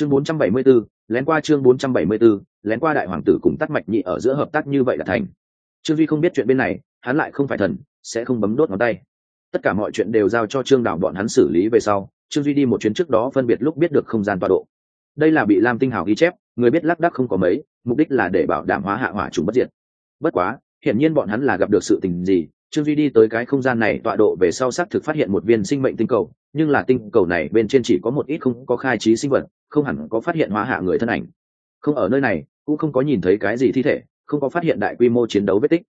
chương 474, lén qua chương 474, lén qua đại hoàng tử cùng tắt mạch nhị ở giữa hợp tác như vậy là thành. Trương duy không biết chuyện bên này hắn lại không phải thần sẽ không bấm đốt ngón tay. Tất cả mọi chuyện đều giao cho trương đảo bọn hắn xử lý về sau trương duy đi một chuyến trước đó phân biệt lúc biết được không gian tọa độ. Đây là bị lam tinh hào ghi chép người biết lác đắc không có mấy mục đích là để bảo đảm hóa hạ hỏa trùng bất diệt. Bất quá hiển nhiên bọn hắn là gặp được sự tình gì trương duy đi tới cái không gian này, tọa độ về sau xác thực phát hiện một viên sinh mệnh tinh cầu, nhưng là tinh cầu này bên trên chỉ có một ít không có khai trí sinh vật, không hẳn có phát hiện hóa hạ người thân ảnh. Không ở nơi này, cũng không có nhìn thấy cái gì thi thể, không có phát hiện đại quy mô chiến đấu vết tích.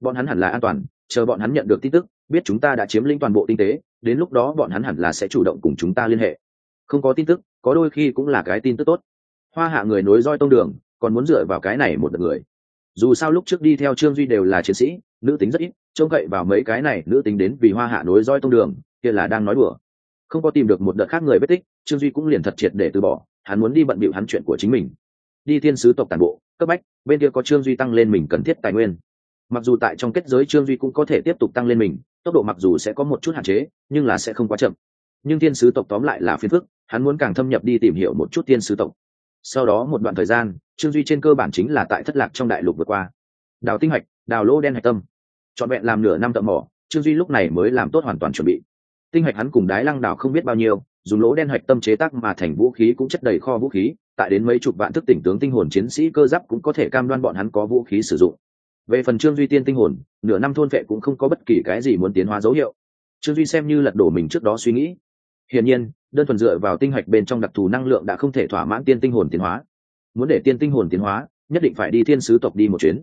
Bọn hắn hẳn là an toàn, chờ bọn hắn nhận được tin tức, biết chúng ta đã chiếm lĩnh toàn bộ tinh tế, đến lúc đó bọn hắn hẳn là sẽ chủ động cùng chúng ta liên hệ. Không có tin tức, có đôi khi cũng là cái tin tức tốt. Hoa hạ người nối roi tông đường, còn muốn dựa vào cái này một đợt người. Dù sao lúc trước đi theo trương duy đều là chiến sĩ, nữ tính rất ít trông cậy vào mấy cái này nữ tính đến vì hoa hạ nối roi tông đường, kia là đang nói đùa. Không có tìm được một đợt khác người vết tích, trương duy cũng liền thật triệt để từ bỏ, hắn muốn đi bận bịu hắn chuyện của chính mình. Đi thiên sứ tộc tàn bộ, cấp bách, bên kia có trương duy tăng lên mình cần thiết tài nguyên. Mặc dù tại trong kết giới trương duy cũng có thể tiếp tục tăng lên mình, tốc độ mặc dù sẽ có một chút hạn chế, nhưng là sẽ không quá chậm. Nhưng thiên sứ tộc tóm lại là phiền phức, hắn muốn càng thâm nhập đi tìm hiểu một chút thiên sứ tộc. Sau đó một đoạn thời gian, trương duy trên cơ bản chính là tại thất lạc trong đại lục vượt qua. Đào tinh hạch, đào lỗ đen hạch tâm trọn vẹn làm nửa năm tậm mỏ trương duy lúc này mới làm tốt hoàn toàn chuẩn bị. Tinh hạch hắn cùng đái lăng đào không biết bao nhiêu, dùng lỗ đen hạch tâm chế tác mà thành vũ khí cũng chất đầy kho vũ khí, tại đến mấy chục vạn thức tỉnh tướng tinh hồn chiến sĩ cơ giáp cũng có thể cam đoan bọn hắn có vũ khí sử dụng. Về phần trương duy tiên tinh hồn, nửa năm thôn vệ cũng không có bất kỳ cái gì muốn tiến hóa dấu hiệu. Trương duy xem như lật đổ mình trước đó suy nghĩ. Hiển nhiên, đơn thuần dựa vào tinh hạch bên trong đặc thù năng lượng đã không thể thỏa mãn tiên tinh hồn tiến hóa. Muốn để tiên tinh hồn tiến hóa, nhất định phải đi thiên sứ tộc đi một chuyến.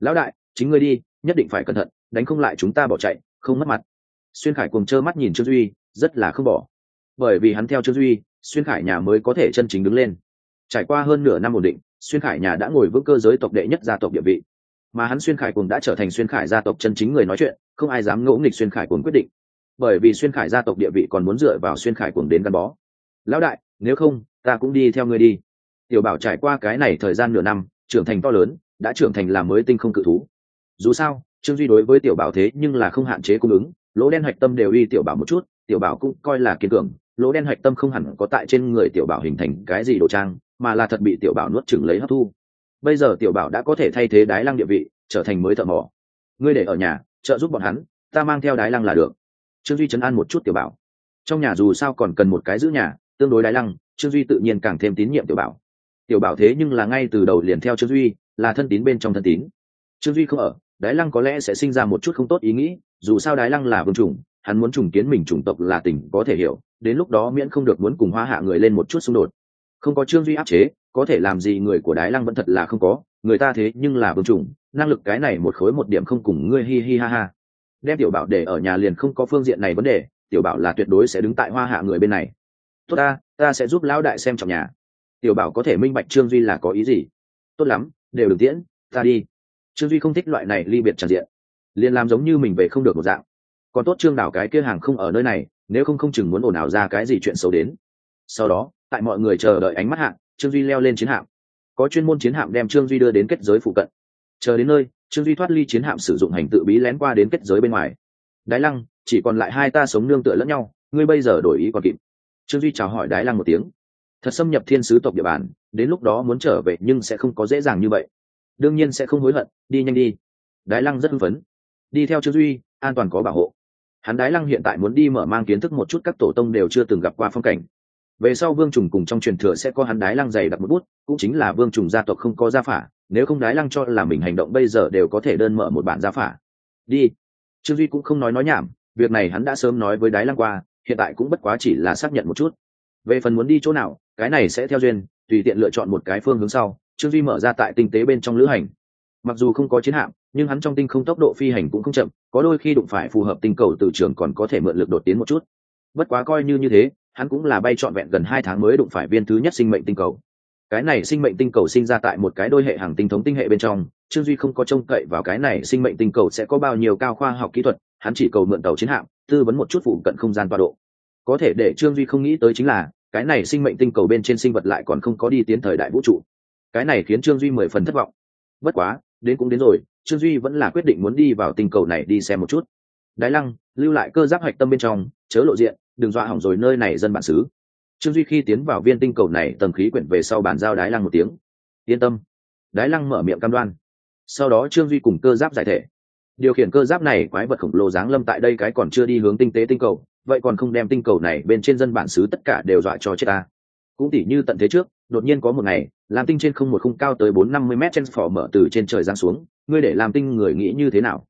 Lão đại, chính ngươi đi nhất định phải cẩn thận, đánh không lại chúng ta bỏ chạy, không mất mặt. Xuyên khải cùng trơ mắt nhìn trương duy, rất là không bỏ. Bởi vì hắn theo trương duy, xuyên khải nhà mới có thể chân chính đứng lên. Trải qua hơn nửa năm ổn định, xuyên khải nhà đã ngồi vững cơ giới tộc đệ nhất gia tộc địa vị. Mà hắn xuyên khải cùng đã trở thành xuyên khải gia tộc chân chính người nói chuyện, không ai dám ngỗ nghịch xuyên khải cùng quyết định. Bởi vì xuyên khải gia tộc địa vị còn muốn dựa vào xuyên khải cùng đến gắn bó. Lão đại, nếu không, ta cũng đi theo ngươi đi. Tiểu bảo trải qua cái này thời gian nửa năm, trưởng thành to lớn, đã trưởng thành làm mới tinh không cự thú dù sao, trương duy đối với tiểu bảo thế nhưng là không hạn chế cung ứng, lỗ đen hạch tâm đều y tiểu bảo một chút, tiểu bảo cũng coi là kiên cường, lỗ đen hạch tâm không hẳn có tại trên người tiểu bảo hình thành cái gì đồ trang, mà là thật bị tiểu bảo nuốt chừng lấy hấp thu. Bây giờ tiểu bảo đã có thể thay thế đái lăng địa vị, trở thành mới thợ mỏ. Ngươi để ở nhà, trợ giúp bọn hắn, ta mang theo đái lăng là được. Trương duy chấn an một chút tiểu bảo. Trong nhà dù sao còn cần một cái giữ nhà, tương đối đái lăng, trương duy tự nhiên càng thêm tín nhiệm tiểu bảo. Tiểu bảo thế nhưng là ngay từ đầu liền theo trương duy, là thân tín bên trong thân tín. Trương duy không ở đái lăng có lẽ sẽ sinh ra một chút không tốt ý nghĩ, dù sao đái lăng là vương chủng, hắn muốn trùng kiến mình chủng tộc là tình có thể hiểu, đến lúc đó miễn không được muốn cùng hoa hạ người lên một chút xung đột. Không có trương duy áp chế, có thể làm gì người của đái lăng vẫn thật là không có, người ta thế nhưng là vương chủng, năng lực cái này một khối một điểm không cùng ngươi hi hi ha ha. Đem tiểu bảo để ở nhà liền không có phương diện này vấn đề, tiểu bảo là tuyệt đối sẽ đứng tại hoa hạ người bên này. Tốt ta ta sẽ giúp lão đại xem trong nhà. Tiểu bảo có thể minh bạch trương duy là có ý gì. Tốt lắm, đều được tiễn, ta đi trương duy không thích loại này ly biệt tràn diện. Liền làm giống như mình về không được một dạng. Còn tốt trương đảo cái kia hàng không ở nơi này, nếu không không chừng muốn ồn ào ra cái gì chuyện xấu đến. Sau đó, tại mọi người chờ đợi ánh mắt hạng trương duy leo lên chiến hạm. Có chuyên môn chiến hạm đem trương duy đưa đến kết giới phụ cận. Chờ đến nơi, trương duy thoát ly chiến hạm sử dụng hành tự bí lén qua đến kết giới bên ngoài. Đái lăng, chỉ còn lại hai ta sống nương tựa lẫn nhau, ngươi bây giờ đổi ý còn kịp. Trương duy chào hỏi đái lăng một tiếng. Thật xâm nhập thiên sứ tộc địa bàn, đến lúc đó muốn trở về nhưng sẽ không có dễ dàng như vậy đương nhiên sẽ không hối hận, đi nhanh đi. Đái lăng rất hưng phấn. Đi theo trương duy, an toàn có bảo hộ. Hắn đái lăng hiện tại muốn đi mở mang kiến thức một chút các tổ tông đều chưa từng gặp qua phong cảnh. Về sau vương trùng cùng trong truyền thừa sẽ có hắn đái lăng dày đặt một bút, cũng chính là vương trùng gia tộc không có gia phả, nếu không đái lăng cho là mình hành động bây giờ đều có thể đơn mở một bản gia phả. Đi. Trương duy cũng không nói nói nhảm, việc này hắn đã sớm nói với đái lăng qua, hiện tại cũng bất quá chỉ là xác nhận một chút. Về phần muốn đi chỗ nào, cái này sẽ theo duyên, tùy tiện lựa chọn một cái phương hướng sau trương duy mở ra tại tinh tế bên trong lữ hành. Mặc dù không có chiến hạm, nhưng hắn trong tinh không tốc độ phi hành cũng không chậm, có đôi khi đụng phải phù hợp tinh cầu từ trường còn có thể mượn lực đột tiến một chút. Bất quá coi như như thế, hắn cũng là bay trọn vẹn gần hai tháng mới đụng phải viên thứ nhất sinh mệnh tinh cầu. Cái này sinh mệnh tinh cầu sinh ra tại một cái đôi hệ hàng tinh thống tinh hệ bên trong, trương duy không có trông cậy vào cái này sinh mệnh tinh cầu sẽ có bao nhiêu cao khoa học kỹ thuật, hắn chỉ cầu mượn tàu chiến hạm, tư vấn một chút phụ cận không gian tọa độ. Có thể để trương duy không nghĩ tới chính là, cái này sinh mệnh tinh cầu bên trên sinh vật lại còn không có đi tiến thời đại vũ trụ cái này khiến trương duy mười phần thất vọng. Bất quá, đến cũng đến rồi, trương duy vẫn là quyết định muốn đi vào tinh cầu này đi xem một chút. Đái lăng, lưu lại cơ giáp hạch tâm bên trong, chớ lộ diện, đừng dọa hỏng rồi nơi này dân bản xứ. Trương duy khi tiến vào viên tinh cầu này, tầng khí quyển về sau bàn giao đái lăng một tiếng. Yên tâm. Đái lăng mở miệng cam đoan. Sau đó trương duy cùng cơ giáp giải thể. Điều khiển cơ giáp này, quái vật khổng lồ giáng lâm tại đây cái còn chưa đi hướng tinh tế tinh cầu, vậy còn không đem tinh cầu này bên trên dân bản xứ tất cả đều dọa cho chết ta. Cũng tỉ như tận thế trước, đột nhiên có một ngày làm tinh trên không một khung cao tới bốn năm mươi m trên phỏ mở từ trên trời giáng xuống ngươi để làm tinh người nghĩ như thế nào?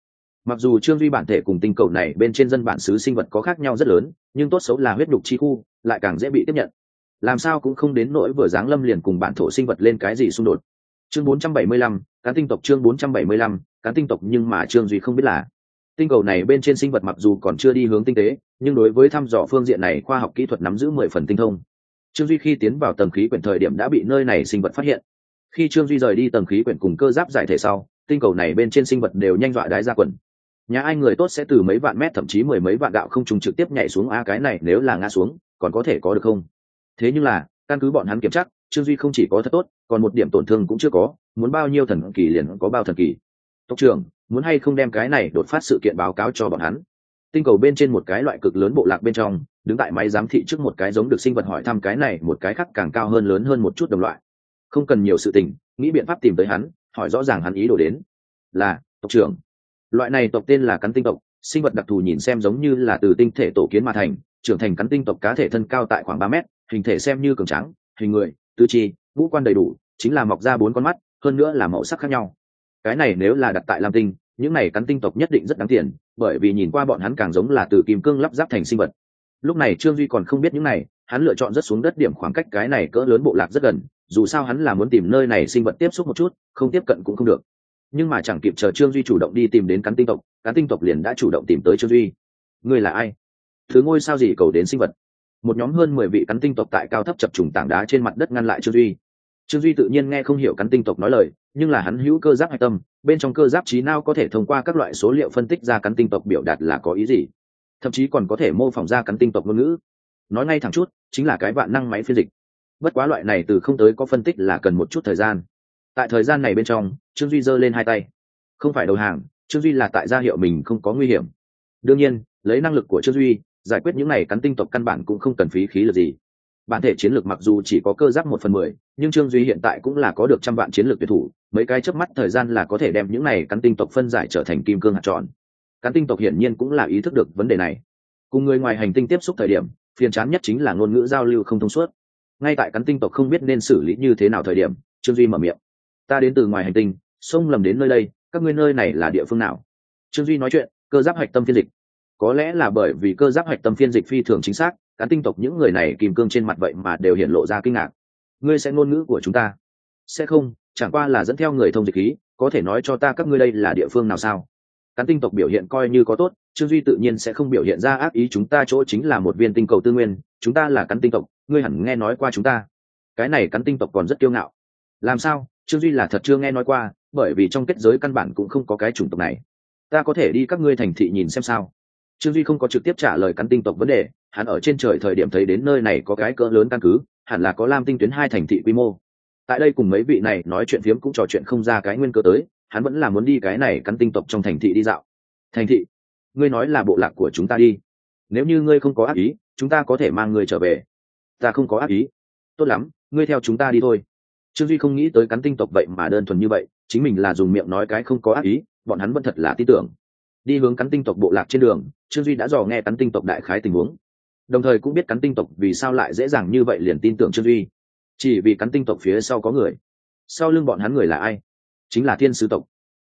Mặc dù trương duy bản thể cùng tinh cầu này bên trên dân bản xứ sinh vật có khác nhau rất lớn nhưng tốt xấu là huyết nhục chi khu lại càng dễ bị tiếp nhận. Làm sao cũng không đến nỗi vừa giáng lâm liền cùng bản thổ sinh vật lên cái gì xung đột. Chương 475, cán tinh tộc chương 475, cán tinh tộc nhưng mà trương duy không biết là. Tinh cầu này bên trên sinh vật mặc dù còn chưa đi hướng tinh tế nhưng đối với thăm dò phương diện này khoa học kỹ thuật nắm giữ mười phần tinh thông trương duy khi tiến vào tầng khí quyển thời điểm đã bị nơi này sinh vật phát hiện. Khi trương duy rời đi tầng khí quyển cùng cơ giáp giải thể sau, tinh cầu này bên trên sinh vật đều nhanh dọa đái ra quần. Nhà ai người tốt sẽ từ mấy vạn mét thậm chí mười mấy vạn gạo không trùng trực tiếp nhảy xuống, a, cái này nếu là ngã xuống, còn có thể có được không? Thế nhưng là, căn cứ bọn hắn kiểm chắc trương duy không chỉ có thật tốt, còn một điểm tổn thương cũng chưa có, muốn bao nhiêu thần kỳ liền có bao thần kỳ. Tộc trưởng, muốn hay không đem cái này đột phát sự kiện báo cáo cho bọn hắn? Tinh cầu bên trên một cái loại cực lớn bộ lạc bên trong đứng tại máy giám thị trước một cái giống được sinh vật hỏi thăm cái này, một cái khác càng cao hơn lớn hơn một chút đồng loại. Không cần nhiều sự tình, nghĩ biện pháp tìm tới hắn, hỏi rõ ràng hắn ý đồ đến. Là, tộc trưởng. Loại này tộc tên là cắn tinh tộc, sinh vật đặc thù nhìn xem giống như là từ tinh thể tổ kiến mà thành, trưởng thành cắn tinh tộc cá thể thân cao tại khoảng ba mét, hình thể xem như cường trắng hình người tư chi vũ quan đầy đủ, chính là mọc ra bốn con mắt, hơn nữa là màu sắc khác nhau. Cái này nếu là đặt tại lam tinh, những này cắn tinh tộc nhất định rất đáng tiền, bởi vì nhìn qua bọn hắn càng giống là từ kim cương lắp ráp thành sinh vật lúc này trương duy còn không biết những này, hắn lựa chọn rất xuống đất điểm khoảng cách cái này cỡ lớn bộ lạc rất gần, dù sao hắn là muốn tìm nơi này sinh vật tiếp xúc một chút, không tiếp cận cũng không được. Nhưng mà chẳng kịp chờ trương duy chủ động đi tìm đến cắn tinh tộc, cắn tinh tộc liền đã chủ động tìm tới trương duy. Ngươi là ai? Thứ ngôi sao gì cầu đến sinh vật? Một nhóm hơn mười vị cắn tinh tộc tại cao thấp chập trùng tảng đá trên mặt đất ngăn lại trương duy. Trương duy tự nhiên nghe không hiểu cắn tinh tộc nói lời, nhưng là hắn hữu cơ giáp hạch tâm, bên trong cơ giáp trí não có thể thông qua các loại số liệu phân tích ra cắn tinh tộc biểu đạt là có ý gì thậm chí còn có thể mô phỏng ra cắn tinh tộc ngôn ngữ. Nói ngay thẳng chút, chính là cái vạn năng máy phiên dịch. Bất quá loại này từ không tới có phân tích là cần một chút thời gian. Tại thời gian này bên trong, trương duy giơ lên hai tay. Không phải đầu hàng, trương duy là tại gia hiệu mình không có nguy hiểm. Đương nhiên, lấy năng lực của trương duy, giải quyết những này cắn tinh tộc căn bản cũng không cần phí khí lực gì. Bản thể chiến lược mặc dù chỉ có cơ giáp một phần mười, nhưng trương duy hiện tại cũng là có được trăm vạn chiến lược tuyệt thủ, mấy cái chớp mắt thời gian là có thể đem những này cắn tinh tộc phân giải trở thành kim cương hạt tròn cán tinh tộc hiển nhiên cũng là ý thức được vấn đề này. Cùng người ngoài hành tinh tiếp xúc thời điểm, phiền chán nhất chính là ngôn ngữ giao lưu không thông suốt. Ngay tại cán tinh tộc không biết nên xử lý như thế nào thời điểm, trương duy mở miệng. Ta đến từ ngoài hành tinh xông lầm đến nơi đây, các ngươi nơi này là địa phương nào? Trương duy nói chuyện, cơ giáp hạch tâm phiên dịch. Có lẽ là bởi vì cơ giáp hạch tâm phiên dịch phi thường chính xác, cán tinh tộc những người này kìm cương trên mặt vậy mà đều hiện lộ ra kinh ngạc. Ngươi sẽ ngôn ngữ của chúng ta? Sẽ không, chẳng qua là dẫn theo người thông dịch khí có thể nói cho ta các ngươi đây là địa phương nào sao? Cán tinh tộc biểu hiện coi như có tốt, trương duy tự nhiên sẽ không biểu hiện ra ác ý chúng ta chỗ chính là một viên tinh cầu tư nguyên, chúng ta là cắn tinh tộc, ngươi hẳn nghe nói qua chúng ta. Cái này cắn tinh tộc còn rất kiêu ngạo. Làm sao? Trương duy là thật chưa nghe nói qua, bởi vì trong kết giới căn bản cũng không có cái chủng tộc này. Ta có thể đi các ngươi thành thị nhìn xem sao. Trương duy không có trực tiếp trả lời cắn tinh tộc vấn đề, hắn ở trên trời thời điểm thấy đến nơi này có cái cỡ lớn căn cứ, hẳn là có lam tinh tuyến hai thành thị quy mô. Tại đây cùng mấy vị này nói chuyện phiếm cũng trò chuyện không ra cái nguyên cơ tới hắn vẫn là muốn đi cái này cắn tinh tộc trong thành thị đi dạo. Thành thị? Ngươi nói là bộ lạc của chúng ta đi. Nếu như ngươi không có ác ý, chúng ta có thể mang ngươi trở về. Ta không có ác ý. Tốt lắm, ngươi theo chúng ta đi thôi. Trương duy không nghĩ tới cắn tinh tộc vậy mà đơn thuần như vậy, chính mình là dùng miệng nói cái không có ác ý, bọn hắn vẫn thật là tin tưởng. Đi hướng cắn tinh tộc bộ lạc trên đường, trương duy đã dò nghe cắn tinh tộc đại khái tình huống. Đồng thời cũng biết cắn tinh tộc vì sao lại dễ dàng như vậy liền tin tưởng trương duy. Chỉ vì cắn tinh tộc phía sau có người. Sau lưng bọn hắn người là ai? Chính là thiên sứ tộc.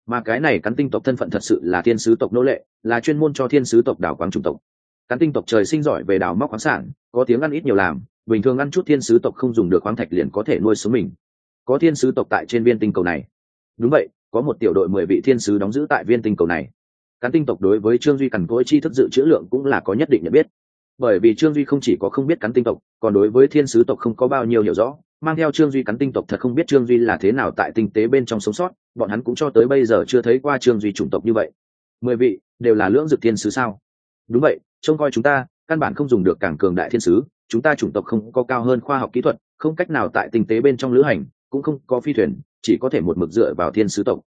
Mà cái này cắn tinh tộc thân phận thật sự là thiên sứ tộc nô lệ, là chuyên môn cho thiên sứ tộc đảo quáng chủng tộc. Cắn tinh tộc trời sinh giỏi về đào móc khoáng sản, có tiếng ăn ít nhiều làm, bình thường ăn chút thiên sứ tộc không dùng được khoáng thạch liền có thể nuôi sống mình. Có thiên sứ tộc tại trên viên tinh cầu này. Đúng vậy, có một tiểu đội mười vị thiên sứ đóng giữ tại viên tinh cầu này. Cán tinh tộc đối với trương duy cằn cỗi chi thức dự trữ lượng cũng là có nhất định nhận biết. Bởi vì trương duy không chỉ có không biết cắn tinh tộc, còn đối với thiên sứ tộc không có bao nhiêu hiểu rõ mang theo trương duy cắn tinh tộc thật không biết trương duy là thế nào tại tinh tế bên trong sống sót, bọn hắn cũng cho tới bây giờ chưa thấy qua trương duy chủng tộc như vậy. Mười vị, đều là lưỡng dực thiên sứ sao? Đúng vậy, trông coi chúng ta, căn bản không dùng được cảng cường đại thiên sứ, chúng ta chủng tộc không có cao hơn khoa học kỹ thuật, không cách nào tại tinh tế bên trong lữ hành, cũng không có phi thuyền, chỉ có thể một mực dựa vào thiên sứ tộc.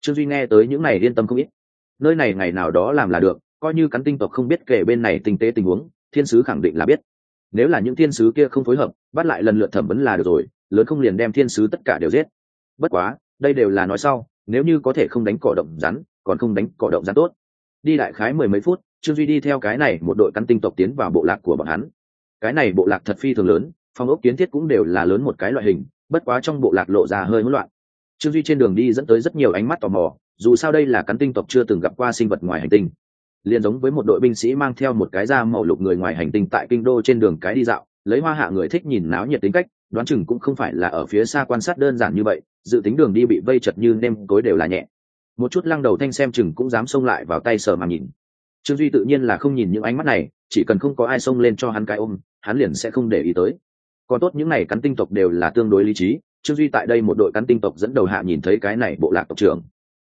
Trương duy nghe tới những này yên tâm không ít. Nơi này ngày nào đó làm là được, coi như cắn tinh tộc không biết kể bên này tinh tế tình huống, thiên sứ khẳng định là biết nếu là những thiên sứ kia không phối hợp, bắt lại lần lượt thẩm vấn là được rồi, lớn không liền đem thiên sứ tất cả đều giết. Bất quá, đây đều là nói sau, nếu như có thể không đánh cỏ động rắn, còn không đánh cỏ động rắn tốt. Đi đại khái mười mấy phút, trương duy đi theo cái này một đội căn tinh tộc tiến vào bộ lạc của bọn hắn. Cái này bộ lạc thật phi thường lớn, phong ốc kiến thiết cũng đều là lớn một cái loại hình, bất quá trong bộ lạc lộ ra hơi hỗn loạn. Trương duy trên đường đi dẫn tới rất nhiều ánh mắt tò mò, dù sao đây là cắn tinh tộc chưa từng gặp qua sinh vật ngoài hành tinh liền giống với một đội binh sĩ mang theo một cái da màu lục người ngoài hành tinh tại kinh đô trên đường cái đi dạo, lấy hoa hạ người thích nhìn náo nhiệt tính cách, đoán chừng cũng không phải là ở phía xa quan sát đơn giản như vậy, dự tính đường đi bị vây chật như nêm cối đều là nhẹ. Một chút lăng đầu thanh xem chừng cũng dám xông lại vào tay sờ mà nhìn. Trương duy tự nhiên là không nhìn những ánh mắt này, chỉ cần không có ai xông lên cho hắn cái ôm, hắn liền sẽ không để ý tới. Còn tốt những n à y cắn tinh tộc đều là tương đối lý trí, trương duy tại đây một đội cắn tinh tộc dẫn đầu hạ nhìn thấy cái này bộ lạc tộc trưởng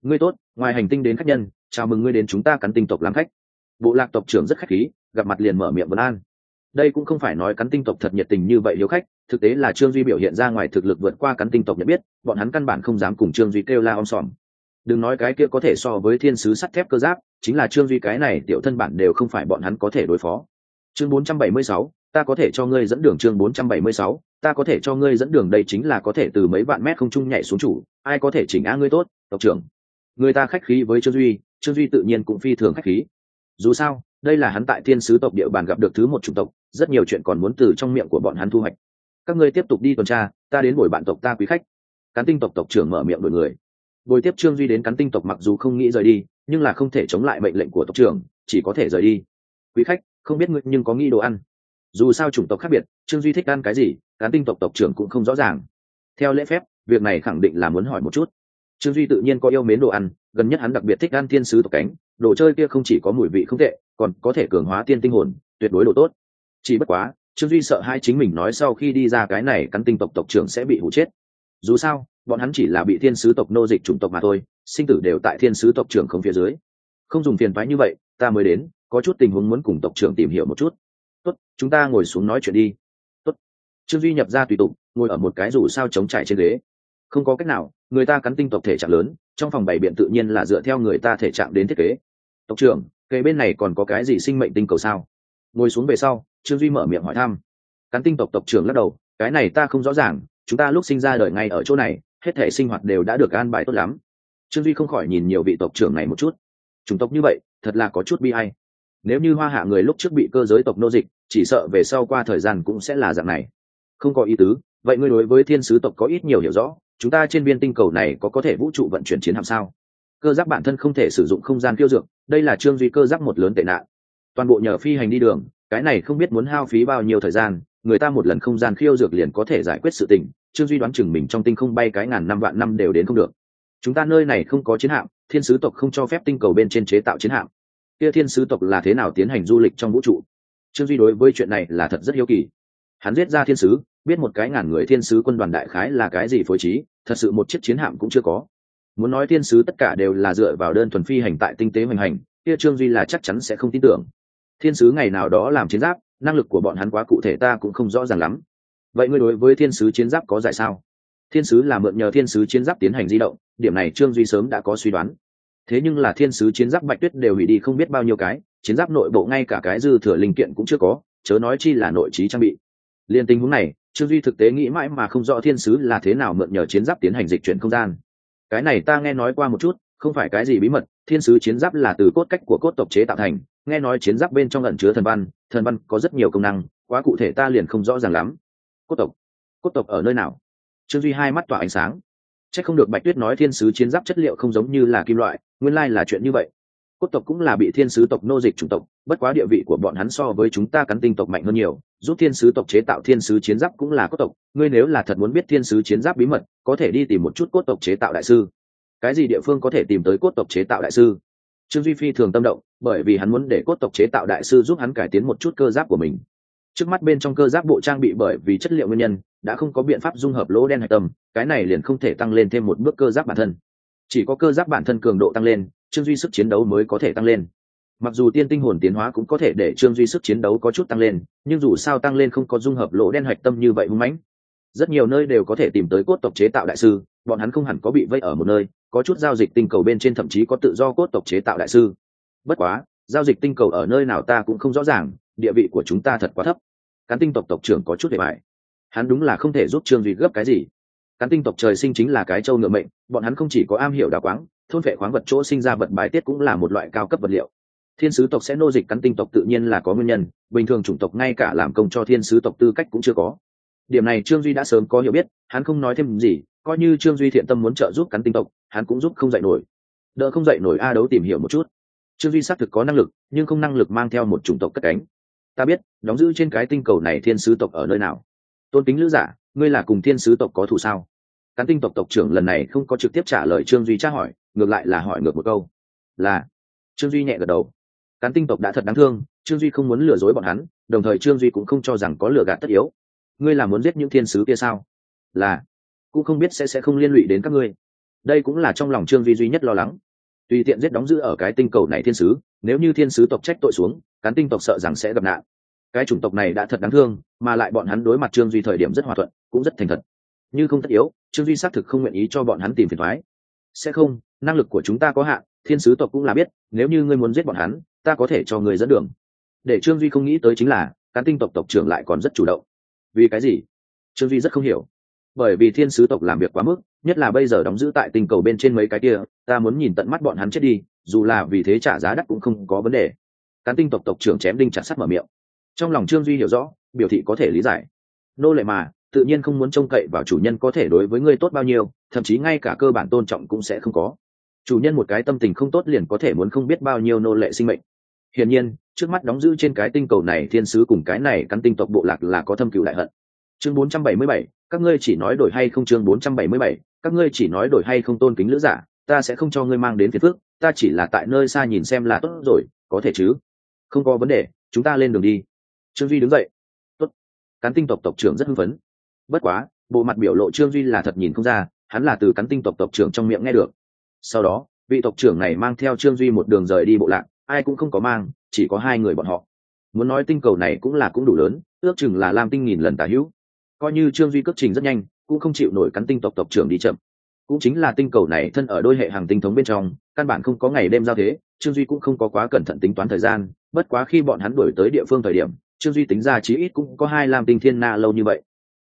ngươi tốt ngoài hành tinh đến khách nhân chào mừng ngươi đến chúng ta cắn tinh tộc làm khách. Bộ lạc tộc trưởng rất khách khí gặp mặt liền mở miệng vân an. Đây cũng không phải nói cắn tinh tộc thật nhiệt tình như vậy hiếu khách thực tế là trương duy biểu hiện ra ngoài thực lực vượt qua cắn tinh tộc nhận biết bọn hắn căn bản không dám cùng trương duy kêu la om sòm. Đừng nói cái kia có thể so với thiên sứ sắt thép cơ giáp chính là trương duy cái này tiểu thân bản đều không phải bọn hắn có thể đối phó. Chương 476, ta có thể cho ngươi dẫn đường chương 476, ta có thể cho ngươi dẫn đường đây chính là có thể từ mấy vạn mét không trung nhảy xuống chủ ai có thể chỉnh a ngươi tốt tộc trưởng người ta khách khí với trương duy trương duy tự nhiên cũng phi thường khách khí. Dù sao, đây là hắn tại thiên sứ tộc địa bàn gặp được thứ một chủng tộc, rất nhiều chuyện còn muốn từ trong miệng của bọn hắn thu hoạch. Các ngươi tiếp tục đi tuần tra, ta đến buổi bạn tộc ta quý khách. Cán tinh tộc tộc trưởng mở miệng đổi người. Buổi tiếp trương duy đến cán tinh tộc mặc dù không nghĩ rời đi, nhưng là không thể chống lại mệnh lệnh của tộc trưởng, chỉ có thể rời đi. Quý khách, không biết ngươi nhưng có nghĩ đồ ăn? Dù sao chủng tộc khác biệt, trương duy thích ăn cái gì, cán tinh tộc tộc trưởng cũng không rõ ràng. Theo lễ phép, việc này khẳng định là muốn hỏi một chút trương duy tự nhiên có yêu mến đồ ăn, gần nhất hắn đặc biệt thích ăn thiên sứ tộc cánh, đồ chơi kia không chỉ có mùi vị không tệ, còn có thể cường hóa tiên tinh hồn, tuyệt đối đồ tốt. Chỉ bất quá, trương duy sợ hai chính mình nói sau khi đi ra cái này cắn tinh tộc tộc trưởng sẽ bị hụ chết. Dù sao, bọn hắn chỉ là bị thiên sứ tộc nô dịch chủng tộc mà thôi, sinh tử đều tại thiên sứ tộc trưởng không phía dưới. Không dùng phiền phái như vậy, ta mới đến, có chút tình huống muốn cùng tộc trưởng tìm hiểu một chút. Tốt, chúng ta ngồi xuống nói chuyện đi. Tốt. Trương duy nhập ra tùy tục ngồi ở một cái rủ sao chống trải trên ghế. Không có cách nào người ta cắn tinh tộc thể trạng lớn, trong phòng bảy biện tự nhiên là dựa theo người ta thể trạng đến thiết kế. Tộc trưởng cây bên này còn có cái gì sinh mệnh tinh cầu sao? Ngồi xuống về sau, trương duy mở miệng hỏi thăm. Cắn tinh tộc tộc trưởng lắc đầu, cái này ta không rõ ràng, chúng ta lúc sinh ra đời ngay ở chỗ này, hết thể sinh hoạt đều đã được an bài tốt lắm. Trương duy không khỏi nhìn nhiều vị tộc trưởng này một chút. Chủng tộc như vậy, thật là có chút bi hay nếu như hoa hạ người lúc trước bị cơ giới tộc nô dịch, chỉ sợ về sau qua thời gian cũng sẽ là dạng này. Không có ý tứ, vậy ngươi đối với thiên sứ tộc có ít nhiều hiểu rõ chúng ta trên viên tinh cầu này có có thể vũ trụ vận chuyển chiến hạm sao? Cơ giáp bản thân không thể sử dụng không gian tiêu dược, đây là trương duy cơ giáp một lớn tệ nạn. Toàn bộ nhờ phi hành đi đường, cái này không biết muốn hao phí bao nhiêu thời gian, người ta một lần không gian khiêu dược liền có thể giải quyết sự tình, trương duy đoán chừng mình trong tinh không bay cái ngàn năm vạn năm đều đến không được. Chúng ta nơi này không có chiến hạm, thiên sứ tộc không cho phép tinh cầu bên trên chế tạo chiến hạm. Kia thiên sứ tộc là thế nào tiến hành du lịch trong vũ trụ? Trương duy đối với chuyện này là thật rất hiếu kỳ hắn giết ra thiên sứ, biết một cái ngàn người thiên sứ quân đoàn đại khái là cái gì phối trí, thật sự một chiếc chiến hạm cũng chưa có. Muốn nói thiên sứ tất cả đều là dựa vào đơn thuần phi hành tại tinh tế hoành hành, kia trương duy là chắc chắn sẽ không tin tưởng. Thiên sứ ngày nào đó làm chiến giáp, năng lực của bọn hắn quá cụ thể ta cũng không rõ ràng lắm. Vậy ngươi đối với thiên sứ chiến giáp có giải sao? Thiên sứ là mượn nhờ thiên sứ chiến giáp tiến hành di động, điểm này trương duy sớm đã có suy đoán. Thế nhưng là thiên sứ chiến giáp bạch tuyết đều hủy đi không biết bao nhiêu cái, chiến giáp nội bộ ngay cả cái dư thừa linh kiện cũng chưa có, chớ nói chi là nội trí trang bị liên tình huống này, trương duy thực tế nghĩ mãi mà không rõ thiên sứ là thế nào mượn nhờ chiến giáp tiến hành dịch chuyển không gian. Cái này ta nghe nói qua một chút, không phải cái gì bí mật, thiên sứ chiến giáp là từ cốt cách của cốt tộc chế tạo thành, nghe nói chiến giáp bên trong ẩn chứa thần văn thần văn có rất nhiều công năng, quá cụ thể ta liền không rõ ràng lắm. Cốt tộc cốt tộc ở nơi nào? Trương duy hai mắt tỏa ánh sáng. C h ắ c không được bạch tuyết nói thiên sứ chiến giáp chất liệu không giống như là kim loại, nguyên lai là chuyện như vậy. Cốt tộc cũng là bị thiên sứ tộc nô dịch chủng tộc, bất quá địa vị của bọn hắn so với chúng ta cắn tinh tộc mạnh hơn nhiều giúp thiên sứ tộc chế tạo thiên sứ chiến giáp cũng là cốt tộc. Ngươi nếu là thật muốn biết thiên sứ chiến giáp bí mật, có thể đi tìm một chút cốt tộc chế tạo đại sư. Cái gì địa phương có thể tìm tới cốt tộc chế tạo đại sư? Trương duy phi thường tâm động, bởi vì hắn muốn để cốt tộc chế tạo đại sư giúp hắn cải tiến một chút cơ giáp của mình. Trước mắt bên trong cơ giáp bộ trang bị bởi vì chất liệu nguyên nhân, đã không có biện pháp dung hợp lỗ đen hạch tâm, cái này liền không thể tăng lên thêm một bước cơ giáp bản thân. Chỉ có cơ giáp bản thân cường độ tăng lên, trương duy sức chiến đấu mới có thể tăng lên mặc dù tiên tinh hồn tiến hóa cũng có thể để trương duy sức chiến đấu có chút tăng lên, nhưng dù sao tăng lên không có dung hợp lỗ đen hạch tâm như vậy hung mãnh. Rất nhiều nơi đều có thể tìm tới cốt tộc chế tạo đại sư, bọn hắn không hẳn có bị vây ở một nơi, có chút giao dịch tinh cầu bên trên thậm chí có tự do cốt tộc chế tạo đại sư. Bất quá, giao dịch tinh cầu ở nơi nào ta cũng không rõ ràng, địa vị của chúng ta thật quá thấp. Cán tinh tộc tộc trưởng có chút để bài hắn đúng là không thể giúp trương duy gấp cái gì. Cán tinh tộc trời sinh chính là cái châu ngựa mệnh, bọn hắn không chỉ có am hiểu đào quáng, thôn vệ khoáng vật chỗ sinh ra vật bài tiết cũng là một loại cao cấp vật liệu thiên sứ tộc sẽ nô dịch cắn tinh tộc tự nhiên là có nguyên nhân, bình thường chủng tộc ngay cả làm công cho thiên sứ tộc tư cách cũng chưa có. Điểm này trương duy đã sớm có hiểu biết, hắn không nói thêm gì, coi như trương duy thiện tâm muốn trợ giúp cắn tinh tộc, hắn cũng giúp không dạy nổi. Đỡ không dạy nổi a đấu tìm hiểu một chút. Trương duy xác thực có năng lực, nhưng không năng lực mang theo một chủng tộc cất cánh. Ta biết, đóng giữ trên cái tinh cầu này thiên sứ tộc ở nơi nào. Tôn kính lữ giả, ngươi là cùng thiên sứ tộc có thù sao? Cán tinh tộc tộc trưởng lần này không có trực tiếp trả lời trương duy tra hỏi, ngược lại là hỏi ngược một câu. Là. Trương duy nhẹ gật đầu cán tinh tộc đã thật đáng thương, trương duy không muốn lừa dối bọn hắn, đồng thời trương duy cũng không cho rằng có lừa gạt tất yếu. Ngươi là muốn giết những thiên sứ kia sao? Là. Cũng không biết sẽ sẽ không liên lụy đến các ngươi. Đây cũng là trong lòng trương duy duy nhất lo lắng. Tùy tiện giết đóng giữ ở cái tinh cầu này thiên sứ, nếu như thiên sứ tộc trách tội xuống, cán tinh tộc sợ rằng sẽ gặp nạn. Cái chủng tộc này đã thật đáng thương, mà lại bọn hắn đối mặt trương duy thời điểm rất hòa thuận, cũng rất thành thật. Như không tất yếu, trương duy xác thực không nguyện ý cho bọn hắn tìm phiền thoái sẽ không, năng lực của chúng ta có hạn, thiên sứ tộc cũng là biết, nếu như ngươi muốn giết bọn hắn ta có thể cho người dẫn đường. Để trương duy không nghĩ tới chính là, cán tinh tộc tộc trưởng lại còn rất chủ động. Vì cái gì? Trương duy rất không hiểu. Bởi vì thiên sứ tộc làm việc quá mức, nhất là bây giờ đóng giữ tại tinh cầu bên trên mấy cái kia, ta muốn nhìn tận mắt bọn hắn chết đi, dù là vì thế trả giá đắt cũng không có vấn đề. Cán tinh tộc tộc trưởng chém đinh chặt sắt mở miệng. Trong lòng trương duy hiểu rõ, biểu thị có thể lý giải. Nô lệ mà, tự nhiên không muốn trông cậy vào chủ nhân có thể đối với ngươi tốt bao nhiêu, thậm chí ngay cả cơ bản tôn trọng cũng sẽ không có. Chủ nhân một cái tâm tình không tốt liền có thể muốn không biết bao nhiêu nô lệ sinh mệnh hiển nhiên trước mắt đóng giữ trên cái tinh cầu này thiên sứ cùng cái này cắn tinh tộc bộ lạc là có thâm cựu đại hận. Chương 477, các ngươi chỉ nói đổi hay không chương 477, các ngươi chỉ nói đổi hay không tôn kính lữ giả ta sẽ không cho ngươi mang đến phiền phước ta chỉ là tại nơi xa nhìn xem là tốt rồi có thể chứ? Không có vấn đề chúng ta lên đường đi. Trương duy đứng dậy. Tốt. Cắn tinh tộc tộc trưởng rất hưng phấn. Bất quá bộ mặt biểu lộ trương duy là thật nhìn không ra hắn là từ cắn tinh tộc tộc trưởng trong miệng nghe được. Sau đó vị tộc trưởng này mang theo trương duy một đường rời đi bộ lạc ai cũng không có mang, chỉ có hai người bọn họ. Muốn nói tinh cầu này cũng là cũng đủ lớn, ước chừng là lam tinh nghìn lần tả hữu. Coi như trương duy cất trình rất nhanh, cũng không chịu nổi cắn tinh tộc tộc trưởng đi chậm. Cũng chính là tinh cầu này thân ở đôi hệ hàng tinh thống bên trong, căn bản không có ngày đêm giao thế, trương duy cũng không có quá cẩn thận tính toán thời gian, bất quá khi bọn hắn đổi tới địa phương thời điểm, trương duy tính ra chí ít cũng có hai lam tinh thiên na lâu như vậy.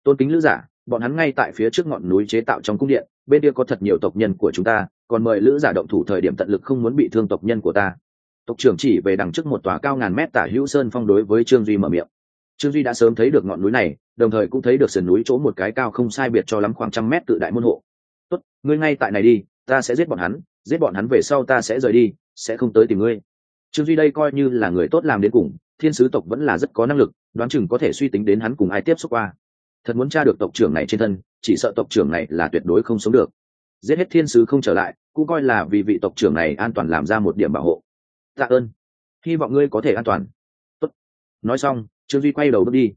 Tôn kính lữ giả, bọn hắn ngay tại phía trước ngọn núi chế tạo trong cung điện, bên kia có thật nhiều tộc nhân của chúng ta, còn mời lữ giả động thủ thời điểm tận lực không muốn bị thương tộc nhân của ta tộc trưởng chỉ về đằng trước một tòa cao ngàn mét tả hữu sơn phong đối với trương duy mở miệng. Trương duy đã sớm thấy được ngọn núi này, đồng thời cũng thấy được sườn núi chỗ một cái cao không sai biệt cho lắm khoảng trăm mét tự đại môn hộ. Tốt, ngươi ngay tại này đi, ta sẽ giết bọn hắn, giết bọn hắn về sau ta sẽ rời đi, sẽ không tới tìm ngươi. Trương duy đây coi như là người tốt làm đến cùng, thiên sứ tộc vẫn là rất có năng lực, đoán chừng có thể suy tính đến hắn cùng ai tiếp xúc qua. Thật muốn tra được tộc trưởng này trên thân, chỉ sợ tộc trưởng này là tuyệt đối không sống được. Giết hết thiên sứ không trở lại, cũng coi là vì vị tộc trưởng này an toàn làm ra một điểm bảo hộ tạ ơn. Hy vọng ngươi có thể an toàn. Tốt. nói xong, trương duy quay đầu bước đi.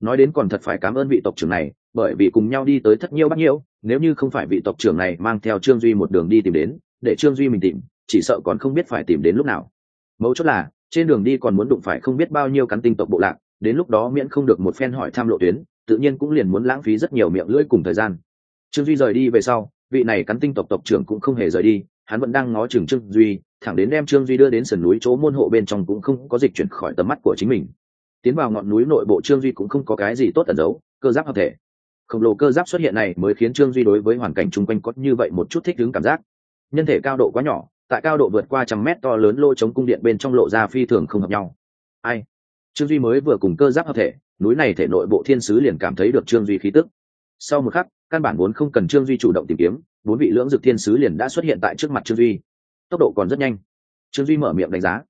Nói đến còn thật phải cảm ơn vị tộc trưởng này, bởi vì cùng nhau đi tới thất nhiêu bắt nhiêu, nếu như không phải vị tộc trưởng này mang theo trương duy một đường đi tìm đến, để trương duy mình tìm, chỉ sợ còn không biết phải tìm đến lúc nào. Mấu chốt là, trên đường đi còn muốn đụng phải không biết bao nhiêu cắn tinh tộc bộ lạc, đến lúc đó miễn không được một phen hỏi tham lộ tuyến, tự nhiên cũng liền muốn lãng phí rất nhiều miệng lưỡi cùng thời gian. Trương duy rời đi về sau, vị này cắn tinh tộc tộc trưởng cũng không hề rời đi hắn vẫn đang ngó chừng trương duy, thẳng đến đem trương duy đưa đến sườn núi chỗ môn hộ bên trong cũng không có dịch chuyển khỏi tầm mắt của chính mình. Tiến vào ngọn núi nội bộ trương duy cũng không có cái gì tốt tẩn giấu, cơ giáp hợp thể. Khổng lồ cơ giáp xuất hiện này mới khiến trương duy đối với hoàn cảnh chung quanh có như vậy một chút thích ứng cảm giác. Nhân thể cao độ quá nhỏ, tại cao độ vượt qua trăm mét to lớn lôi chống cung điện bên trong lộ ra phi thường không hợp nhau. Ai? Trương duy mới vừa cùng cơ giáp hợp thể, núi này thể nội bộ thiên sứ liền cảm thấy được trương duy khí tức. Sau một khắc căn bản vốn không cần trương duy chủ động tìm kiếm, bốn vị lưỡng dực thiên sứ liền đã xuất hiện tại trước mặt trương duy. Tốc độ còn rất nhanh. Trương duy mở miệng đánh giá.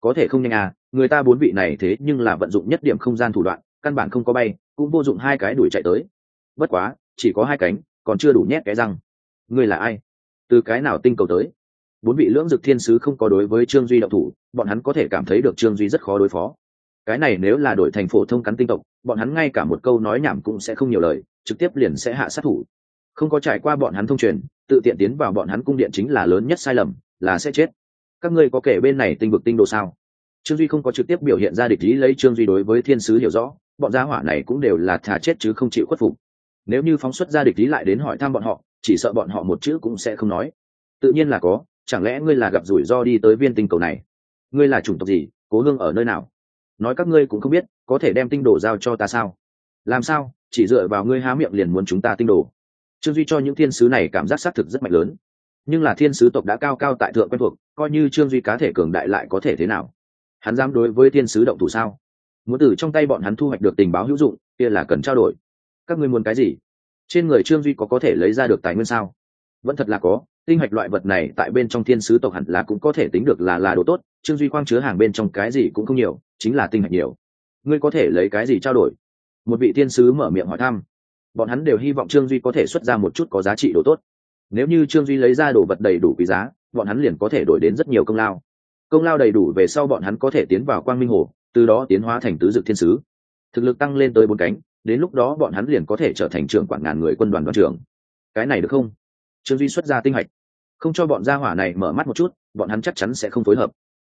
Có thể không nhanh à người ta bốn vị này thế nhưng là vận dụng nhất điểm không gian thủ đoạn, căn bản không có bay, cũng vô dụng hai cái đuổi chạy tới. Bất quá, chỉ có hai cánh, còn chưa đủ nhét cái răng. Người là ai? Từ cái nào tinh cầu tới? Bốn vị lưỡng dực thiên sứ không có đối với trương duy đậu thủ, bọn hắn có thể cảm thấy được trương duy rất khó đối phó. Cái này nếu là đổi thành phổ thông cắn tinh tộc, bọn hắn ngay cả một câu nói nhảm cũng sẽ không nhiều lời trực tiếp liền sẽ hạ sát thủ. Không có trải qua bọn hắn thông truyền, tự tiện tiến vào bọn hắn cung điện chính là lớn nhất sai lầm, là sẽ chết. Các ngươi có kể bên này tinh vực tinh đồ sao? Trương duy không có trực tiếp biểu hiện ra địch ý lấy trương duy đối với thiên sứ hiểu rõ, bọn gia hỏa này cũng đều là thà chết chứ không chịu khuất phục. Nếu như phóng xuất ra địch ý lại đến hỏi thăm bọn họ, chỉ sợ bọn họ một chữ cũng sẽ không nói. Tự nhiên là có, chẳng lẽ ngươi là gặp rủi ro đi tới viên tinh cầu này? Ngươi là chủng tộc gì, cố hương ở nơi nào? Nói các ngươi cũng không biết, có thể đem tinh đồ giao cho ta sao? Làm sao? Chỉ dựa vào ngươi há miệng liền muốn chúng ta tinh đồ. Trương duy cho những thiên sứ này cảm giác xác thực rất mạnh lớn. Nhưng là thiên sứ tộc đã cao cao tại thượng quen thuộc, coi như trương duy cá thể cường đại lại có thể thế nào? Hắn dám đối với thiên sứ động thủ sao? Muốn từ trong tay bọn hắn thu hoạch được tình báo hữu dụng, kia là cần trao đổi. Các ngươi muốn cái gì? Trên người trương duy có có thể lấy ra được tài nguyên sao? Vẫn thật là có, tinh hạch loại vật này tại bên trong thiên sứ tộc hẳn là cũng có thể tính được là là đồ tốt, trương duy khoang chứa hàng bên trong cái gì cũng không nhiều, chính là tinh hạch nhiều. Ngươi có thể lấy cái gì trao đổi? Một vị thiên sứ mở miệng hỏi thăm. Bọn hắn đều hy vọng trương duy có thể xuất ra một chút có giá trị đồ tốt. Nếu như trương duy lấy ra đồ vật đầy đủ quý giá, bọn hắn liền có thể đổi đến rất nhiều công lao. Công lao đầy đủ về sau bọn hắn có thể tiến vào quang minh hồ, từ đó tiến hóa thành tứ dực thiên sứ. Thực lực tăng lên tới bốn cánh, đến lúc đó bọn hắn liền có thể trở thành trưởng quản ngàn người quân đoàn đoàn trưởng. Cái này được không? Trương duy xuất ra tinh hạch. Không cho bọn gia hỏa này mở mắt một chút, bọn hắn chắc chắn sẽ không phối hợp.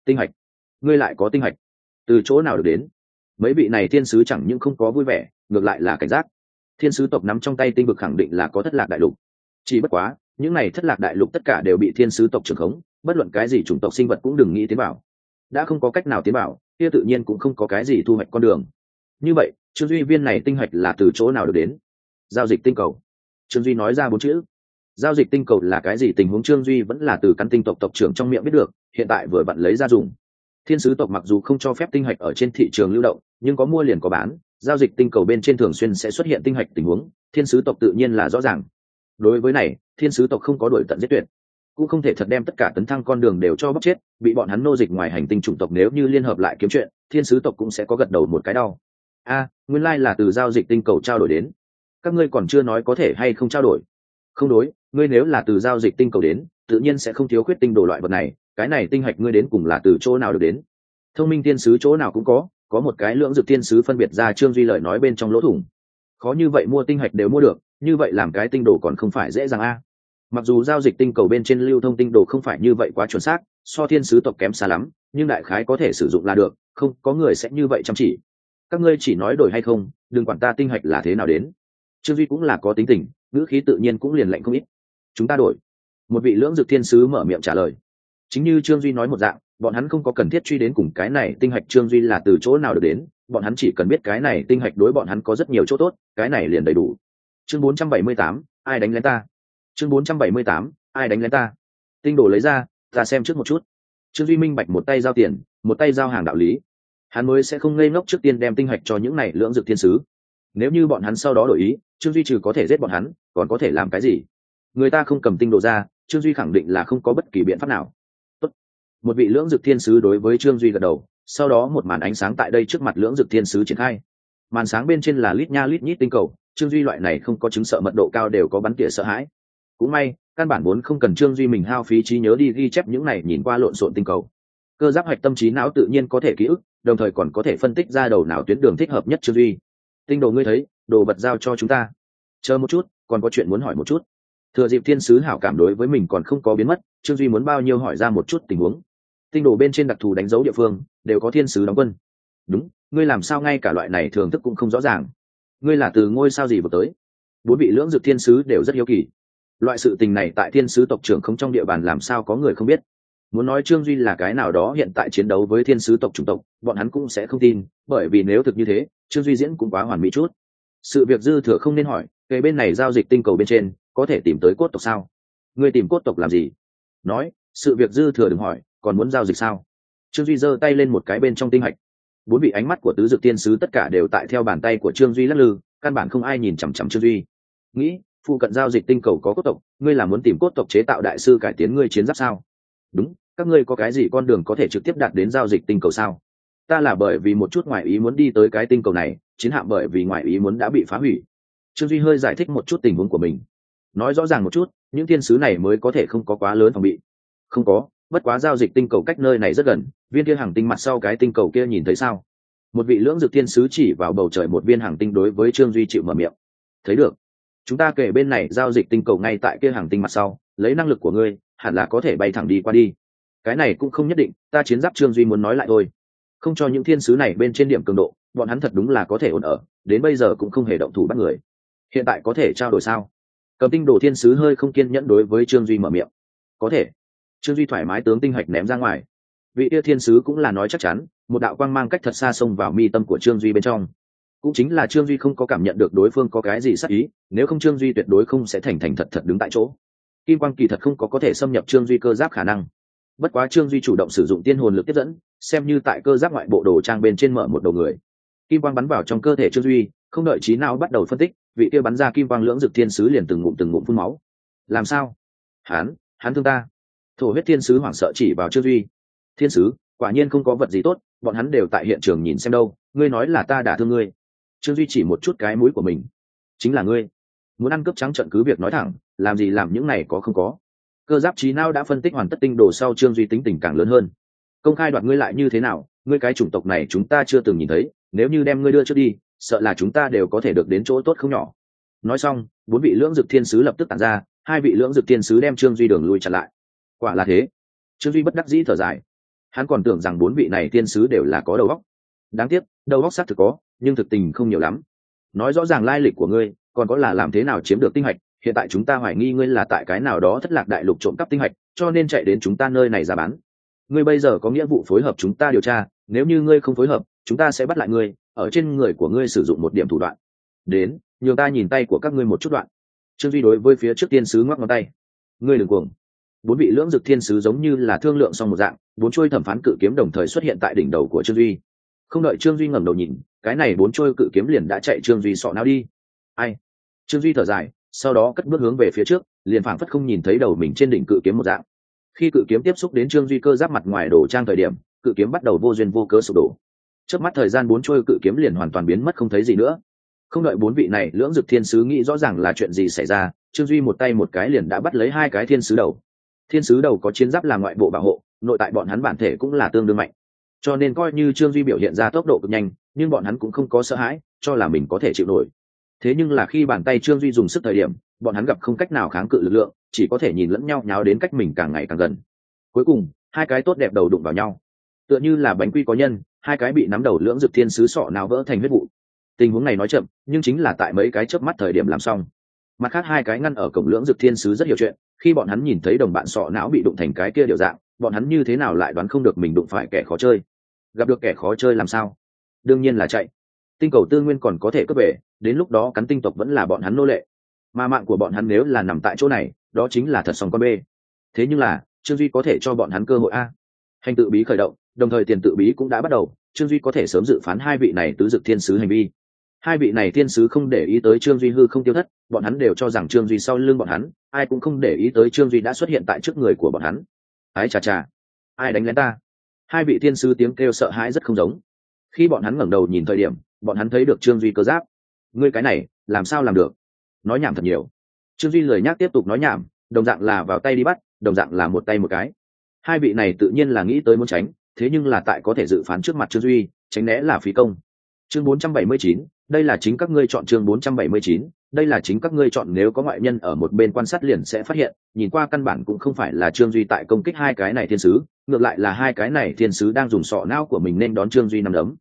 Tinh hạch. Ngươi lại có tinh hạch. Từ chỗ nào được đến? Mấy vị này thiên sứ chẳng những không có vui vẻ, ngược lại là cảnh giác. Thiên sứ tộc nắm trong tay tinh vực khẳng định là có thất lạc đại lục. Chỉ bất quá, những này thất lạc đại lục tất cả đều bị thiên sứ tộc trưởng khống, bất luận cái gì chủng tộc sinh vật cũng đừng nghĩ tiến bảo đã không có cách nào tiến bảo kia tự nhiên cũng không có cái gì thu hoạch con đường. Như vậy, trương duy viên này tinh hoạch là từ chỗ nào được đến? Giao dịch tinh cầu. Trương duy nói ra bốn chữ. Giao dịch tinh cầu là cái gì? Tình huống trương duy vẫn là từ căn tinh tộc tộc trưởng trong miệng biết được, hiện tại vừa vặn lấy ra dùng thiên sứ tộc mặc dù không cho phép tinh hạch ở trên thị trường lưu động, nhưng có mua liền có bán, giao dịch tinh cầu bên trên thường xuyên sẽ xuất hiện tinh hạch tình huống, thiên sứ tộc tự nhiên là rõ ràng. Đối với này, thiên sứ tộc không có đổi tận giết tuyệt. Cũng không thể thật đem tất cả tấn thăng con đường đều cho bóc chết, bị bọn hắn nô dịch ngoài hành tinh chủng tộc nếu như liên hợp lại kiếm chuyện, thiên sứ tộc cũng sẽ có gật đầu một cái đau. A, nguyên lai là từ giao dịch tinh cầu trao đổi đến. Các ngươi còn chưa nói có thể hay không trao đổi. Không đối, ngươi nếu là từ giao dịch tinh cầu đến, tự nhiên sẽ không thiếu khuyết tinh đồ loại vật này cái này tinh hạch ngươi đến cùng là từ chỗ nào được đến? Thông minh tiên sứ chỗ nào cũng có có một cái lưỡng dược tiên sứ phân biệt ra trương duy lợi nói bên trong lỗ thủng. Khó như vậy mua tinh hạch đều mua được, như vậy làm cái tinh đồ còn không phải dễ dàng a. Mặc dù giao dịch tinh cầu bên trên lưu thông tinh đồ không phải như vậy quá chuẩn xác, so thiên sứ tộc kém xa lắm, nhưng đại khái có thể sử dụng là được, không, có người sẽ như vậy chăm chỉ. Các ngươi chỉ nói đổi hay không, đừng quản ta tinh hạch là thế nào đến. Trương duy cũng là có tính tình, ngữ khí tự nhiên cũng liền lạnh không ít. Chúng ta đổi. Một vị lưỡng dực thiên sứ mở miệng trả lời chính như trương duy nói một dạng bọn hắn không có cần thiết truy đến cùng cái này tinh hạch trương duy là từ chỗ nào được đến bọn hắn chỉ cần biết cái này tinh hạch đối bọn hắn có rất nhiều chỗ tốt cái này liền đầy đủ. Chương 478, ai đánh lén ta? Chương 478, ai đánh lén ta? Tinh đồ lấy ra ta xem trước một chút. Trương duy minh bạch một tay giao tiền một tay giao hàng đạo lý. Hắn mới sẽ không ngây ngốc trước tiên đem tinh hạch cho những này lưỡng dực thiên sứ. Nếu như bọn hắn sau đó đổi ý trương duy trừ có thể giết bọn hắn còn có thể làm cái gì? Người ta không cầm tinh đồ ra trương duy khẳng định là không có bất kỳ biện pháp nào một vị lưỡng dực thiên sứ đối với trương duy gật đầu, sau đó một màn ánh sáng tại đây trước mặt lưỡng dực thiên sứ triển khai. Màn sáng bên trên là lít nha lít nhít tinh cầu, trương duy loại này không có chứng sợ mật độ cao đều có bắn tỉa sợ hãi. Cũng may, căn bản vốn không cần trương duy mình hao phí trí nhớ đi ghi chép những này nhìn qua lộn xộn tinh cầu. Cơ giáp hoạch tâm trí não tự nhiên có thể ký ức, đồng thời còn có thể phân tích ra đầu nào tuyến đường thích hợp nhất trương duy. Tinh đồ ngươi thấy, đồ vật giao cho chúng ta. Chờ một chút, còn có chuyện muốn hỏi một chút. Thừa dịp thiên sứ hảo cảm đối với mình còn không có biến mất, trương duy muốn bao nhiêu hỏi ra một chút tình huống tinh đồ bên trên đặc thù đánh dấu địa phương, đều có thiên sứ đóng quân. Đúng, ngươi làm sao ngay cả loại này thưởng thức cũng không rõ ràng. Ngươi là từ ngôi sao gì vừa tới? Bốn vị lưỡng dược thiên sứ đều rất hiếu kỳ. Loại sự tình này tại thiên sứ tộc trưởng không trong địa bàn làm sao có người không biết. Muốn nói trương duy là cái nào đó hiện tại chiến đấu với thiên sứ tộc chủng tộc, bọn hắn cũng sẽ không tin, bởi vì nếu thực như thế, trương duy diễn cũng quá hoàn mỹ chút. Sự việc dư thừa không nên hỏi cây bên này giao dịch tinh cầu bên trên, có thể tìm tới cốt tộc sao? Ngươi tìm cốt tộc làm gì? Nói, sự việc dư thừa đừng hỏi còn muốn giao dịch sao? Trương duy giơ tay lên một cái bên trong tinh hạch. Bốn vị ánh mắt của tứ dực tiên sứ tất cả đều tại theo bàn tay của trương duy lắc lư, căn bản không ai nhìn chằm chằm trương duy. Nghĩ, phụ cận giao dịch tinh cầu có cốt tộc, ngươi là muốn tìm cốt tộc chế tạo đại sư cải tiến ngươi chiến giáp sao? Đúng, các ngươi có cái gì con đường có thể trực tiếp đạt đến giao dịch tinh cầu sao? Ta là bởi vì một chút ngoại ý muốn đi tới cái tinh cầu này, chiến hạm bởi vì ngoại ý muốn đã bị phá hủy. Trương duy hơi giải thích một chút tình huống của mình. Nói rõ ràng một chút, những thiên sứ này mới có thể không có quá lớn phòng bị. Không có bất quá giao dịch tinh cầu cách nơi này rất gần, viên kia hàng tinh mặt sau cái tinh cầu kia nhìn thấy sao? Một vị lưỡng dược thiên sứ chỉ vào bầu trời một viên hàng tinh đối với trương duy chịu mở miệng. Thấy được. Chúng ta kể bên này giao dịch tinh cầu ngay tại kia hàng tinh mặt sau, lấy năng lực của ngươi, hẳn là có thể bay thẳng đi qua đi. Cái này cũng không nhất định, ta chiến giáp trương duy muốn nói lại thôi. Không cho những thiên sứ này bên trên điểm cường độ, bọn hắn thật đúng là có thể ổn ở, đến bây giờ cũng không hề động thủ bắt người. Hiện tại có thể trao đổi sao? Cầm tinh đồ thiên sứ hơi không kiên nhẫn đối với trương duy mở miệng. Có thể trương duy thoải mái tướng tinh hạch ném ra ngoài. Vị tia thiên sứ cũng là nói chắc chắn, một đạo quang mang cách thật xa xông vào mi tâm của trương duy bên trong. Cũng chính là trương duy không có cảm nhận được đối phương có cái gì sắc ý, nếu không trương duy tuyệt đối không sẽ thành thành thật thật đứng tại chỗ. Kim quang kỳ thật không có có thể xâm nhập trương duy cơ giáp khả năng. Bất quá trương duy chủ động sử dụng tiên hồn lực tiếp dẫn, xem như tại cơ giáp ngoại bộ đồ trang bên trên mở một đầu người. Kim quang bắn vào trong cơ thể trương duy, không đợi trí nào bắt đầu phân tích, vị kia bắn ra kim quang lưỡng dực thiên sứ liền từng ngụm từng ngụm phun máu. Làm sao? Hán hắn thương ta thổ huyết thiên sứ hoảng sợ chỉ vào trương duy. Thiên sứ, quả nhiên không có vật gì tốt, bọn hắn đều tại hiện trường nhìn xem đâu, ngươi nói là ta đã thương ngươi. Trương duy chỉ một chút cái mũi của mình. Chính là ngươi. Muốn ăn cướp trắng trận cứ việc nói thẳng, làm gì làm những này có không có. Cơ giáp trí não đã phân tích hoàn tất tinh đồ sau trương duy tính tình càng lớn hơn. Công khai đoạt ngươi lại như thế nào, ngươi cái chủng tộc này chúng ta chưa từng nhìn thấy, nếu như đem ngươi đưa trước đi, sợ là chúng ta đều có thể được đến chỗ tốt không nhỏ. Nói xong, bốn vị lưỡng dực thiên sứ lập tức tản ra, hai vị lưỡng dực thiên sứ đem trương duy đường lui chặn lại quả là thế. Trương duy bất đắc dĩ thở dài. Hắn còn tưởng rằng bốn vị này tiên sứ đều là có đầu óc. Đáng tiếc, đầu óc xác thực có, nhưng thực tình không nhiều lắm. Nói rõ ràng lai lịch của ngươi, còn có là làm thế nào chiếm được tinh hạch, hiện tại chúng ta hoài nghi ngươi là tại cái nào đó thất lạc đại lục trộm cắp tinh hạch, cho nên chạy đến chúng ta nơi này ra bán. Ngươi bây giờ có nghĩa vụ phối hợp chúng ta điều tra, nếu như ngươi không phối hợp, chúng ta sẽ bắt lại ngươi, ở trên người của ngươi sử dụng một điểm thủ đoạn. Đến, nhường ta nhìn tay của các ngươi một chút đoạn. Trương duy đối với phía trước tiên sứ ngoắc ngón tay. Ngươi đừng cuồng bốn vị lưỡng dực thiên sứ giống như là thương lượng xong một dạng, bốn trôi thẩm phán cự kiếm đồng thời xuất hiện tại đỉnh đầu của trương duy. Không đợi trương duy ngẩng đầu nhìn, cái này bốn trôi cự kiếm liền đã chạy trương duy sọ não đi. Ai? Trương duy thở dài, sau đó cất bước hướng về phía trước, liền phảng phất không nhìn thấy đầu mình trên đỉnh cự kiếm một dạng. Khi cự kiếm tiếp xúc đến trương duy cơ giáp mặt ngoài đổ trang thời điểm, cự kiếm bắt đầu vô duyên vô cớ sụp đổ. Trước mắt thời gian bốn trôi cự kiếm liền hoàn toàn biến mất không thấy gì nữa. Không đợi bốn vị này lưỡng dực thiên sứ nghĩ rõ ràng là chuyện gì xảy ra, trương duy một tay một cái liền đã bắt lấy hai cái thiên sứ đầu thiên sứ đầu có chiến giáp làm ngoại bộ bảo hộ, nội tại bọn hắn bản thể cũng là tương đương mạnh. Cho nên coi như trương duy biểu hiện ra tốc độ cực nhanh, nhưng bọn hắn cũng không có sợ hãi, cho là mình có thể chịu nổi. Thế nhưng là khi bàn tay trương duy dùng sức thời điểm, bọn hắn gặp không cách nào kháng cự lực lượng, chỉ có thể nhìn lẫn nhau nháo đến cách mình càng ngày càng gần. Cuối cùng, hai cái tốt đẹp đầu đụng vào nhau. Tựa như là bánh quy có nhân, hai cái bị nắm đầu lưỡng dực thiên sứ sọ nào vỡ thành huyết vụ. Tình huống này nói chậm, nhưng chính là tại mấy cái chớp mắt thời điểm làm xong. Mặt khác hai cái ngăn ở cổng lưỡng dực thiên sứ rất hiểu chuyện khi bọn hắn nhìn thấy đồng bạn sọ não bị đụng thành cái kia điều dạng, bọn hắn như thế nào lại đoán không được mình đụng phải kẻ khó chơi? Gặp được kẻ khó chơi làm sao? Đương nhiên là chạy. Tinh cầu tư nguyên còn có thể cướp về, đến lúc đó cắn tinh tộc vẫn là bọn hắn nô lệ. Mà mạng của bọn hắn nếu là nằm tại chỗ này, đó chính là thật sòng con bê. Thế nhưng là, trương duy có thể cho bọn hắn cơ hội a. Hành tự bí khởi động, đồng thời tiền tự bí cũng đã bắt đầu, trương duy có thể sớm dự phán hai vị này tứ dực thiên sứ hành vi hai vị này thiên sứ không để ý tới trương duy hư không tiêu thất bọn hắn đều cho rằng trương duy sau lưng bọn hắn ai cũng không để ý tới trương duy đã xuất hiện tại trước người của bọn hắn. Ái chà chà ai đánh lén ta? Hai vị thiên sứ tiếng kêu sợ hãi rất không giống. Khi bọn hắn ngẩng đầu nhìn thời điểm bọn hắn thấy được trương duy cơ giáp. Ngươi cái này làm sao làm được? Nói nhảm thật nhiều. Trương duy lời nhắc tiếp tục nói nhảm đồng dạng là vào tay đi bắt đồng dạng là một tay một cái. Hai vị này tự nhiên là nghĩ tới muốn tránh thế nhưng là tại có thể dự phán trước mặt trương duy tránh né là phí công. Chương 479, đây là chính các ngươi chọn chương 479, đây là chính các ngươi chọn nếu có ngoại nhân ở một bên quan sát liền sẽ phát hiện nhìn qua căn bản cũng không phải là trương duy tại công kích hai cái này thiên sứ ngược lại là hai cái này thiên sứ đang dùng sọ não của mình nên đón trương duy nằm đấm.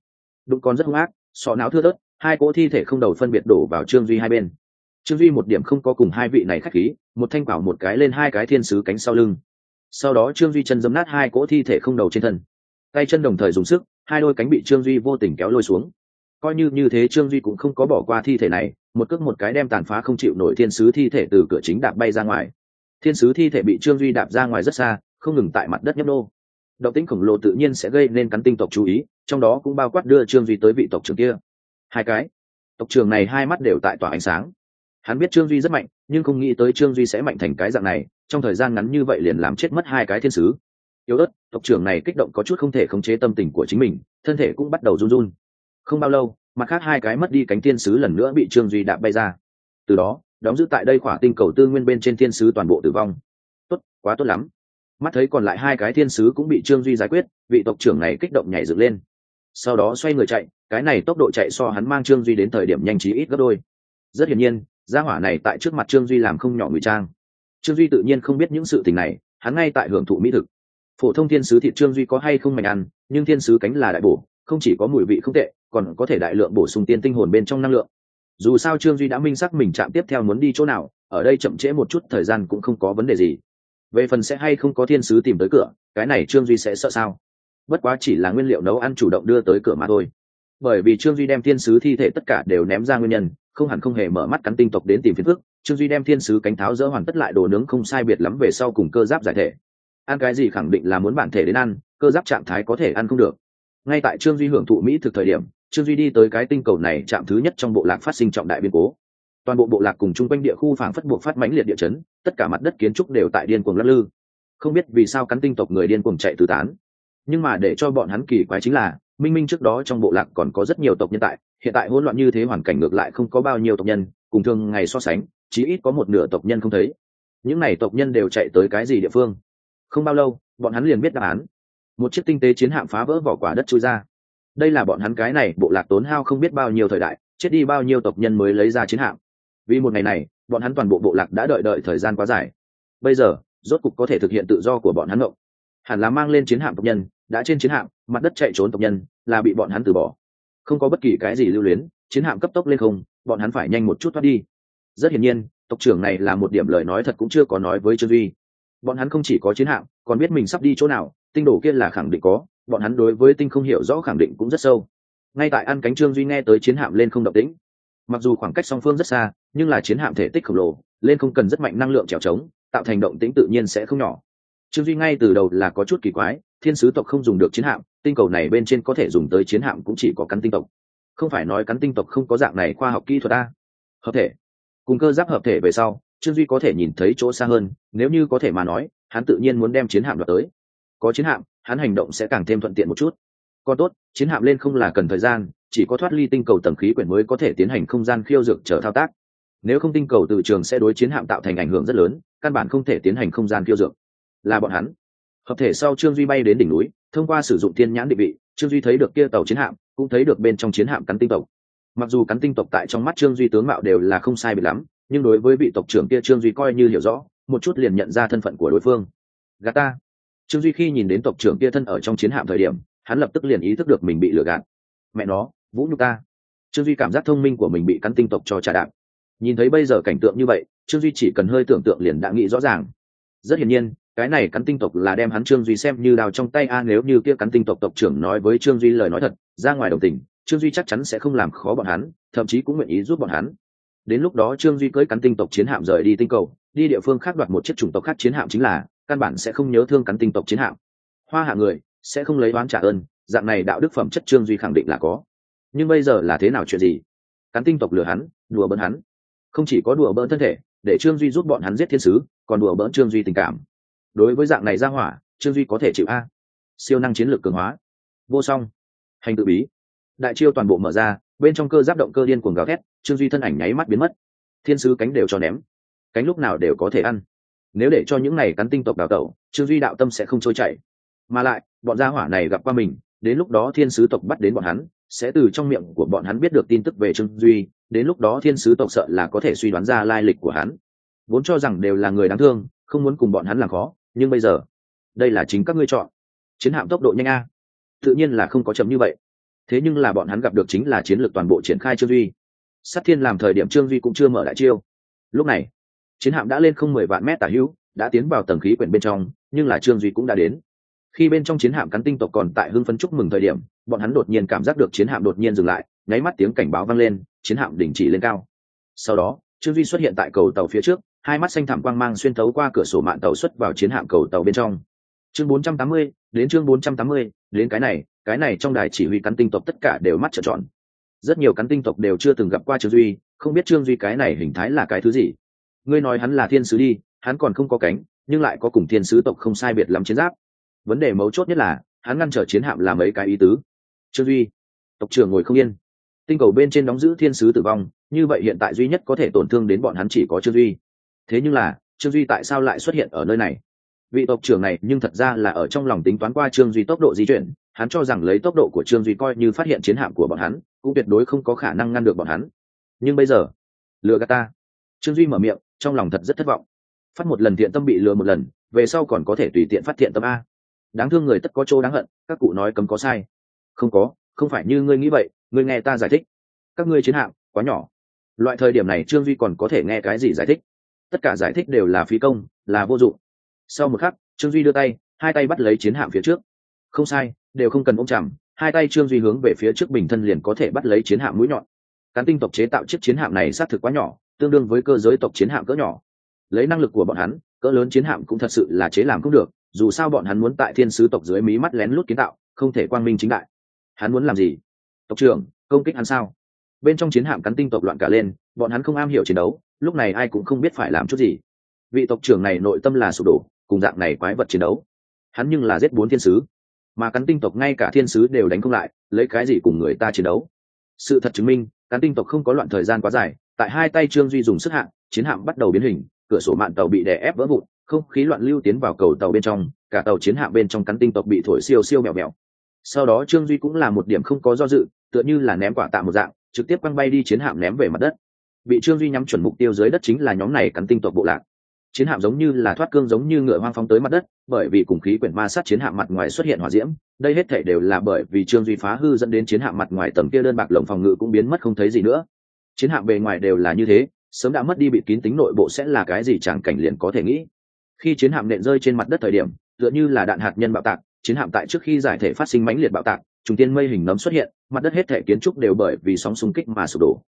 Đụng con rất hung ác sọ não thưa thớt hai cỗ thi thể không đầu phân biệt đổ vào trương duy hai bên. Trương duy một điểm không có cùng hai vị này khách khí một thanh bảo một cái lên hai cái thiên sứ cánh sau lưng. Sau đó trương duy chân dấm nát hai cỗ thi thể không đầu trên thân. Tay chân đồng thời dùng sức hai đôi cánh bị trương duy vô tình kéo lôi xuống coi như như thế trương duy cũng không có bỏ qua thi thể này, một cước một cái đem tàn phá không chịu nổi thiên sứ thi thể từ cửa chính đạp bay ra ngoài. Thiên sứ thi thể bị trương duy đạp ra ngoài rất xa, không ngừng tại mặt đất nhấp nô. Động tĩnh khổng lồ tự nhiên sẽ gây nên cắn tinh tộc chú ý, trong đó cũng bao quát đưa trương duy tới vị tộc trưởng kia. Hai cái. Tộc trưởng này hai mắt đều tại tỏa ánh sáng. Hắn biết trương duy rất mạnh, nhưng không nghĩ tới trương duy sẽ mạnh thành cái dạng này, trong thời gian ngắn như vậy liền làm chết mất hai cái thiên sứ. Yếu ớt, tộc trưởng này kích động có chút không thể khống chế tâm tình của chính mình, thân thể cũng bắt đầu run run không bao lâu, mặt khác hai cái mất đi cánh thiên sứ lần nữa bị trương duy đạp bay ra. Từ đó, đóng giữ tại đây khỏa tinh cầu tư nguyên bên trên thiên sứ toàn bộ tử vong. Tốt, quá tốt lắm. Mắt thấy còn lại hai cái thiên sứ cũng bị trương duy giải quyết, vị tộc trưởng này kích động nhảy dựng lên. Sau đó xoay người chạy, cái này tốc độ chạy so hắn mang trương duy đến thời điểm nhanh trí ít gấp đôi. Rất hiển nhiên, gia hỏa này tại trước mặt trương duy làm không nhỏ ngụy trang. Trương duy tự nhiên không biết những sự tình này, hắn ngay tại hưởng thụ mỹ thực. Phổ thông thiên sứ thịt trương duy có hay không mạnh ăn, nhưng thiên sứ cánh là đại bổ không chỉ có mùi vị không tệ, còn có thể đại lượng bổ sung tiên tinh hồn bên trong năng lượng. Dù sao trương duy đã minh xác mình chạm tiếp theo muốn đi chỗ nào, ở đây chậm trễ một chút thời gian cũng không có vấn đề gì. Về phần sẽ hay không có thiên sứ tìm tới cửa, cái này trương duy sẽ sợ sao? Bất quá chỉ là nguyên liệu nấu ăn chủ động đưa tới cửa mà thôi. Bởi vì trương duy đem thiên sứ thi thể tất cả đều ném ra nguyên nhân, không hẳn không hề mở mắt cắn tinh tộc đến tìm phiền phức, trương duy đem thiên sứ cánh tháo dỡ hoàn tất lại đồ nướng không sai biệt lắm về sau cùng cơ giáp giải thể. Ăn cái gì khẳng định là muốn bản thể đến ăn, cơ giáp trạng thái có thể ăn không được ngay tại trương duy hưởng thụ mỹ thực thời điểm, trương duy đi tới cái tinh cầu này chạm thứ nhất trong bộ lạc phát sinh trọng đại biến cố. Toàn bộ bộ lạc cùng chung quanh địa khu phảng phất buộc phát mãnh liệt địa chấn, tất cả mặt đất kiến trúc đều tại điên cuồng lắc lư. Không biết vì sao cắn tinh tộc người điên cuồng chạy tứ tán. Nhưng mà để cho bọn hắn kỳ quái chính là, minh minh trước đó trong bộ lạc còn có rất nhiều tộc nhân tại, hiện tại hỗn loạn như thế hoàn cảnh ngược lại không có bao nhiêu tộc nhân, cùng thường ngày so sánh, chí ít có một nửa tộc nhân không thấy. Những n à y tộc nhân đều chạy tới cái gì địa phương? Không bao lâu, bọn hắn liền biết đáp án một chiếc tinh tế chiến hạm phá vỡ vỏ quả đất trôi ra. Đây là bọn hắn cái này, bộ lạc tốn hao không biết bao nhiêu thời đại, chết đi bao nhiêu tộc nhân mới lấy ra chiến hạm. Vì một ngày này, bọn hắn toàn bộ bộ lạc đã đợi đợi thời gian quá dài. Bây giờ, rốt cục có thể thực hiện tự do của bọn hắn ngộng. Hẳn là mang lên chiến hạm tộc nhân, đã trên chiến hạm, mặt đất chạy trốn tộc nhân, là bị bọn hắn từ bỏ. Không có bất kỳ cái gì lưu luyến, chiến hạm cấp tốc lên không, bọn hắn phải nhanh một chút thoát đi. Rất hiển nhiên, tộc trưởng này là một điểm lời nói thật cũng chưa có nói với trương duy. Bọn hắn không chỉ có chiến hạm, còn biết mình sắp đi chỗ nào tinh đổ kia là khẳng định có, bọn hắn đối với tinh không hiểu rõ khẳng định cũng rất sâu. Ngay tại ăn cánh trương duy nghe tới chiến hạm lên không động tĩnh, mặc dù khoảng cách song phương rất xa, nhưng là chiến hạm thể tích khổng lồ, lên không cần rất mạnh năng lượng trèo trống, tạo thành động tĩnh tự nhiên sẽ không nhỏ. Trương duy ngay từ đầu là có chút kỳ quái, thiên sứ tộc không dùng được chiến hạm, tinh cầu này bên trên có thể dùng tới chiến hạm cũng chỉ có cắn tinh tộc. Không phải nói cắn tinh tộc không có dạng này khoa học kỹ thuật a. Hợp thể. Cùng cơ giáp hợp thể về sau, trương duy có thể nhìn thấy chỗ xa hơn, nếu như có thể mà nói, hắn tự nhiên muốn đem chiến hạm đoạt tới có chiến hạm, hắn hành động sẽ càng thêm thuận tiện một chút. Còn tốt, chiến hạm lên không là cần thời gian, chỉ có thoát ly tinh cầu tầng khí quyển mới có thể tiến hành không gian khiêu dược chờ thao tác. Nếu không tinh cầu từ trường sẽ đối chiến hạm tạo thành ảnh hưởng rất lớn, căn bản không thể tiến hành không gian khiêu dược. Là bọn hắn. Hợp thể sau trương duy bay đến đỉnh núi, thông qua sử dụng thiên nhãn định vị, trương duy thấy được kia tàu chiến hạm, cũng thấy được bên trong chiến hạm cắn tinh tộc. Mặc dù cắn tinh tộc tại trong mắt trương duy tướng mạo đều là không sai bị lắm, nhưng đối với vị tộc trưởng kia trương duy coi như hiểu rõ, một chút liền nhận ra thân phận của đối phương. Gà ta trương duy khi nhìn đến tộc trưởng kia thân ở trong chiến hạm thời điểm, hắn lập tức liền ý thức được mình bị lừa gạt. Mẹ nó, vũ nhục ta. Trương duy cảm giác thông minh của mình bị cắn tinh tộc cho trả đạm nhìn thấy bây giờ cảnh tượng như vậy, trương duy chỉ cần hơi tưởng tượng liền đã nghĩ rõ ràng. Rất hiển nhiên, cái này cắn tinh tộc là đem hắn trương duy xem như đào trong tay a, nếu như kia cắn tinh tộc tộc trưởng nói với trương duy lời nói thật, ra ngoài đồng tình, trương duy chắc chắn sẽ không làm khó bọn hắn, thậm chí cũng nguyện ý giúp bọn hắn. Đến lúc đó trương duy cưới cắn tinh tộc chiến hạm rời đi tinh cầu, đi địa phương khác đoạt một chiếc chủng tộc khác chiến hạm chính là căn bản sẽ không nhớ thương cắn tinh tộc chiến hạm. Hoa hạ người sẽ không lấy oán trả ơn, dạng này đạo đức phẩm chất trương duy khẳng định là có. Nhưng bây giờ là thế nào chuyện gì? Cắn tinh tộc lừa hắn, đùa bỡn hắn. Không chỉ có đùa bỡn thân thể, để trương duy giúp bọn hắn giết thiên sứ, còn đùa bỡn trương duy tình cảm. Đối với dạng này ra hỏa, trương duy có thể chịu a. Siêu năng chiến lược cường hóa. Vô song. Hành tự bí. Đại chiêu toàn bộ mở ra, bên trong cơ giáp động cơ điên cuồng gào thét, trương duy thân ảnh nháy mắt biến mất. Thiên sứ cánh đều cho ném. Cánh lúc nào đều có thể ăn nếu để cho những này cắn tinh tộc đào tẩu, trương duy đạo tâm sẽ không trôi chảy. Mà lại, bọn gia hỏa này gặp qua mình, đến lúc đó thiên sứ tộc bắt đến bọn hắn, sẽ từ trong miệng của bọn hắn biết được tin tức về trương duy, đến lúc đó thiên sứ tộc sợ là có thể suy đoán ra lai lịch của hắn. Vốn cho rằng đều là người đáng thương, không muốn cùng bọn hắn làm khó, nhưng bây giờ, đây là chính các ngươi chọn. Chiến hạm tốc độ nhanh a. Tự nhiên là không có chậm như vậy. Thế nhưng là bọn hắn gặp được chính là chiến lược toàn bộ triển khai trương duy. Sát thiên làm thời điểm trương duy cũng chưa mở đại chiêu. Lúc này chiến hạm đã lên không mười vạn mét tả hữu đã tiến vào tầng khí quyển bên trong nhưng là trương duy cũng đã đến. Khi bên trong chiến hạm cắn tinh tộc còn tại hưng phấn chúc mừng thời điểm bọn hắn đột nhiên cảm giác được chiến hạm đột nhiên dừng lại nháy mắt tiếng cảnh báo vang lên chiến hạm đình chỉ lên cao. Sau đó trương duy xuất hiện tại cầu tàu phía trước hai mắt xanh thẳm quang mang xuyên thấu qua cửa sổ mạng tàu xuất vào chiến hạm cầu tàu bên trong. Chương 480, đến chương 480, đến cái này cái này trong đài chỉ huy cắn tinh tộc tất cả đều mắt trợn tròn. Rất nhiều cắn tinh tộc đều chưa từng gặp qua trương duy không biết trương duy cái này hình thái là cái thứ gì ngươi nói hắn là thiên sứ đi, hắn còn không có cánh, nhưng lại có cùng thiên sứ tộc không sai biệt lắm chiến giáp. Vấn đề mấu chốt nhất là, hắn ngăn trở chiến hạm làm ấy cái ý tứ. Trương duy, tộc trưởng ngồi không yên. Tinh cầu bên trên đóng giữ thiên sứ tử vong, như vậy hiện tại duy nhất có thể tổn thương đến bọn hắn chỉ có trương duy. Thế nhưng là, trương duy tại sao lại xuất hiện ở nơi này? Vị tộc trưởng này nhưng thật ra là ở trong lòng tính toán qua trương duy tốc độ di chuyển, hắn cho rằng lấy tốc độ của trương duy coi như phát hiện chiến hạm của bọn hắn, cũng tuyệt đối không có khả năng ngăn được bọn hắn. Nhưng bây giờ, lừa gạt ta trương duy mở miệng, trong lòng thật rất thất vọng. Phát một lần thiện tâm bị lừa một lần, về sau còn có thể tùy tiện phát thiện tâm a. Đáng thương người tất có chỗ đáng hận, các cụ nói cấm có sai. Không có, không phải như ngươi nghĩ vậy, ngươi nghe ta giải thích. Các ngươi chiến hạm, quá nhỏ. Loại thời điểm này trương duy còn có thể nghe cái gì giải thích? Tất cả giải thích đều là phí công, là vô dụng. Sau một khắc, trương duy đưa tay, hai tay bắt lấy chiến hạm phía trước. Không sai, đều không cần ôm chằm hai tay trương duy hướng về phía trước bình thân liền có thể bắt lấy chiến hạm mũi nhọn. Cán tinh tộc chế tạo chiếc chiến hạm này xác thực quá nhỏ tương đương với cơ giới tộc chiến hạm cỡ nhỏ. Lấy năng lực của bọn hắn, cỡ lớn chiến hạm cũng thật sự là chế làm không được, dù sao bọn hắn muốn tại thiên sứ tộc dưới mí mắt lén lút kiến tạo, không thể quang minh chính đại. Hắn muốn làm gì? Tộc trưởng, công kích hắn sao? Bên trong chiến hạm cắn tinh tộc loạn cả lên, bọn hắn không am hiểu chiến đấu, lúc này ai cũng không biết phải làm chút gì. Vị tộc trưởng này nội tâm là sụp đổ, cùng dạng này quái vật chiến đấu. Hắn nhưng là giết bốn thiên sứ. Mà cắn tinh tộc ngay cả thiên sứ đều đánh không lại, lấy cái gì cùng người ta chiến đấu? Sự thật chứng minh, cắn tinh tộc không có loạn thời gian quá dài tại hai tay trương duy dùng sức hạng chiến hạm bắt đầu biến hình, cửa sổ mạn tàu bị đè ép vỡ vụn, không khí loạn lưu tiến vào cầu tàu bên trong, cả tàu chiến hạm bên trong cắn tinh tộc bị thổi siêu siêu mèo mèo. Sau đó trương duy cũng là một điểm không có do dự, tựa như là ném quả tạ một dạng, trực tiếp quăng bay đi chiến hạm ném về mặt đất. Bị trương duy nhắm chuẩn mục tiêu dưới đất chính là nhóm này cắn tinh tộc bộ lạc. Chiến hạm giống như là thoát cương giống như ngựa hoang phóng tới mặt đất, bởi vì cùng khí quyển ma sát chiến hạm mặt ngoài xuất hiện hỏa diễm, đây hết thể đều là bởi vì trương duy phá hư dẫn đến chiến hạm mặt ngoài tầng kia đơn bạc lồng phòng ngự cũng biến mất không thấy gì nữa chiến hạm bề ngoài đều là như thế, sớm đã mất đi bị kín tính nội bộ sẽ là cái gì chẳng cảnh liền có thể nghĩ. Khi chiến hạm nện rơi trên mặt đất thời điểm, tựa như là đạn hạt nhân bạo tạc, chiến hạm tại trước khi giải thể phát sinh mãnh liệt bạo tạc, trùng tiên mây hình nấm xuất hiện, mặt đất hết thể kiến trúc đều bởi vì sóng xung kích mà sụp đổ.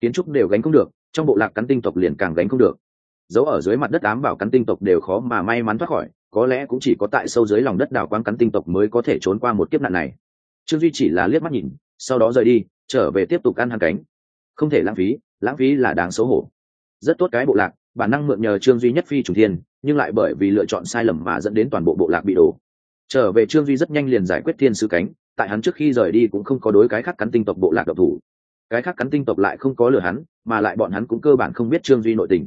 Kiến trúc đều gánh không được, trong bộ lạc cắn tinh tộc liền càng gánh không được. Dấu ở dưới mặt đất ám bảo cắn tinh tộc đều khó mà may mắn thoát khỏi, có lẽ cũng chỉ có tại sâu dưới lòng đất đào quang cắn tinh tộc mới có thể trốn qua một kiếp nạn này. Trương duy chỉ là liếc mắt nhìn, sau đó rời đi, trở về tiếp tục ăn hàng cánh không thể lãng phí lãng phí là đáng xấu hổ. Rất tốt cái bộ lạc, bản năng mượn nhờ trương duy nhất phi trùng thiên, nhưng lại bởi vì lựa chọn sai lầm mà dẫn đến toàn bộ bộ lạc bị đổ. Trở về trương duy rất nhanh liền giải quyết thiên sứ cánh, tại hắn trước khi rời đi cũng không có đối cái khác cắn tinh tộc bộ lạc độc thủ. Cái khác cắn tinh tộc lại không có lừa hắn, mà lại bọn hắn cũng cơ bản không biết trương duy nội tình.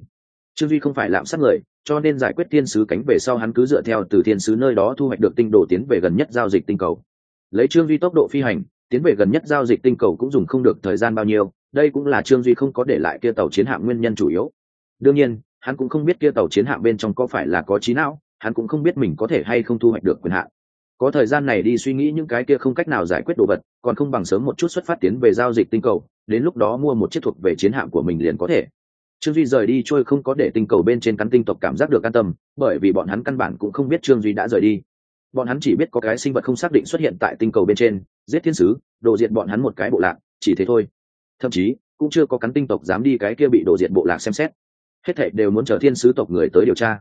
Trương duy không phải lạm sát người, cho nên giải quyết thiên sứ cánh về sau hắn cứ dựa theo từ thiên sứ nơi đó thu hoạch được tinh đồ tiến về gần nhất giao dịch tinh cầu. Lấy trương duy tốc độ phi hành, tiến về gần nhất giao dịch tinh cầu cũng dùng không được thời gian bao nhiêu đây cũng là trương duy không có để lại kia tàu chiến hạm nguyên nhân chủ yếu. Đương nhiên, hắn cũng không biết kia tàu chiến hạm bên trong có phải là có trí não, hắn cũng không biết mình có thể hay không thu hoạch được quyền hạn. Có thời gian này đi suy nghĩ những cái kia không cách nào giải quyết đồ vật, còn không bằng sớm một chút xuất phát tiến về giao dịch tinh cầu, đến lúc đó mua một chiếc thuộc về chiến hạm của mình liền có thể. Trương duy rời đi trôi không có để tinh cầu bên trên cắn tinh tộc cảm giác được an tâm, bởi vì bọn hắn căn bản cũng không biết trương duy đã rời đi. Bọn hắn chỉ biết có cái sinh vật không xác định xuất hiện tại tinh cầu bên trên, giết thiên sứ, đồ diện bọn hắn một cái bộ lạc, chỉ thế thôi thậm chí cũng chưa có cắn tinh tộc dám đi cái kia bị đổ diện bộ lạc xem xét. Hết thệ đều muốn chờ thiên sứ tộc người tới điều tra.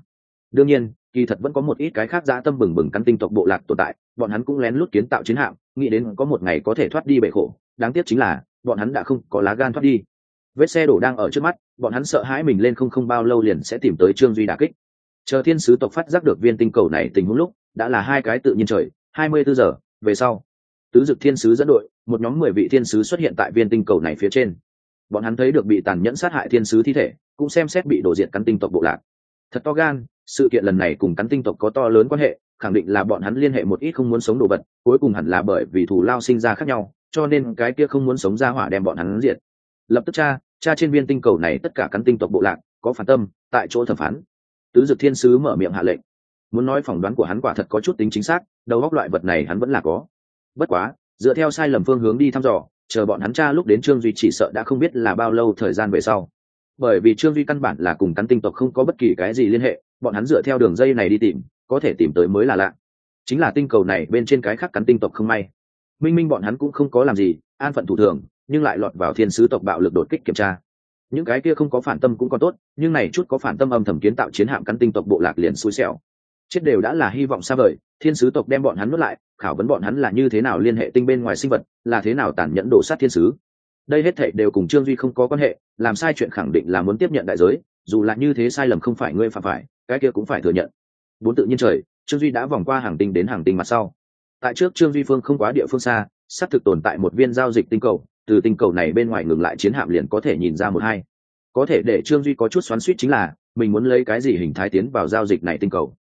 Đương nhiên, kỳ thật vẫn có một ít cái khác dã tâm bừng bừng cắn tinh tộc bộ lạc tồn tại, bọn hắn cũng lén lút kiến tạo chiến hạm, nghĩ đến có một ngày có thể thoát đi bể khổ. Đáng tiếc chính là, bọn hắn đã không có lá gan thoát đi. Vết xe đổ đang ở trước mắt, bọn hắn sợ hãi mình lên không không bao lâu liền sẽ tìm tới trương duy đà kích. Chờ thiên sứ tộc phát giác được viên tinh cầu này tình huống lúc, đã là hai cái tự nhiên trời, hai mươi bốn giờ, về sau tứ dực thiên sứ dẫn đội, một nhóm mười vị thiên sứ xuất hiện tại viên tinh cầu này phía trên. Bọn hắn thấy được bị tàn nhẫn sát hại thiên sứ thi thể, cũng xem xét bị đổ diện cắn tinh tộc bộ lạc. Thật to gan, sự kiện lần này cùng cắn tinh tộc có to lớn quan hệ, khẳng định là bọn hắn liên hệ một ít không muốn sống đồ vật, cuối cùng hẳn là bởi vì thù lao sinh ra khác nhau, cho nên cái kia không muốn sống ra hỏa đem bọn hắn diệt. Lập tức cha cha trên viên tinh cầu này tất cả cắn tinh tộc bộ lạc, có phản tâm, tại chỗ thẩm phán. Tứ dực thiên sứ mở miệng hạ lệnh. Muốn nói phỏng đoán của hắn quả thật có chút tính chính xác, đầu góc loại vật này hắn vẫn là có bất quá, dựa theo sai lầm phương hướng đi thăm dò, chờ bọn hắn cha lúc đến trương duy chỉ sợ đã không biết là bao lâu thời gian về sau. Bởi vì trương duy căn bản là cùng cắn tinh tộc không có bất kỳ cái gì liên hệ, bọn hắn dựa theo đường dây này đi tìm, có thể tìm tới mới là lạ. Chính là tinh cầu này bên trên cái khác cắn tinh tộc không may. Minh minh bọn hắn cũng không có làm gì, an phận thủ thường, nhưng lại lọt vào thiên sứ tộc bạo lực đột kích kiểm tra. Những cái kia không có phản tâm cũng còn tốt, nhưng này chút có phản tâm âm thầm kiến tạo chiến hạm cắn tinh tộc bộ lạc liền xui xẻo chết đều đã là hy vọng xa vời, thiên sứ tộc đem bọn hắn nuốt lại, khảo vấn bọn hắn là như thế nào liên hệ tinh bên ngoài sinh vật, là thế nào tàn nhẫn đổ sát thiên sứ. Đây hết thệ đều cùng trương duy không có quan hệ, làm sai chuyện khẳng định là muốn tiếp nhận đại giới, dù là như thế sai lầm không phải ngươi phạm phải, cái kia cũng phải thừa nhận. Bốn tự nhiên trời, trương duy đã vòng qua hàng tinh đến hàng tinh mặt sau. Tại trước trương duy phương không quá địa phương xa sắp thực tồn tại một viên giao dịch tinh cầu, từ tinh cầu này bên ngoài ngừng lại chiến hạm liền có thể nhìn ra một hai. Có thể để trương duy có chút xoắn suýt chính là, mình muốn lấy cái gì hình thái tiến vào giao dịch này tinh cầu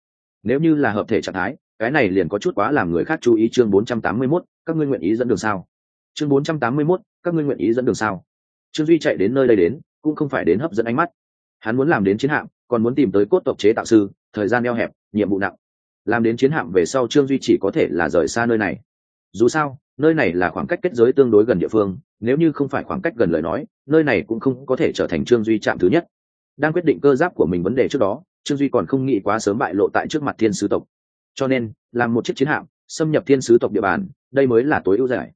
nếu như là hợp thể trạng thái cái này liền có chút quá làm người khác chú ý chương 481, các ngươi nguyện ý dẫn đường sao? Chương 481, các ngươi nguyện ý dẫn đường sao? Trương duy chạy đến nơi đây đến cũng không phải đến hấp dẫn ánh mắt. Hắn muốn làm đến chiến hạm còn muốn tìm tới cốt tộc chế tạo sư thời gian eo hẹp nhiệm vụ nặng. Làm đến chiến hạm về sau trương duy chỉ có thể là rời xa nơi này. Dù sao nơi này là khoảng cách kết giới tương đối gần địa phương nếu như không phải khoảng cách gần lời nói nơi này cũng không có thể trở thành trương duy chạm thứ nhất. Đang quyết định cơ giáp của mình vấn đề trước đó trương duy còn không nghĩ quá sớm bại lộ tại trước mặt thiên sứ tộc. Cho nên, làm một chiếc chiến hạm, xâm nhập thiên sứ tộc địa bàn, đây mới là tối ưu giải.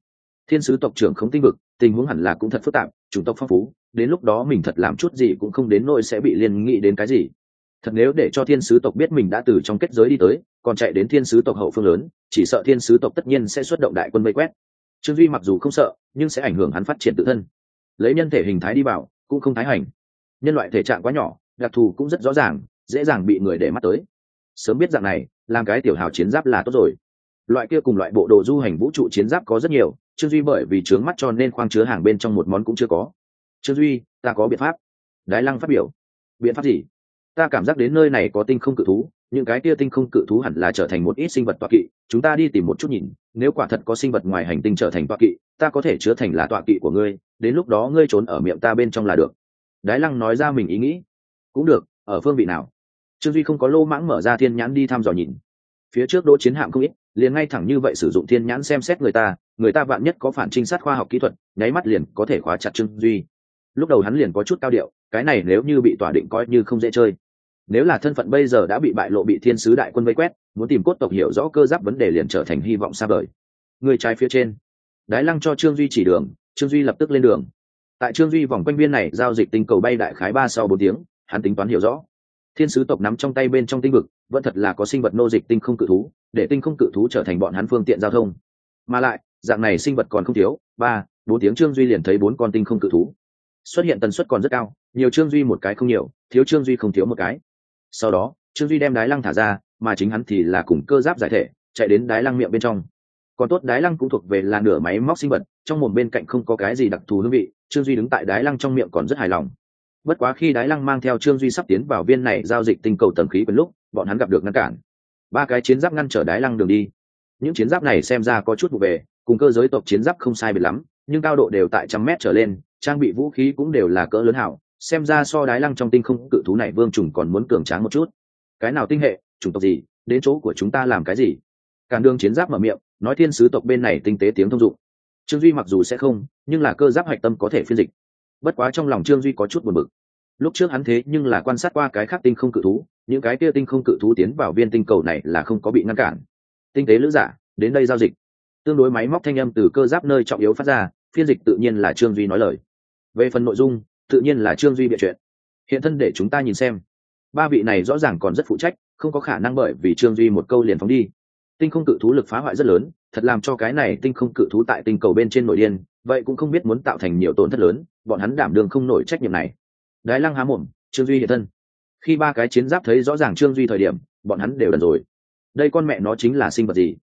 Thiên sứ tộc trưởng không tinh vực, tình huống hẳn là cũng thật phức tạp, chủng tộc phong phú, đến lúc đó mình thật làm chút gì cũng không đến nỗi sẽ bị liên nghĩ đến cái gì. Thật nếu để cho thiên sứ tộc biết mình đã từ trong kết giới đi tới, còn chạy đến thiên sứ tộc hậu phương lớn, chỉ sợ thiên sứ tộc tất nhiên sẽ xuất động đại quân vây quét. Trương duy mặc dù không sợ, nhưng sẽ ảnh hưởng hắn phát triển tự thân. Lấy nhân thể hình thái đi vào, cũng không thái hành. Nhân loại thể trạng quá nhỏ, đặc thù cũng rất rõ ràng dễ dàng bị người để mắt tới. Sớm biết dạng này, làm cái tiểu hào chiến giáp là tốt rồi. Loại kia cùng loại bộ đồ du hành vũ trụ chiến giáp có rất nhiều, trương duy bởi vì trướng mắt cho nên khoang chứa hàng bên trong một món cũng chưa có. Trương duy, ta có biện pháp. Đái lăng phát biểu. Biện pháp gì? Ta cảm giác đến nơi này có tinh không cự thú, những cái kia tinh không cự thú hẳn là trở thành một ít sinh vật toạ kỵ. Chúng ta đi tìm một chút nhìn, nếu quả thật có sinh vật ngoài hành tinh trở thành toạ kỵ, ta có thể chứa thành là toạ kỵ của ngươi, đến lúc đó ngươi trốn ở miệng ta bên trong là được. Đái lăng nói ra mình ý nghĩ. Cũng được, ở phương vị nào? Trương duy không có lô mãng mở ra thiên nhãn đi thăm dò nhìn phía trước đỗ chiến hạm không ít liền ngay thẳng như vậy sử dụng thiên nhãn xem xét người ta người ta vạn nhất có phản trinh sát khoa học kỹ thuật nháy mắt liền có thể khóa chặt trương duy lúc đầu hắn liền có chút cao điệu cái này nếu như bị tỏa định coi như không dễ chơi nếu là thân phận bây giờ đã bị bại lộ bị thiên sứ đại quân vây quét muốn tìm cốt tộc hiểu rõ cơ giáp vấn đề liền trở thành hy vọng xa vời người trái phía trên đái lăng cho trương duy chỉ đường trương duy lập tức lên đường tại trương duy vòng quanh viên này giao dịch tinh cầu bay đại khái ba sau bốn tiếng hắn tính toán hiểu rõ thiên sứ tộc nắm trong tay bên trong tinh vực, vẫn thật là có sinh vật nô dịch tinh không cự thú, để tinh không cự thú trở thành bọn hắn phương tiện giao thông. Mà lại, dạng này sinh vật còn không thiếu, ba, bốn tiếng trương duy liền thấy bốn con tinh không cự thú. Xuất hiện tần suất còn rất cao, nhiều trương duy một cái không nhiều, thiếu trương duy không thiếu một cái. Sau đó, trương duy đem đái lăng thả ra, mà chính hắn thì là cùng cơ giáp giải thể, chạy đến đái lăng miệng bên trong. Còn tốt đái lăng cũng thuộc về là nửa máy móc sinh vật, trong một bên cạnh không có cái gì đặc thù hương vị, trương duy đứng tại đái lăng trong miệng còn rất hài lòng bất quá khi đái lăng mang theo trương duy sắp tiến vào viên này giao dịch tinh cầu tầm khí quyền lúc, bọn hắn gặp được ngăn cản. Ba cái chiến giáp ngăn trở đái lăng đường đi. Những chiến giáp này xem ra có chút vụ về, cùng cơ giới tộc chiến giáp không sai biệt lắm, nhưng cao độ đều tại trăm mét trở lên, trang bị vũ khí cũng đều là cỡ lớn hảo, xem ra so đái lăng trong tinh không cự thú này vương trùng còn muốn cường tráng một chút. Cái nào tinh hệ, chủng tộc gì, đến chỗ của chúng ta làm cái gì? Càn đường chiến giáp mở miệng, nói thiên sứ tộc bên này tinh tế tiếng thông dụng. Trương duy mặc dù sẽ không, nhưng là cơ giáp hạch tâm có thể phiên dịch bất quá trong lòng trương duy có chút buồn bực. Lúc trước hắn thế nhưng là quan sát qua cái khác tinh không cự thú, những cái kia tinh không cự thú tiến vào viên tinh cầu này là không có bị ngăn cản. Tinh tế lữ giả, đến đây giao dịch. Tương đối máy móc thanh âm từ cơ giáp nơi trọng yếu phát ra, phiên dịch tự nhiên là trương duy nói lời. Về phần nội dung, tự nhiên là trương duy bịa chuyện. Hiện thân để chúng ta nhìn xem. Ba vị này rõ ràng còn rất phụ trách, không có khả năng bởi vì trương duy một câu liền phóng đi. Tinh không cự thú lực phá hoại rất lớn thật làm cho cái này tinh không cự thú tại tinh cầu bên trên nội điên, vậy cũng không biết muốn tạo thành nhiều tổn thất lớn, bọn hắn đảm đương không nổi trách nhiệm này. Đái lăng há mồm, trương duy hiện thân. Khi ba cái chiến giáp thấy rõ ràng trương duy thời điểm, bọn hắn đều đần rồi. Đây con mẹ nó chính là sinh vật gì?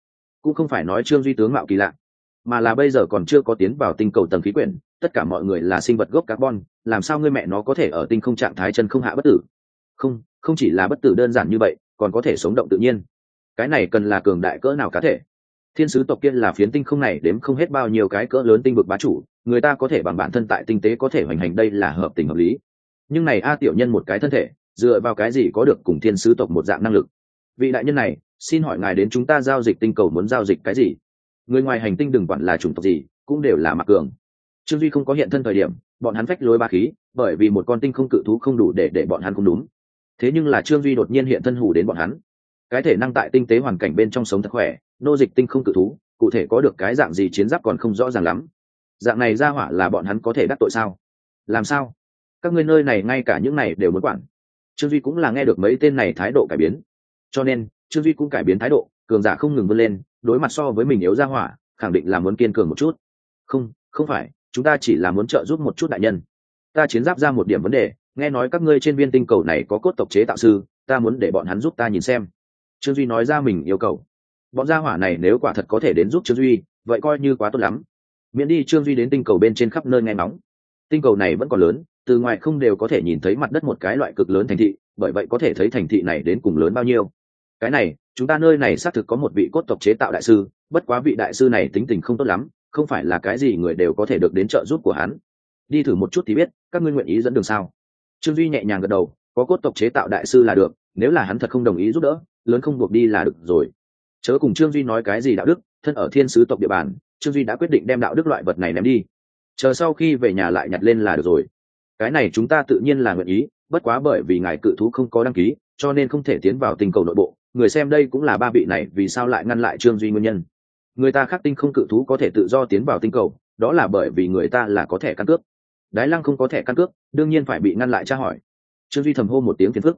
Cũng không phải nói trương duy tướng mạo kỳ lạ, mà là bây giờ còn chưa có tiến vào tinh cầu tầng khí quyển, tất cả mọi người là sinh vật gốc carbon, làm sao ngươi mẹ nó có thể ở tinh không trạng thái chân không hạ bất tử? Không không chỉ là bất tử đơn giản như vậy, còn có thể sống động tự nhiên. Cái này cần là cường đại cỡ nào cá thể? Thiên sứ tộc kia là phiến tinh không này đếm không hết bao nhiêu cái cỡ lớn tinh vực bá chủ, người ta có thể bằng bản thân tại tinh tế có thể hoành hành, đây là hợp tình hợp lý. Nhưng này a tiểu nhân một cái thân thể, dựa vào cái gì có được cùng thiên sứ tộc một dạng năng lực? Vị đại nhân này, xin hỏi ngài đến chúng ta giao dịch tinh cầu muốn giao dịch cái gì? Người ngoài hành tinh đừng quản là chủng tộc gì, cũng đều là mặc cường. Trương duy không có hiện thân thời điểm, bọn hắn phách lối ba khí, bởi vì một con tinh không cự thú không đủ để để bọn hắn không đúng. Thế nhưng là trương duy đột nhiên hiện thân hủ đến bọn hắn cái thể năng tại tinh tế hoàn cảnh bên trong sống thật khỏe, nô dịch tinh không cự thú, cụ thể có được cái dạng gì chiến giáp còn không rõ ràng lắm. Dạng này ra hỏa là bọn hắn có thể đắc tội sao? Làm sao? Các ngươi nơi này ngay cả những này đều muốn quản. Trương duy cũng là nghe được mấy tên này thái độ cải biến. Cho nên, trương duy cũng cải biến thái độ, cường giả không ngừng vươn lên, đối mặt so với mình yếu ra hỏa, khẳng định là muốn kiên cường một chút. Không không phải, chúng ta chỉ là muốn trợ giúp một chút đại nhân. Ta chiến giáp ra một điểm vấn đề, nghe nói các ngươi trên viên tinh cầu này có cốt tộc chế tạo sư, ta muốn để bọn hắn giúp ta nhìn xem trương duy nói ra mình yêu cầu. Bọn gia hỏa này nếu quả thật có thể đến giúp trương duy, vậy coi như quá tốt lắm. Miễn đi trương duy đến tinh cầu bên trên khắp nơi nghe nóng tinh cầu này vẫn còn lớn, từ ngoài không đều có thể nhìn thấy mặt đất một cái loại cực lớn thành thị, bởi vậy có thể thấy thành thị này đến cùng lớn bao nhiêu. Cái này, chúng ta nơi này xác thực có một vị cốt tộc chế tạo đại sư, bất quá vị đại sư này tính tình không tốt lắm, không phải là cái gì người đều có thể được đến trợ giúp của hắn. Đi thử một chút thì biết, các ngươi nguyện ý dẫn đường sao? Trương duy nhẹ nhàng gật đầu, có cốt tộc chế tạo đại sư là được, nếu là hắn thật không đồng ý giúp đỡ lớn không buộc đi là được rồi. Chớ cùng trương duy nói cái gì đạo đức, thân ở thiên sứ tộc địa bàn, trương duy đã quyết định đem đạo đức loại vật này ném đi. Chờ sau khi về nhà lại nhặt lên là được rồi. Cái này chúng ta tự nhiên là nguyện ý, bất quá bởi vì ngài cự thú không có đăng ký, cho nên không thể tiến vào tinh cầu nội bộ. Người xem đây cũng là ba vị này, vì sao lại ngăn lại trương duy nguyên nhân? Người ta khác tinh không cự thú có thể tự do tiến vào tinh cầu, đó là bởi vì người ta là có thẻ căn cước. Đái lăng không có thẻ căn cước, đương nhiên phải bị ngăn lại tra hỏi. Trương duy thầm hô một tiếng phiền phức.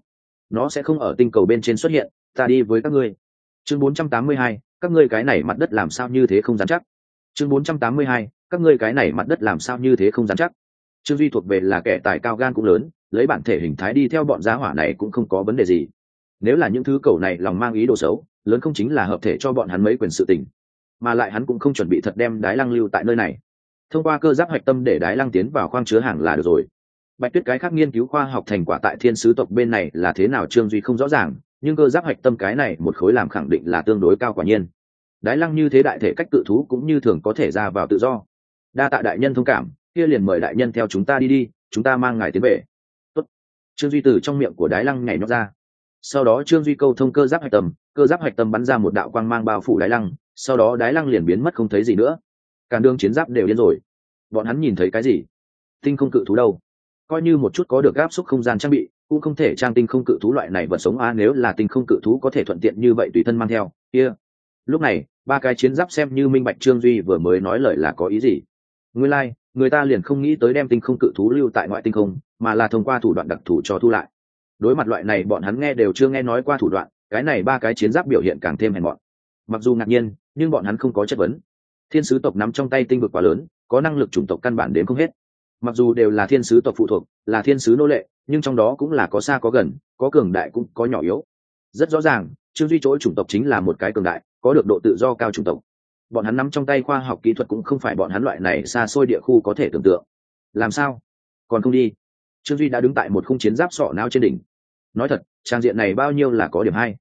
Nó sẽ không ở tinh cầu bên trên xuất hiện ta đi với các ngươi. Chương 482, các ngươi cái này mặt đất làm sao như thế không dám chắc? Chương 482, các ngươi cái này mặt đất làm sao như thế không dám chắc? Trương duy thuộc về là kẻ tài cao gan cũng lớn lấy bản thể hình thái đi theo bọn giá hỏa này cũng không có vấn đề gì. Nếu là những thứ cầu này lòng mang ý đồ xấu lớn không chính là hợp thể cho bọn hắn mấy quyền sự tình. Mà lại hắn cũng không chuẩn bị thật đem đái lăng lưu tại nơi này. Thông qua cơ giáp hoạch tâm để đái lăng tiến vào khoang chứa hàng là được rồi. Bạch tuyết cái khác nghiên cứu khoa học thành quả tại thiên sứ tộc bên này là thế nào trương duy không rõ ràng nhưng cơ giáp hạch tâm cái này một khối làm khẳng định là tương đối cao quả nhiên. Đái lăng như thế đại thể cách cự thú cũng như thường có thể ra vào tự do. Đa tạ đại nhân thông cảm, kia liền mời đại nhân theo chúng ta đi đi, chúng ta mang ngài tiến về. Tốt. trương duy từ trong miệng của đái lăng nhảy nhót ra. Sau đó trương duy câu thông cơ giáp hạch tâm, cơ giáp hạch tâm bắn ra một đạo quang mang bao phủ đái lăng, sau đó đái lăng liền biến mất không thấy gì nữa. Cả đường chiến giáp đều điên rồi. Bọn hắn nhìn thấy cái gì? Tinh không cự thú đâu? Coi như một chút có được gáp xúc không gian trang bị cũng không thể trang tinh không cự thú loại này vật sống a nếu là tinh không cự thú có thể thuận tiện như vậy tùy thân mang theo. Kia、yeah. lúc này ba cái chiến giáp xem như minh bạch trương duy vừa mới nói lời là có ý gì. Nguyên lai、like, người ta liền không nghĩ tới đem tinh không cự thú lưu tại ngoại tinh không mà là thông qua thủ đoạn đặc thù cho thu lại. Đối mặt loại này bọn hắn nghe đều chưa nghe nói qua thủ đoạn cái này ba cái chiến giáp biểu hiện càng thêm hèn mọn. Mặc dù ngạc nhiên nhưng bọn hắn không có chất vấn. Thiên sứ tộc nắm trong tay tinh vực quá lớn có năng lực chủng tộc căn bản đến không hết mặc dù đều là thiên sứ tộc phụ thuộc, là thiên sứ nô lệ, nhưng trong đó cũng là có xa có gần, có cường đại cũng có nhỏ yếu. Rất rõ ràng, trương duy chỗ chủng tộc chính là một cái cường đại, có được độ tự do cao chủng tộc. Bọn hắn nắm trong tay khoa học kỹ thuật cũng không phải bọn hắn loại này xa xôi địa khu có thể tưởng tượng. Làm sao? Còn không đi. Trương duy đã đứng tại một khung chiến giáp sọ não trên đỉnh. Nói thật, trang diện này bao nhiêu là có điểm hay.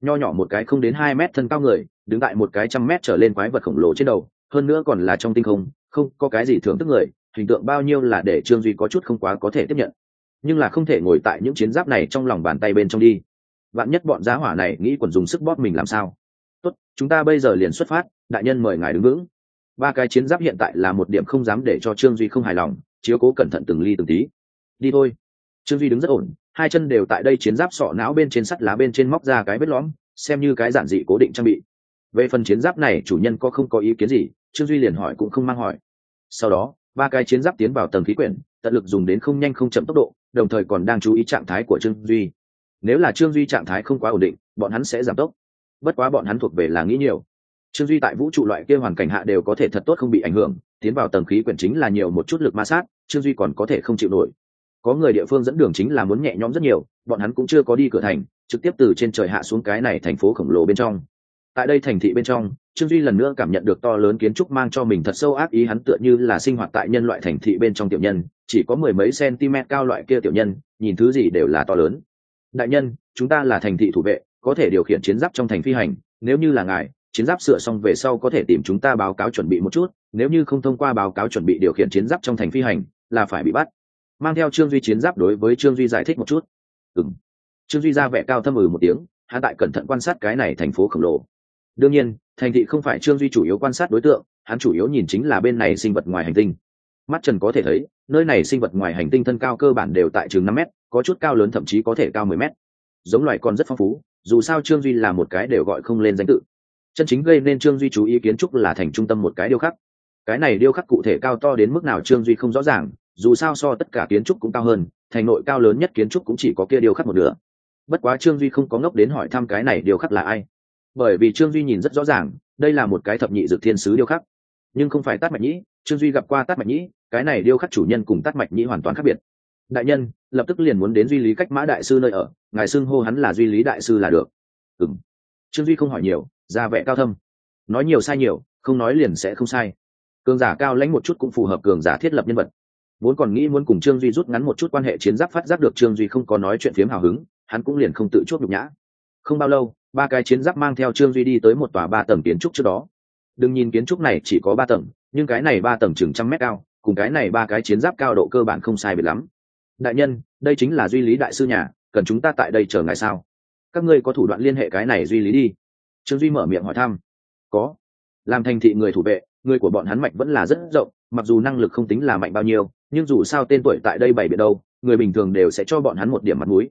Nho nhỏ một cái không đến hai mét thân cao người, đứng tại một cái trăm mét trở lên quái vật khổng lồ trên đầu, hơn nữa còn là trong tinh không không có cái gì thưởng thức người hình tượng bao nhiêu là để trương duy có chút không quá có thể tiếp nhận. Nhưng là không thể ngồi tại những chiến giáp này trong lòng bàn tay bên trong đi. Vạn nhất bọn giá hỏa này nghĩ còn dùng sức bóp mình làm sao? Tốt, chúng ta bây giờ liền xuất phát, đại nhân mời ngài đứng vững. Ba cái chiến giáp hiện tại là một điểm không dám để cho trương duy không hài lòng, chiếu cố cẩn thận từng ly từng tí. Đi thôi. Trương duy đứng rất ổn, hai chân đều tại đây chiến giáp sọ não bên trên sắt lá bên trên móc ra cái vết lõm, xem như cái giản dị cố định trang bị. Về phần chiến giáp này, chủ nhân có không có ý kiến gì? Trương duy liền hỏi cũng không mang hỏi. Sau đó ba cái chiến giáp tiến vào tầng khí quyển, tận lực dùng đến không nhanh không chậm tốc độ, đồng thời còn đang chú ý trạng thái của trương duy. Nếu là trương duy trạng thái không quá ổn định, bọn hắn sẽ giảm tốc. Bất quá bọn hắn thuộc về là nghĩ nhiều. Trương duy tại vũ trụ loại kia hoàn cảnh hạ đều có thể thật tốt không bị ảnh hưởng, tiến vào tầng khí quyển chính là nhiều một chút lực ma sát, trương duy còn có thể không chịu nổi. Có người địa phương dẫn đường chính là muốn nhẹ nhõm rất nhiều, bọn hắn cũng chưa có đi cửa thành, trực tiếp từ trên trời hạ xuống cái này thành phố khổng lồ bên trong. Tại đây thành thị bên trong trương duy lần nữa cảm nhận được to lớn kiến trúc mang cho mình thật sâu ác ý, hắn tựa như là sinh hoạt tại nhân loại thành thị bên trong tiểu nhân, chỉ có mười mấy cm cao loại kia tiểu nhân, nhìn thứ gì đều là to lớn. Đại nhân, chúng ta là thành thị thủ vệ, có thể điều khiển chiến giáp trong thành phi hành, nếu như là ngài, chiến giáp sửa xong về sau có thể tìm chúng ta báo cáo chuẩn bị một chút, nếu như không thông qua báo cáo chuẩn bị điều khiển chiến giáp trong thành phi hành, là phải bị bắt. Mang theo trương duy chiến giáp đối với trương duy giải thích một chút. Ừng trương duy ra vẻ cao thâm ừ một tiếng hạ tại cẩn thận quan sát cái này thành phố khổng lồ. Đương nhiên thành thị không phải trương duy chủ yếu quan sát đối tượng, hắn chủ yếu nhìn chính là bên này sinh vật ngoài hành tinh. Mắt trần có thể thấy, nơi này sinh vật ngoài hành tinh thân cao cơ bản đều tại chừng năm m có chút cao lớn thậm chí có thể cao mười m giống loài còn rất phong phú, dù sao trương duy là một cái đều gọi không lên danh tự. Chân chính gây nên trương duy chú ý kiến trúc là thành trung tâm một cái điêu khắc. Cái này điêu khắc cụ thể cao to đến mức nào trương duy không rõ ràng, dù sao so tất cả kiến trúc cũng cao hơn, thành nội cao lớn nhất kiến trúc cũng chỉ có kia điêu khắc một nửa. Bất quá trương duy không có ngốc đến hỏi thăm cái này điêu khắc là ai bởi vì trương duy nhìn rất rõ ràng, đây là một cái thập nhị dược thiên sứ điêu khắc. Nhưng không phải tát mạch nhĩ, trương duy gặp qua tát mạch nhĩ, cái này điêu khắc chủ nhân cùng tát mạch nhĩ hoàn toàn khác biệt. Đại nhân, lập tức liền muốn đến duy lý cách mã đại sư nơi ở, ngài xưng hô hắn là duy lý đại sư là được. Ừng trương duy không hỏi nhiều, ra vẻ cao thâm. Nói nhiều sai nhiều, không nói liền sẽ không sai. Cường giả cao lãnh một chút cũng phù hợp cường giả thiết lập nhân vật. Vốn còn nghĩ muốn cùng trương duy rút ngắn một chút quan hệ chiến giáp phát giác được trương duy không có nói chuyện phiếm hào hứng, hắn cũng liền không tự chuốc nhục nhã. Không bao lâu ba cái chiến giáp mang theo trương duy đi tới một tòa ba tầng kiến trúc trước đó. Đừng nhìn kiến trúc này chỉ có ba tầng, nhưng cái này ba tầng chừng trăm mét cao, cùng cái này ba cái chiến giáp cao độ cơ bản không sai biệt lắm. Đại nhân, đây chính là duy lý đại sư nhà, cần chúng ta tại đây chờ ngài sao? Các ngươi có thủ đoạn liên hệ cái này duy lý đi. Trương duy mở miệng hỏi thăm. Có. Làm thành thị người thủ vệ, người của bọn hắn mạnh vẫn là rất rộng, mặc dù năng lực không tính là mạnh bao nhiêu, nhưng dù sao tên tuổi tại đây bày biệt đâu, người bình thường đều sẽ cho bọn hắn một điểm mặt mũi.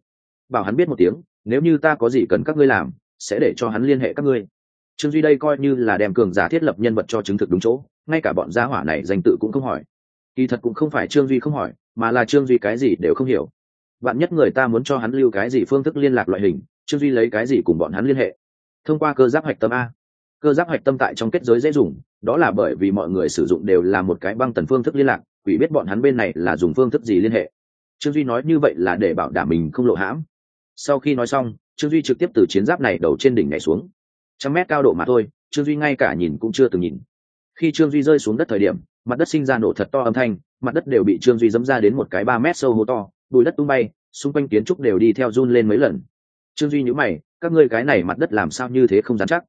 Bảo hắn biết một tiếng, nếu như ta có gì cần các ngươi làm sẽ để cho hắn liên hệ các ngươi. Trương duy đây coi như là đem cường giả thiết lập nhân vật cho chứng thực đúng chỗ, ngay cả bọn gia hỏa này danh tự cũng không hỏi. Kỳ thật cũng không phải trương duy không hỏi, mà là trương duy cái gì đều không hiểu. Bạn nhất người ta muốn cho hắn lưu cái gì phương thức liên lạc loại hình, trương duy lấy cái gì cùng bọn hắn liên hệ? Thông qua cơ giáp hạch tâm a. Cơ giáp hạch tâm tại trong kết giới dễ dùng, đó là bởi vì mọi người sử dụng đều là một cái băng tần phương thức liên lạc, quỷ biết bọn hắn bên này là dùng phương thức gì liên hệ. Trương duy nói như vậy là để bảo đảm mình không lộ hãm. Sau khi nói xong trương duy trực tiếp từ chiến giáp này đầu trên đỉnh nhảy xuống. Trăm mét cao độ mà thôi, trương duy ngay cả nhìn cũng chưa từng nhìn. Khi trương duy rơi xuống đất thời điểm, mặt đất sinh ra nổ thật to âm thanh, mặt đất đều bị trương duy dẫm ra đến một cái ba mét sâu hố to, bùi đất tung bay, xung quanh kiến trúc đều đi theo run lên mấy lần. Trương duy nhữ mày, các ngươi cái này mặt đất làm sao như thế không dám chắc?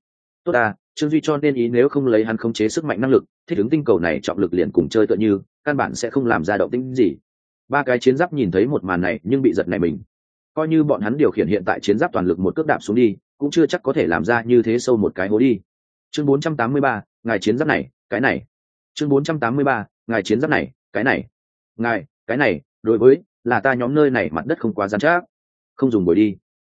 Tốt à trương duy cho nên ý nếu không lấy hắn khống chế sức mạnh năng lực, thích ứng tinh cầu này trọng lực liền cùng chơi tựa như, căn bản sẽ không làm ra động tĩnh gì. Ba cái chiến giáp nhìn thấy một màn này nhưng bị giật này mình coi như bọn hắn điều khiển hiện tại chiến giáp toàn lực một cước đạp xuống đi cũng chưa chắc có thể làm ra như thế sâu một cái hố đi. Chương 483, ngài chiến giáp này cái này. Chương 483, ngài chiến giáp này cái này. Ngài cái này đối với là ta nhóm nơi này mặt đất không quá gian chắc không dùng bồi đi.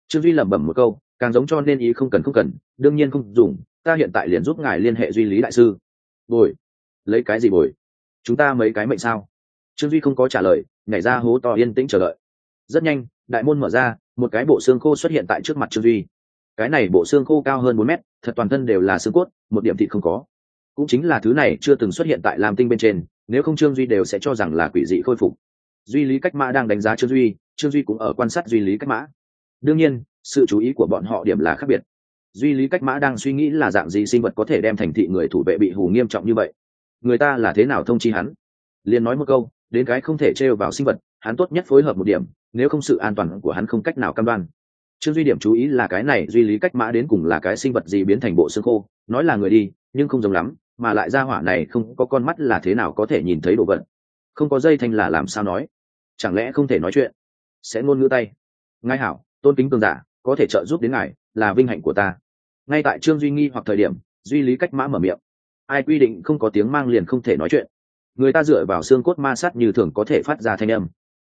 Trương duy lẩm bẩm một câu càng giống cho nên ý không cần không cần đương nhiên không dùng ta hiện tại liền giúp ngài liên hệ duy lý đại sư. Bồi. Lấy cái gì bồi? Chúng ta mấy cái mệnh sao? Trương duy không có trả lời nhảy ra hố to yên tĩnh chờ đợi. Rất nhanh đại môn mở ra, một cái bộ xương khô xuất hiện tại trước mặt trương duy. Cái này bộ xương khô cao hơn bốn mét, thật toàn thân đều là xương cốt, một điểm thịt không có. Cũng chính là thứ này chưa từng xuất hiện tại lam tinh bên trên, nếu không trương duy đều sẽ cho rằng là quỷ dị khôi phục. Duy lý cách mã đang đánh giá trương duy trương duy cũng ở quan sát duy lý cách mã. Đương nhiên, sự chú ý của bọn họ điểm là khác biệt. Duy lý cách mã đang suy nghĩ là dạng gì sinh vật có thể đem thành thị người thủ vệ bị hù nghiêm trọng như vậy. Người ta là thế nào thông chi hắn? Liền nói một câu, đến cái không thể trêu vào sinh vật, hắn tốt nhất phối hợp một điểm nếu không sự an toàn của hắn không cách nào cam đoan. Trương duy điểm chú ý là cái này duy lý cách mã đến cùng là cái sinh vật gì biến thành bộ xương khô, nói là người đi, nhưng không giống lắm, mà lại ra hỏa này không có con mắt là thế nào có thể nhìn thấy đồ vật. Không có dây thanh là làm sao nói? Chẳng lẽ không thể nói chuyện? Sẽ ngôn ngữ tay. Ngài hảo, tôn kính cường giả, có thể trợ giúp đến ngài, là vinh hạnh của ta. Ngay tại trương duy nghi hoặc thời điểm, duy lý cách mã mở miệng. Ai quy định không có tiếng mang liền không thể nói chuyện. Người ta dựa vào xương cốt ma sát như thường có thể phát ra thanh âm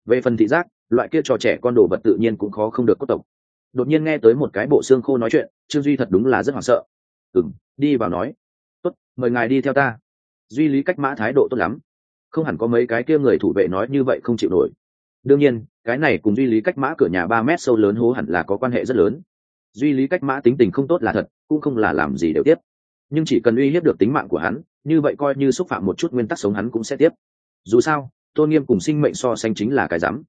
về phần thị giác, loại kia trò trẻ con đồ vật tự nhiên cũng khó không được cốt tộc. Đột nhiên nghe tới một cái bộ xương khô nói chuyện, trương duy thật đúng là rất hoảng sợ. Ừng đi vào nói. Tốt, mời ngài đi theo ta. Duy lý cách mã thái độ tốt lắm. Không hẳn có mấy cái kia người thủ vệ nói như vậy không chịu nổi. Đương nhiên, cái này cùng duy lý cách mã cửa nhà ba mét sâu lớn hố hẳn là có quan hệ rất lớn. Duy lý cách mã tính tình không tốt là thật, cũng không là làm gì đều tiếp. Nhưng chỉ cần uy hiếp được tính mạng của hắn, như vậy coi như xúc phạm một chút nguyên tắc sống hắn cũng sẽ tiếp. Dù sao tôn nghiêm cùng sinh mệnh so sánh chính là cái rắm.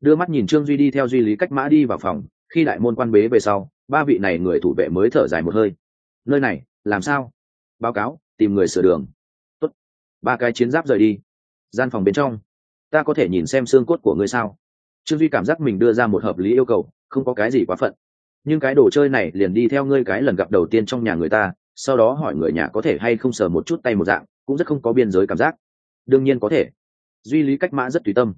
Đưa mắt nhìn trương duy đi theo duy lý cách mã đi vào phòng, khi đại môn quan bế về sau, ba vị này người thủ vệ mới thở dài một hơi. Nơi này, làm sao? Báo cáo, tìm người sửa đường. Tốt. ba cái chiến giáp rời đi. Gian phòng bên trong, ta có thể nhìn xem xương cốt của ngươi sao? Trương duy cảm giác mình đưa ra một hợp lý yêu cầu, không có cái gì quá phận. Nhưng cái đồ chơi này liền đi theo ngươi cái lần gặp đầu tiên trong nhà người ta, sau đó hỏi người nhà có thể hay không sờ một chút tay một dạng, cũng rất không có biên giới cảm giác. Đương nhiên có thể duy lý cách mã rất tùy tâm.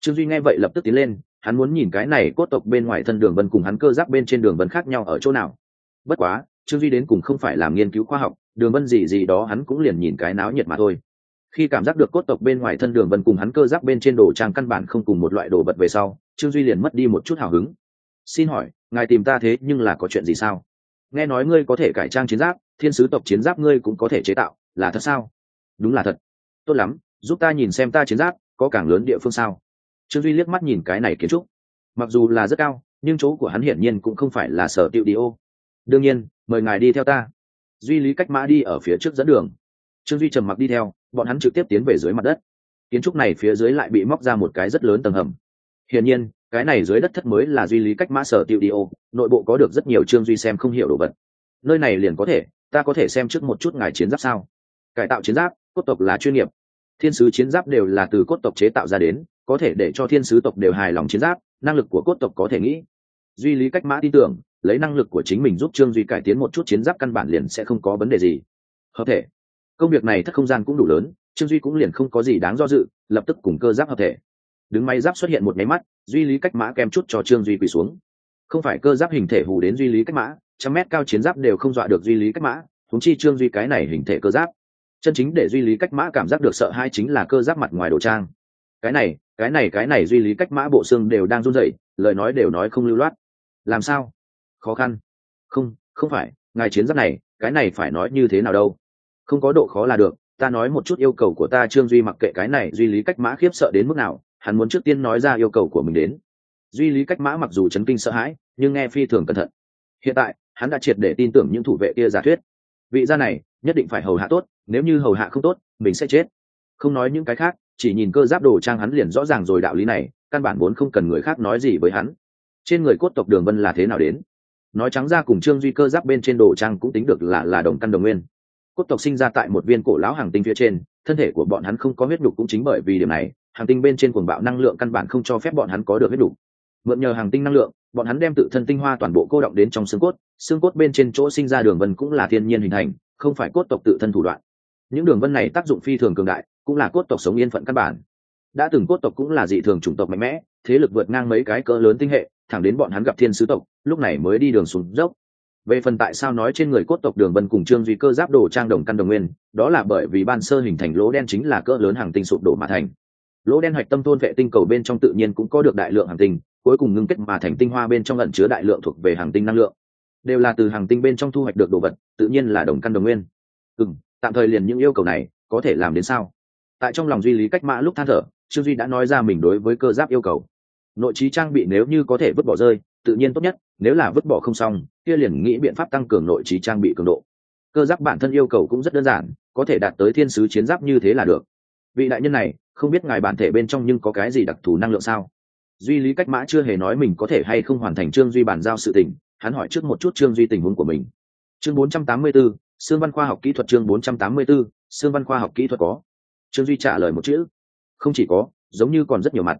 Trương duy nghe vậy lập tức tiến lên, hắn muốn nhìn cái này cốt tộc bên ngoài thân đường vân cùng hắn cơ giáp bên trên đường vân khác nhau ở chỗ nào. Bất quá, trương duy đến cùng không phải làm nghiên cứu khoa học, đường vân gì gì đó hắn cũng liền nhìn cái náo nhiệt mà thôi. Khi cảm giác được cốt tộc bên ngoài thân đường vân cùng hắn cơ giáp bên trên đồ trang căn bản không cùng một loại đồ vật về sau, trương duy liền mất đi một chút hào hứng. Xin hỏi, ngài tìm ta thế nhưng là có chuyện gì sao? Nghe nói ngươi có thể cải trang chiến giáp, thiên sứ tộc chiến giáp ngươi cũng có thể chế tạo, là thật sao? Đúng là thật. Tốt lắm giúp ta nhìn xem ta chiến giáp, có càng lớn địa phương sao? Trương duy liếc mắt nhìn cái này kiến trúc. Mặc dù là rất cao, nhưng chỗ của hắn hiển nhiên cũng không phải là sở tiệu đi ô. Đương nhiên, mời ngài đi theo ta. Duy lý cách mã đi ở phía trước dẫn đường. Trương duy trầm mặc đi theo, bọn hắn trực tiếp tiến về dưới mặt đất. Kiến trúc này phía dưới lại bị móc ra một cái rất lớn tầng hầm. Hiển nhiên, cái này dưới đất thất mới là duy lý cách mã sở tiệu đi ô, nội bộ có được rất nhiều trương duy xem không hiểu đồ vật. Nơi này liền có thể, ta có thể xem trước một chút ngài chiến giáp sao? Cải tạo chiến giáp, cốt tộc là chuyên nghiệp thiên sứ chiến giáp đều là từ cốt tộc chế tạo ra đến, có thể để cho thiên sứ tộc đều hài lòng chiến giáp, năng lực của cốt tộc có thể nghĩ. Duy lý cách mã tin tưởng, lấy năng lực của chính mình giúp trương duy cải tiến một chút chiến giáp căn bản liền sẽ không có vấn đề gì. Hợp thể. Công việc này thất không gian cũng đủ lớn, trương duy cũng liền không có gì đáng do dự, lập tức cùng cơ giáp hợp thể. Đứng máy giáp xuất hiện một máy mắt, duy lý cách mã kèm chút cho trương duy quỳ xuống. Không phải cơ giáp hình thể hù đến duy lý cách mã, trăm mét cao chiến giáp đều không dọa được duy lý cách mã thúng chi trương duy cái này hình thể cơ giáp chân chính để duy lý cách mã cảm giác được sợ hai chính là cơ giáp mặt ngoài đồ trang. Cái này cái này cái này duy lý cách mã bộ xương đều đang run rẩy, lời nói đều nói không lưu loát. Làm sao? Khó khăn. Không không phải, ngài chiến giáp này, cái này phải nói như thế nào đâu? Không có độ khó là được, ta nói một chút yêu cầu của ta trương duy mặc kệ cái này, duy lý cách mã khiếp sợ đến mức nào, hắn muốn trước tiên nói ra yêu cầu của mình đến. Duy lý cách mã mặc dù chấn kinh sợ hãi, nhưng nghe phi thường cẩn thận. Hiện tại, hắn đã triệt để tin tưởng những thủ vệ kia giả thuyết vị gia này nhất định phải hầu hạ tốt, nếu như hầu hạ không tốt, mình sẽ chết. Không nói những cái khác, chỉ nhìn cơ giáp đồ trang hắn liền rõ ràng rồi đạo lý này, căn bản vốn không cần người khác nói gì với hắn. Trên người cốt tộc đường vân là thế nào đến? Nói trắng ra cùng trương duy cơ giáp bên trên đồ trang cũng tính được là là đồng căn đồng nguyên. Cốt tộc sinh ra tại một viên cổ lão hàng tinh phía trên, thân thể của bọn hắn không có huyết đục cũng chính bởi vì điểm này, hàng tinh bên trên cuồng bạo năng lượng căn bản không cho phép bọn hắn có được huyết đục mượn nhờ hàng tinh năng lượng bọn hắn đem tự thân tinh hoa toàn bộ cô động đến trong xương cốt xương cốt bên trên chỗ sinh ra đường vân cũng là thiên nhiên hình thành, không phải cốt tộc tự thân thủ đoạn. Những đường vân này tác dụng phi thường cường đại, cũng là cốt tộc sống yên phận căn bản. Đã từng cốt tộc cũng là dị thường chủng tộc mạnh mẽ, thế lực vượt ngang mấy cái cỡ lớn tinh hệ, thẳng đến bọn hắn gặp thiên sứ tộc, lúc này mới đi đường xuống dốc. Về phần tại sao nói trên người cốt tộc đường vân cùng trương duy cơ giáp đồ trang đồng căn đồng nguyên, đó là bởi vì ban sơ hình thành lỗ đen chính là cỡ lớn hàng tinh sụp đổ mà thành. Lỗ đen hạch tâm thôn vệ tinh cầu bên trong tự nhiên cũng có được đại lượng hàng tinh cuối cùng ngưng kết mà thành tinh hoa bên trong ẩn chứa đại lượng thuộc về hàng tinh năng lượng. Đều là từ hàng tinh bên trong thu hoạch được đồ vật, tự nhiên là đồng căn đồng nguyên. Ừ tạm thời liền những yêu cầu này có thể làm đến sao? Tại trong lòng duy lý cách mã lúc than thở, trương duy đã nói ra mình đối với cơ giáp yêu cầu. Nội trí trang bị nếu như có thể vứt bỏ rơi, tự nhiên tốt nhất, nếu là vứt bỏ không xong, kia liền nghĩ biện pháp tăng cường nội trí trang bị cường độ. Cơ giáp bản thân yêu cầu cũng rất đơn giản, có thể đạt tới thiên sứ chiến giáp như thế là được. Vị đại nhân này, không biết ngài bản thể bên trong nhưng có cái gì đặc thù năng lượng sao? Duy lý cách mã chưa hề nói mình có thể hay không hoàn thành trương duy bàn giao sự tình hắn hỏi trước một chút trương duy tình huống của mình. Chương 484, xương văn khoa học kỹ thuật chương 484, xương văn khoa học kỹ thuật có. Trương duy trả lời một chữ. Không chỉ có giống như còn rất nhiều mặt.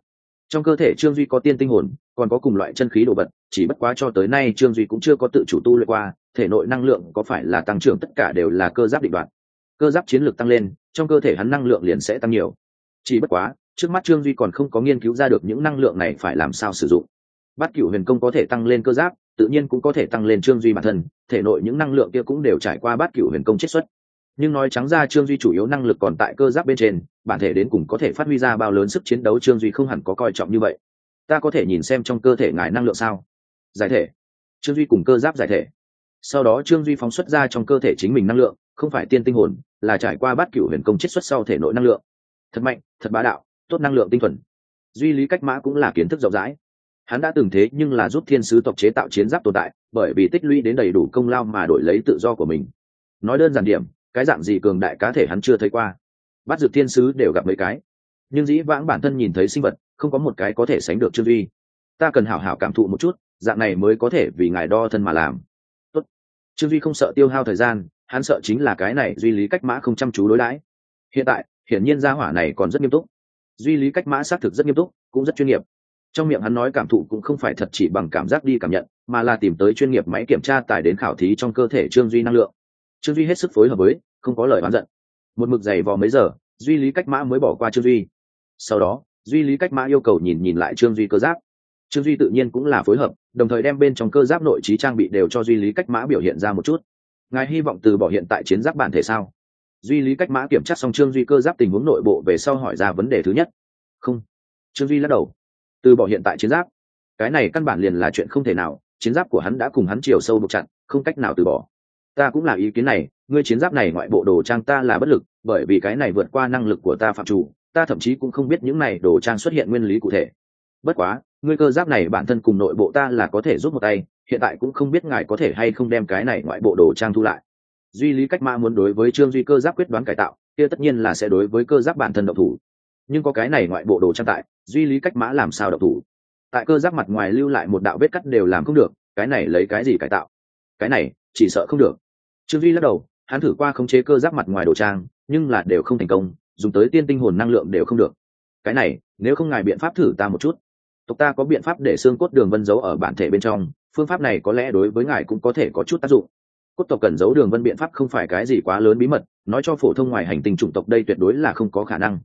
Trong cơ thể trương duy có tiên tinh hồn còn có cùng loại chân khí đồ vật chỉ bất quá cho tới nay trương duy cũng chưa có tự chủ tu luyện qua thể nội năng lượng có phải là tăng trưởng tất cả đều là cơ giáp định đoạn cơ giáp chiến lược tăng lên trong cơ thể hắn năng lượng liền sẽ tăng nhiều. Chỉ bất quá trước mắt trương duy còn không có nghiên cứu ra được những năng lượng này phải làm sao sử dụng. Bát cửu huyền công có thể tăng lên cơ giáp, tự nhiên cũng có thể tăng lên trương duy bản thân, thể nội những năng lượng kia cũng đều trải qua bát cửu huyền công chiết xuất. Nhưng nói trắng ra trương duy chủ yếu năng lực còn tại cơ giáp bên trên, bản thể đến cùng có thể phát huy ra bao lớn sức chiến đấu trương duy không hẳn có coi trọng như vậy. Ta có thể nhìn xem trong cơ thể ngài năng lượng sao? Giải thể. Trương duy cùng cơ giáp giải thể. Sau đó trương duy phóng xuất ra trong cơ thể chính mình năng lượng, không phải tiên tinh hồn, là trải qua bát cửu huyền công chiết xuất sau thể nội năng lượng. Thật mạnh, thật bá đạo tốt năng lượng tinh thuần. Duy lý cách mã cũng là kiến thức rộng rãi. Hắn đã từng thế nhưng là giúp thiên sứ tộc chế tạo chiến giáp tồn tại, bởi vì tích lũy đến đầy đủ công lao mà đổi lấy tự do của mình. Nói đơn giản điểm, cái dạng gì cường đại cá thể hắn chưa thấy qua. Bắt dược thiên sứ đều gặp mấy cái. Nhưng dĩ vãng bản thân nhìn thấy sinh vật, không có một cái có thể sánh được trương duy. Ta cần hảo hảo cảm thụ một chút, dạng này mới có thể vì ngài đo thân mà làm. Tốt. trương duy không sợ tiêu hao thời gian, hắn sợ chính là cái này duy lý cách mã không chăm chú đối đãi. Hiện tại, hiển nhiên gia hỏa này còn rất nghiêm túc duy lý cách mã xác thực rất nghiêm túc, cũng rất chuyên nghiệp. Trong miệng hắn nói cảm thụ cũng không phải thật chỉ bằng cảm giác đi cảm nhận, mà là tìm tới chuyên nghiệp máy kiểm tra tải đến khảo thí trong cơ thể trương duy năng lượng. Trương duy hết sức phối hợp với, không có lời oán giận. Một mực dày vò mấy giờ, duy lý cách mã mới bỏ qua trương duy. Sau đó, duy lý cách mã yêu cầu nhìn nhìn lại trương duy cơ giáp. Trương duy tự nhiên cũng là phối hợp, đồng thời đem bên trong cơ giáp nội trí trang bị đều cho duy lý cách mã biểu hiện ra một chút. Ngài hy vọng từ bỏ hiện tại chiến giáp bản thể sao? Duy lý cách mã kiểm tra xong trương duy cơ giáp tình huống nội bộ về sau hỏi ra vấn đề thứ nhất. Không. Trương duy lắc đầu. Từ bỏ hiện tại chiến giáp. Cái này căn bản liền là chuyện không thể nào, chiến giáp của hắn đã cùng hắn chiều sâu buộc chặn không cách nào từ bỏ. Ta cũng là ý kiến này, ngươi chiến giáp này ngoại bộ đồ trang ta là bất lực, bởi vì cái này vượt qua năng lực của ta phạm chủ, ta thậm chí cũng không biết những này đồ trang xuất hiện nguyên lý cụ thể. Bất quá, ngươi cơ giáp này bản thân cùng nội bộ ta là có thể giúp một tay, hiện tại cũng không biết ngài có thể hay không đem cái này ngoại bộ đồ trang thu lại duy lý cách mã muốn đối với trương duy cơ giáp quyết đoán cải tạo, kia tất nhiên là sẽ đối với cơ giáp bản thân độc thủ. Nhưng có cái này ngoại bộ đồ trang tại, duy lý cách mã làm sao độc thủ? Tại cơ giáp mặt ngoài lưu lại một đạo vết cắt đều làm không được, cái này lấy cái gì cải tạo? Cái này, chỉ sợ không được. Trương duy lắc đầu, hắn thử qua khống chế cơ giáp mặt ngoài đồ trang, nhưng là đều không thành công, dùng tới tiên tinh hồn năng lượng đều không được. Cái này, nếu không ngài biện pháp thử ta một chút. Tộc ta có biện pháp để xương cốt đường vân giấu ở bản thể bên trong, phương pháp này có lẽ đối với ngài cũng có thể có chút tác dụng cốt tộc cần giấu đường vân biện pháp không phải cái gì quá lớn bí mật, nói cho phổ thông ngoài hành tinh chủng tộc đây tuyệt đối là không có khả năng.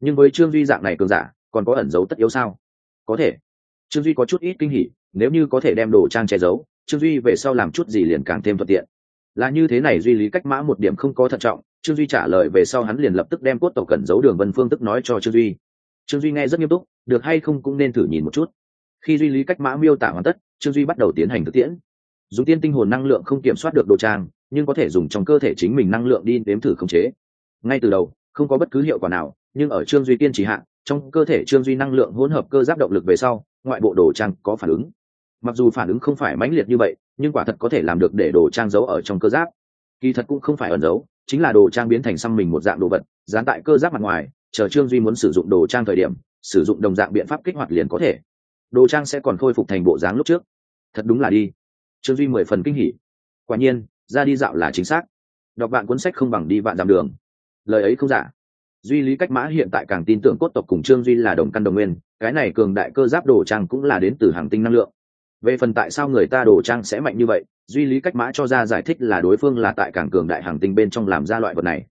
Nhưng với trương duy dạng này cường giả, còn có ẩn giấu tất yếu sao? Có thể. Trương duy có chút ít kinh hỉ, nếu như có thể đem đồ trang che giấu, trương duy về sau làm chút gì liền càng thêm thuận tiện. Là như thế này duy lý cách mã một điểm không có thận trọng, trương duy trả lời về sau hắn liền lập tức đem cốt tộc cẩn giấu đường vân phương tức nói cho trương duy. Trương duy nghe rất nghiêm túc, được hay không cũng nên thử nhìn một chút. Khi duy lý cách mã miêu tả hoàn tất, trương duy bắt đầu tiến hành thực tiễn dùng tiên tinh hồn năng lượng không kiểm soát được đồ trang, nhưng có thể dùng trong cơ thể chính mình năng lượng đi đếm thử khống chế. Ngay từ đầu, không có bất cứ hiệu quả nào, nhưng ở trương duy kiên trì hạn trong cơ thể trương duy năng lượng hỗn hợp cơ giáp động lực về sau, ngoại bộ đồ trang có phản ứng. Mặc dù phản ứng không phải mãnh liệt như vậy, nhưng quả thật có thể làm được để đồ trang giấu ở trong cơ giáp. Kỳ thật cũng không phải ẩn giấu, chính là đồ trang biến thành xăm mình một dạng đồ vật, dán tại cơ giáp mặt ngoài, chờ trương duy muốn sử dụng đồ trang thời điểm, sử dụng đồng dạng biện pháp kích hoạt liền có thể. Đồ trang sẽ còn khôi phục thành bộ dáng lúc trước. Thật đúng là đi trương duy mười phần kinh hỉ. Quả nhiên, ra đi dạo là chính xác. Đọc bạn cuốn sách không bằng đi vạn dặm đường. Lời ấy không giả. Duy lý cách mã hiện tại càng tin tưởng cốt tộc cùng trương duy là đồng căn đồng nguyên, cái này cường đại cơ giáp đồ trang cũng là đến từ hàng tinh năng lượng. Về phần tại sao người ta đồ trang sẽ mạnh như vậy, duy lý cách mã cho ra giải thích là đối phương là tại càng cường đại hàng tinh bên trong làm ra loại vật này.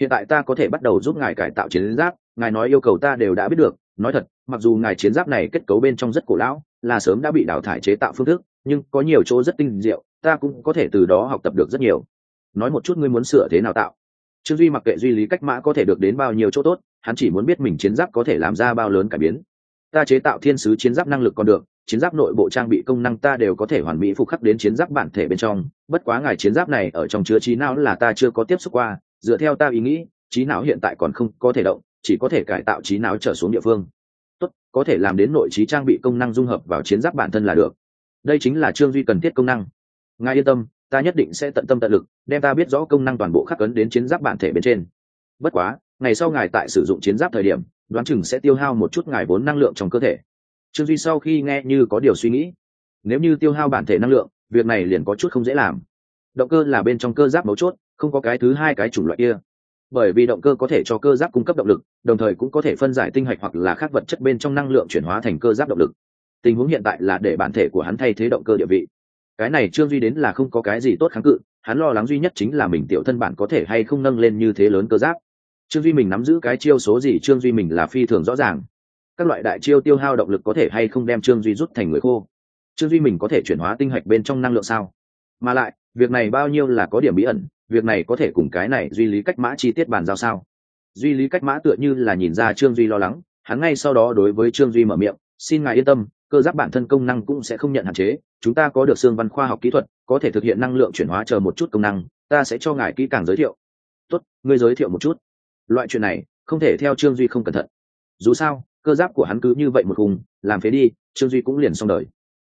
Hiện tại ta có thể bắt đầu giúp ngài cải tạo chiến giáp, ngài nói yêu cầu ta đều đã biết được. Nói thật, mặc dù ngài chiến giáp này kết cấu bên trong rất cổ lão, là sớm đã bị đào thải chế tạo phương thức nhưng có nhiều chỗ rất tinh diệu, ta cũng có thể từ đó học tập được rất nhiều. Nói một chút ngươi muốn sửa thế nào tạo? Trương duy mặc kệ duy lý cách mã có thể được đến bao nhiêu chỗ tốt, hắn chỉ muốn biết mình chiến giáp có thể làm ra bao lớn cải biến. Ta chế tạo thiên sứ chiến giáp năng lực còn được, chiến giáp nội bộ trang bị công năng ta đều có thể hoàn mỹ phục khắc đến chiến giáp bản thể bên trong. Bất quá ngài chiến giáp này ở trong chứa trí não là ta chưa có tiếp xúc qua, dựa theo ta ý nghĩ, trí não hiện tại còn không có thể động, chỉ có thể cải tạo trí não trở xuống địa phương. Tốt, có thể làm đến nội trí trang bị công năng dung hợp vào chiến giáp bản thân là được đây chính là trương duy cần thiết công năng. Ngài yên tâm, ta nhất định sẽ tận tâm tận lực, đem ta biết rõ công năng toàn bộ khắc ấn đến chiến giáp bản thể bên trên. Bất quá, ngày sau ngài tại sử dụng chiến giáp thời điểm, đoán chừng sẽ tiêu hao một chút ngài vốn năng lượng trong cơ thể. Trương duy sau khi nghe như có điều suy nghĩ, nếu như tiêu hao bản thể năng lượng, việc này liền có chút không dễ làm. Động cơ là bên trong cơ giáp mấu chốt, không có cái thứ hai cái chủng loại kia. Bởi vì động cơ có thể cho cơ giáp cung cấp động lực, đồng thời cũng có thể phân giải tinh hạch hoặc là các vật chất bên trong năng lượng chuyển hóa thành cơ giáp động lực tình huống hiện tại là để bản thể của hắn thay thế động cơ địa vị. Cái này trương duy đến là không có cái gì tốt kháng cự, hắn lo lắng duy nhất chính là mình tiểu thân bản có thể hay không nâng lên như thế lớn cơ giáp. Trương duy mình nắm giữ cái chiêu số gì trương duy mình là phi thường rõ ràng. Các loại đại chiêu tiêu hao động lực có thể hay không đem trương duy rút thành người khô? Trương duy mình có thể chuyển hóa tinh hạch bên trong năng lượng sao? Mà lại, việc này bao nhiêu là có điểm bí ẩn, việc này có thể cùng cái này duy lý cách mã chi tiết bàn giao sao? Duy lý cách mã tựa như là nhìn ra trương duy lo lắng, hắn ngay sau đó đối với trương duy mở miệng, xin ngài yên tâm cơ giáp bản thân công năng cũng sẽ không nhận hạn chế chúng ta có được xương văn khoa học kỹ thuật có thể thực hiện năng lượng chuyển hóa chờ một chút công năng ta sẽ cho ngài kỹ càng giới thiệu. Tốt ngươi giới thiệu một chút. Loại chuyện này không thể theo trương duy không cẩn thận. Dù sao cơ giáp của hắn cứ như vậy một hùng, làm phế đi trương duy cũng liền xong đời.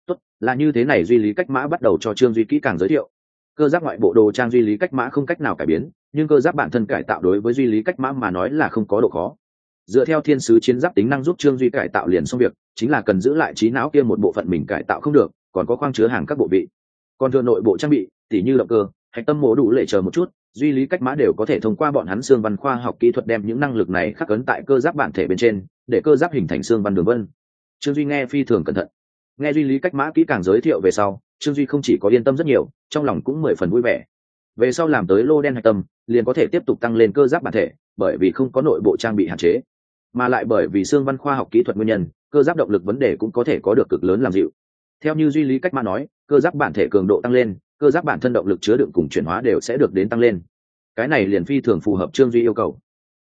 Tốt là như thế này duy lý cách mã bắt đầu cho trương duy kỹ càng giới thiệu. Cơ giáp ngoại bộ đồ trang duy lý cách mã không cách nào cải biến nhưng cơ giáp bản thân cải tạo đối với duy lý cách mã mà nói là không có độ khó dựa theo thiên sứ chiến giáp tính năng giúp trương duy cải tạo liền xong việc, chính là cần giữ lại trí não kia một bộ phận mình cải tạo không được, còn có khoang chứa hàng các bộ vị. Còn thừa nội bộ trang bị, tỉ như động cơ, hạch tâm mổ đủ lệ chờ một chút, duy lý cách mã đều có thể thông qua bọn hắn xương văn khoa học kỹ thuật đem những năng lực này khắc ấn tại cơ giáp bản thể bên trên, để cơ giáp hình thành xương văn đường vân. Trương duy nghe phi thường cẩn thận. Nghe duy lý cách mã kỹ càng giới thiệu về sau, trương duy không chỉ có yên tâm rất nhiều, trong lòng cũng mười phần vui vẻ. Về sau làm tới lô đen hạch tâm, liền có thể tiếp tục tăng lên cơ giáp bản thể, bởi vì không có nội bộ trang bị hạn chế mà lại bởi vì xương văn khoa học kỹ thuật nguyên nhân cơ giáp động lực vấn đề cũng có thể có được cực lớn làm dịu. Theo như duy lý cách mã nói cơ giáp bản thể cường độ tăng lên cơ giáp bản thân động lực chứa đựng cùng chuyển hóa đều sẽ được đến tăng lên. Cái này liền phi thường phù hợp trương duy yêu cầu.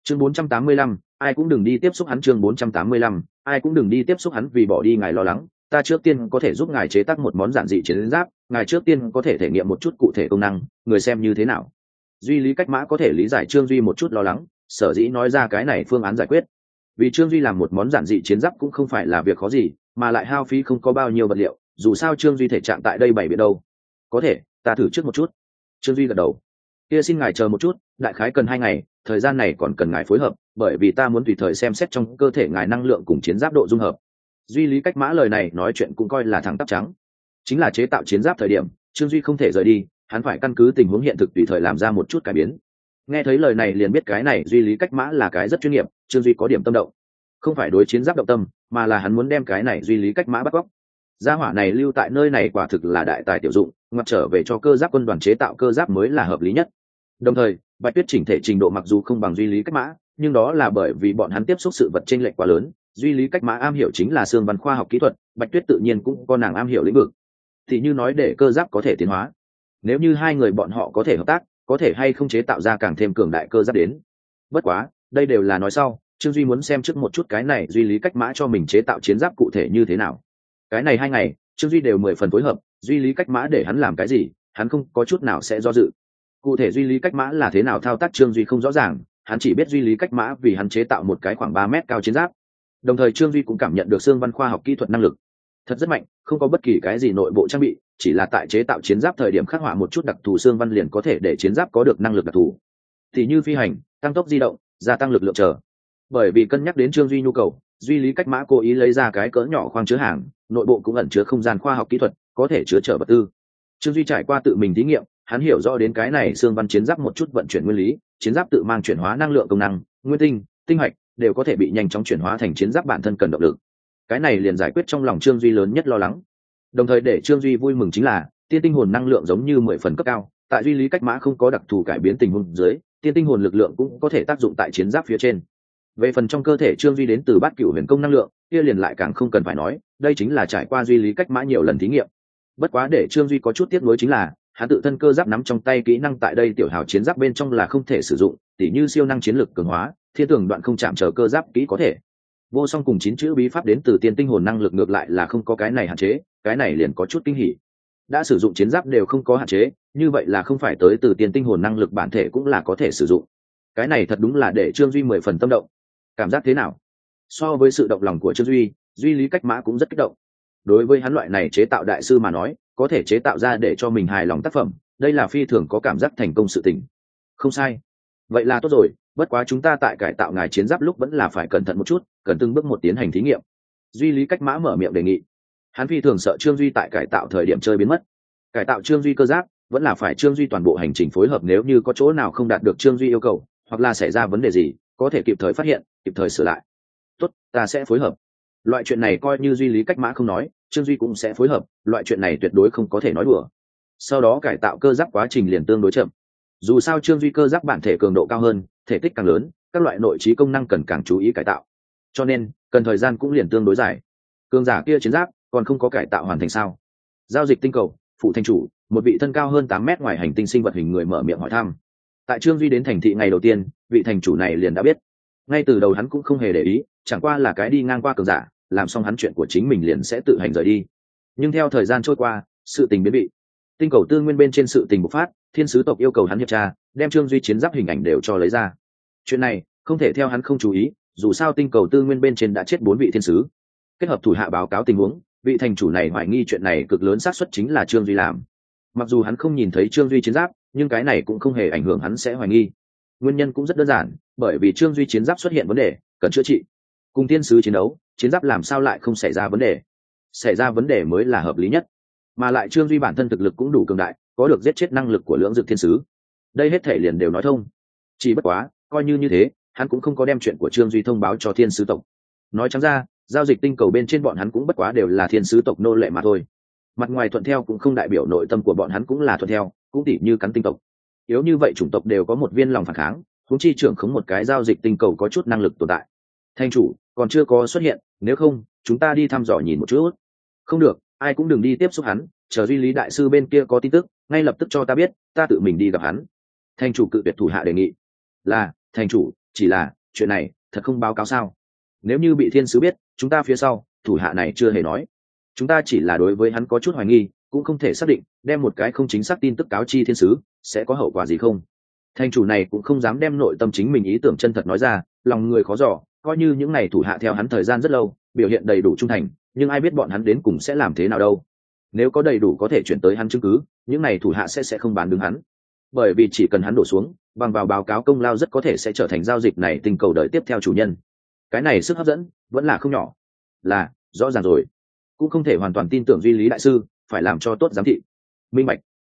Chương 485, ai cũng đừng đi tiếp xúc hắn chương 485, ai cũng đừng đi tiếp xúc hắn vì bỏ đi ngài lo lắng. Ta trước tiên có thể giúp ngài chế tác một món giản dị chiến giáp ngài trước tiên có thể thể nghiệm một chút cụ thể công năng người xem như thế nào. Duy lý cách mã có thể lý giải trương duy một chút lo lắng sở dĩ nói ra cái này phương án giải quyết vì trương duy làm một món giản dị chiến giáp cũng không phải là việc khó gì, mà lại hao phí không có bao nhiêu vật liệu, dù sao trương duy thể trạng tại đây bày biện đâu. Có thể, ta thử trước một chút. Trương duy gật đầu. Kia xin ngài chờ một chút, đại khái cần hai ngày, thời gian này còn cần ngài phối hợp, bởi vì ta muốn tùy thời xem xét trong cơ thể ngài năng lượng cùng chiến giáp độ dung hợp. Duy lý cách mã lời này nói chuyện cũng coi là thẳng tắp trắng. Chính là chế tạo chiến giáp thời điểm, trương duy không thể rời đi, hắn phải căn cứ tình huống hiện thực tùy thời làm ra một chút cải biến nghe thấy lời này liền biết cái này duy lý cách mã là cái rất chuyên nghiệp, trương duy có điểm tâm động. Không phải đối chiến giáp động tâm, mà là hắn muốn đem cái này duy lý cách mã bắt cóc. Gia hỏa này lưu tại nơi này quả thực là đại tài tiểu dụng, ngoặt trở về cho cơ giáp quân đoàn chế tạo cơ giáp mới là hợp lý nhất. Đồng thời, bạch tuyết chỉnh thể trình độ mặc dù không bằng duy lý cách mã, nhưng đó là bởi vì bọn hắn tiếp xúc sự vật tranh lệch quá lớn, duy lý cách mã am hiểu chính là xương văn khoa học kỹ thuật, bạch tuyết tự nhiên cũng có nàng am hiểu lĩnh vực. Thì như nói để cơ giáp có thể tiến hóa, nếu như hai người bọn họ có thể hợp tác có thể hay không chế tạo ra càng thêm cường đại cơ giáp đến. Bất quá, đây đều là nói sau, trương duy muốn xem trước một chút cái này duy lý cách mã cho mình chế tạo chiến giáp cụ thể như thế nào. Cái này hai ngày, trương duy đều mười phần phối hợp, duy lý cách mã để hắn làm cái gì, hắn không có chút nào sẽ do dự. Cụ thể duy lý cách mã là thế nào thao tác trương duy không rõ ràng, hắn chỉ biết duy lý cách mã vì hắn chế tạo một cái khoảng ba mét cao chiến giáp. Đồng thời trương duy cũng cảm nhận được xương văn khoa học kỹ thuật năng lực. Thật rất mạnh, không có bất kỳ cái gì nội bộ trang bị chỉ là tại chế tạo chiến giáp thời điểm khắc họa một chút đặc thù xương văn liền có thể để chiến giáp có được năng lực đặc thù. Thì như phi hành, tăng tốc di động, gia tăng lực lượng chờ. Bởi vì cân nhắc đến trương duy nhu cầu, duy lý cách mã cố ý lấy ra cái cỡ nhỏ khoang chứa hàng, nội bộ cũng ẩn chứa không gian khoa học kỹ thuật, có thể chứa chở vật tư. Trương duy trải qua tự mình thí nghiệm, hắn hiểu rõ đến cái này xương văn chiến giáp một chút vận chuyển nguyên lý, chiến giáp tự mang chuyển hóa năng lượng công năng, nguyên tinh tinh hạch, đều có thể bị nhanh chóng chuyển hóa thành chiến giáp bản thân cần động lực. Cái này liền giải quyết trong lòng trương duy lớn nhất lo lắng đồng thời để trương duy vui mừng chính là, tiên tinh hồn năng lượng giống như mười phần cấp cao, tại duy lý cách mã không có đặc thù cải biến tình huống dưới, tiên tinh hồn lực lượng cũng có thể tác dụng tại chiến giáp phía trên. Về phần trong cơ thể trương duy đến từ bát cửu huyền công năng lượng, kia liền lại càng không cần phải nói, đây chính là trải qua duy lý cách mã nhiều lần thí nghiệm. Bất quá để trương duy có chút tiếc nuối chính là, hắn tự thân cơ giáp nắm trong tay kỹ năng tại đây tiểu hào chiến giáp bên trong là không thể sử dụng, tỉ như siêu năng chiến lược cường hóa, thiên tường đoạn không chạm chờ cơ giáp kỹ có thể vô song cùng chín chữ bí pháp đến từ tiên tinh hồn năng lực ngược lại là không có cái này hạn chế, cái này liền có chút kinh hỉ. Đã sử dụng chiến giáp đều không có hạn chế, như vậy là không phải tới từ tiền tinh hồn năng lực bản thể cũng là có thể sử dụng. Cái này thật đúng là để trương duy mười phần tâm động. Cảm giác thế nào? So với sự động lòng của trương duy duy lý cách mã cũng rất kích động. Đối với hắn loại này chế tạo đại sư mà nói, có thể chế tạo ra để cho mình hài lòng tác phẩm, đây là phi thường có cảm giác thành công sự tình. Không sai vậy là tốt rồi, bất quá chúng ta tại cải tạo ngài chiến giáp lúc vẫn là phải cẩn thận một chút, cần từng bước một tiến hành thí nghiệm. Duy lý cách mã mở miệng đề nghị. Hắn phi thường sợ trương duy tại cải tạo thời điểm chơi biến mất. Cải tạo trương duy cơ giáp, vẫn là phải trương duy toàn bộ hành trình phối hợp nếu như có chỗ nào không đạt được trương duy yêu cầu, hoặc là xảy ra vấn đề gì, có thể kịp thời phát hiện, kịp thời sửa lại. Tốt, ta sẽ phối hợp. Loại chuyện này coi như duy lý cách mã không nói, trương duy cũng sẽ phối hợp, loại chuyện này tuyệt đối không có thể nói đùa. Sau đó cải tạo cơ giáp quá trình liền tương đối chậm dù sao trương duy cơ giáp bản thể cường độ cao hơn, thể tích càng lớn, các loại nội trí công năng cần càng chú ý cải tạo. Cho nên, cần thời gian cũng liền tương đối dài. Cường giả kia chiến giáp, còn không có cải tạo hoàn thành sao? Giao dịch tinh cầu, phụ thanh chủ, một vị thân cao hơn tám mét ngoài hành tinh sinh vật hình người mở miệng hỏi thăm. Tại trương duy đến thành thị ngày đầu tiên, vị thành chủ này liền đã biết. Ngay từ đầu hắn cũng không hề để ý, chẳng qua là cái đi ngang qua cường giả, làm xong hắn chuyện của chính mình liền sẽ tự hành rời đi. Nhưng theo thời gian trôi qua, sự tình biến bị tinh cầu tư nguyên bên trên sự tình bộc phát thiên sứ tộc yêu cầu hắn hiệp tra, đem trương duy chiến giáp hình ảnh đều cho lấy ra. Chuyện này, không thể theo hắn không chú ý, dù sao tinh cầu tư nguyên bên trên đã chết bốn vị thiên sứ. Kết hợp thủ hạ báo cáo tình huống, vị thành chủ này hoài nghi chuyện này cực lớn xác suất chính là trương duy làm. Mặc dù hắn không nhìn thấy trương duy chiến giáp, nhưng cái này cũng không hề ảnh hưởng hắn sẽ hoài nghi. Nguyên nhân cũng rất đơn giản, bởi vì trương duy chiến giáp xuất hiện vấn đề, cần chữa trị. Cùng thiên sứ chiến đấu, chiến giáp làm sao lại không xảy ra vấn đề? Xảy ra vấn đề mới là hợp lý nhất. Mà lại trương duy bản thân thực lực cũng đủ cường đại có được giết chết năng lực của lưỡng dực thiên sứ. Đây hết thể liền đều nói thông. Chỉ bất quá, coi như như thế, hắn cũng không có đem chuyện của trương duy thông báo cho thiên sứ tộc. Nói chẳng ra, giao dịch tinh cầu bên trên bọn hắn cũng bất quá đều là thiên sứ tộc nô lệ mà thôi. Mặt ngoài thuận theo cũng không đại biểu nội tâm của bọn hắn cũng là thuận theo, cũng tỉ như cắn tinh tộc. Yếu như vậy chủng tộc đều có một viên lòng phản kháng, huống chi trưởng khống một cái giao dịch tinh cầu có chút năng lực tồn tại. Thanh chủ, còn chưa có xuất hiện, nếu không, chúng ta đi thăm dò nhìn một chút. Không được, ai cũng đừng đi tiếp xúc hắn, chờ duy lý đại sư bên kia có tin tức ngay lập tức cho ta biết, ta tự mình đi gặp hắn. Thành chủ cự tuyệt thủ hạ đề nghị. Là, thành chủ, chỉ là, chuyện này, thật không báo cáo sao? Nếu như bị thiên sứ biết, chúng ta phía sau, thủ hạ này chưa hề nói. Chúng ta chỉ là đối với hắn có chút hoài nghi, cũng không thể xác định, đem một cái không chính xác tin tức cáo chi thiên sứ, sẽ có hậu quả gì không? Thành chủ này cũng không dám đem nội tâm chính mình ý tưởng chân thật nói ra, lòng người khó dò, coi như những ngày thủ hạ theo hắn thời gian rất lâu, biểu hiện đầy đủ trung thành, nhưng ai biết bọn hắn đến cùng sẽ làm thế nào đâu nếu có đầy đủ có thể chuyển tới hắn chứng cứ những này thủ hạ sẽ sẽ không bán đứng hắn. Bởi vì chỉ cần hắn đổ xuống bằng vào báo cáo công lao rất có thể sẽ trở thành giao dịch này tình cầu đợi tiếp theo chủ nhân. Cái này sức hấp dẫn vẫn là không nhỏ. Là rõ ràng rồi. Cũng không thể hoàn toàn tin tưởng duy lý đại sư phải làm cho tốt giám thị. Minh bạch.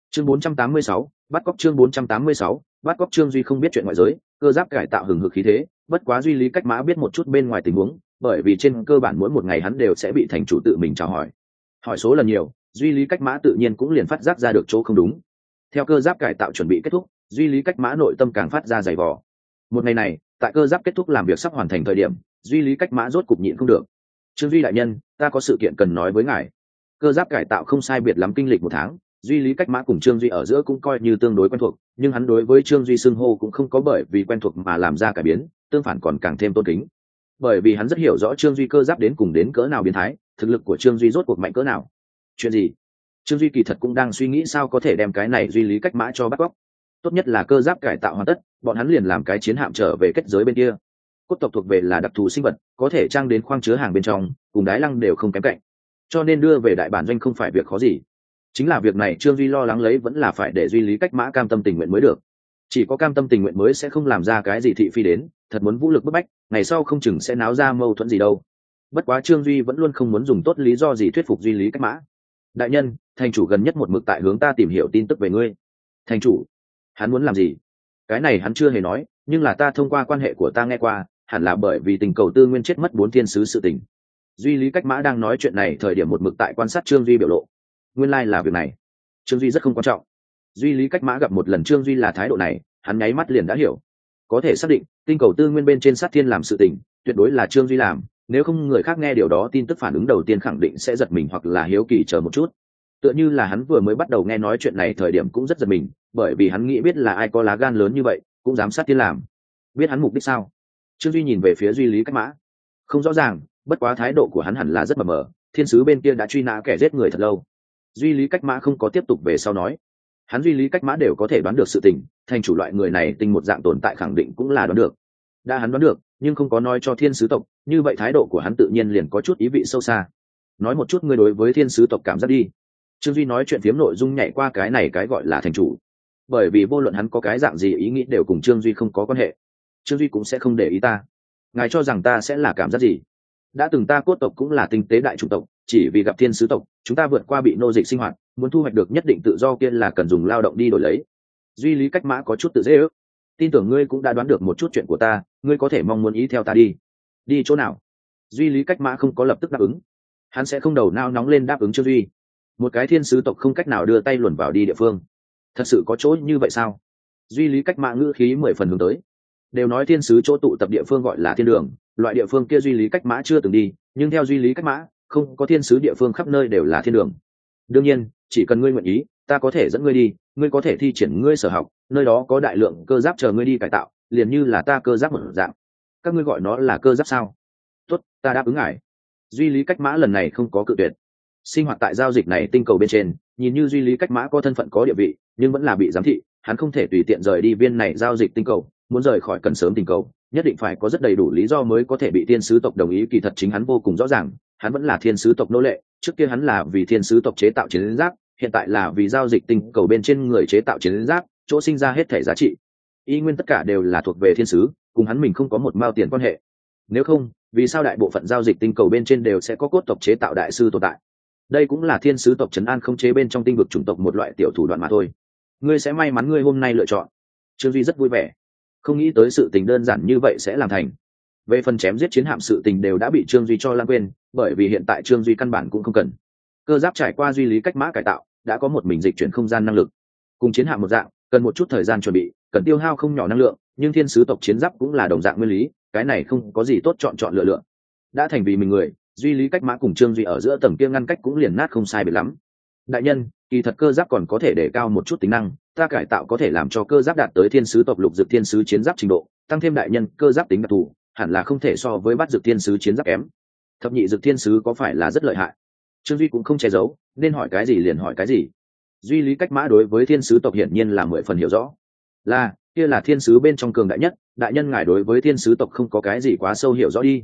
Chương 486, bắt cóc chương 486, bắt cóc trương duy không biết chuyện ngoại giới cơ giáp cải tạo hừng hực khí thế bất quá duy lý cách mã biết một chút bên ngoài tình huống bởi vì trên cơ bản mỗi một ngày hắn đều sẽ bị thành chủ tự mình chào hỏi. Hỏi số lần nhiều duy lý cách mã tự nhiên cũng liền phát giác ra được chỗ không đúng. Theo cơ giáp cải tạo chuẩn bị kết thúc, duy lý cách mã nội tâm càng phát ra dày vò. Một ngày này, tại cơ giáp kết thúc làm việc sắp hoàn thành thời điểm, duy lý cách mã rốt cục nhịn không được. Trương duy đại nhân, ta có sự kiện cần nói với ngài. Cơ giáp cải tạo không sai biệt lắm kinh lịch một tháng, duy lý cách mã cùng trương duy ở giữa cũng coi như tương đối quen thuộc, nhưng hắn đối với trương duy xưng hô cũng không có bởi vì quen thuộc mà làm ra cải biến, tương phản còn càng thêm tôn kính. Bởi vì hắn rất hiểu rõ trương duy cơ giáp đến cùng đến cỡ nào biến thái, thực lực của trương duy rốt cuộc mạnh cỡ nào chuyện gì? Trương duy kỳ thật cũng đang suy nghĩ sao có thể đem cái này duy lý cách mã cho bắt cóc tốt nhất là cơ giáp cải tạo hoàn tất, bọn hắn liền làm cái chiến hạm trở về kết giới bên kia. Cốt tộc thuộc về là đặc thù sinh vật, có thể trang đến khoang chứa hàng bên trong, cùng đái lăng đều không kém cạnh. Cho nên đưa về đại bản doanh không phải việc khó gì. Chính là việc này trương duy lo lắng lấy vẫn là phải để duy lý cách mã cam tâm tình nguyện mới được. Chỉ có cam tâm tình nguyện mới sẽ không làm ra cái gì thị phi đến, thật muốn vũ lực bức bách, ngày sau không chừng sẽ náo ra mâu thuẫn gì đâu. Bất quá trương duy vẫn luôn không muốn dùng tốt lý do gì thuyết phục duy lý cách mã đại nhân, thành chủ gần nhất một mực tại hướng ta tìm hiểu tin tức về ngươi. Thành chủ, hắn muốn làm gì? Cái này hắn chưa hề nói, nhưng là ta thông qua quan hệ của ta nghe qua, hẳn là bởi vì tình cầu tư nguyên chết mất bốn thiên sứ sự tình. Duy lý cách mã đang nói chuyện này thời điểm một mực tại quan sát trương duy biểu lộ. Nguyên lai、like、là việc này. Trương duy rất không quan trọng. Duy lý cách mã gặp một lần trương duy là thái độ này, hắn nháy mắt liền đã hiểu. Có thể xác định tinh cầu tư nguyên bên trên sát thiên làm sự tình, tuyệt đối là trương duy làm nếu không người khác nghe điều đó, tin tức phản ứng đầu tiên khẳng định sẽ giật mình hoặc là hiếu kỳ chờ một chút. Tựa như là hắn vừa mới bắt đầu nghe nói chuyện này, thời điểm cũng rất giật mình, bởi vì hắn nghĩ biết là ai có lá gan lớn như vậy, cũng dám sát thiên làm. Biết hắn mục đích sao? Trương duy nhìn về phía duy lý cách mã. Không rõ ràng, bất quá thái độ của hắn hẳn là rất mờ mờ, thiên sứ bên kia đã truy nã kẻ giết người thật lâu. Duy lý cách mã không có tiếp tục về sau nói. Hắn duy lý cách mã đều có thể đoán được sự tình, thành chủ loại người này tình một dạng tồn tại khẳng định cũng là đoán được. Đã hắn đoán được nhưng không có nói cho thiên sứ tộc, như vậy thái độ của hắn tự nhiên liền có chút ý vị sâu xa. Nói một chút ngươi đối với thiên sứ tộc cảm giác đi. Trương duy nói chuyện phiếm nội dung nhảy qua cái này cái gọi là thành chủ. Bởi vì vô luận hắn có cái dạng gì ý nghĩ đều cùng trương duy không có quan hệ. Trương duy cũng sẽ không để ý ta. Ngài cho rằng ta sẽ là cảm giác gì? Đã từng ta cốt tộc cũng là tinh tế đại trung tộc, chỉ vì gặp thiên sứ tộc, chúng ta vượt qua bị nô dịch sinh hoạt, muốn thu hoạch được nhất định tự do kia là cần dùng lao động đi đổi lấy. Duy lý cách mã có chút tự dễ ước tin tưởng ngươi cũng đã đoán được một chút chuyện của ta, ngươi có thể mong muốn ý theo ta đi. Đi chỗ nào? Duy lý cách mã không có lập tức đáp ứng. Hắn sẽ không đầu nao nóng lên đáp ứng cho duy. Một cái thiên sứ tộc không cách nào đưa tay luồn vào đi địa phương. Thật sự có chỗ như vậy sao? Duy lý cách mã ngữ khí mười phần hướng tới. Đều nói thiên sứ chỗ tụ tập địa phương gọi là thiên đường, loại địa phương kia duy lý cách mã chưa từng đi, nhưng theo duy lý cách mã, không có thiên sứ địa phương khắp nơi đều là thiên đường. Đương nhiên, chỉ cần ngươi nguyện ý, ta có thể dẫn ngươi đi ngươi có thể thi triển ngươi sở học, nơi đó có đại lượng cơ giáp chờ ngươi đi cải tạo, liền như là ta cơ giáp một dạng. Các ngươi gọi nó là cơ giáp sao? Tốt, ta đáp ứng ngài. Duy lý cách mã lần này không có cự tuyệt. Sinh hoạt tại giao dịch này tinh cầu bên trên, nhìn như duy lý cách mã có thân phận có địa vị, nhưng vẫn là bị giám thị, hắn không thể tùy tiện rời đi viên này giao dịch tinh cầu, muốn rời khỏi cần sớm tình cầu, nhất định phải có rất đầy đủ lý do mới có thể bị thiên sứ tộc đồng ý, kỳ thật chính hắn vô cùng rõ ràng, hắn vẫn là thiên sứ tộc nô lệ, trước kia hắn là vì thiên sứ tộc chế tạo chiến giáp hiện tại là vì giao dịch tinh cầu bên trên người chế tạo chiến giáp, chỗ sinh ra hết thể giá trị. Y nguyên tất cả đều là thuộc về thiên sứ, cùng hắn mình không có một mao tiền quan hệ. Nếu không, vì sao đại bộ phận giao dịch tinh cầu bên trên đều sẽ có cốt tộc chế tạo đại sư tồn tại? Đây cũng là thiên sứ tộc trấn an không chế bên trong tinh vực chủng tộc một loại tiểu thủ đoạn mà thôi. Ngươi sẽ may mắn ngươi hôm nay lựa chọn. Trương duy rất vui vẻ. Không nghĩ tới sự tình đơn giản như vậy sẽ làm thành. Về phần chém giết chiến hạm sự tình đều đã bị trương duy cho lan quên, bởi vì hiện tại trương duy căn bản cũng không cần. Cơ giáp trải qua duy lý cách mã cải tạo đã có một mình dịch chuyển không gian năng lực. Cùng chiến hạm một dạng, cần một chút thời gian chuẩn bị, cần tiêu hao không nhỏ năng lượng, nhưng thiên sứ tộc chiến giáp cũng là đồng dạng nguyên lý, cái này không có gì tốt chọn chọn lựa lựa. Đã thành vì mình người, duy lý cách mã cùng trương duy ở giữa tầng kia ngăn cách cũng liền nát không sai biệt lắm. Đại nhân, kỳ thật cơ giáp còn có thể để cao một chút tính năng, ta cải tạo có thể làm cho cơ giáp đạt tới thiên sứ tộc lục dực thiên sứ chiến giáp trình độ, tăng thêm đại nhân, cơ giáp tính đặc thù, hẳn là không thể so với bắt dực thiên sứ chiến giáp kém. Thập nhị dực thiên sứ có phải là rất lợi hại? Trương duy cũng không che giấu, nên hỏi cái gì liền hỏi cái gì. Duy lý cách mã đối với thiên sứ tộc hiển nhiên là mười phần hiểu rõ. Là, kia là thiên sứ bên trong cường đại nhất, đại nhân ngài đối với thiên sứ tộc không có cái gì quá sâu hiểu rõ đi.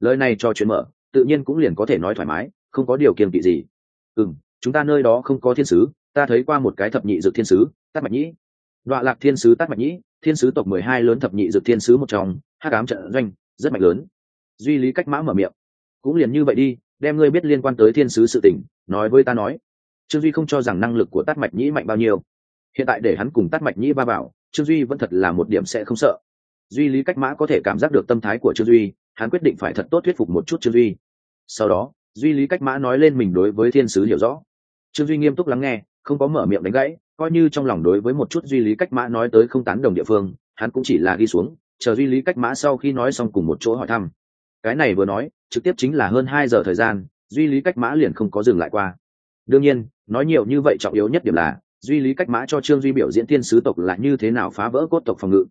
Lời này cho chuyện mở, tự nhiên cũng liền có thể nói thoải mái, không có điều kiềm kỵ gì. Ừ chúng ta nơi đó không có thiên sứ, ta thấy qua một cái thập nhị dược thiên sứ, tát mạch nhĩ. Đọa lạc thiên sứ tát mạch nhĩ, thiên sứ tộc mười hai lớn thập nhị dược thiên sứ một trong hát cám trận doanh, rất mạnh lớn. Duy lý cách mã mở miệng. Cũng liền như vậy đi đem ngươi biết liên quan tới thiên sứ sự tình, nói với ta nói. Trương duy không cho rằng năng lực của tát mạch nhĩ mạnh bao nhiêu. Hiện tại để hắn cùng tát mạch nhĩ ba bảo trương duy vẫn thật là một điểm sẽ không sợ. Duy lý cách mã có thể cảm giác được tâm thái của trương duy, hắn quyết định phải thật tốt thuyết phục một chút trương duy. Sau đó, duy lý cách mã nói lên mình đối với thiên sứ hiểu rõ. Trương duy nghiêm túc lắng nghe, không có mở miệng đánh gãy, coi như trong lòng đối với một chút duy lý cách mã nói tới không tán đồng địa phương, hắn cũng chỉ là ghi xuống, chờ duy lý cách mã sau khi nói xong cùng một chỗ hỏi thăm cái này vừa nói trực tiếp chính là hơn hai giờ thời gian duy lý cách mã liền không có dừng lại qua. Đương nhiên nói nhiều như vậy trọng yếu nhất điểm là duy lý cách mã cho trương duy biểu diễn thiên sứ tộc là như thế nào phá vỡ cốt tộc phòng ngự.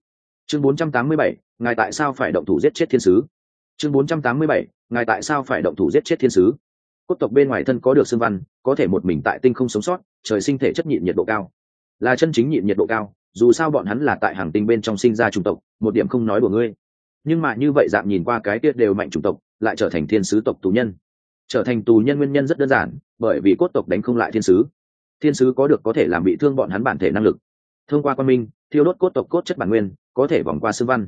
Chương 487, ngài tại sao phải động thủ giết chết thiên sứ? Chương 487, ngài tại sao phải động thủ giết chết thiên sứ? Cốt tộc bên ngoài thân có được xương văn có thể một mình tại tinh không sống sót trời sinh thể chất nhịn nhiệt độ cao. Là chân chính nhịn nhiệt độ cao dù sao bọn hắn là tại hàng tinh bên trong sinh ra chủng tộc một điểm không nói của ngươi nhưng mà như vậy dạng nhìn qua cái tiết đều mạnh chủng tộc, lại trở thành thiên sứ tộc tù nhân. Trở thành tù nhân nguyên nhân rất đơn giản, bởi vì cốt tộc đánh không lại thiên sứ. Thiên sứ có được có thể làm bị thương bọn hắn bản thể năng lực. Thông qua quan minh, thiêu đốt cốt tộc cốt chất bản nguyên, có thể vòng qua xương văn.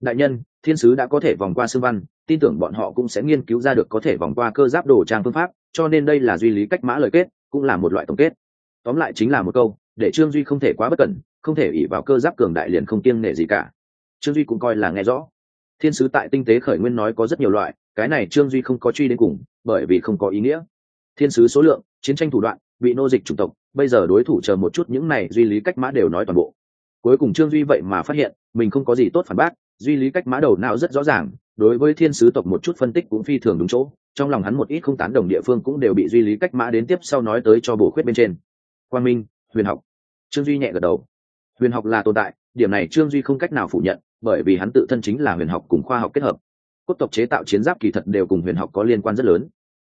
Đại nhân, thiên sứ đã có thể vòng qua xương văn, tin tưởng bọn họ cũng sẽ nghiên cứu ra được có thể vòng qua cơ giáp đồ trang phương pháp, cho nên đây là duy lý cách mã lời kết, cũng là một loại tổng kết. Tóm lại chính là một câu, để trương duy không thể quá bất cẩn, không thể ỉ vào cơ giáp cường đại liền không kiêng nể gì cả. Trương duy cũng coi là nghe rõ thiên sứ tại tinh tế khởi nguyên nói có rất nhiều loại, cái này trương duy không có truy đến cùng, bởi vì không có ý nghĩa. Thiên sứ số lượng, chiến tranh thủ đoạn, bị nô dịch chủng tộc, bây giờ đối thủ chờ một chút những này duy lý cách mã đều nói toàn bộ. Cuối cùng trương duy vậy mà phát hiện, mình không có gì tốt phản bác, duy lý cách mã đầu não rất rõ ràng, đối với thiên sứ tộc một chút phân tích cũng phi thường đúng chỗ, trong lòng hắn một ít không tán đồng địa phương cũng đều bị duy lý cách mã đến tiếp sau nói tới cho bổ khuyết bên trên. Quang minh, huyền học. Trương duy nhẹ gật đầu. Huyền học là tồn tại, điểm này trương duy không cách nào phủ nhận bởi vì hắn tự thân chính là huyền học cùng khoa học kết hợp. Cốt tộc chế tạo chiến giáp kỳ thật đều cùng huyền học có liên quan rất lớn.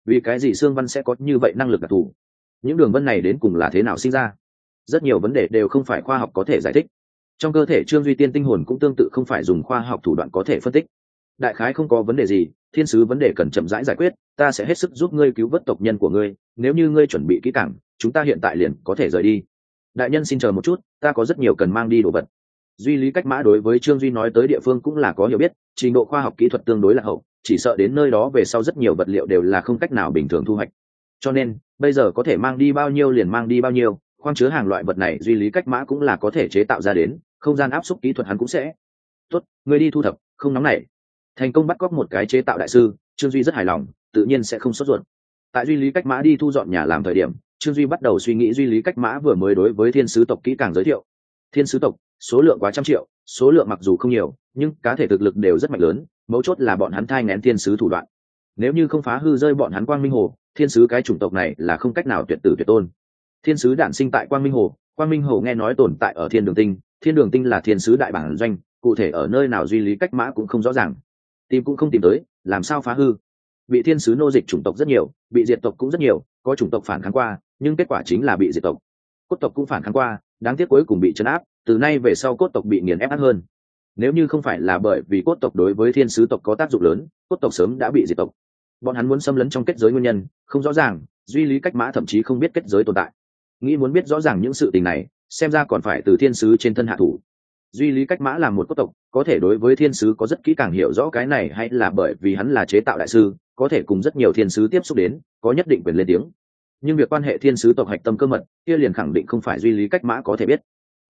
Vì cái gì xương văn sẽ có như vậy năng lực đặc thù? Những đường vân này đến cùng là thế nào sinh ra? Rất nhiều vấn đề đều không phải khoa học có thể giải thích. Trong cơ thể trương duy tiên tinh hồn cũng tương tự không phải dùng khoa học thủ đoạn có thể phân tích. Đại khái không có vấn đề gì, thiên sứ vấn đề cần chậm rãi giải quyết, ta sẽ hết sức giúp ngươi cứu vớt tộc nhân của ngươi, nếu như ngươi chuẩn bị kỹ càng, chúng ta hiện tại liền có thể rời đi. Đại nhân xin chờ một chút, ta có rất nhiều cần mang đi đồ vật duy lý cách mã đối với trương duy nói tới địa phương cũng là có hiểu biết, trình độ khoa học kỹ thuật tương đối là hậu, chỉ sợ đến nơi đó về sau rất nhiều vật liệu đều là không cách nào bình thường thu hoạch. Cho nên, bây giờ có thể mang đi bao nhiêu liền mang đi bao nhiêu, khoang chứa hàng loại vật này duy lý cách mã cũng là có thể chế tạo ra đến, không gian áp suất kỹ thuật hắn cũng sẽ. Tốt, người đi thu thập, không nóng nảy. Thành công bắt cóc một cái chế tạo đại sư, trương duy rất hài lòng, tự nhiên sẽ không sốt ruột. Tại duy lý cách mã đi thu dọn nhà làm thời điểm, trương duy bắt đầu suy nghĩ duy lý cách mã vừa mới đối với thiên sứ tộc kỹ càng giới thiệu. Thiên sứ tộc số lượng quá trăm triệu, số lượng mặc dù không nhiều, nhưng cá thể thực lực đều rất mạnh lớn, mấu chốt là bọn hắn thai ngén thiên sứ thủ đoạn. Nếu như không phá hư rơi bọn hắn quang minh hồ, thiên sứ cái chủng tộc này là không cách nào tuyệt tử tuyệt tôn. Thiên sứ đản sinh tại quang minh hồ, quang minh hồ nghe nói tồn tại ở thiên đường tinh, thiên đường tinh là thiên sứ đại bản doanh, cụ thể ở nơi nào duy lý cách mã cũng không rõ ràng. Tìm cũng không tìm tới, làm sao phá hư? Bị thiên sứ nô dịch chủng tộc rất nhiều, bị diệt tộc cũng rất nhiều, có chủng tộc phản kháng qua, nhưng kết quả chính là bị diệt tộc. Cốt tộc cũng phản kháng qua, đáng tiếc cuối cùng bị chấn áp từ nay về sau cốt tộc bị nghiền ép ác hơn. Nếu như không phải là bởi vì cốt tộc đối với thiên sứ tộc có tác dụng lớn, cốt tộc sớm đã bị diệt tộc. Bọn hắn muốn xâm lấn trong kết giới nguyên nhân, không rõ ràng, duy lý cách mã thậm chí không biết kết giới tồn tại. Nghĩ muốn biết rõ ràng những sự tình này, xem ra còn phải từ thiên sứ trên thân hạ thủ. Duy lý cách mã là một cốt tộc, có thể đối với thiên sứ có rất kỹ càng hiểu rõ cái này hay là bởi vì hắn là chế tạo đại sư, có thể cùng rất nhiều thiên sứ tiếp xúc đến, có nhất định quyền lên tiếng. Nhưng việc quan hệ thiên sứ tộc hạch tâm cơ mật, kia liền khẳng định không phải duy lý cách mã có thể biết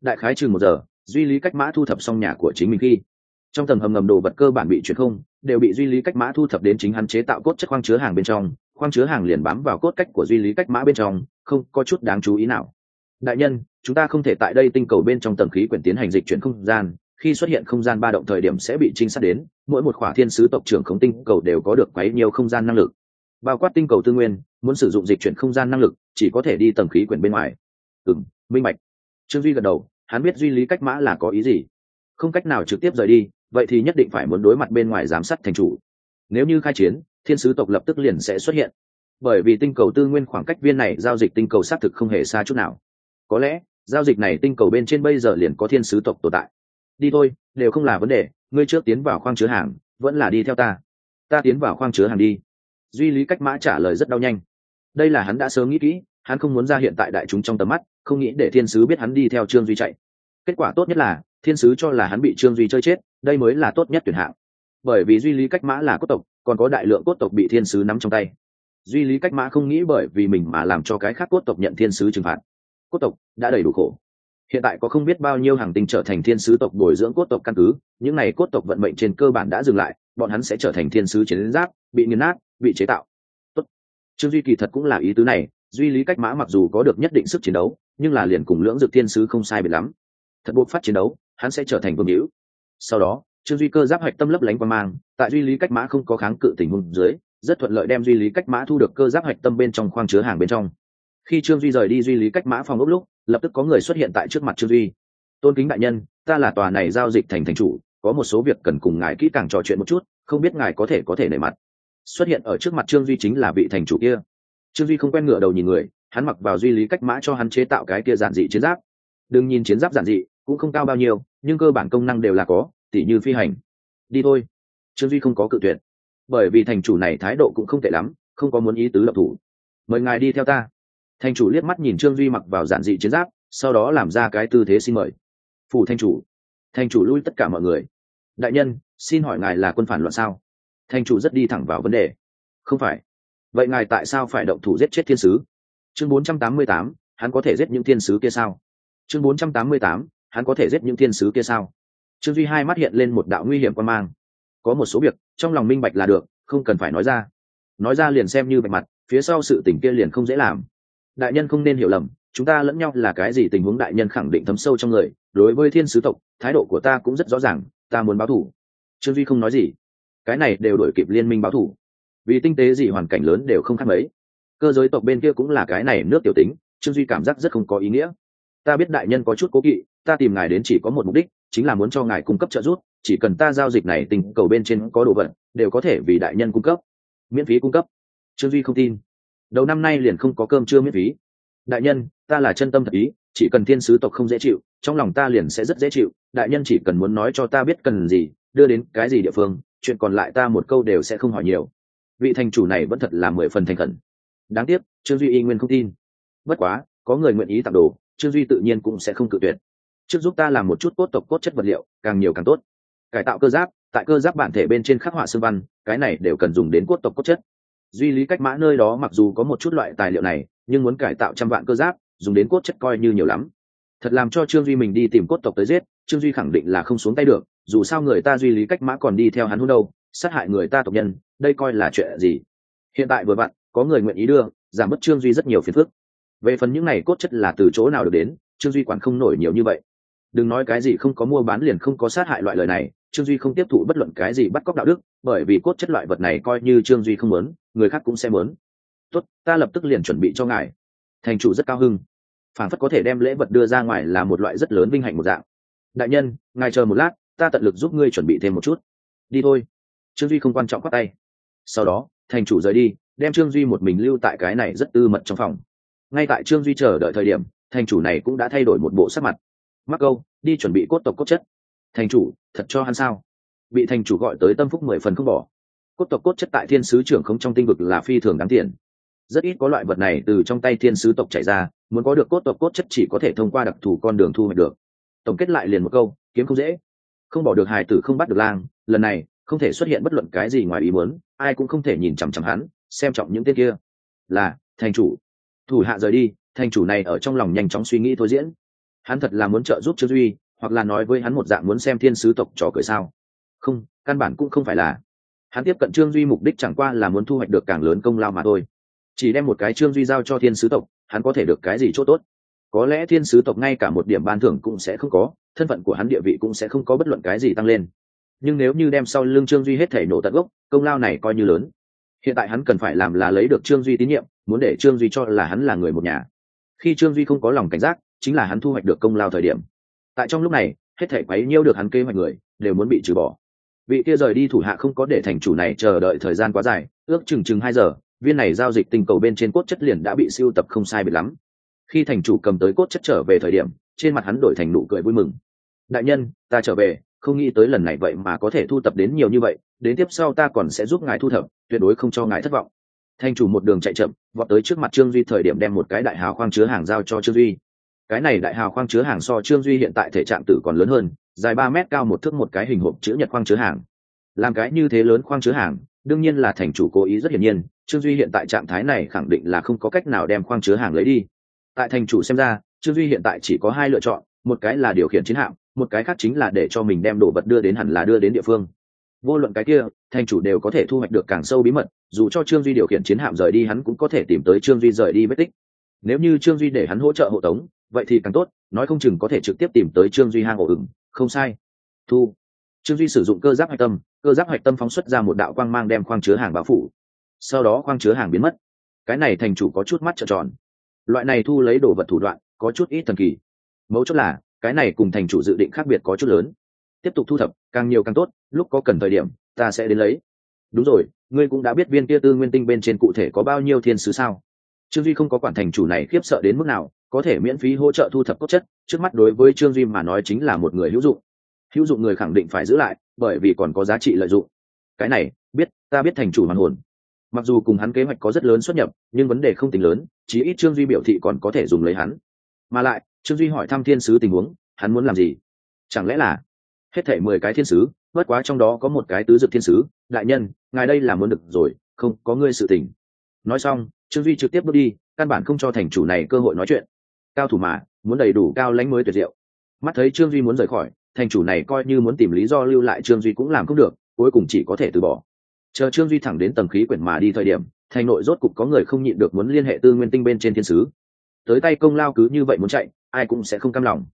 đại khái chừng một giờ, duy lý cách mã thu thập xong nhà của chính mình khi, trong tầng hầm ngầm đồ vật cơ bản bị chuyển không, đều bị duy lý cách mã thu thập đến chính hắn chế tạo cốt chất khoang chứa hàng bên trong, khoang chứa hàng liền bám vào cốt cách của duy lý cách mã bên trong, không có chút đáng chú ý nào. Đại nhân, chúng ta không thể tại đây tinh cầu bên trong tầng khí quyển tiến hành dịch chuyển không gian, khi xuất hiện không gian ba động thời điểm sẽ bị trinh sát đến, mỗi một khỏa thiên sứ tộc trưởng khống tinh cầu đều có được quấy nhiều không gian năng lực. Bao quát tinh cầu tư nguyên, muốn sử dụng dịch chuyển không gian năng lực, chỉ có thể đi tầng khí quyển bên ngoài. Ừ minh bạch trương duy gật đầu, hắn biết duy lý cách mã là có ý gì. Không cách nào trực tiếp rời đi, vậy thì nhất định phải muốn đối mặt bên ngoài giám sát thành chủ. Nếu như khai chiến, thiên sứ tộc lập tức liền sẽ xuất hiện. Bởi vì tinh cầu tư nguyên khoảng cách viên này giao dịch tinh cầu xác thực không hề xa chút nào. Có lẽ, giao dịch này tinh cầu bên trên bây giờ liền có thiên sứ tộc tồn tại. Đi thôi, đều không là vấn đề, ngươi trước tiến vào khoang chứa hàng, vẫn là đi theo ta. Ta tiến vào khoang chứa hàng đi. Duy lý cách mã trả lời rất đau nhanh. Đây là hắn đã sớm nghĩ kỹ, hắn không muốn ra hiện tại đại chúng trong tầm mắt không nghĩ để thiên sứ biết hắn đi theo trương duy chạy. Kết quả tốt nhất là, thiên sứ cho là hắn bị trương duy chơi chết, đây mới là tốt nhất tuyển hạng. Bởi vì duy lý cách mã là cốt tộc, còn có đại lượng cốt tộc bị thiên sứ nắm trong tay. Duy lý cách mã không nghĩ bởi vì mình mà làm cho cái khác cốt tộc nhận thiên sứ trừng phạt. Cốt tộc đã đầy đủ khổ. Hiện tại có không biết bao nhiêu hàng tinh trở thành thiên sứ tộc bồi dưỡng cốt tộc căn cứ, những n à y cốt tộc vận mệnh trên cơ bản đã dừng lại, bọn hắn sẽ trở thành thiên sứ chiến giáp, bị nghiền nát, bị chế tạo. Tốt. trương duy kỳ thật cũng là ý tứ này duy lý cách mã mặc dù có được nhất định sức chiến đấu, nhưng là liền cùng lưỡng dực thiên sứ không sai biệt lắm. Thật buộc phát chiến đấu, hắn sẽ trở thành vương hữu. Sau đó, trương duy cơ giáp hạch tâm lấp lánh quan mang, tại duy lý cách mã không có kháng cự tình huống dưới, rất thuận lợi đem duy lý cách mã thu được cơ giáp hạch tâm bên trong khoang chứa hàng bên trong. Khi trương duy rời đi duy lý cách mã phòng ốc lúc, lập tức có người xuất hiện tại trước mặt trương duy. Tôn kính đại nhân, ta là tòa này giao dịch thành thành chủ, có một số việc cần cùng ngài kỹ càng trò chuyện một chút, không biết ngài có thể có thể nể mặt. Xuất hiện ở trước mặt trương duy chính là vị thành chủ kia trương duy không quen ngựa đầu nhìn người, hắn mặc vào duy lý cách mã cho hắn chế tạo cái kia giản dị chiến giáp. Đừng nhìn chiến giáp giản dị, cũng không cao bao nhiêu, nhưng cơ bản công năng đều là có, tỉ như phi hành. Đi thôi. Trương duy không có cự tuyệt. Bởi vì thành chủ này thái độ cũng không tệ lắm, không có muốn ý tứ lập thủ. Mời ngài đi theo ta. Thành chủ liếc mắt nhìn trương duy mặc vào giản dị chiến giáp, sau đó làm ra cái tư thế xin mời. Phủ thành chủ. Thành chủ lui tất cả mọi người. Đại nhân, xin hỏi ngài là quân phản loạn sao? Thành chủ rất đi thẳng vào vấn đề. Không phải vậy ngài tại sao phải động thủ giết chết thiên sứ? Chương 488, hắn có thể giết những thiên sứ kia sao? Chương 488, hắn có thể giết những thiên sứ kia sao? Trương duy hai mắt hiện lên một đạo nguy hiểm quan mang. Có một số việc trong lòng minh bạch là được không cần phải nói ra. Nói ra liền xem như bạch mặt phía sau sự tình kia liền không dễ làm. Đại nhân không nên hiểu lầm chúng ta lẫn nhau là cái gì tình huống đại nhân khẳng định thấm sâu trong người đối với thiên sứ tộc thái độ của ta cũng rất rõ ràng ta muốn báo thủ. Trương duy không nói gì. Cái này đều đổi kịp liên minh báo thủ vì tinh tế gì hoàn cảnh lớn đều không khác mấy. Cơ giới tộc bên kia cũng là cái này nước tiểu tính, trương duy cảm giác rất không có ý nghĩa. Ta biết đại nhân có chút cố kỵ, ta tìm ngài đến chỉ có một mục đích, chính là muốn cho ngài cung cấp trợ giúp, chỉ cần ta giao dịch này tình cầu bên trên có đồ vật, đều có thể vì đại nhân cung cấp. Miễn phí cung cấp. Trương duy không tin. Đầu năm nay liền không có cơm trưa miễn phí. Đại nhân, ta là chân tâm thật ý, chỉ cần thiên sứ tộc không dễ chịu, trong lòng ta liền sẽ rất dễ chịu. Đại nhân chỉ cần muốn nói cho ta biết cần gì, đưa đến cái gì địa phương, chuyện còn lại ta một câu đều sẽ không hỏi nhiều vị thành chủ này vẫn thật là mười phần thành khẩn. Đáng tiếc, trương duy y nguyên không tin. Bất quá, có người nguyện ý tặng đồ, trương duy tự nhiên cũng sẽ không cự tuyệt. Trước giúp ta làm một chút cốt tộc cốt chất vật liệu, càng nhiều càng tốt. Cải tạo cơ giáp, tại cơ giáp bản thể bên trên khắc họa xương văn, cái này đều cần dùng đến cốt tộc cốt chất. Duy lý cách mã nơi đó mặc dù có một chút loại tài liệu này, nhưng muốn cải tạo trăm vạn cơ giáp, dùng đến cốt chất coi như nhiều lắm. Thật làm cho trương duy mình đi tìm cốt tộc tới giết, trương duy khẳng định là không xuống tay được, dù sao người ta duy lý cách mã còn đi theo hắn hôn đâu, sát hại người ta tộc nhân đây coi là chuyện gì? Hiện tại vừa vặn, có người nguyện ý đưa, giảm bớt trương duy rất nhiều phiền phức. Về phần những này cốt chất là từ chỗ nào được đến, trương duy quản không nổi nhiều như vậy. Đừng nói cái gì không có mua bán liền không có sát hại loại lời này, trương duy không tiếp thụ bất luận cái gì bắt cóc đạo đức, bởi vì cốt chất loại vật này coi như trương duy không muốn, người khác cũng sẽ muốn. Tốt, ta lập tức liền chuẩn bị cho ngài. Thành chủ rất cao hưng. Phản phất có thể đem lễ vật đưa ra ngoài là một loại rất lớn vinh hạnh một dạng. Đại nhân, ngài chờ một lát, ta tận lực giúp ngươi chuẩn bị thêm một chút. Đi thôi. Trương duy không quan trọng khoác tay sau đó, thành chủ rời đi, đem trương duy một mình lưu tại cái này rất tư mật trong phòng. Ngay tại trương duy chờ đợi thời điểm, thành chủ này cũng đã thay đổi một bộ sắc mặt. Mắc câu, đi chuẩn bị cốt tộc cốt chất. Thành chủ, thật cho hắn sao? Bị thành chủ gọi tới tâm phúc mười phần không bỏ. Cốt tộc cốt chất tại thiên sứ trưởng không trong tinh vực là phi thường đáng tiền. Rất ít có loại vật này từ trong tay thiên sứ tộc chảy ra, muốn có được cốt tộc cốt chất chỉ có thể thông qua đặc thù con đường thu hoạch được. Tổng kết lại liền một câu, kiếm không dễ. Không bỏ được hài tử không bắt được lang, lần này không thể xuất hiện bất luận cái gì ngoài ý muốn ai cũng không thể nhìn chằm chằm hắn, xem trọng những tên kia. Là, thành chủ. Thủ hạ rời đi, thành chủ này ở trong lòng nhanh chóng suy nghĩ thôi diễn. Hắn thật là muốn trợ giúp trương duy, hoặc là nói với hắn một dạng muốn xem thiên sứ tộc trò cười sao? Không, căn bản cũng không phải là. Hắn tiếp cận trương duy mục đích chẳng qua là muốn thu hoạch được càng lớn công lao mà thôi. Chỉ đem một cái trương duy giao cho thiên sứ tộc, hắn có thể được cái gì c h ỗ t ố t có lẽ thiên sứ tộc ngay cả một điểm ban thưởng cũng sẽ không có, thân phận của hắn địa vị cũng sẽ không có bất luận cái gì tăng lên nhưng nếu như đem sau lưng trương duy hết thể nổ tận gốc, công lao này coi như lớn. Hiện tại hắn cần phải làm là lấy được trương duy tín nhiệm, muốn để trương duy cho là hắn là người một nhà. Khi trương duy không có lòng cảnh giác, chính là hắn thu hoạch được công lao thời điểm. Tại trong lúc này, hết thể quấy nhiêu được hắn kế hoạch người, đều muốn bị trừ bỏ. Vị kia rời đi thủ hạ không có để thành chủ này chờ đợi thời gian quá dài, ước chừng chừng hai giờ, viên này giao dịch tinh cầu bên trên cốt chất liền đã bị siêu tập không sai biệt lắm. Khi thành chủ cầm tới cốt chất trở về thời điểm, trên mặt hắn đổi thành nụ cười vui mừng. Đại nhân, ta trở về không nghĩ tới lần này vậy mà có thể thu tập đến nhiều như vậy, đến tiếp sau ta còn sẽ giúp ngài thu thập, tuyệt đối không cho ngài thất vọng. Thành chủ một đường chạy chậm, vọt tới trước mặt trương duy thời điểm đem một cái đại hào khoang chứa hàng giao cho trương duy. Cái này đại hào khoang chứa hàng so trương duy hiện tại thể trạng tử còn lớn hơn, dài ba mét cao một thước một cái hình hộp chữ nhật khoang chứa hàng. Làm cái như thế lớn khoang chứa hàng, đương nhiên là thành chủ cố ý rất hiển nhiên, trương duy hiện tại trạng thái này khẳng định là không có cách nào đem khoang chứa hàng lấy đi. Tại thành chủ xem ra, trương duy hiện tại chỉ có hai lựa chọn, một cái là điều khiển chiến hạm một cái khác chính là để cho mình đem đồ vật đưa đến hẳn là đưa đến địa phương. Vô luận cái kia, thành chủ đều có thể thu hoạch được càng sâu bí mật, dù cho trương duy điều khiển chiến hạm rời đi hắn cũng có thể tìm tới trương duy rời đi vết tích. Nếu như trương duy để hắn hỗ trợ hộ tống, vậy thì càng tốt, nói không chừng có thể trực tiếp tìm tới trương duy hang ổ ửng, không sai. Thu. Trương duy sử dụng cơ giáp hạch tâm, cơ giáp hạch tâm phóng xuất ra một đạo quang mang đem khoang chứa hàng bao phủ. Sau đó khoang chứa hàng biến mất. Cái này thành chủ có chút mắt trợn tròn. Loại này thu lấy đồ vật thủ đoạn, có chút ít thần kỳ. Mấu chốt là cái này cùng thành chủ dự định khác biệt có chút lớn. Tiếp tục thu thập, càng nhiều càng tốt, lúc có cần thời điểm, ta sẽ đến lấy. Đúng rồi, ngươi cũng đã biết viên kia tư nguyên tinh bên trên cụ thể có bao nhiêu thiên sứ sao? Trương duy không có quản thành chủ này khiếp sợ đến mức nào, có thể miễn phí hỗ trợ thu thập cốt chất, trước mắt đối với trương duy mà nói chính là một người hữu dụng. Hữu dụng người khẳng định phải giữ lại, bởi vì còn có giá trị lợi dụng. Cái này, biết, ta biết thành chủ hoàn hồn. Mặc dù cùng hắn kế hoạch có rất lớn xuất nhập, nhưng vấn đề không tính lớn, chí ít trương duy biểu thị còn có thể dùng lấy hắn. Mà lại trương duy hỏi thăm thiên sứ tình huống, hắn muốn làm gì? Chẳng lẽ là hết thể mười cái thiên sứ, bất quá trong đó có một cái tứ dực thiên sứ, đại nhân, ngài đây là muốn được rồi, không, có ngươi sự tình. Nói xong, trương duy trực tiếp bước đi, căn bản không cho thành chủ này cơ hội nói chuyện. Cao thủ mà, muốn đầy đủ cao lãnh mới tuyệt diệu. Mắt thấy trương duy muốn rời khỏi, thành chủ này coi như muốn tìm lý do lưu lại trương duy cũng làm không được, cuối cùng chỉ có thể từ bỏ. Chờ trương duy thẳng đến tầng khí quyển mà đi thời điểm, thành nội rốt cục có người không nhịn được muốn liên hệ tư nguyên tinh bên trên thiên sứ tới tay công lao cứ như vậy muốn chạy ai cũng sẽ không cam lòng.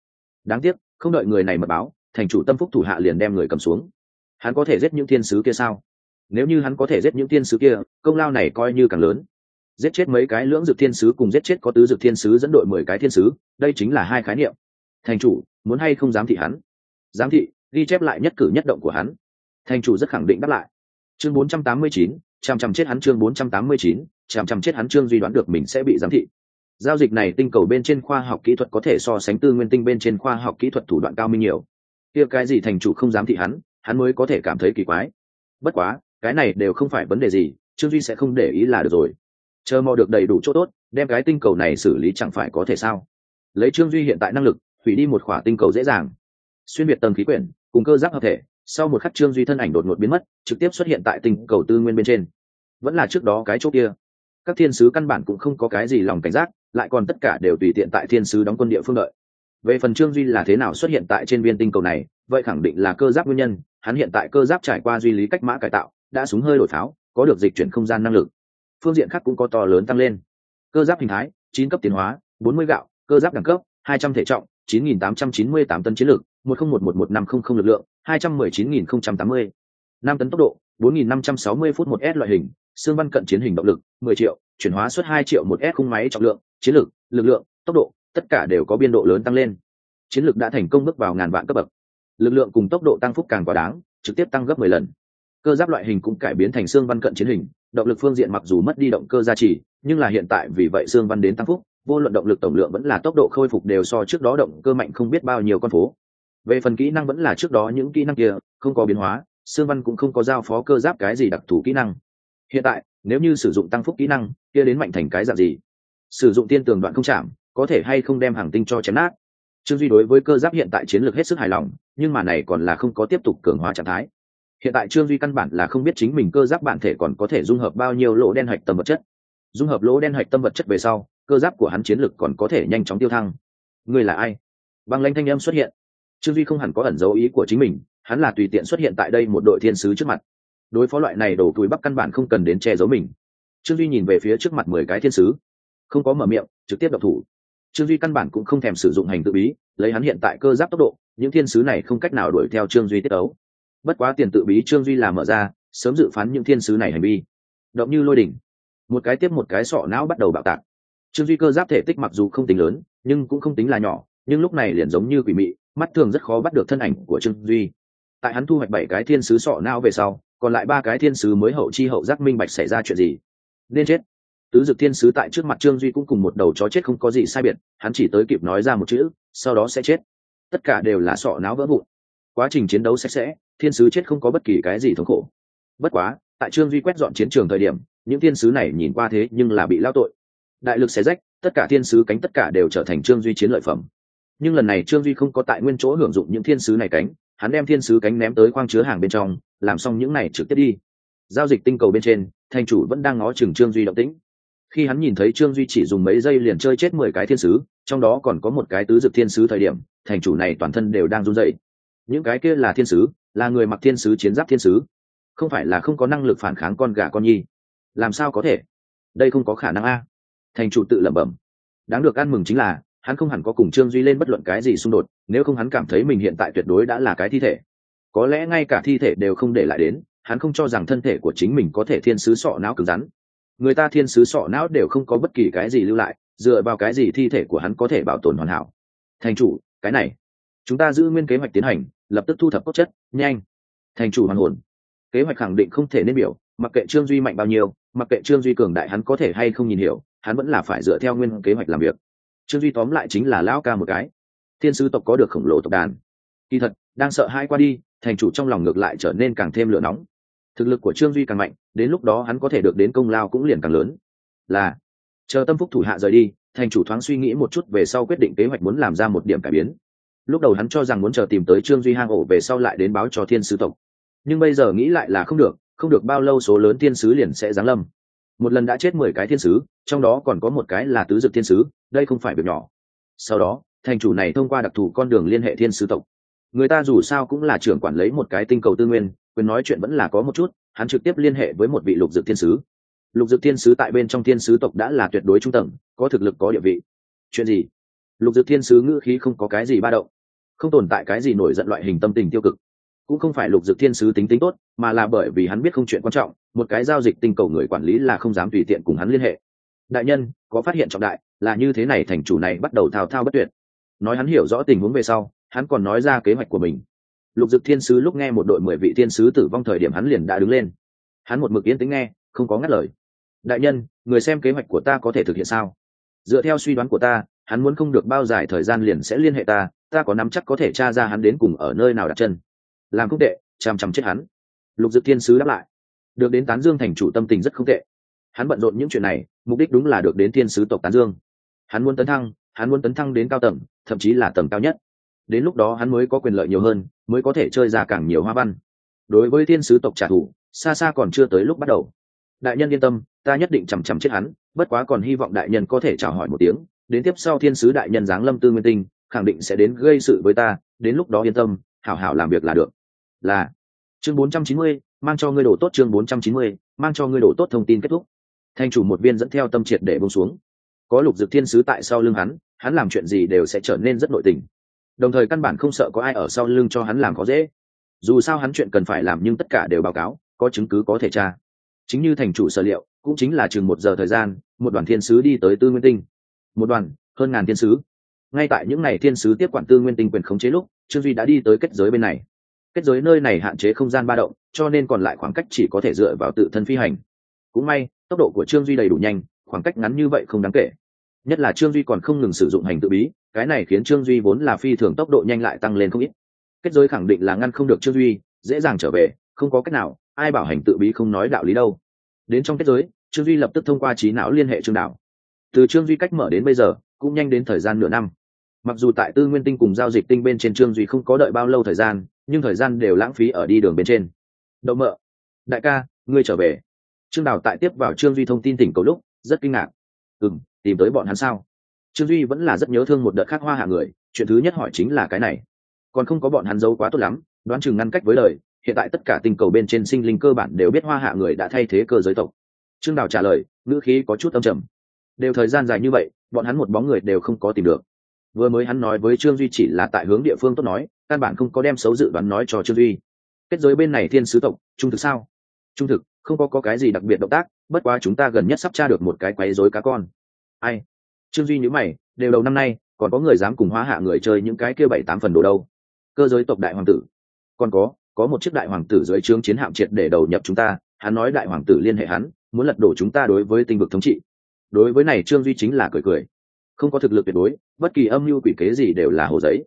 Đáng tiếc không đợi người này mật báo thành chủ tâm phúc thủ hạ liền đem người cầm xuống. Hắn có thể giết những thiên sứ kia sao? Nếu như hắn có thể giết những thiên sứ kia công lao này coi như càng lớn. Giết chết mấy cái lưỡng dược thiên sứ cùng giết chết có tứ dược thiên sứ dẫn đội mười cái thiên sứ đây chính là hai khái niệm. Thành chủ muốn hay không dám thị hắn? Giám thị ghi chép lại nhất cử nhất động của hắn. Thành chủ rất khẳng định đáp lại. Chương 489, trăm chằm chết hắn chương 489, trăm chằm chết hắn chương duy đoán được mình sẽ bị giám thị giao dịch này tinh cầu bên trên khoa học kỹ thuật có thể so sánh tư nguyên tinh bên trên khoa học kỹ thuật thủ đoạn cao minh nhiều. Kia cái gì thành chủ không dám thị hắn hắn mới có thể cảm thấy kỳ quái. Bất quá, cái này đều không phải vấn đề gì, trương duy sẽ không để ý là được rồi. Chờ mò được đầy đủ chỗ tốt, đem cái tinh cầu này xử lý chẳng phải có thể sao? Lấy trương duy hiện tại năng lực, hủy đi một khỏa tinh cầu dễ dàng. Xuyên biệt tầng khí quyển, cùng cơ giáp hợp thể, sau một khắc trương duy thân ảnh đột ngột biến mất, trực tiếp xuất hiện tại tinh cầu tư nguyên bên trên. Vẫn là trước đó cái chỗ kia. Các thiên sứ căn bản cũng không có cái gì lòng cảnh giác lại còn tất cả đều tùy tiện tại thiên sứ đóng quân địa phương đợi. Về phần trương duy là thế nào xuất hiện tại trên viên tinh cầu này, vậy khẳng định là cơ giáp nguyên nhân, hắn hiện tại cơ giáp trải qua duy lý cách mã cải tạo, đã súng hơi đổi pháo, có được dịch chuyển không gian năng lực. Phương diện khác cũng có to lớn tăng lên. Cơ giáp hình thái, chín cấp tiến hóa, bốn mươi gạo, cơ giáp đẳng cấp, hai trăm thể trọng, chín nghìn tám trăm chín mươi tám tấn chiến lược một không một một một năm không không lực lượng, hai trăm mười chín nghìn không trăm tám mươi. Năm tấn tốc độ, bốn nghìn năm trăm sáu mươi phút một s loại hình, xương văn cận chiến hình động lực, mười triệu, chuyển hóa suất hai triệu một s khung máy trọng lượng chiến lược, lực lượng, tốc độ, tất cả đều có biên độ lớn tăng lên. Chiến lược đã thành công bước vào ngàn vạn cấp bậc. Lực lượng cùng tốc độ tăng phúc càng quá đáng, trực tiếp tăng gấp mười lần. Cơ giáp loại hình cũng cải biến thành xương văn cận chiến hình, động lực phương diện mặc dù mất đi động cơ gia trì, nhưng là hiện tại vì vậy xương văn đến tăng phúc, vô luận động lực tổng lượng vẫn là tốc độ khôi phục đều so trước đó động cơ mạnh không biết bao nhiêu con phố. Về phần kỹ năng vẫn là trước đó những kỹ năng kia, không có biến hóa, xương văn cũng không có giao phó cơ giáp cái gì đặc thù kỹ năng. Hiện tại, nếu như sử dụng tăng phúc kỹ năng, kia đến mạnh thành cái dạng gì? Sử dụng tiên tường đoạn không chạm, có thể hay không đem hàng tinh cho chém nát. Trương duy đối với cơ giáp hiện tại chiến lược hết sức hài lòng, nhưng mà này còn là không có tiếp tục cường hóa trạng thái. Hiện tại trương duy căn bản là không biết chính mình cơ giáp bản thể còn có thể dung hợp bao nhiêu lỗ đen hạch tâm vật chất. Dung hợp lỗ đen hạch tâm vật chất về sau, cơ giáp của hắn chiến lược còn có thể nhanh chóng tiêu thăng. Người là ai? Băng lanh thanh âm xuất hiện. Trương duy không hẳn có ẩn dấu ý của chính mình, hắn là tùy tiện xuất hiện tại đây một đội thiên sứ trước mặt. Đối phó loại này đổ túi bắc căn bản không cần đến che giấu mình. Trương duy nhìn về phía trước mặt mười cái thiên sứ không có mở miệng, trực tiếp độc thủ. Trương duy căn bản cũng không thèm sử dụng hành tự bí, lấy hắn hiện tại cơ giáp tốc độ, những thiên sứ này không cách nào đuổi theo trương duy tiết ấu bất quá tiền tự bí trương duy làm mở ra, sớm dự phán những thiên sứ này hành vi. Động như lôi đỉnh. Một cái tiếp một cái sọ não bắt đầu bạo tạc. Trương duy cơ giáp thể tích mặc dù không tính lớn, nhưng cũng không tính là nhỏ, nhưng lúc này liền giống như quỷ mị, mắt thường rất khó bắt được thân ảnh của trương duy. Tại hắn thu hoạch bảy cái thiên sứ sọ não về sau, còn lại ba cái thiên sứ mới hậu chi hậu giác minh bạch xảy ra chuyện gì. Nên chết tứ dực thiên sứ tại trước mặt trương duy cũng cùng một đầu chó chết không có gì sai biệt, hắn chỉ tới kịp nói ra một chữ, sau đó sẽ chết. Tất cả đều là sọ não vỡ vụn. Quá trình chiến đấu sạch sẽ, thiên sứ chết không có bất kỳ cái gì thống khổ. Bất quá, tại trương duy quét dọn chiến trường thời điểm, những thiên sứ này nhìn qua thế nhưng là bị lao tội. Đại lực xé rách, tất cả thiên sứ cánh tất cả đều trở thành trương duy chiến lợi phẩm. Nhưng lần này trương duy không có tại nguyên chỗ hưởng dụng những thiên sứ này cánh, hắn đem thiên sứ cánh ném tới khoang chứa hàng bên trong, làm xong những này trực tiếp đi. Giao dịch tinh cầu bên trên thành chủ vẫn đang ngó chừng trương duy động tĩnh khi hắn nhìn thấy trương duy chỉ dùng mấy giây liền chơi chết mười cái thiên sứ, trong đó còn có một cái tứ dực thiên sứ thời điểm, thành chủ này toàn thân đều đang run dậy những cái kia là thiên sứ, là người mặc thiên sứ chiến giáp thiên sứ. Không phải là không có năng lực phản kháng con gà con nhi. Làm sao có thể? Đây không có khả năng a. Thành chủ tự lẩm bẩm. Đáng được ăn mừng chính là, hắn không hẳn có cùng trương duy lên bất luận cái gì xung đột, nếu không hắn cảm thấy mình hiện tại tuyệt đối đã là cái thi thể. Có lẽ ngay cả thi thể đều không để lại đến, hắn không cho rằng thân thể của chính mình có thể thiên sứ sọ não cứng rắn người ta thiên sứ sọ não đều không có bất kỳ cái gì lưu lại, dựa vào cái gì thi thể của hắn có thể bảo tồn hoàn hảo. Thành chủ, cái này, chúng ta giữ nguyên kế hoạch tiến hành, lập tức thu thập cốt chất, nhanh. Thành chủ hoàn hồn. Kế hoạch khẳng định không thể nên biểu, mặc kệ trương duy mạnh bao nhiêu, mặc kệ trương duy cường đại hắn có thể hay không nhìn hiểu, hắn vẫn là phải dựa theo nguyên kế hoạch làm việc. Trương duy tóm lại chính là lão ca một cái. Thiên sứ tộc có được khổng lồ tộc đàn. Kỳ thật, đang sợ hai qua đi, thành chủ trong lòng ngược lại trở nên càng thêm lửa nóng thực lực của trương duy càng mạnh, đến lúc đó hắn có thể được đến công lao cũng liền càng lớn. Là, chờ tâm phúc thủ hạ rời đi, thành chủ thoáng suy nghĩ một chút về sau quyết định kế hoạch muốn làm ra một điểm cải biến. Lúc đầu hắn cho rằng muốn chờ tìm tới trương duy hang ổ về sau lại đến báo cho thiên sứ tộc. Nhưng bây giờ nghĩ lại là không được không được bao lâu số lớn thiên sứ liền sẽ giáng lâm. Một lần đã chết mười cái thiên sứ, trong đó còn có một cái là tứ dực thiên sứ, đây không phải việc nhỏ. Sau đó, thành chủ này thông qua đặc thù con đường liên hệ thiên sứ tộc. Người ta dù sao cũng là trưởng quản lấy một cái tinh cầu tư nguyên quyền nói chuyện vẫn là có một chút, hắn trực tiếp liên hệ với một vị lục dực thiên sứ. Lục dực thiên sứ tại bên trong thiên sứ tộc đã là tuyệt đối trung tầng, có thực lực, có địa vị. Chuyện gì? Lục dực thiên sứ ngữ khí không có cái gì ba động, không tồn tại cái gì nổi giận loại hình tâm tình tiêu cực. Cũng không phải lục dực thiên sứ tính tính tốt, mà là bởi vì hắn biết không chuyện quan trọng, một cái giao dịch tinh cầu người quản lý là không dám tùy tiện cùng hắn liên hệ. Đại nhân, có phát hiện trọng đại, là như thế này, thành chủ này bắt đầu thao thao bất tuyệt. Nói hắn hiểu rõ tình huống về sau, hắn còn nói ra kế hoạch của mình lục dực thiên sứ lúc nghe một đội mười vị thiên sứ tử vong thời điểm hắn liền đã đứng lên. Hắn một mực yên tĩnh nghe, không có ngắt lời. Đại nhân, người xem kế hoạch của ta có thể thực hiện sao? Dựa theo suy đoán của ta, hắn muốn không được bao dài thời gian liền sẽ liên hệ ta ta có nắm chắc có thể tra ra hắn đến cùng ở nơi nào đặt chân. Làm không tệ, chằm chằm chết hắn. Lục dực thiên sứ đáp lại. Được đến tán dương thành chủ tâm tình rất không tệ. Hắn bận rộn những chuyện này, mục đích đúng là được đến thiên sứ tộc tán dương. Hắn muốn tấn thăng, hắn muốn tấn thăng đến cao tầng, thậm chí là tầng cao nhất. Đến lúc đó hắn mới có quyền lợi nhiều hơn mới có thể chơi ra càng nhiều hoa văn. Đối với thiên sứ tộc trả thù xa xa còn chưa tới lúc bắt đầu. Đại nhân yên tâm ta nhất định chằm chằm chết hắn bất quá còn hy vọng đại nhân có thể chào hỏi một tiếng đến tiếp sau thiên sứ đại nhân giáng lâm tư nguyên tinh khẳng định sẽ đến gây sự với ta đến lúc đó yên tâm hảo hảo làm việc là được. Là. Chương 490, mang cho ngươi đổ tốt chương 490, mang cho ngươi đổ tốt thông tin kết thúc. Thanh chủ một viên dẫn theo tâm triệt để bông xuống. Có lục dực thiên sứ tại sau lưng hắn hắn làm chuyện gì đều sẽ trở nên rất nội tình đồng thời căn bản không sợ có ai ở sau lưng cho hắn làm khó dễ. Dù sao hắn chuyện cần phải làm nhưng tất cả đều báo cáo, có chứng cứ có thể tra. Chính như thành chủ sở liệu, cũng chính là chừng một giờ thời gian, một đoàn thiên sứ đi tới tư nguyên tinh. Một đoàn, hơn ngàn thiên sứ. Ngay tại những ngày thiên sứ tiếp quản tư nguyên tinh quyền khống chế lúc, trương duy đã đi tới kết giới bên này. Kết giới nơi này hạn chế không gian ba động, cho nên còn lại khoảng cách chỉ có thể dựa vào tự thân phi hành. Cũng may, tốc độ của trương duy đầy đủ nhanh, khoảng cách ngắn như vậy không đáng kể. Nhất là trương duy còn không ngừng sử dụng hành tự bí cái này khiến trương duy vốn là phi thường tốc độ nhanh lại tăng lên không ít. Kết giới khẳng định là ngăn không được trương duy, dễ dàng trở về, không có cách nào, ai bảo hành tự bí không nói đạo lý đâu. Đến trong kết giới, trương duy lập tức thông qua trí não liên hệ trương đạo. Từ trương duy cách mở đến bây giờ, cũng nhanh đến thời gian nửa năm. Mặc dù tại tư nguyên tinh cùng giao dịch tinh bên trên trương duy không có đợi bao lâu thời gian, nhưng thời gian đều lãng phí ở đi đường bên trên. Đậu mợ, đại ca, ngươi trở về. Trương đào tại tiếp vào trương duy thông tin tỉnh cầu lúc, rất kinh ngạc. Ừ m tìm tới bọn hắn sao? Trương duy vẫn là rất nhớ thương một đợt khác hoa hạ người chuyện thứ nhất hỏi chính là cái này. Còn không có bọn hắn giấu quá tốt lắm đoán chừng ngăn cách với lời hiện tại tất cả tinh cầu bên trên sinh linh cơ bản đều biết hoa hạ người đã thay thế cơ giới tộc. Trương đào trả lời ngữ khí có chút âm trầm. Đều thời gian dài như vậy bọn hắn một bóng người đều không có tìm được. Vừa mới hắn nói với trương duy chỉ là tại hướng địa phương tốt nói căn bản không có đem xấu dự đoán nói cho trương duy. Kết giới bên này thiên sứ tộc trung thực sao? Trung thực không có, có cái gì đặc biệt động tác bất quá chúng ta gần nhất sắp tra được một cái quấy rối cá con. Ai? Trương duy nhữ mày, đều đầu năm nay, còn có người dám cùng hóa hạ người chơi những cái kia bảy tám phần đồ đâu? Cơ giới tộc đại hoàng tử. Còn có có một chiếc đại hoàng tử dưới trướng chiến hạm triệt để đầu nhập chúng ta, hắn nói đại hoàng tử liên hệ hắn, muốn lật đổ chúng ta đối với tinh vực thống trị. Đối với này trương duy chính là cười cười. Không có thực lực tuyệt đối, bất kỳ âm mưu quỷ kế gì đều là hồ giấy.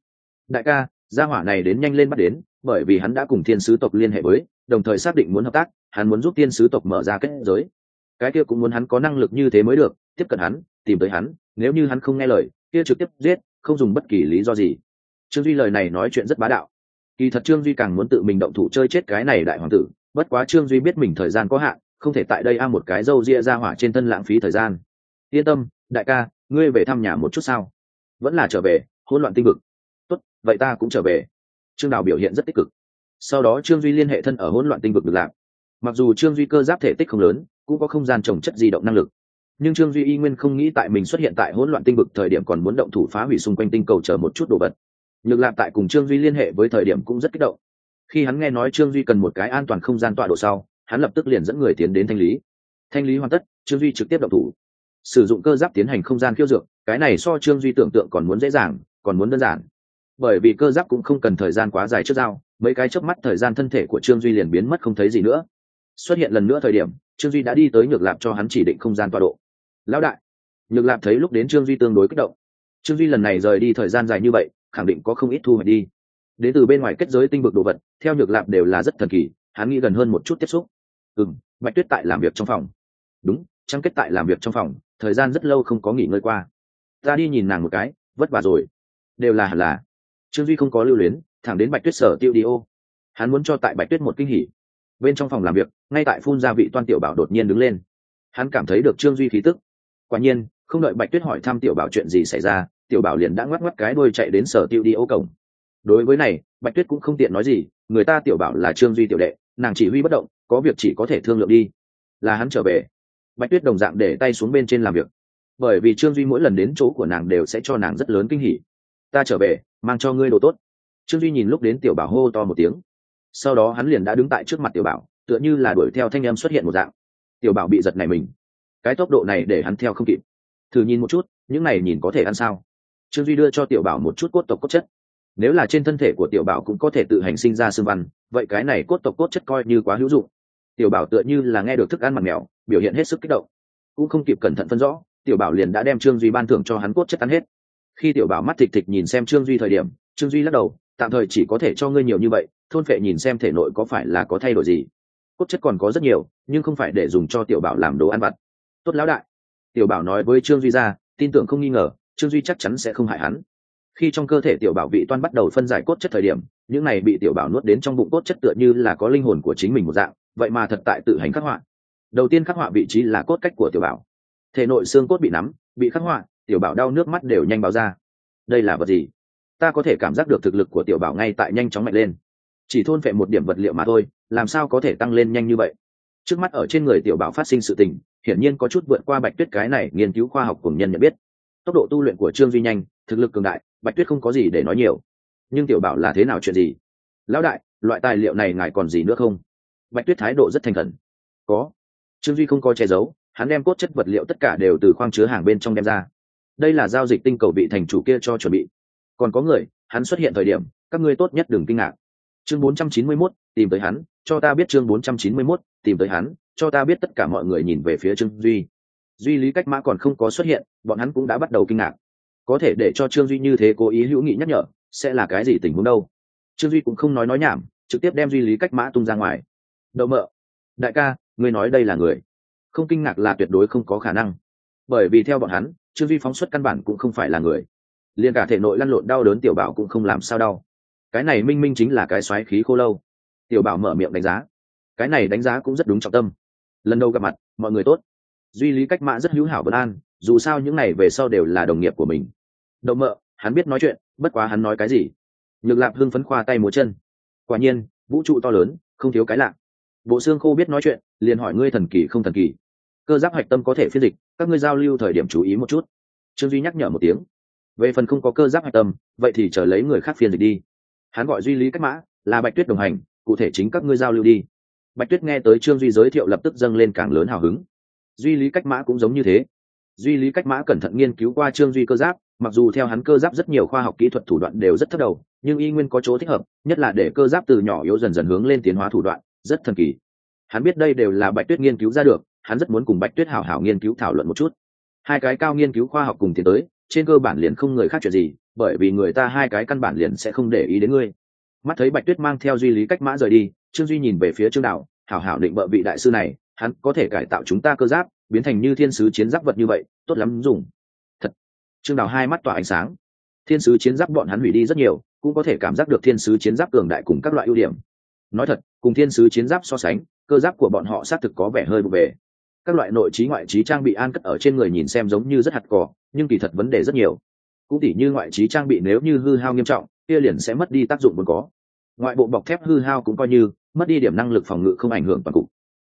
Đại ca, gia hỏa này đến nhanh lên bắt đến, bởi vì hắn đã cùng thiên sứ tộc liên hệ với, đồng thời xác định muốn hợp tác, hắn muốn giúp thiên sứ tộc mở ra kết giới. Cái kia cũng muốn hắn có năng lực như thế mới được, tiếp cận hắn, tìm tới hắn nếu như hắn không nghe lời, kia trực tiếp giết, không dùng bất kỳ lý do gì. Trương duy lời này nói chuyện rất bá đạo. Kỳ thật trương duy càng muốn tự mình động thủ chơi chết cái này đại hoàng tử, bất quá trương duy biết mình thời gian có hạn, không thể tại đây a một cái râu ria ra hỏa trên thân lãng phí thời gian. Yên tâm, đại ca, ngươi về thăm nhà một chút sao? Vẫn là trở về, hỗn loạn tinh vực. Tốt, vậy ta cũng trở về. Trương đào biểu hiện rất tích cực. Sau đó trương duy liên hệ thân ở hỗn loạn tinh vực được làm mặc dù trương duy cơ giáp thể tích không lớn, cũng có không gian trồng chất di động năng lực nhưng trương duy y nguyên không nghĩ tại mình xuất hiện tại hỗn loạn tinh vực thời điểm còn muốn động thủ phá hủy xung quanh tinh cầu chờ một chút đồ vật. Nhược lạp tại cùng trương duy liên hệ với thời điểm cũng rất kích động. Khi hắn nghe nói trương duy cần một cái an toàn không gian tọa độ sau, hắn lập tức liền dẫn người tiến đến thanh lý. Thanh lý hoàn tất, trương duy trực tiếp động thủ. Sử dụng cơ giáp tiến hành không gian khiêu dược, cái này so trương duy tưởng tượng còn muốn dễ dàng, còn muốn đơn giản. Bởi vì cơ giáp cũng không cần thời gian quá dài trước dao mấy cái chớp mắt thời gian thân thể của trương duy liền biến mất không thấy gì nữa. Xuất hiện lần nữa thời điểm, trương duy đã đi tới nhược lạp cho hắn chỉ định không gian tọa độ lão đại. Nhược lạp thấy lúc đến trương duy tương đối kích động. Trương duy lần này rời đi thời gian dài như vậy, khẳng định có không ít thu hoạch đi. Đến từ bên ngoài kết giới tinh vực đồ vật, theo nhược lạp đều là rất thần kỳ, hắn nghĩ gần hơn một chút tiếp xúc. Ừ m bạch tuyết tại làm việc trong phòng. Đúng, trăng kết tại làm việc trong phòng, thời gian rất lâu không có nghỉ ngơi qua. Ta đi nhìn nàng một cái, vất vả rồi. Đều là hẳn là. Trương duy không có lưu luyến, thẳng đến bạch tuyết sở tiêu đi ô. Hắn muốn cho tại bạch tuyết một kinh hỉ. Bên trong phòng làm việc, ngay tại phun gia vị toan tiểu bảo đột nhiên đứng lên. Hắn cảm thấy được trương duy khí tức quả nhiên, không đợi bạch tuyết hỏi thăm tiểu bảo chuyện gì xảy ra, tiểu bảo liền đã ngoắc ngoắc cái đôi chạy đến sở tiêu đi ô cổng. Đối với này, bạch tuyết cũng không tiện nói gì, người ta tiểu bảo là trương duy tiểu đệ, nàng chỉ huy bất động, có việc chỉ có thể thương lượng đi. Là hắn trở về. Bạch tuyết đồng dạng để tay xuống bên trên làm việc. Bởi vì trương duy mỗi lần đến chỗ của nàng đều sẽ cho nàng rất lớn kinh hỉ. Ta trở về, mang cho ngươi đồ tốt. Trương duy nhìn lúc đến tiểu bảo hô to một tiếng. Sau đó hắn liền đã đứng tại trước mặt tiểu bảo, tựa như là đuổi theo thanh em xuất hiện một dạng. Tiểu bảo bị giật này mình cái tốc độ này để hắn theo không kịp. Thử nhìn một chút, những này nhìn có thể ăn sao? Trương duy đưa cho tiểu bảo một chút cốt tộc cốt chất. Nếu là trên thân thể của tiểu bảo cũng có thể tự hành sinh ra xương văn, vậy cái này cốt tộc cốt chất coi như quá hữu dụng. Tiểu bảo tựa như là nghe được thức ăn mặt mèo, biểu hiện hết sức kích động. Cũng không kịp cẩn thận phân rõ, tiểu bảo liền đã đem trương duy ban thưởng cho hắn cốt chất ăn hết. Khi tiểu bảo mắt thịt thịt nhìn xem trương duy thời điểm, trương duy lắc đầu, tạm thời chỉ có thể cho ngươi nhiều như vậy, thôn phệ nhìn xem thể nội có phải là có thay đổi gì. Cốt chất còn có rất nhiều, nhưng không phải để dùng cho tiểu bảo làm đồ ăn vặt tốt lão đại. Tiểu bảo nói với trương duy ra, tin tưởng không nghi ngờ, trương duy chắc chắn sẽ không hại hắn. Khi trong cơ thể tiểu bảo vị toan bắt đầu phân giải cốt chất thời điểm, những này bị tiểu bảo nuốt đến trong bụng cốt chất tựa như là có linh hồn của chính mình một dạng, vậy mà thật tại tự hành khắc họa. Đầu tiên khắc họa vị trí là cốt cách của tiểu bảo. Thể nội xương cốt bị nắm, bị khắc họa, tiểu bảo đau nước mắt đều nhanh báo ra. Đây là vật gì? Ta có thể cảm giác được thực lực của tiểu bảo ngay tại nhanh chóng mạnh lên. Chỉ thôn phệ một điểm vật liệu mà thôi, làm sao có thể tăng lên nhanh như vậy? Trước mắt ở trên người tiểu bảo phát sinh sự tình hiển nhiên có chút vượt qua bạch tuyết cái này nghiên cứu khoa học cùng nhân nhận biết. Tốc độ tu luyện của trương duy nhanh thực lực cường đại bạch tuyết không có gì để nói nhiều. Nhưng tiểu bảo là thế nào chuyện gì? Lão đại loại tài liệu này ngài còn gì nữa không? Bạch tuyết thái độ rất thành khẩn. Có. Trương duy không có che giấu hắn đem cốt chất vật liệu tất cả đều từ khoang chứa hàng bên trong đem ra. Đây là giao dịch tinh cầu bị thành chủ kia cho chuẩn bị. Còn có người hắn xuất hiện thời điểm các ngươi tốt nhất đừng kinh ngạc. Chương 491, tìm tới hắn cho ta biết chương 491, tìm tới hắn cho ta biết tất cả mọi người nhìn về phía trương duy. Duy lý cách mã còn không có xuất hiện, bọn hắn cũng đã bắt đầu kinh ngạc. Có thể để cho trương duy như thế cố ý hữu nghị nhắc nhở, sẽ là cái gì tình huống đâu? Trương duy cũng không nói nói nhảm, trực tiếp đem duy lý cách mã tung ra ngoài. Đậu mợ, đại ca, ngươi nói đây là người. Không kinh ngạc là tuyệt đối không có khả năng. Bởi vì theo bọn hắn, trương duy phóng xuất căn bản cũng không phải là người. Liền cả thể nội lăn lộn đau đớn tiểu bảo cũng không làm sao đau. Cái này minh minh chính là cái xoáy khí khô lâu. Tiểu bảo mở miệng đánh giá. Cái này đánh giá cũng rất đúng trọng tâm lần đầu gặp mặt, mọi người tốt. Duy lý cách mã rất hữu hảo bất an, dù sao những này về sau đều là đồng nghiệp của mình. Đậu mợ, hắn biết nói chuyện, bất quá hắn nói cái gì? Nhược lạp hưng phấn khoa tay múa chân. Quả nhiên, vũ trụ to lớn, không thiếu cái lạ. Bộ xương khô biết nói chuyện, liền hỏi ngươi thần kỳ không thần kỳ. Cơ giác hạch tâm có thể phiên dịch, các ngươi giao lưu thời điểm chú ý một chút. Trương duy nhắc nhở một tiếng. Về phần không có cơ giác hạch tâm, vậy thì chờ lấy người khác phiên dịch đi. Hắn gọi duy lý cách mã, là bạch tuyết đồng hành, cụ thể chính các ngươi giao lưu đi bạch tuyết nghe tới trương duy giới thiệu lập tức dâng lên càng lớn hào hứng. Duy lý cách mã cũng giống như thế. Duy lý cách mã cẩn thận nghiên cứu qua trương duy cơ giáp, mặc dù theo hắn cơ giáp rất nhiều khoa học kỹ thuật thủ đoạn đều rất thấp đầu, nhưng y nguyên có chỗ thích hợp, nhất là để cơ giáp từ nhỏ yếu dần dần hướng lên tiến hóa thủ đoạn, rất thần kỳ. Hắn biết đây đều là bạch tuyết nghiên cứu ra được, hắn rất muốn cùng bạch tuyết hảo hảo nghiên cứu thảo luận một chút. Hai cái cao nghiên cứu khoa học cùng tiến tới, trên cơ bản liền không người khác chuyện gì, bởi vì người ta hai cái căn bản liền sẽ không để ý đến ngươi. Mắt thấy bạch tuyết mang theo duy lý cách mã rời đi trương duy nhìn về phía trương đạo, hảo hảo định bợ vị đại sư này, hắn có thể cải tạo chúng ta cơ giáp, biến thành như thiên sứ chiến giáp vật như vậy, tốt lắm dùng. Thật. Trương đào hai mắt tỏa ánh sáng. Thiên sứ chiến giáp bọn hắn hủy đi rất nhiều, cũng có thể cảm giác được thiên sứ chiến giáp cường đại cùng các loại ưu điểm. Nói thật, cùng thiên sứ chiến giáp so sánh, cơ giáp của bọn họ xác thực có vẻ hơi vụ về các loại nội trí ngoại trí trang bị an cất ở trên người nhìn xem giống như rất hạt cỏ, nhưng kỳ thật vấn đề rất nhiều. Cũng tỉ như ngoại trí trang bị nếu như hư hao nghiêm trọng, kia liền sẽ mất đi tác dụng vốn có. Ngoại bộ bọc thép hư hao cũng coi như mất đi điểm năng lực phòng ngự không ảnh hưởng toàn cục.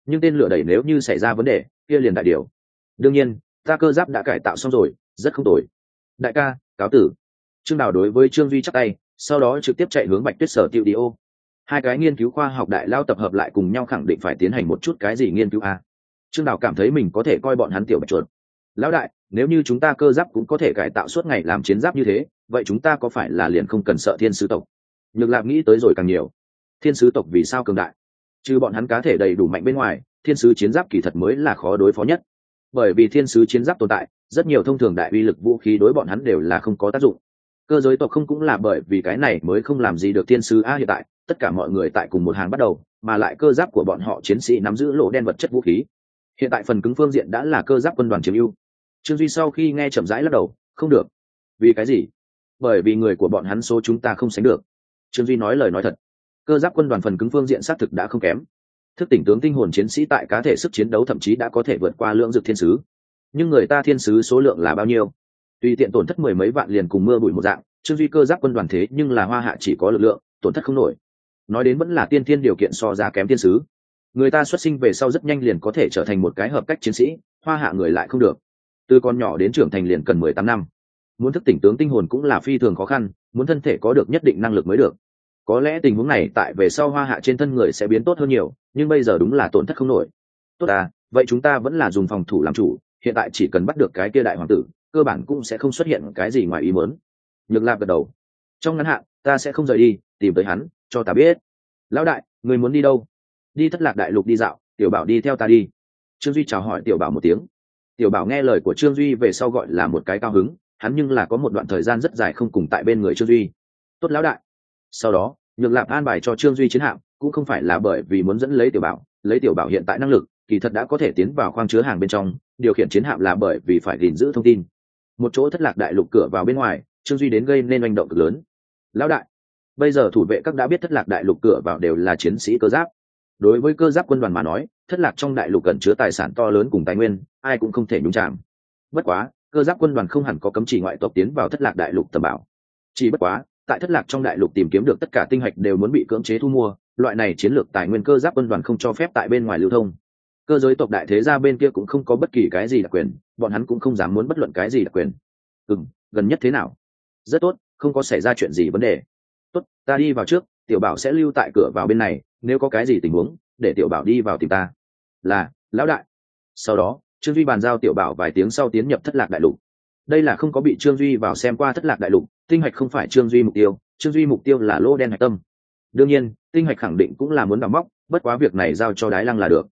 Nhưng tên lửa đẩy nếu như xảy ra vấn đề, kia liền đại điều. Đương nhiên, ta cơ giáp đã cải tạo xong rồi, rất không tồi. Đại ca, cáo tử. Trương đào đối với trương duy chắc tay, sau đó trực tiếp chạy hướng bạch tuyết sở tiệu đi ô. Hai cái nghiên cứu khoa học đại lao tập hợp lại cùng nhau khẳng định phải tiến hành một chút cái gì nghiên cứu a. Trương đào cảm thấy mình có thể coi bọn hắn tiểu bạch chuột. Lão đại, nếu như chúng ta cơ giáp cũng có thể cải tạo suốt ngày làm chiến giáp như thế, vậy chúng ta có phải là liền không cần sợ thiên sứ tộc? Nhược lạc nghĩ tới rồi càng nhiều thiên sứ tộc vì sao cường đại? Trừ bọn hắn cá thể đầy đủ mạnh bên ngoài, thiên sứ chiến giáp kỳ thật mới là khó đối phó nhất. Bởi vì thiên sứ chiến giáp tồn tại, rất nhiều thông thường đại uy lực vũ khí đối bọn hắn đều là không có tác dụng. Cơ giới tộc không cũng là bởi vì cái này mới không làm gì được thiên sứ a hiện tại, tất cả mọi người tại cùng một hàng bắt đầu, mà lại cơ giáp của bọn họ chiến sĩ nắm giữ lỗ đen vật chất vũ khí. Hiện tại phần cứng phương diện đã là cơ giáp quân đoàn chiếm ưu. Trương duy sau khi nghe chậm rãi lắc đầu, không được. Vì cái gì? Bởi vì người của bọn hắn số chúng ta không sánh được. Trương duy nói lời nói thật cơ giáp quân đoàn phần cứng phương diện xác thực đã không kém. Thức tỉnh tướng tinh hồn chiến sĩ tại cá thể sức chiến đấu thậm chí đã có thể vượt qua lượng dược thiên sứ. Nhưng người ta thiên sứ số lượng là bao nhiêu? Tùy tiện tổn thất mười mấy vạn liền cùng mưa bụi một dạng, trương duy cơ giáp quân đoàn thế nhưng là hoa hạ chỉ có lực lượng, tổn thất không nổi. Nói đến vẫn là tiên thiên điều kiện so ra kém thiên sứ. Người ta xuất sinh về sau rất nhanh liền có thể trở thành một cái hợp cách chiến sĩ, hoa hạ người lại không được. Từ con nhỏ đến trưởng thành liền cần mười tám năm. Muốn thức tỉnh tướng tinh hồn cũng là phi thường khó khăn, muốn thân thể có được nhất định năng lực mới được có lẽ tình huống này tại về sau hoa hạ trên thân người sẽ biến tốt hơn nhiều, nhưng bây giờ đúng là tổn thất không nổi. Tốt à vậy chúng ta vẫn là dùng phòng thủ làm chủ, hiện tại chỉ cần bắt được cái kia đại hoàng tử, cơ bản cũng sẽ không xuất hiện cái gì ngoài ý mớn nhược lạp gật đầu. Trong ngắn hạn, ta sẽ không rời đi, tìm tới hắn, cho ta biết. Lão đại, người muốn đi đâu? Đi thất lạc đại lục đi dạo, tiểu bảo đi theo ta đi. Trương duy chào hỏi tiểu bảo một tiếng. Tiểu bảo nghe lời của trương duy về sau gọi là một cái cao hứng, hắn nhưng là có một đoạn thời gian rất dài không cùng tại bên người trương duy. Tốt lão đại sau đó, nhược lạp an bài cho trương duy chiến hạm, cũng không phải là bởi vì muốn dẫn lấy tiểu bảo, lấy tiểu bảo hiện tại năng lực, kỳ thật đã có thể tiến vào khoang chứa hàng bên trong, điều khiển chiến hạm là bởi vì phải gìn giữ thông tin. Một chỗ thất lạc đại lục cửa vào bên ngoài, trương duy đến gây nên manh động cực lớn. Lão đại, bây giờ thủ vệ các đã biết thất lạc đại lục cửa vào đều là chiến sĩ cơ giáp. Đối với cơ giáp quân đoàn mà nói, thất lạc trong đại lục cần chứa tài sản to lớn cùng tài nguyên, ai cũng không thể nhúng chạm bất quá, cơ giáp quân đoàn không hẳn có cấm chỉ ngoại tộc tiến vào thất lạc đại lục tầm bảo. Chỉ bất quá tại thất lạc trong đại lục tìm kiếm được tất cả tinh hạch đều muốn bị cưỡng chế thu mua, loại này chiến lược tài nguyên cơ giáp quân đoàn không cho phép tại bên ngoài lưu thông. Cơ giới tộc đại thế gia bên kia cũng không có bất kỳ cái gì đặc quyền, bọn hắn cũng không dám muốn bất luận cái gì đặc quyền. Ừ gần nhất thế nào? Rất tốt, không có xảy ra chuyện gì vấn đề. Tốt, ta đi vào trước, tiểu bảo sẽ lưu tại cửa vào bên này, nếu có cái gì tình huống, để tiểu bảo đi vào tìm ta. Là, lão đại. Sau đó, trương duy bàn giao tiểu bảo vài tiếng sau tiến nhập thất lạc đại lục. Đây là không có bị trương duy vào xem qua thất lạc đại lục tinh hạch không phải trương duy mục tiêu, trương duy mục tiêu là lô đen hạch tâm. Đương nhiên, tinh hạch khẳng định cũng là muốn đào móc, bất quá việc này giao cho đái lăng là được.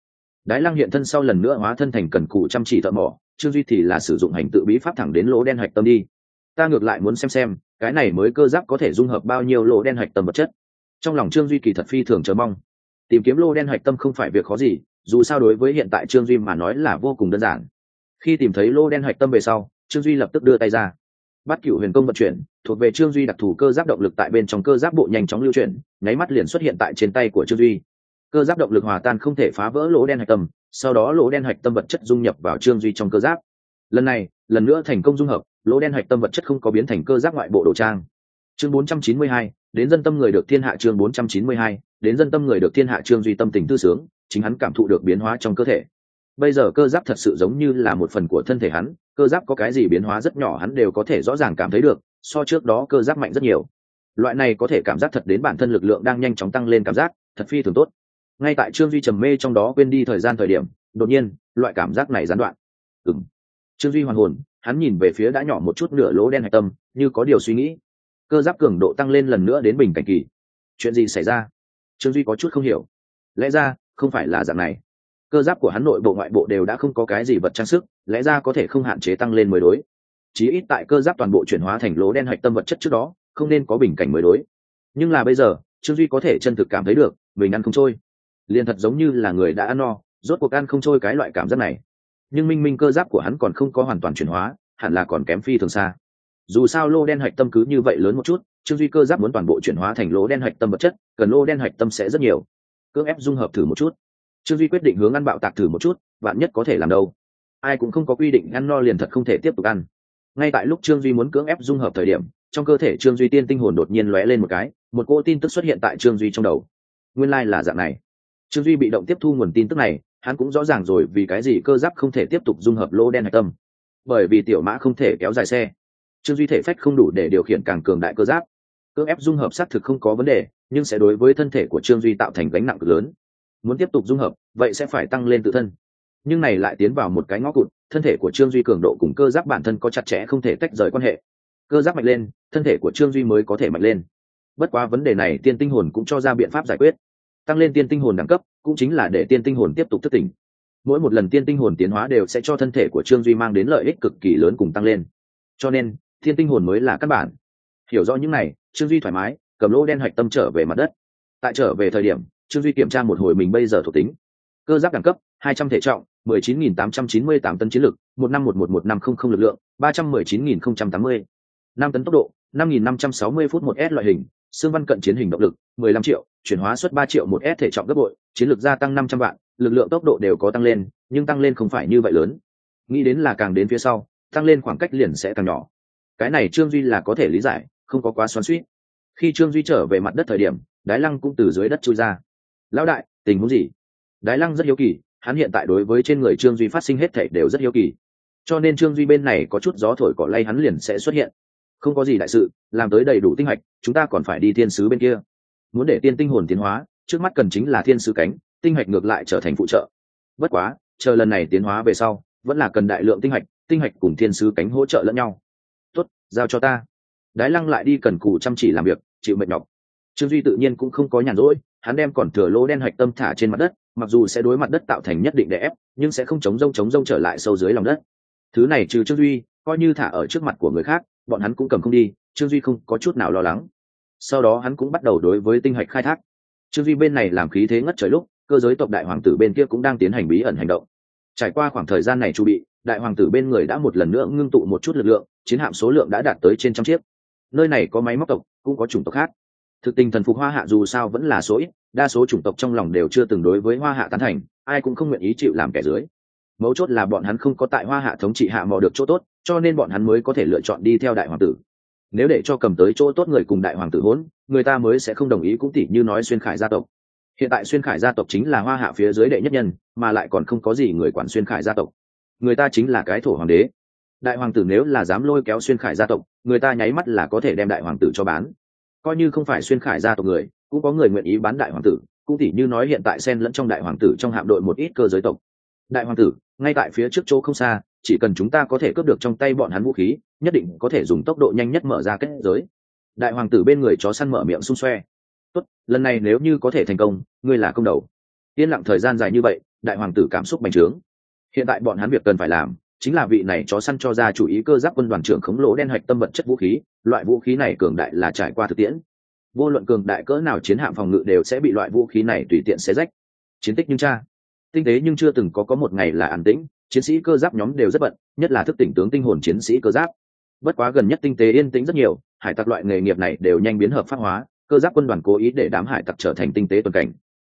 Đái lăng hiện thân sau lần nữa hóa thân thành cần cụ chăm chỉ thợ mỏ, trương duy thì là sử dụng hành tự bí pháp thẳng đến lỗ đen hạch tâm đi. Ta ngược lại muốn xem xem, cái này mới cơ giáp có thể dung hợp bao nhiêu lỗ đen hạch tâm vật chất. Trong lòng trương duy kỳ thật phi thường chờ mong. Tìm kiếm lô đen hạch tâm không phải việc khó gì, dù sao đối với hiện tại trương duy mà nói là vô cùng đơn giản. Khi tìm thấy lô đen hạch tâm về sau, trương duy lập tức đưa tay ra bắt cựu huyền công vận chuyển thuộc về trương duy đặc thù cơ giáp động lực tại bên trong cơ giáp bộ nhanh chóng lưu chuyển nháy mắt liền xuất hiện tại trên tay của trương duy. Cơ giáp động lực hòa tan không thể phá vỡ lỗ đen hạch tâm sau đó lỗ đen hạch tâm vật chất dung nhập vào trương duy trong cơ giáp. Lần này lần nữa thành công dung hợp lỗ đen hạch tâm vật chất không có biến thành cơ giáp ngoại bộ đồ trang. Chương 492, đến dân tâm người được thiên hạ chương 492, đến dân tâm người được thiên hạ trương duy tâm tình tư sướng chính hắn cảm thụ được biến hóa trong cơ thể. Bây giờ cơ giáp thật sự giống như là một phần của thân thể hắn cơ giáp có cái gì biến hóa rất nhỏ hắn đều có thể rõ ràng cảm thấy được, so trước đó cơ giáp mạnh rất nhiều. Loại này có thể cảm giác thật đến bản thân lực lượng đang nhanh chóng tăng lên cảm giác, thật phi thường tốt. Ngay tại trương duy trầm mê trong đó quên đi thời gian thời điểm, đột nhiên, loại cảm giác này gián đoạn. Ừng trương duy hoàn hồn, hắn nhìn về phía đã nhỏ một chút nửa lỗ đen hạch tâm, như có điều suy nghĩ. Cơ giáp cường độ tăng lên lần nữa đến bình cảnh kỳ. Chuyện gì xảy ra? Trương duy có chút không hiểu. Lẽ ra, không phải là dạng này cơ giáp của hắn nội bộ ngoại bộ đều đã không có cái gì vật trang sức, lẽ ra có thể không hạn chế tăng lên mới đối. Chí ít tại cơ giáp toàn bộ chuyển hóa thành lỗ đen hạch tâm vật chất trước đó, không nên có bình cảnh mới đối. Nhưng là bây giờ, trương duy có thể chân thực cảm thấy được, mình ăn không trôi. Liền thật giống như là người đã ăn no, rốt cuộc ăn không trôi cái loại cảm giác này. Nhưng minh minh cơ giáp của hắn còn không có hoàn toàn chuyển hóa, hẳn là còn kém phi thường xa. Dù sao lô đen hạch tâm cứ như vậy lớn một chút, trương duy cơ giáp muốn toàn bộ chuyển hóa thành lô đen hạch tâm vật chất, cần lô đen hạch tâm sẽ rất nhiều. Cưỡng ép dung hợp thử một chút trương duy quyết định hướng ăn bạo tạc thử một chút bạn nhất có thể làm đâu. Ai cũng không có quy định ăn no liền thật không thể tiếp tục ăn. Ngay tại lúc trương duy muốn cưỡng ép dung hợp thời điểm, trong cơ thể trương duy tiên tinh hồn đột nhiên lóe lên một cái, một cô tin tức xuất hiện tại trương duy trong đầu. Nguyên lai、like、là dạng này. Trương duy bị động tiếp thu nguồn tin tức này, hắn cũng rõ ràng rồi vì cái gì cơ giáp không thể tiếp tục dung hợp lô đen hạch tâm. Bởi vì tiểu mã không thể kéo dài xe. Trương duy thể phách không đủ để điều khiển càng cường đại cơ giáp. Cưỡng ép dung hợp xác thực không có vấn đề, nhưng sẽ đối với thân thể của trương duy tạo thành gánh nặng cực lớn muốn tiếp tục dung hợp, vậy sẽ phải tăng lên tự thân. Nhưng này lại tiến vào một cái ngõ cụt, thân thể của trương duy cường độ cùng cơ giáp bản thân có chặt chẽ không thể tách rời quan hệ. Cơ giáp mạnh lên, thân thể của trương duy mới có thể mạnh lên. Bất quá vấn đề này tiên tinh hồn cũng cho ra biện pháp giải quyết. Tăng lên tiên tinh hồn đẳng cấp, cũng chính là để tiên tinh hồn tiếp tục thức tỉnh. Mỗi một lần tiên tinh hồn tiến hóa đều sẽ cho thân thể của trương duy mang đến lợi ích cực kỳ lớn cùng tăng lên. Cho nên, tiên tinh hồn mới là căn bản. Hiểu rõ những này, trương duy thoải mái, cầm lỗ đen hạch tâm trở về mặt đất. Tại trở về thời điểm trương duy kiểm tra một hồi mình bây giờ thuộc tính. Cơ giáp đẳng cấp, hai trăm thể trọng, mười chín nghìn tám trăm chín mươi tám tấn chiến lực, một năm một một một năm không không lực lượng, ba trăm mười chín nghìn không trăm tám mươi. Năm tấn tốc độ, năm nghìn năm trăm sáu mươi phút một s loại hình, xương văn cận chiến hình động lực, mười lăm triệu, chuyển hóa suất ba triệu một s thể trọng gấp bội, chiến lược gia tăng năm trăm vạn, lực lượng tốc độ đều có tăng lên, nhưng tăng lên không phải như vậy lớn. Nghĩ đến là càng đến phía sau, tăng lên khoảng cách liền sẽ càng nhỏ. Cái này trương duy là có thể lý giải, không có quá xoắn suýt khi trương duy trở về mặt đất thời điểm đái lăng cũng từ dưới đất trôi ra lão đại, tình huống gì? Đái lăng rất hiếu kỳ, hắn hiện tại đối với trên người trương duy phát sinh hết thảy đều rất hiếu kỳ. Cho nên trương duy bên này có chút gió thổi cỏ lay hắn liền sẽ xuất hiện. Không có gì đại sự, làm tới đầy đủ tinh hạch, chúng ta còn phải đi thiên sứ bên kia. Muốn để tiên tinh hồn tiến hóa, trước mắt cần chính là thiên sứ cánh, tinh hạch ngược lại trở thành phụ trợ. Bất quá, chờ lần này tiến hóa về sau, vẫn là cần đại lượng tinh hạch tinh hạch cùng thiên sứ cánh hỗ trợ lẫn nhau. Tốt, giao cho ta. Đái lăng lại đi cần cù chăm chỉ làm việc, chịu mệt nhọc trương duy tự nhiên cũng không có nhàn rỗi, hắn đem còn thừa lỗ đen hạch tâm thả trên mặt đất, mặc dù sẽ đối mặt đất tạo thành nhất định để ép, nhưng sẽ không chống rông chống rông trở lại sâu dưới lòng đất. Thứ này trừ trương duy, coi như thả ở trước mặt của người khác, bọn hắn cũng cầm không đi, trương duy không có chút nào lo lắng. Sau đó hắn cũng bắt đầu đối với tinh hạch khai thác. Trương duy bên này làm khí thế ngất trời lúc, cơ giới tộc đại hoàng tử bên kia cũng đang tiến hành bí ẩn hành động. Trải qua khoảng thời gian này chu bị, đại hoàng tử bên người đã một lần nữa ngưng tụ một chút lực lượng, chiến hạm số lượng đã đạt tới trên trăm chiếc. Nơi này có máy móc tộc, cũng có chủng tộc khác thực tình thần phục hoa hạ dù sao vẫn là số ít, đa số chủng tộc trong lòng đều chưa từng đối với hoa hạ tán thành, ai cũng không nguyện ý chịu làm kẻ dưới. Mấu chốt là bọn hắn không có tại hoa hạ thống trị hạ mò được chỗ tốt, cho nên bọn hắn mới có thể lựa chọn đi theo đại hoàng tử. Nếu để cho cầm tới chỗ tốt người cùng đại hoàng tử hốn người ta mới sẽ không đồng ý cũng tỉ như nói xuyên khải gia tộc. Hiện tại xuyên khải gia tộc chính là hoa hạ phía dưới đệ nhất nhân, mà lại còn không có gì người quản xuyên khải gia tộc. Người ta chính là cái thổ hoàng đế. Đại hoàng tử nếu là dám lôi kéo xuyên khải gia tộc, người ta nháy mắt là có thể đem đại hoàng tử cho bán coi như không phải xuyên khải gia tộc người, cũng có người nguyện ý bán đại hoàng tử, cũng tỉ như nói hiện tại xen lẫn trong đại hoàng tử trong hạm đội một ít cơ giới tộc. Đại hoàng tử, ngay tại phía trước chỗ không xa, chỉ cần chúng ta có thể cướp được trong tay bọn hắn vũ khí, nhất định có thể dùng tốc độ nhanh nhất mở ra kết giới. Đại hoàng tử bên người chó săn mở miệng xung xoe. Tốt, lần này nếu như có thể thành công, ngươi là công đầu. Yên lặng thời gian dài như vậy, đại hoàng tử cảm xúc bành trướng. Hiện tại bọn hắn việc cần phải làm chính là vị này chó săn cho ra chủ ý cơ giáp quân đoàn trưởng khống lỗ đen hạch tâm vật chất vũ khí, loại vũ khí này cường đại là trải qua thực tiễn. Vô luận cường đại cỡ nào chiến hạm phòng ngự đều sẽ bị loại vũ khí này tùy tiện xé rách. Chiến tích nhưng cha tinh tế nhưng chưa từng có có một ngày là an tĩnh, chiến sĩ cơ giáp nhóm đều rất bận, nhất là thức tỉnh tướng tinh hồn chiến sĩ cơ giáp. Bất quá gần nhất tinh tế yên tĩnh rất nhiều, hải tặc loại nghề nghiệp này đều nhanh biến hợp pháp hóa, cơ giáp quân đoàn cố ý để đám hải tặc trở thành tinh tế tuần cảnh.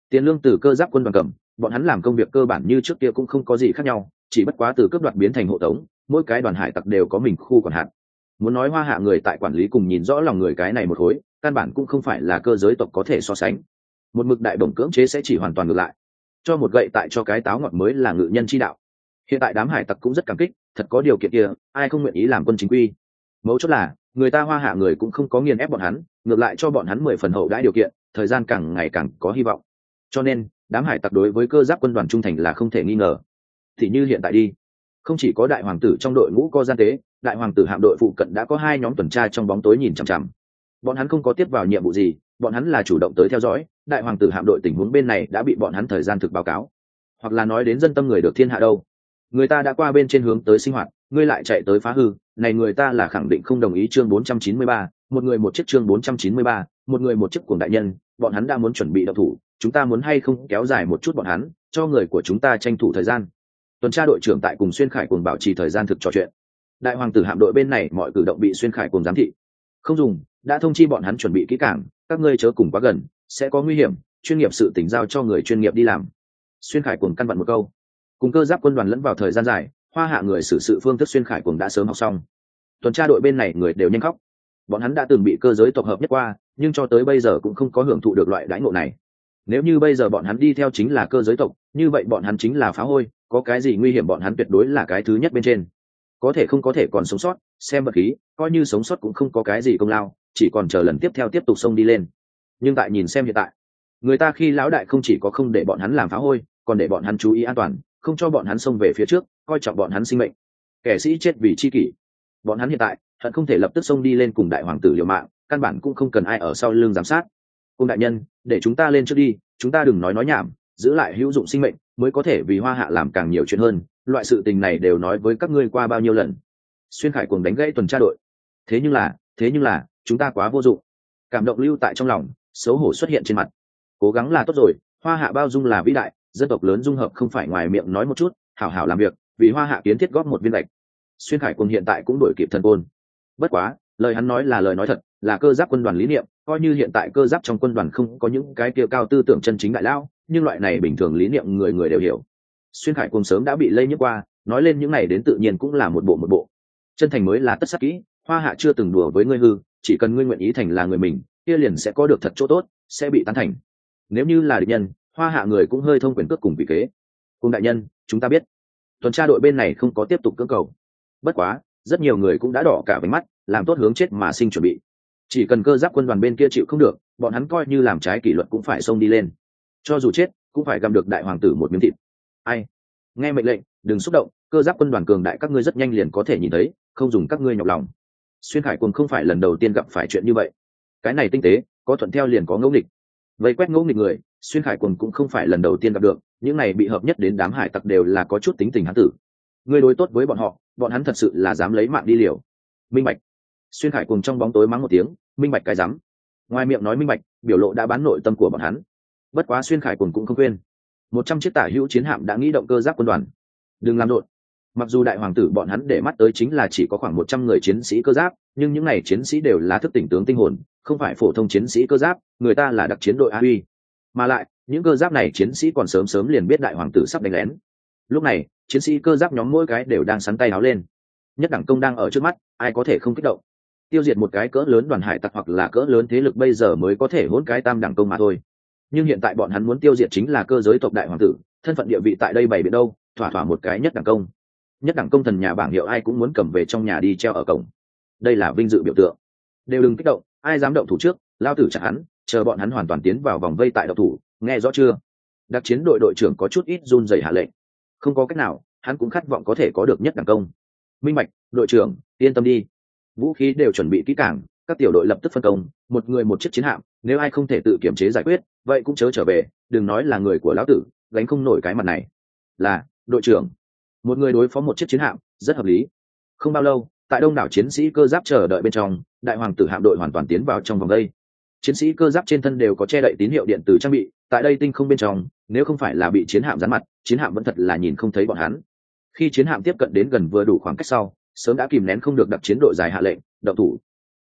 Tiền lương từ cơ giáp quân đoàn cầm, bọn hắn làm công việc cơ bản như trước kia cũng không có gì khác nhau chỉ bất quá từ cấp đoạt biến thành hộ tống, mỗi cái đoàn hải tặc đều có mình khu quản hạt muốn nói hoa hạ người tại quản lý cùng nhìn rõ lòng người cái này một khối căn bản cũng không phải là cơ giới tộc có thể so sánh. Một mực đại bổng cưỡng chế sẽ chỉ hoàn toàn ngược lại. Cho một gậy tại cho cái táo ngọt mới là ngự nhân chi đạo. Hiện tại đám hải tặc cũng rất cảm kích, thật có điều kiện kia, ai không nguyện ý làm quân chính quy. Mấu chốt là, người ta hoa hạ người cũng không có nghiền ép bọn hắn, ngược lại cho bọn hắn mười phần hậu đãi điều kiện, thời gian càng ngày càng có hy vọng. Cho nên, đám hải tặc đối với cơ giáp quân đoàn trung thành là không thể nghi ngờ thì như hiện tại đi. Không chỉ có đại hoàng tử trong đội ngũ có gian tế đại hoàng tử hạm đội phụ cận đã có hai nhóm tuần tra trong bóng tối nhìn chằm chằm. Bọn hắn không có tiếp vào nhiệm vụ gì bọn hắn là chủ động tới theo dõi đại hoàng tử hạm đội tình huống bên này đã bị bọn hắn thời gian thực báo cáo. Hoặc là nói đến dân tâm người được thiên hạ đâu. Người ta đã qua bên trên hướng tới sinh hoạt ngươi lại chạy tới phá hư này người ta là khẳng định không đồng ý chương 493, một người một chiếc chương 493, một người một chiếc cuồng đại nhân bọn hắn đã muốn chuẩn bị đậu thủ chúng ta muốn hay không kéo dài một chút bọn hắn cho người của chúng ta tranh thủ thời gian tuần tra đội trưởng tại cùng xuyên khải cùng bảo trì thời gian thực trò chuyện. Đại hoàng tử hạm đội bên này mọi cử động bị xuyên khải cùng giám thị. Không dùng, đã thông chi bọn hắn chuẩn bị kỹ cảng các ngươi chớ cùng quá gần, sẽ có nguy hiểm, chuyên nghiệp sự tỉnh giao cho người chuyên nghiệp đi làm. Xuyên khải cùng căn vặn một câu. Cùng cơ giáp quân đoàn lẫn vào thời gian dài, hoa hạ người xử sự phương thức xuyên khải cùng đã sớm học xong. Tuần tra đội bên này người đều nhanh khóc. Bọn hắn đã từng bị cơ giới tập hợp nhất qua, nhưng cho tới bây giờ cũng không có hưởng thụ được loại đãi ngộ này. Nếu như bây giờ bọn hắn đi theo chính là cơ giới tộc, như vậy bọn hắn chính là phá hôi có cái gì nguy hiểm bọn hắn tuyệt đối là cái thứ nhất bên trên. Có thể không có thể còn sống sót, xem vật khí, coi như sống sót cũng không có cái gì công lao, chỉ còn chờ lần tiếp theo tiếp tục xông đi lên. Nhưng tại nhìn xem hiện tại, người ta khi lão đại không chỉ có không để bọn hắn làm phá hôi, còn để bọn hắn chú ý an toàn, không cho bọn hắn xông về phía trước, coi trọng bọn hắn sinh mệnh. Kẻ sĩ chết vì chi kỷ. Bọn hắn hiện tại, hận không thể lập tức xông đi lên cùng đại hoàng tử liều mạng, căn bản cũng không cần ai ở sau lưng giám sát. Ông đại nhân, để chúng ta lên trước đi, chúng ta đừng nói nói nhảm giữ lại hữu dụng sinh mệnh mới có thể vì hoa hạ làm càng nhiều chuyện hơn. Loại sự tình này đều nói với các ngươi qua bao nhiêu lần. Xuyên khải cùng đánh gãy tuần tra đội. Thế nhưng là, thế nhưng là, chúng ta quá vô dụng. Cảm động lưu tại trong lòng, xấu hổ xuất hiện trên mặt. Cố gắng là tốt rồi, hoa hạ bao dung là vĩ đại, dân tộc lớn dung hợp không phải ngoài miệng nói một chút, hảo hảo làm việc, vì hoa hạ kiến thiết góp một viên lệch xuyên khải cùng hiện tại cũng đổi kịp thần côn. Bất quá, lời hắn nói là lời nói thật, là cơ giáp quân đoàn lý niệm coi như hiện tại cơ giáp trong quân đoàn không có những cái kia cao tư tưởng chân chính đại lao nhưng loại này bình thường lý niệm người người đều hiểu. Xuyên khải cùng sớm đã bị lây nhiễm qua, nói lên những này đến tự nhiên cũng là một bộ một bộ. Chân thành mới là tất sắc kỹ, hoa hạ chưa từng đùa với ngươi hư, chỉ cần ngươi nguyện ý thành là người mình, kia liền sẽ có được thật chỗ tốt, sẽ bị tán thành. Nếu như là địch nhân, hoa hạ người cũng hơi thông quyền cước cùng vị kế. Cùng đại nhân, chúng ta biết. Tuần tra đội bên này không có tiếp tục cưỡng cầu. Bất quá, rất nhiều người cũng đã đỏ cả váy mắt, làm tốt hướng chết mà sinh chuẩn bị chỉ cần cơ giáp quân đoàn bên kia chịu không được, bọn hắn coi như làm trái kỷ luật cũng phải xông đi lên. Cho dù chết, cũng phải găm được đại hoàng tử một miếng thịt. Ai? Nghe mệnh lệnh, đừng xúc động, cơ giáp quân đoàn cường đại các ngươi rất nhanh liền có thể nhìn thấy, không dùng các ngươi nhọc lòng. Xuyên khải quân không phải lần đầu tiên gặp phải chuyện như vậy. Cái này tinh tế, có thuận theo liền có ngẫu nghịch. Vây quét ngẫu nghịch người, xuyên khải quân cũng không phải lần đầu tiên gặp được, những này bị hợp nhất đến đám hải tặc đều là có chút tính tình hán tử. Ngươi đối tốt với bọn họ, bọn hắn thật sự là dám lấy mạng đi liều. Minh bạch xuyên khải cùng trong bóng tối mắng một tiếng, minh bạch cái rắm. Ngoài miệng nói minh bạch, biểu lộ đã bán nội tâm của bọn hắn. Bất quá xuyên khải cùng cũng không quên. Một trăm chiếc tả hữu chiến hạm đã nghĩ động cơ giáp quân đoàn. Đừng làm rộn mặc dù đại hoàng tử bọn hắn để mắt tới chính là chỉ có khoảng một trăm người chiến sĩ cơ giáp, nhưng những n à y chiến sĩ đều là thức tỉnh tướng tinh hồn, không phải phổ thông chiến sĩ cơ giáp, người ta là đặc chiến đội a uy mà lại, những cơ giáp này chiến sĩ còn sớm sớm liền biết đại hoàng tử sắp đánh lén. Lúc này, chiến sĩ cơ giáp nhóm mỗi cái đều đang sắn tay áo lên. Nhất đẳng công đang ở trước mắt, ai có thể không kích động? Tiêu diệt một cái cỡ lớn đoàn hải tặc hoặc là cỡ lớn thế lực bây giờ mới có thể hỗn cái tam đẳng công mà thôi. Nhưng hiện tại bọn hắn muốn tiêu diệt chính là cơ giới tộc đại hoàng tử, thân phận địa vị tại đây bày biện đâu, thỏa thỏa một cái nhất đẳng công. Nhất đẳng công thần nhà bảng hiệu ai cũng muốn cầm về trong nhà đi treo ở cổng. Đây là vinh dự biểu tượng. Đều đừng kích động, ai dám động thủ trước, lao tử trả hắn, chờ bọn hắn hoàn toàn tiến vào vòng vây tại độc thủ, nghe rõ chưa? Đặc chiến đội đội trưởng có chút ít run dày hạ lệnh. Không có cách nào, hắn cũng khát vọng có thể có được nhất đẳng công. Minh mạch đội trưởng, yên tâm đi vũ khí đều chuẩn bị kỹ cảng các tiểu đội lập tức phân công, một người một chiếc chiến hạm, nếu ai không thể tự kiểm chế giải quyết, vậy cũng chớ trở về, đừng nói là người của lão tử, gánh không nổi cái mặt này. Là, đội trưởng. Một người đối phó một chiếc chiến hạm, rất hợp lý. Không bao lâu, tại đông đảo chiến sĩ cơ giáp chờ đợi bên trong, đại hoàng tử hạm đội hoàn toàn tiến vào trong vòng đây. Chiến sĩ cơ giáp trên thân đều có che đậy tín hiệu điện tử trang bị, tại đây tinh không bên trong, nếu không phải là bị chiến hạm rán mặt, chiến hạm vẫn thật là nhìn không thấy bọn hắn. Khi chiến hạm tiếp cận đến gần vừa đủ khoảng cách sau sớm đã kìm nén không được đặc chiến đội dài hạ lệnh, động thủ.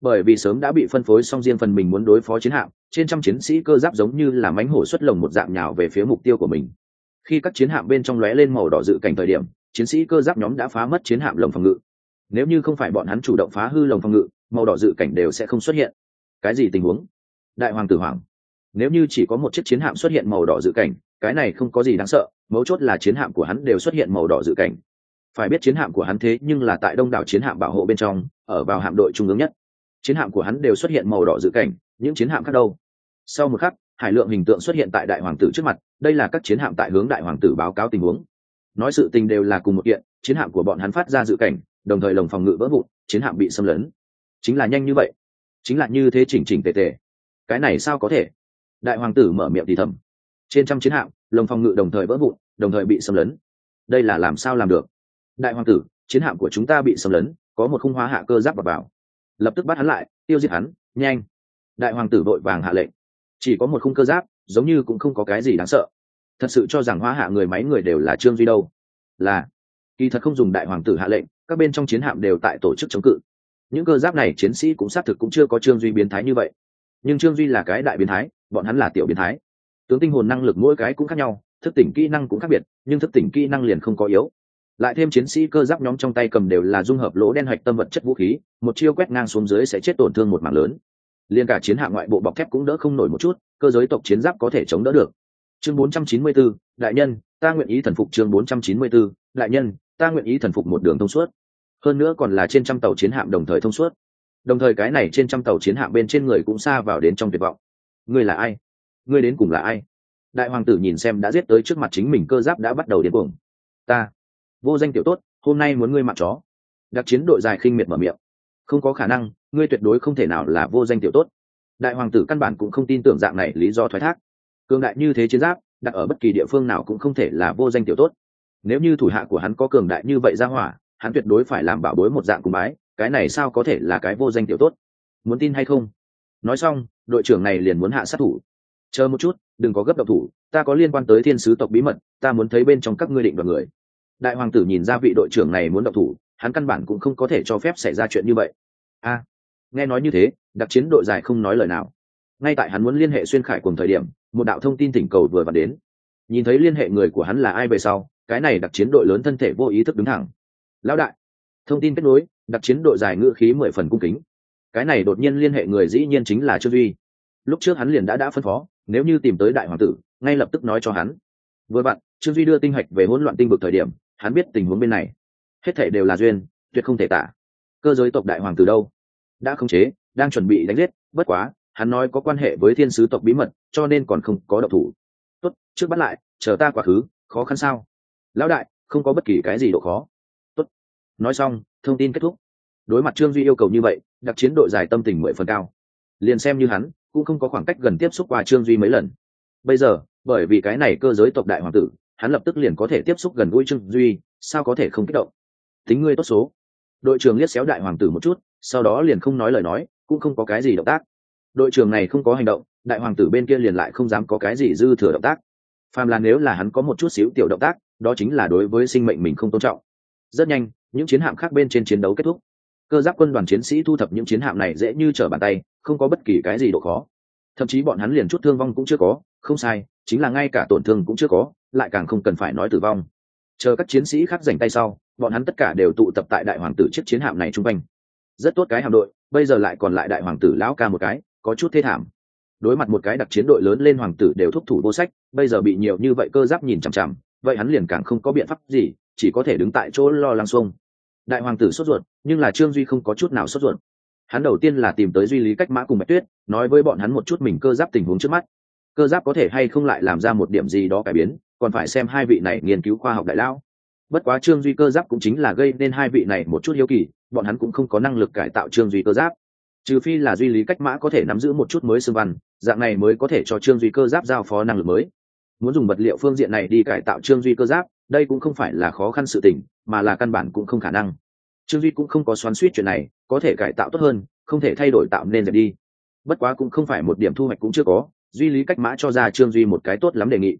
Bởi vì sớm đã bị phân phối xong riêng phần mình muốn đối phó chiến hạm, trên trăm chiến sĩ cơ giáp giống như là mánh hổ xuất lồng một dạng nhào về phía mục tiêu của mình. Khi các chiến hạm bên trong lóe lên màu đỏ dự cảnh thời điểm, chiến sĩ cơ giáp nhóm đã phá mất chiến hạm lồng phòng ngự. Nếu như không phải bọn hắn chủ động phá hư lồng phòng ngự, màu đỏ dự cảnh đều sẽ không xuất hiện. Cái gì tình huống? Đại hoàng tử hoàng nếu như chỉ có một chiếc chiến hạm xuất hiện màu đỏ dự cảnh, cái này không có gì đáng sợ, mấu chốt là chiến hạm của hắn đều xuất hiện màu đỏ dự cảnh phải biết chiến hạm của hắn thế nhưng là tại đông đảo chiến hạm bảo hộ bên trong, ở vào hạm đội trung ương nhất. Chiến hạm của hắn đều xuất hiện màu đỏ dự cảnh, những chiến hạm khác đâu? Sau một khắc, hải lượng hình tượng xuất hiện tại đại hoàng tử trước mặt, đây là các chiến hạm tại hướng đại hoàng tử báo cáo tình huống. Nói sự tình đều là cùng một kiện, chiến hạm của bọn hắn phát ra dự cảnh, đồng thời lồng phòng ngự vỡ vụn, chiến hạm bị xâm lấn. Chính là nhanh như vậy. Chính là như thế chỉnh chỉnh tề tề. Cái này sao có thể? Đại hoàng tử mở miệng thì thầm. Trên trăm chiến hạm, lồng phòng ngự đồng thời vỡ vụn, đồng thời bị xâm lấn. Đây là làm sao làm được? Đại hoàng tử chiến hạm của chúng ta bị xâm lấn có một khung hóa hạ cơ giáp vào, vào. Lập tức bắt hắn lại tiêu diệt hắn nhanh. Đại hoàng tử vội vàng hạ lệnh. Chỉ có một khung cơ giáp giống như cũng không có cái gì đáng sợ. Thật sự cho rằng hóa hạ người máy người đều là trương duy đâu. Là kỳ thật không dùng đại hoàng tử hạ lệnh các bên trong chiến hạm đều tại tổ chức chống cự. Những cơ giáp này chiến sĩ cũng xác thực cũng chưa có trương duy biến thái như vậy. Nhưng trương duy là cái đại biến thái bọn hắn là tiểu biến thái. Tướng tinh hồn năng lực mỗi cái cũng khác nhau thức tỉnh kỹ năng cũng khác biệt nhưng thức tỉnh kỹ năng liền không có yếu lại thêm chiến sĩ cơ giáp nhóm trong tay cầm đều là dung hợp lỗ đen hạch tâm vật chất vũ khí một chiêu quét ngang xuống dưới sẽ chết tổn thương một mảng lớn. Liên cả chiến hạ ngoại bộ bọc thép cũng đỡ không nổi một chút cơ giới tộc chiến giáp có thể chống đỡ được. Chương 494, đại nhân ta nguyện ý thần phục chương 494, đại nhân ta nguyện ý thần phục một đường thông suốt. Hơn nữa còn là trên trăm tàu chiến hạm đồng thời thông suốt. Đồng thời cái này trên trăm tàu chiến hạm bên trên người cũng xa vào đến trong tuyệt vọng. Ngươi là ai? Ngươi đến cùng là ai? Đại hoàng tử nhìn xem đã giết tới trước mặt chính mình cơ giáp đã bắt đầu đến cuồng. Ta vô danh tiểu tốt, hôm nay muốn ngươi mặc chó. Đặc chiến đội dài khinh miệt mở miệng. Không có khả năng, ngươi tuyệt đối không thể nào là vô danh tiểu tốt. Đại hoàng tử căn bản cũng không tin tưởng dạng này lý do thoái thác. Cường đại như thế chiến giáp, đặt ở bất kỳ địa phương nào cũng không thể là vô danh tiểu tốt. Nếu như thủ hạ của hắn có cường đại như vậy ra hỏa, hắn tuyệt đối phải làm bảo bối một dạng cùng bái, cái này sao có thể là cái vô danh tiểu tốt? Muốn tin hay không? Nói xong, đội trưởng này liền muốn hạ sát thủ. Chờ một chút, đừng có gấp độc thủ, ta có liên quan tới thiên sứ tộc bí mật, ta muốn thấy bên trong các ngươi định và người đại hoàng tử nhìn ra vị đội trưởng này muốn độc thủ hắn căn bản cũng không có thể cho phép xảy ra chuyện như vậy. A nghe nói như thế đặc chiến đội dài không nói lời nào. Ngay tại hắn muốn liên hệ xuyên khải cùng thời điểm một đạo thông tin thỉnh cầu vừa vặn đến. Nhìn thấy liên hệ người của hắn là ai về sau cái này đặc chiến đội lớn thân thể vô ý thức đứng thẳng. Lão đại thông tin kết nối đặc chiến đội dài ngữ khí mười phần cung kính. Cái này đột nhiên liên hệ người dĩ nhiên chính là trương duy. Lúc trước hắn liền đã đã phân phó nếu như tìm tới đại hoàng tử ngay lập tức nói cho hắn. Vừa vặn, trương duy đưa tinh hạch về hỗn loạn tinh vực thời điểm hắn biết tình huống bên này. Hết thể đều là duyên, tuyệt không thể tả. Cơ giới tộc đại hoàng tử đâu? Đã khống chế, đang chuẩn bị đánh giết, bất quá, hắn nói có quan hệ với thiên sứ tộc bí mật, cho nên còn không có độc thủ. Tốt, trước bắt lại, chờ ta quá khứ, khó khăn sao? Lão đại, không có bất kỳ cái gì độ khó. Tốt. Nói xong, thông tin kết thúc. Đối mặt trương duy yêu cầu như vậy, đặc chiến đội dài tâm tình mười phần cao. Liền xem như hắn, cũng không có khoảng cách gần tiếp xúc qua trương duy mấy lần. Bây giờ, bởi vì cái này cơ giới tộc đại hoàng tử hắn lập tức liền có thể tiếp xúc gần gũi trương duy, sao có thể không kích động? Tính ngươi tốt số. Đội trưởng liếc xéo đại hoàng tử một chút, sau đó liền không nói lời nói, cũng không có cái gì động tác. Đội trưởng này không có hành động, đại hoàng tử bên kia liền lại không dám có cái gì dư thừa động tác. Phàm là nếu là hắn có một chút xíu tiểu động tác, đó chính là đối với sinh mệnh mình không tôn trọng. Rất nhanh, những chiến hạm khác bên trên chiến đấu kết thúc. Cơ giáp quân đoàn chiến sĩ thu thập những chiến hạm này dễ như trở bàn tay, không có bất kỳ cái gì độ khó. Thậm chí bọn hắn liền chút thương vong cũng chưa có không sai, chính là ngay cả tổn thương cũng chưa có, lại càng không cần phải nói tử vong. Chờ các chiến sĩ khác dành tay sau, bọn hắn tất cả đều tụ tập tại đại hoàng tử chiếc chiến hạm này chung quanh. Rất tốt cái hạm đội, bây giờ lại còn lại đại hoàng tử lão ca một cái, có chút thê thảm. Đối mặt một cái đặc chiến đội lớn lên hoàng tử đều thúc thủ vô sách, bây giờ bị nhiều như vậy cơ giáp nhìn chằm chằm, vậy hắn liền càng không có biện pháp gì, chỉ có thể đứng tại chỗ lo lắng xuông. Đại hoàng tử sốt ruột, nhưng là trương duy không có chút nào sốt ruột. Hắn đầu tiên là tìm tới duy lý cách mã cùng bạch tuyết, nói với bọn hắn một chút mình cơ giáp tình huống trước mắt cơ giáp có thể hay không lại làm ra một điểm gì đó cải biến, còn phải xem hai vị này nghiên cứu khoa học đại lão. Bất quá trương duy cơ giáp cũng chính là gây nên hai vị này một chút hiếu kỳ, bọn hắn cũng không có năng lực cải tạo trương duy cơ giáp. Trừ phi là duy lý cách mã có thể nắm giữ một chút mới sư văn, dạng này mới có thể cho trương duy cơ giáp giao phó năng lực mới. Muốn dùng vật liệu phương diện này đi cải tạo trương duy cơ giáp, đây cũng không phải là khó khăn sự tình, mà là căn bản cũng không khả năng. Trương duy cũng không có xoắn suýt chuyện này, có thể cải tạo tốt hơn, không thể thay đổi tạo nên dẹp đi. Bất quá cũng không phải một điểm thu hoạch cũng chưa có duy lý cách mã cho ra trương duy một cái tốt lắm đề nghị.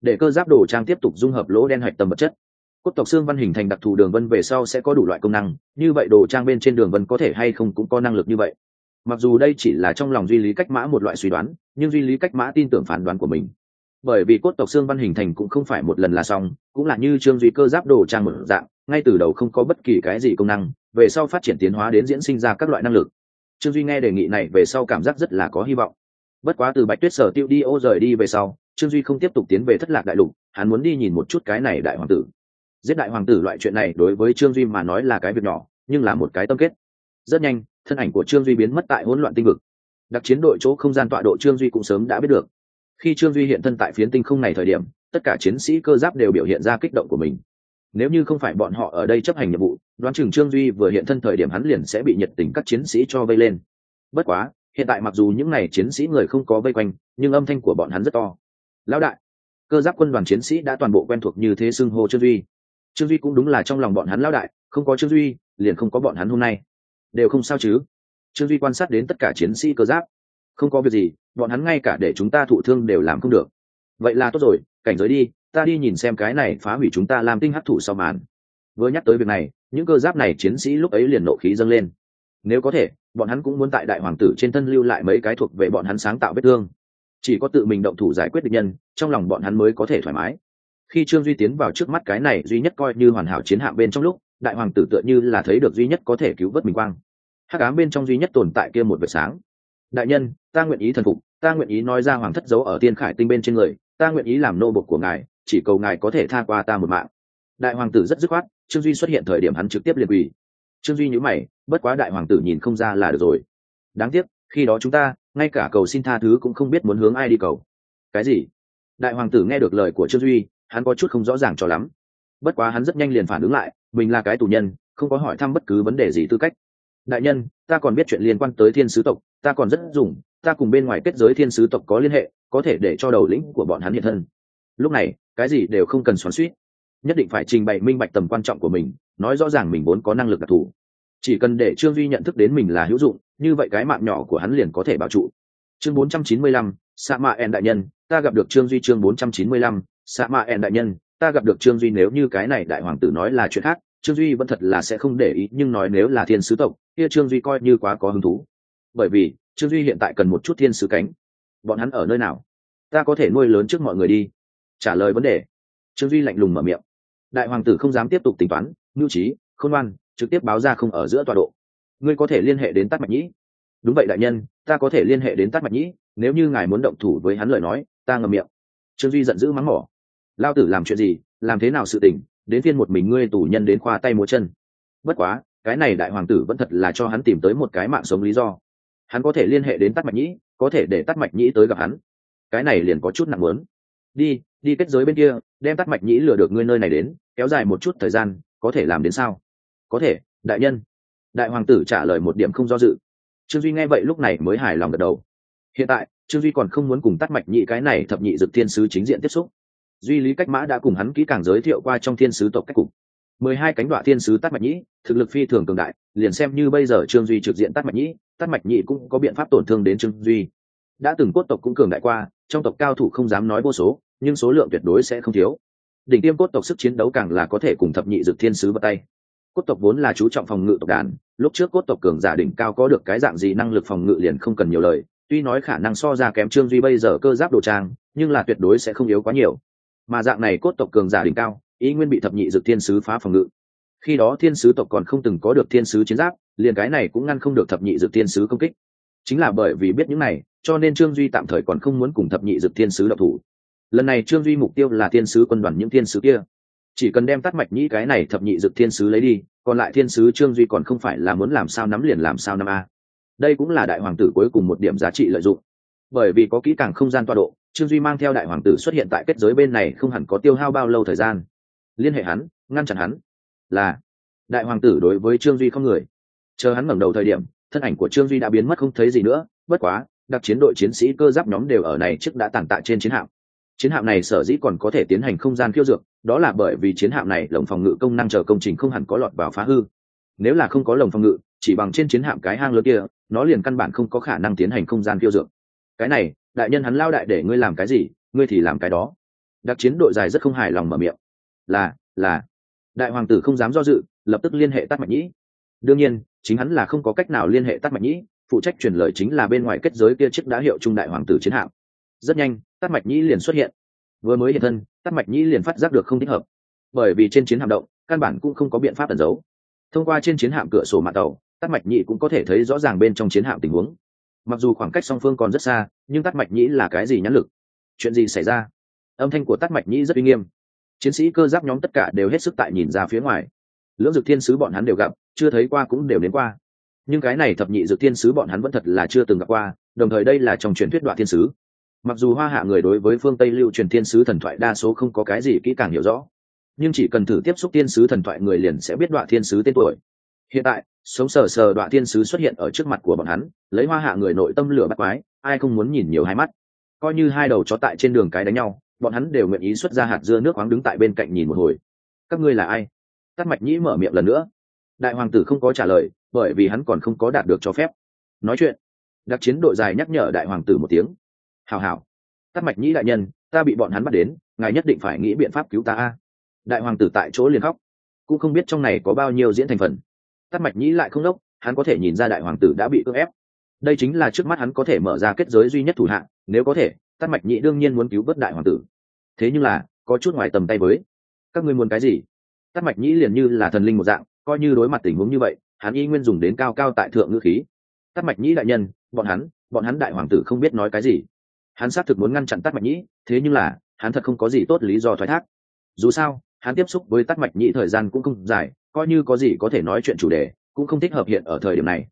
Để cơ giáp đồ trang tiếp tục dung hợp lỗ đen hạch tầm vật chất. Cốt tộc xương văn hình thành đặc thù đường vân về sau sẽ có đủ loại công năng, như vậy đồ trang bên trên đường vân có thể hay không cũng có năng lực như vậy. Mặc dù đây chỉ là trong lòng duy lý cách mã một loại suy đoán, nhưng duy lý cách mã tin tưởng phán đoán của mình. Bởi vì cốt tộc xương văn hình thành cũng không phải một lần là xong, cũng là như trương duy cơ giáp đồ trang một dạng, ngay từ đầu không có bất kỳ cái gì công năng, về sau phát triển tiến hóa đến diễn sinh ra các loại năng lực. Trương duy nghe đề nghị này về sau cảm giác rất là có hy vọng bất quá từ bạch tuyết sở tiêu đi ô rời đi về sau, trương duy không tiếp tục tiến về thất lạc đại lục, hắn muốn đi nhìn một chút cái này đại hoàng tử. Giết đại hoàng tử loại chuyện này đối với trương duy mà nói là cái việc nhỏ, nhưng là một cái tâm kết. Rất nhanh, thân ảnh của trương duy biến mất tại hỗn loạn tinh vực. Đặc chiến đội chỗ không gian tọa độ trương duy cũng sớm đã biết được. Khi trương duy hiện thân tại phiến tinh không này thời điểm, tất cả chiến sĩ cơ giáp đều biểu hiện ra kích động của mình. Nếu như không phải bọn họ ở đây chấp hành nhiệm vụ, đoán chừng trương duy vừa hiện thân thời điểm hắn liền sẽ bị nhiệt tình các chiến sĩ cho vây lên. Bất quá hiện tại mặc dù những n à y chiến sĩ người không có vây quanh, nhưng âm thanh của bọn hắn rất to. Lão đại, cơ giáp quân đoàn chiến sĩ đã toàn bộ quen thuộc như thế xưng hô trương duy. Trương duy cũng đúng là trong lòng bọn hắn lão đại, không có trương duy, liền không có bọn hắn hôm nay. Đều không sao chứ? Trương duy quan sát đến tất cả chiến sĩ cơ giáp. Không có việc gì, bọn hắn ngay cả để chúng ta thụ thương đều làm không được. Vậy là tốt rồi, cảnh giới đi, ta đi nhìn xem cái này phá hủy chúng ta làm tinh hấp thụ sau màn. Vừa nhắc tới việc này, những cơ giáp này chiến sĩ lúc ấy liền nộ khí dâng lên nếu có thể, bọn hắn cũng muốn tại đại hoàng tử trên thân lưu lại mấy cái thuộc về bọn hắn sáng tạo vết thương. Chỉ có tự mình động thủ giải quyết địch nhân, trong lòng bọn hắn mới có thể thoải mái. Khi trương duy tiến vào trước mắt cái này duy nhất coi như hoàn hảo chiến hạm bên trong lúc, đại hoàng tử tựa như là thấy được duy nhất có thể cứu vớt mình quang. Hắc ám bên trong duy nhất tồn tại kia một vệt sáng. Đại nhân, ta nguyện ý thần phục, ta nguyện ý nói ra hoàng thất giấu ở tiên khải tinh bên trên người, ta nguyện ý làm nô bộc của ngài, chỉ cầu ngài có thể tha qua ta một mạng. Đại hoàng tử rất dứt khoát, trương duy xuất hiện thời điểm hắn trực tiếp liền quỳ. Trương duy nhữ mày bất quá đại hoàng tử nhìn không ra là được rồi. Đáng tiếc, khi đó chúng ta, ngay cả cầu xin tha thứ cũng không biết muốn hướng ai đi cầu. Cái gì? Đại hoàng tử nghe được lời của trương duy, hắn có chút không rõ ràng cho lắm. Bất quá hắn rất nhanh liền phản ứng lại, mình là cái tù nhân, không có hỏi thăm bất cứ vấn đề gì tư cách. Đại nhân, ta còn biết chuyện liên quan tới thiên sứ tộc, ta còn rất dùng, ta cùng bên ngoài kết giới thiên sứ tộc có liên hệ, có thể để cho đầu lĩnh của bọn hắn hiện thân. Lúc này, cái gì đều không cần xoắn suýt. Nhất định phải trình bày minh bạch tầm quan trọng của mình, nói rõ ràng mình vốn có năng lực đặc thù chỉ cần để trương duy nhận thức đến mình là hữu dụng như vậy cái mạng nhỏ của hắn liền có thể bảo trụ. Chương 495, sa ma en đại nhân ta gặp được trương duy chương 495, sa ma en đại nhân ta gặp được trương duy nếu như cái này đại hoàng tử nói là chuyện khác trương duy vẫn thật là sẽ không để ý nhưng nói nếu là thiên sứ tộc kia trương duy coi như quá có hứng thú. Bởi vì trương duy hiện tại cần một chút thiên sứ cánh. Bọn hắn ở nơi nào? Ta có thể nuôi lớn trước mọi người đi. Trả lời vấn đề. Trương duy lạnh lùng mở miệng. Đại hoàng tử không dám tiếp tục tính toán mưu trí khôn ngoan trực tiếp báo ra không ở giữa tọa độ. Ngươi có thể liên hệ đến tắt mạch nhĩ. Đúng vậy đại nhân, ta có thể liên hệ đến tắt mạch nhĩ, nếu như ngài muốn động thủ với hắn lời nói, ta ngầm miệng. Trương duy giận dữ mắng mỏ. Lao tử làm chuyện gì, làm thế nào sự tình, đến phiên một mình ngươi tù nhân đến khoa tay múa chân. Bất quá, cái này đại hoàng tử vẫn thật là cho hắn tìm tới một cái mạng sống lý do. Hắn có thể liên hệ đến tắt mạch nhĩ, có thể để tắt mạch nhĩ tới gặp hắn. Cái này liền có chút nặng lớn đi đi kết giới bên kia, đem tắt mạch nhĩ lừa được ngươi nơi này đến, kéo dài một chút thời gian, có thể làm đến sao? Có thể, đại nhân. Đại hoàng tử trả lời một điểm không do dự. Trương duy nghe vậy lúc này mới hài lòng gật đầu. Hiện tại, trương duy còn không muốn cùng tắt mạch nhĩ cái này thập nhị dực thiên sứ chính diện tiếp xúc. Duy lý cách mã đã cùng hắn kỹ càng giới thiệu qua trong thiên sứ tộc cách cục. Mười hai cánh đoạn thiên sứ tắt mạch nhĩ thực lực phi thường cường đại, liền xem như bây giờ trương duy trực diện tắt mạch nhĩ tắt mạch nhĩ cũng có biện pháp tổn thương đến trương duy. Đã từng cốt tộc cũng cường đại qua, trong tộc cao thủ không dám nói vô số, nhưng số lượng tuyệt đối sẽ không thiếu. Đỉnh tiêm cốt tộc sức chiến đấu càng là có thể cùng thập nhị dược thiên sứ bắt tay cốt tộc vốn là chú trọng phòng ngự tộc đàn, lúc trước cốt tộc cường giả đỉnh cao có được cái dạng gì năng lực phòng ngự liền không cần nhiều lời, tuy nói khả năng so ra kém trương duy bây giờ cơ giáp đồ trang, nhưng là tuyệt đối sẽ không yếu quá nhiều. Mà dạng này cốt tộc cường giả đỉnh cao, ý nguyên bị thập nhị dược thiên sứ phá phòng ngự. Khi đó thiên sứ tộc còn không từng có được thiên sứ chiến giáp, liền cái này cũng ngăn không được thập nhị dược thiên sứ công kích. Chính là bởi vì biết những này, cho nên trương duy tạm thời còn không muốn cùng thập nhị dược thiên sứ độc thủ. Lần này trương duy mục tiêu là thiên sứ quân đoàn những thiên sứ kia chỉ cần đem tắt mạch nhĩ cái này thập nhị dược thiên sứ lấy đi, còn lại thiên sứ trương duy còn không phải là muốn làm sao nắm liền làm sao năm a. Đây cũng là đại hoàng tử cuối cùng một điểm giá trị lợi dụng. Bởi vì có kỹ càng không gian toa độ, trương duy mang theo đại hoàng tử xuất hiện tại kết giới bên này không hẳn có tiêu hao bao lâu thời gian. Liên hệ hắn, ngăn chặn hắn. Là, đại hoàng tử đối với trương duy không người. Chờ hắn ngẩng đầu thời điểm, thân ảnh của trương duy đã biến mất không thấy gì nữa, bất quá, đặc chiến đội chiến sĩ cơ giáp nhóm đều ở này trước đã tàn tạ trên chiến hạm. Chiến hạm này sở dĩ còn có thể tiến hành không gian khiêu dược đó là bởi vì chiến hạm này lồng phòng ngự công năng chờ công trình không hẳn có lọt vào phá hư. Nếu là không có lồng phòng ngự, chỉ bằng trên chiến hạm cái hang lớn kia, nó liền căn bản không có khả năng tiến hành không gian khiêu dược. Cái này, đại nhân hắn lao đại để ngươi làm cái gì, ngươi thì làm cái đó. Đặc chiến đội dài rất không hài lòng mở miệng. Là là. Đại hoàng tử không dám do dự, lập tức liên hệ tắt mạch nhĩ. Đương nhiên, chính hắn là không có cách nào liên hệ tắt mạch nhĩ, phụ trách truyền lời chính là bên ngoài kết giới kia chiếc đã hiệu trung đại hoàng tử chiến hạm. Rất nhanh tắt mạch nhĩ liền xuất hiện vừa mới hiện thân tắt mạch nhĩ liền phát giác được không thích hợp. Bởi vì trên chiến hạm động, căn bản cũng không có biện pháp ẩn giấu. Thông qua trên chiến hạm cửa sổ mạng tàu tắt mạch nhĩ cũng có thể thấy rõ ràng bên trong chiến hạm tình huống. Mặc dù khoảng cách song phương còn rất xa, nhưng tắt mạch nhĩ là cái gì nhãn lực? Chuyện gì xảy ra? Âm thanh của tắt mạch nhĩ rất uy nghiêm. Chiến sĩ cơ giáp nhóm tất cả đều hết sức tại nhìn ra phía ngoài. Lưỡng dực thiên sứ bọn hắn đều gặp, chưa thấy qua cũng đều đến qua. Nhưng cái này thập nhị dược thiên sứ bọn hắn vẫn thật là chưa từng gặp qua, đồng thời đây là trong truyền thuyết đoạn thiên sứ mặc dù hoa hạ người đối với phương tây lưu truyền thiên sứ thần thoại đa số không có cái gì kỹ càng hiểu rõ, nhưng chỉ cần thử tiếp xúc thiên sứ thần thoại người liền sẽ biết đoạn thiên sứ tên tuổi. Hiện tại, sống sờ sờ đoạn thiên sứ xuất hiện ở trước mặt của bọn hắn, lấy hoa hạ người nội tâm lửa bắt quái, ai không muốn nhìn nhiều hai mắt. Coi như hai đầu chó tại trên đường cái đánh nhau, bọn hắn đều nguyện ý xuất ra hạt dưa nước khoáng đứng tại bên cạnh nhìn một hồi. Các ngươi là ai? Tắt mạch nhĩ mở miệng lần nữa. Đại hoàng tử không có trả lời, bởi vì hắn còn không có đạt được cho phép. Nói chuyện, đặc chiến đội dài nhắc nhở đại hoàng tử một tiếng hào hào. Tắt mạch nhĩ đại nhân, ta bị bọn hắn bắt đến, ngài nhất định phải nghĩ biện pháp cứu ta a. Đại hoàng tử tại chỗ liền khóc. Cũng không biết trong này có bao nhiêu diễn thành phần. Tắt mạch nhĩ lại không đốc, hắn có thể nhìn ra đại hoàng tử đã bị cưỡng ép. Đây chính là trước mắt hắn có thể mở ra kết giới duy nhất thủ hạng nếu có thể tắt mạch nhĩ đương nhiên muốn cứu vớt đại hoàng tử. Thế nhưng là, có chút ngoài tầm tay với. Các ngươi muốn cái gì? Tắt mạch nhĩ liền như là thần linh một dạng, coi như đối mặt tình huống như vậy, hắn y nguyên dùng đến cao cao tại thượng ngữ khí. Tắt mạch nhĩ đại nhân, bọn hắn bọn hắn đại hoàng tử không biết nói cái gì hắn xác thực muốn ngăn chặn tắt mạch nhĩ, thế nhưng là, hắn thật không có gì tốt lý do thoái thác. Dù sao, hắn tiếp xúc với tắt mạch nhĩ thời gian cũng không dài, coi như có gì có thể nói chuyện chủ đề, cũng không thích hợp hiện ở thời điểm này.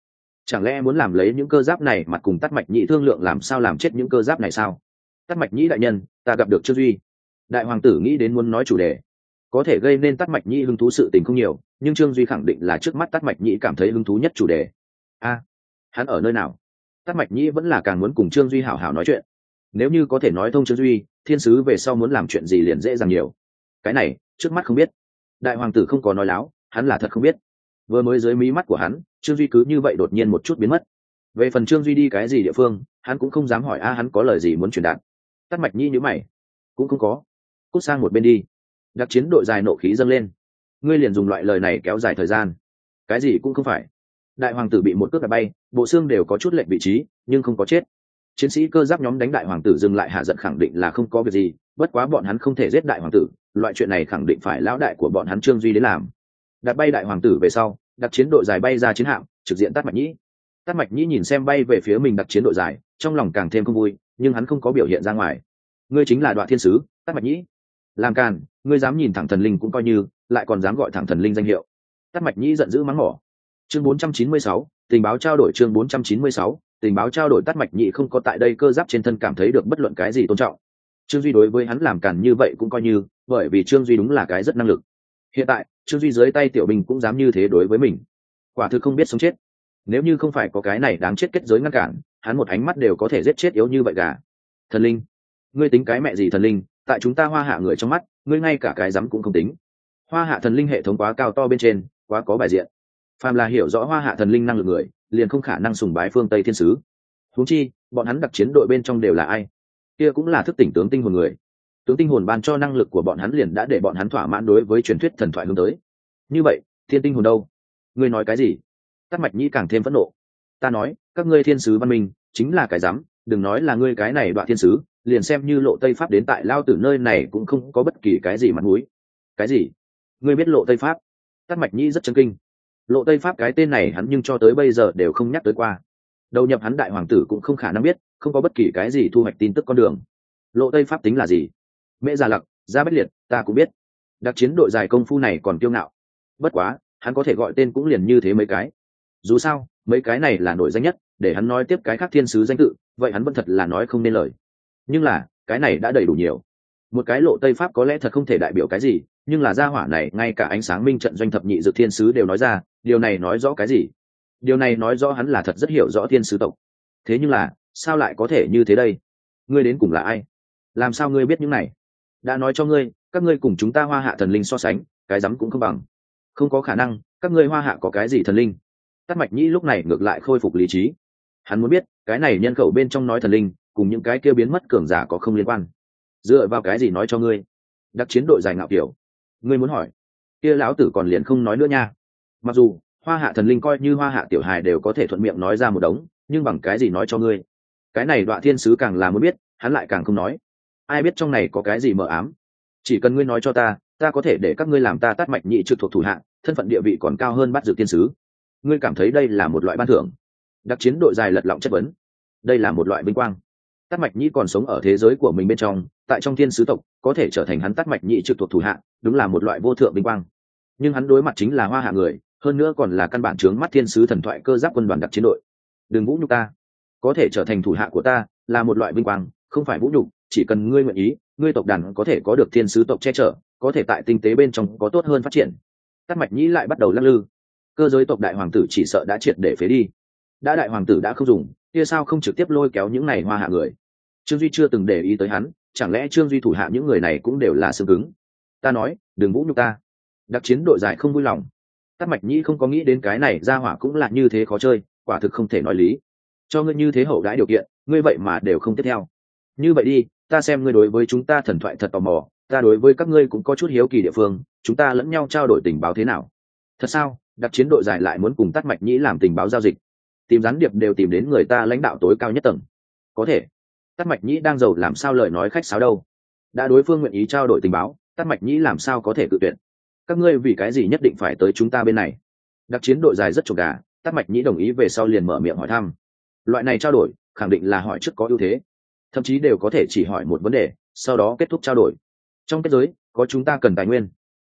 Chẳng lẽ muốn làm lấy những cơ giáp này mặt cùng tắt mạch nhĩ thương lượng làm sao làm chết những cơ giáp này sao? Tắt mạch nhĩ đại nhân, ta gặp được trương duy. Đại hoàng tử nghĩ đến muốn nói chủ đề. Có thể gây nên tắt mạch nhĩ hứng thú sự tình không nhiều, nhưng trương duy khẳng định là trước mắt tắt mạch nhĩ cảm thấy hứng thú nhất chủ đề. A, hắn ở nơi nào? Tắt mạch nhĩ vẫn là càng muốn cùng trương duy hảo hảo nói chuyện nếu như có thể nói thông trương duy, thiên sứ về sau muốn làm chuyện gì liền dễ dàng nhiều. Cái này, trước mắt không biết. Đại hoàng tử không có nói láo, hắn là thật không biết. Vừa mới dưới mí mắt của hắn, trương duy cứ như vậy đột nhiên một chút biến mất. Về phần trương duy đi cái gì địa phương, hắn cũng không dám hỏi, a, hắn có lời gì muốn truyền đạt? Tắt mạch nhi nhữ mày. Cũng không có. Cút sang một bên đi. Đặc chiến đội dài nộ khí dâng lên. Ngươi liền dùng loại lời này kéo dài thời gian. Cái gì cũng không phải. Đại hoàng tử bị một cước đặt bay, bộ xương đều có chút lệnh vị trí, nhưng không có chết chiến sĩ cơ giáp nhóm đánh đại hoàng tử dừng lại hạ giận khẳng định là không có việc gì bất quá bọn hắn không thể giết đại hoàng tử loại chuyện này khẳng định phải lão đại của bọn hắn trương duy đến làm. Đặt bay đại hoàng tử về sau đặt chiến đội dài bay ra chiến hạm trực diện tắt mạch nhĩ. Tắt mạch nhĩ nhìn xem bay về phía mình đặt chiến đội dài trong lòng càng thêm không vui nhưng hắn không có biểu hiện ra ngoài. Ngươi chính là đoạn thiên sứ tắt mạch nhĩ. Làm càn ngươi dám nhìn thẳng thần linh cũng coi như lại còn dám gọi thẳng thần linh danh hiệu. Tắt mạch nhĩ giận dữ mắng mỏ. Chương 496, tình báo trao đổi chương 496, tình báo trao đổi tắt mạch nhị không có tại đây cơ giáp trên thân cảm thấy được bất luận cái gì tôn trọng. Trương duy đối với hắn làm càn như vậy cũng coi như, bởi vì trương duy đúng là cái rất năng lực. Hiện tại, trương duy dưới tay tiểu Bình cũng dám như thế đối với mình. Quả thực không biết sống chết. Nếu như không phải có cái này đáng chết kết giới ngăn cản, hắn một ánh mắt đều có thể giết chết yếu như vậy gà. Thần linh, ngươi tính cái mẹ gì thần linh, tại chúng ta hoa hạ người trong mắt, ngươi ngay cả cái rắm cũng không tính. Hoa hạ thần linh hệ thống quá cao to bên trên, quá có bài diện phàm là hiểu rõ hoa hạ thần linh năng lực người, liền không khả năng sùng bái phương tây thiên sứ. Huống chi, bọn hắn đặc chiến đội bên trong đều là ai? Kia cũng là thức tỉnh tướng tinh hồn người. Tướng tinh hồn ban cho năng lực của bọn hắn liền đã để bọn hắn thỏa mãn đối với truyền thuyết thần thoại hướng tới. Như vậy, thiên tinh hồn đâu? Ngươi nói cái gì? Tắc mạch nhĩ càng thêm phẫn nộ. Ta nói, các ngươi thiên sứ văn minh, chính là cái dám đừng nói là ngươi cái này đoạn thiên sứ, liền xem như lộ tây pháp đến tại lao tử nơi này cũng không có bất kỳ cái gì mặt mũi. Cái gì? Ngươi biết lộ tây pháp? Tắc mạch nhĩ rất chân kinh lộ tây pháp cái tên này hắn nhưng cho tới bây giờ đều không nhắc tới qua. Đầu nhập hắn đại hoàng tử cũng không khả năng biết, không có bất kỳ cái gì thu hoạch tin tức con đường. Lộ tây pháp tính là gì? Mễ gia lặc, gia bách liệt, ta cũng biết. Đặc chiến đội dài công phu này còn kiêu ngạo. Bất quá, hắn có thể gọi tên cũng liền như thế mấy cái. Dù sao, mấy cái này là nổi danh nhất, để hắn nói tiếp cái khác thiên sứ danh tự, vậy hắn vẫn thật là nói không nên lời. Nhưng là, cái này đã đầy đủ nhiều một cái lộ tây pháp có lẽ thật không thể đại biểu cái gì, nhưng là gia hỏa này ngay cả ánh sáng minh trận doanh thập nhị dược thiên sứ đều nói ra, điều này nói rõ cái gì? Điều này nói rõ hắn là thật rất hiểu rõ thiên sứ tộc. Thế nhưng là, sao lại có thể như thế đây? Ngươi đến cùng là ai? Làm sao ngươi biết những này? Đã nói cho ngươi, các ngươi cùng chúng ta hoa hạ thần linh so sánh, cái rắm cũng không bằng. Không có khả năng, các ngươi hoa hạ có cái gì thần linh? Tắt mạch nhĩ lúc này ngược lại khôi phục lý trí. Hắn muốn biết, cái này nhân khẩu bên trong nói thần linh, cùng những cái kia biến mất cường giả có không liên quan dựa vào cái gì nói cho ngươi? Đặc chiến đội dài ngạo kiểu. Ngươi muốn hỏi. Kia lão tử còn liền không nói nữa nha. Mặc dù, hoa hạ thần linh coi như hoa hạ tiểu hài đều có thể thuận miệng nói ra một đống, nhưng bằng cái gì nói cho ngươi? Cái này đoạn thiên sứ càng là muốn biết, hắn lại càng không nói. Ai biết trong này có cái gì mờ ám? Chỉ cần ngươi nói cho ta ta có thể để các ngươi làm ta tắt mạch nhị trực thuộc thủ hạng, thân phận địa vị còn cao hơn bắt dự thiên sứ. Ngươi cảm thấy đây là một loại ban thưởng. Đặc chiến đội dài lật lọng chất vấn. Đây là một loại vinh quang tắt mạch nhĩ còn sống ở thế giới của mình bên trong tại trong thiên sứ tộc có thể trở thành hắn tắt mạch Nhĩ trực thuộc thủ hạ, đúng là một loại vô thượng vinh quang. Nhưng hắn đối mặt chính là hoa hạ người hơn nữa còn là căn bản trướng mắt thiên sứ thần thoại cơ giáp quân đoàn đặc chiến đội. Đừng vũ nhục ta. Có thể trở thành thủ hạ của ta là một loại vinh quang không phải vũ nhục chỉ cần ngươi nguyện ý ngươi tộc đàn có thể có được thiên sứ tộc che chở có thể tại tinh tế bên trong có tốt hơn phát triển. Tắt mạch nhĩ lại bắt đầu lắc lư. Cơ giới tộc đại hoàng tử chỉ sợ đã triệt để phế đi. Đã đại hoàng tử đã không dùng kia sao không trực tiếp lôi kéo những này hoa hạ người? Trương duy chưa từng để ý tới hắn, chẳng lẽ trương duy thủ hạ những người này cũng đều là xương cứng? Ta nói, đừng vũ nhục ta. Đặc chiến đội giải không vui lòng. Tắc mạch nhĩ không có nghĩ đến cái này ra hỏa cũng là như thế khó chơi, quả thực không thể nói lý. Cho ngươi như thế hậu đãi điều kiện, ngươi vậy mà đều không tiếp theo. Như vậy đi, ta xem ngươi đối với chúng ta thần thoại thật tò mò, ta đối với các ngươi cũng có chút hiếu kỳ địa phương, chúng ta lẫn nhau trao đổi tình báo thế nào? Thật sao? Đặc chiến đội giải lại muốn cùng tắt mạch nhĩ làm tình báo giao dịch tìm gián điệp đều tìm đến người ta lãnh đạo tối cao nhất tầng. Có thể. Tắt mạch nhĩ đang giàu làm sao lời nói khách sáo đâu? Đã đối phương nguyện ý trao đổi tình báo tắt mạch nhĩ làm sao có thể tự tuyển các ngươi vì cái gì nhất định phải tới chúng ta bên này? Đặc chiến đội dài rất trộm gà tắt mạch nhĩ đồng ý về sau liền mở miệng hỏi thăm. Loại này trao đổi, khẳng định là hỏi trước có ưu thế. Thậm chí đều có thể chỉ hỏi một vấn đề, sau đó kết thúc trao đổi. Trong kết giới, có chúng ta cần tài nguyên.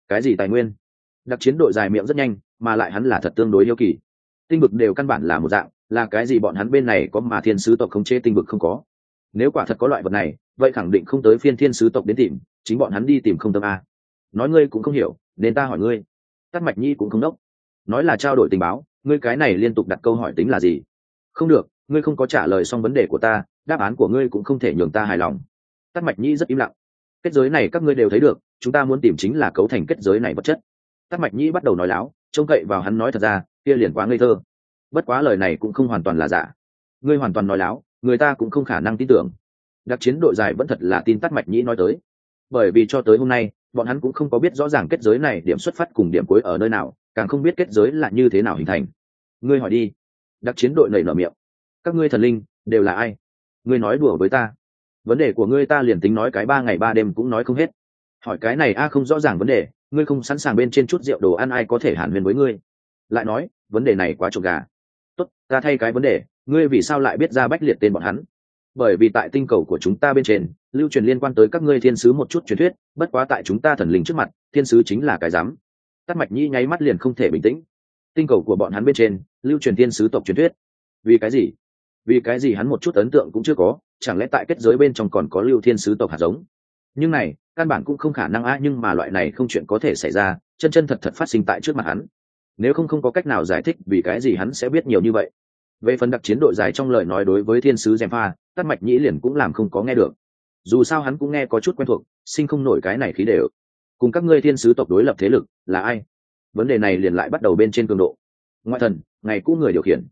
Cái gì tài nguyên? Đặc chiến đội dài miệng rất nhanh, mà lại hắn là thật tương đối yêu kỳ tinh vực đều căn bản là một dạng, là cái gì bọn hắn bên này có mà thiên sứ tộc khống chế tinh vực không có. Nếu quả thật có loại vật này, vậy khẳng định không tới phiên thiên sứ tộc đến tìm, chính bọn hắn đi tìm không tâm a. Nói ngươi cũng không hiểu, nên ta hỏi ngươi. Tắt mạch nhi cũng không đốc. Nói là trao đổi tình báo, ngươi cái này liên tục đặt câu hỏi tính là gì? Không được, ngươi không có trả lời xong vấn đề của ta, đáp án của ngươi cũng không thể nhường ta hài lòng. Tắt mạch nhi rất im lặng. Kết giới này các ngươi đều thấy được, chúng ta muốn tìm chính là cấu thành kết giới này vật chất. Tắt mạch nhi bắt đầu nói láo, trông cậy vào hắn nói thật ra kia liền quá ngây thơ. Bất quá lời này cũng không hoàn toàn là giả. Ngươi hoàn toàn nói láo, người ta cũng không khả năng tin tưởng. Đặc chiến đội dài vẫn thật là tin tắt mạch nhĩ nói tới. Bởi vì cho tới hôm nay, bọn hắn cũng không có biết rõ ràng kết giới này điểm xuất phát cùng điểm cuối ở nơi nào, càng không biết kết giới là như thế nào hình thành. Ngươi hỏi đi. Đặc chiến đội nảy nở miệng. Các ngươi thần linh, đều là ai? Ngươi nói đùa với ta. Vấn đề của ngươi ta liền tính nói cái ba ngày ba đêm cũng nói không hết. Hỏi cái này a không rõ ràng vấn đề, ngươi không sẵn sàng bên trên chút rượu đồ ăn ai có thể hàn huyền với ngươi? Lại nói, vấn đề này quá trộm gà. Tốt, ta thay cái vấn đề, ngươi vì sao lại biết ra bách liệt tên bọn hắn? Bởi vì tại tinh cầu của chúng ta bên trên, lưu truyền liên quan tới các ngươi thiên sứ một chút truyền thuyết, bất quá tại chúng ta thần linh trước mặt, thiên sứ chính là cái dám tắt mạch nhĩ nháy mắt liền không thể bình tĩnh. Tinh cầu của bọn hắn bên trên, lưu truyền thiên sứ tộc truyền thuyết. Vì cái gì? Vì cái gì hắn một chút ấn tượng cũng chưa có, chẳng lẽ tại kết giới bên trong còn có lưu thiên sứ tộc hạt giống? Nhưng này, căn bản cũng không khả năng a nhưng mà loại này không chuyện có thể xảy ra, chân chân thật thật phát sinh tại trước mặt hắn nếu không không có cách nào giải thích vì cái gì hắn sẽ biết nhiều như vậy. Về phần đặc chiến đội dài trong lời nói đối với thiên sứ gièm pha tắt mạch nhĩ liền cũng làm không có nghe được. Dù sao hắn cũng nghe có chút quen thuộc, sinh không nổi cái này khí đều. Cùng các ngươi thiên sứ tộc đối lập thế lực là ai? Vấn đề này liền lại bắt đầu bên trên cường độ. Ngoại thần, ngày cũ người điều khiển.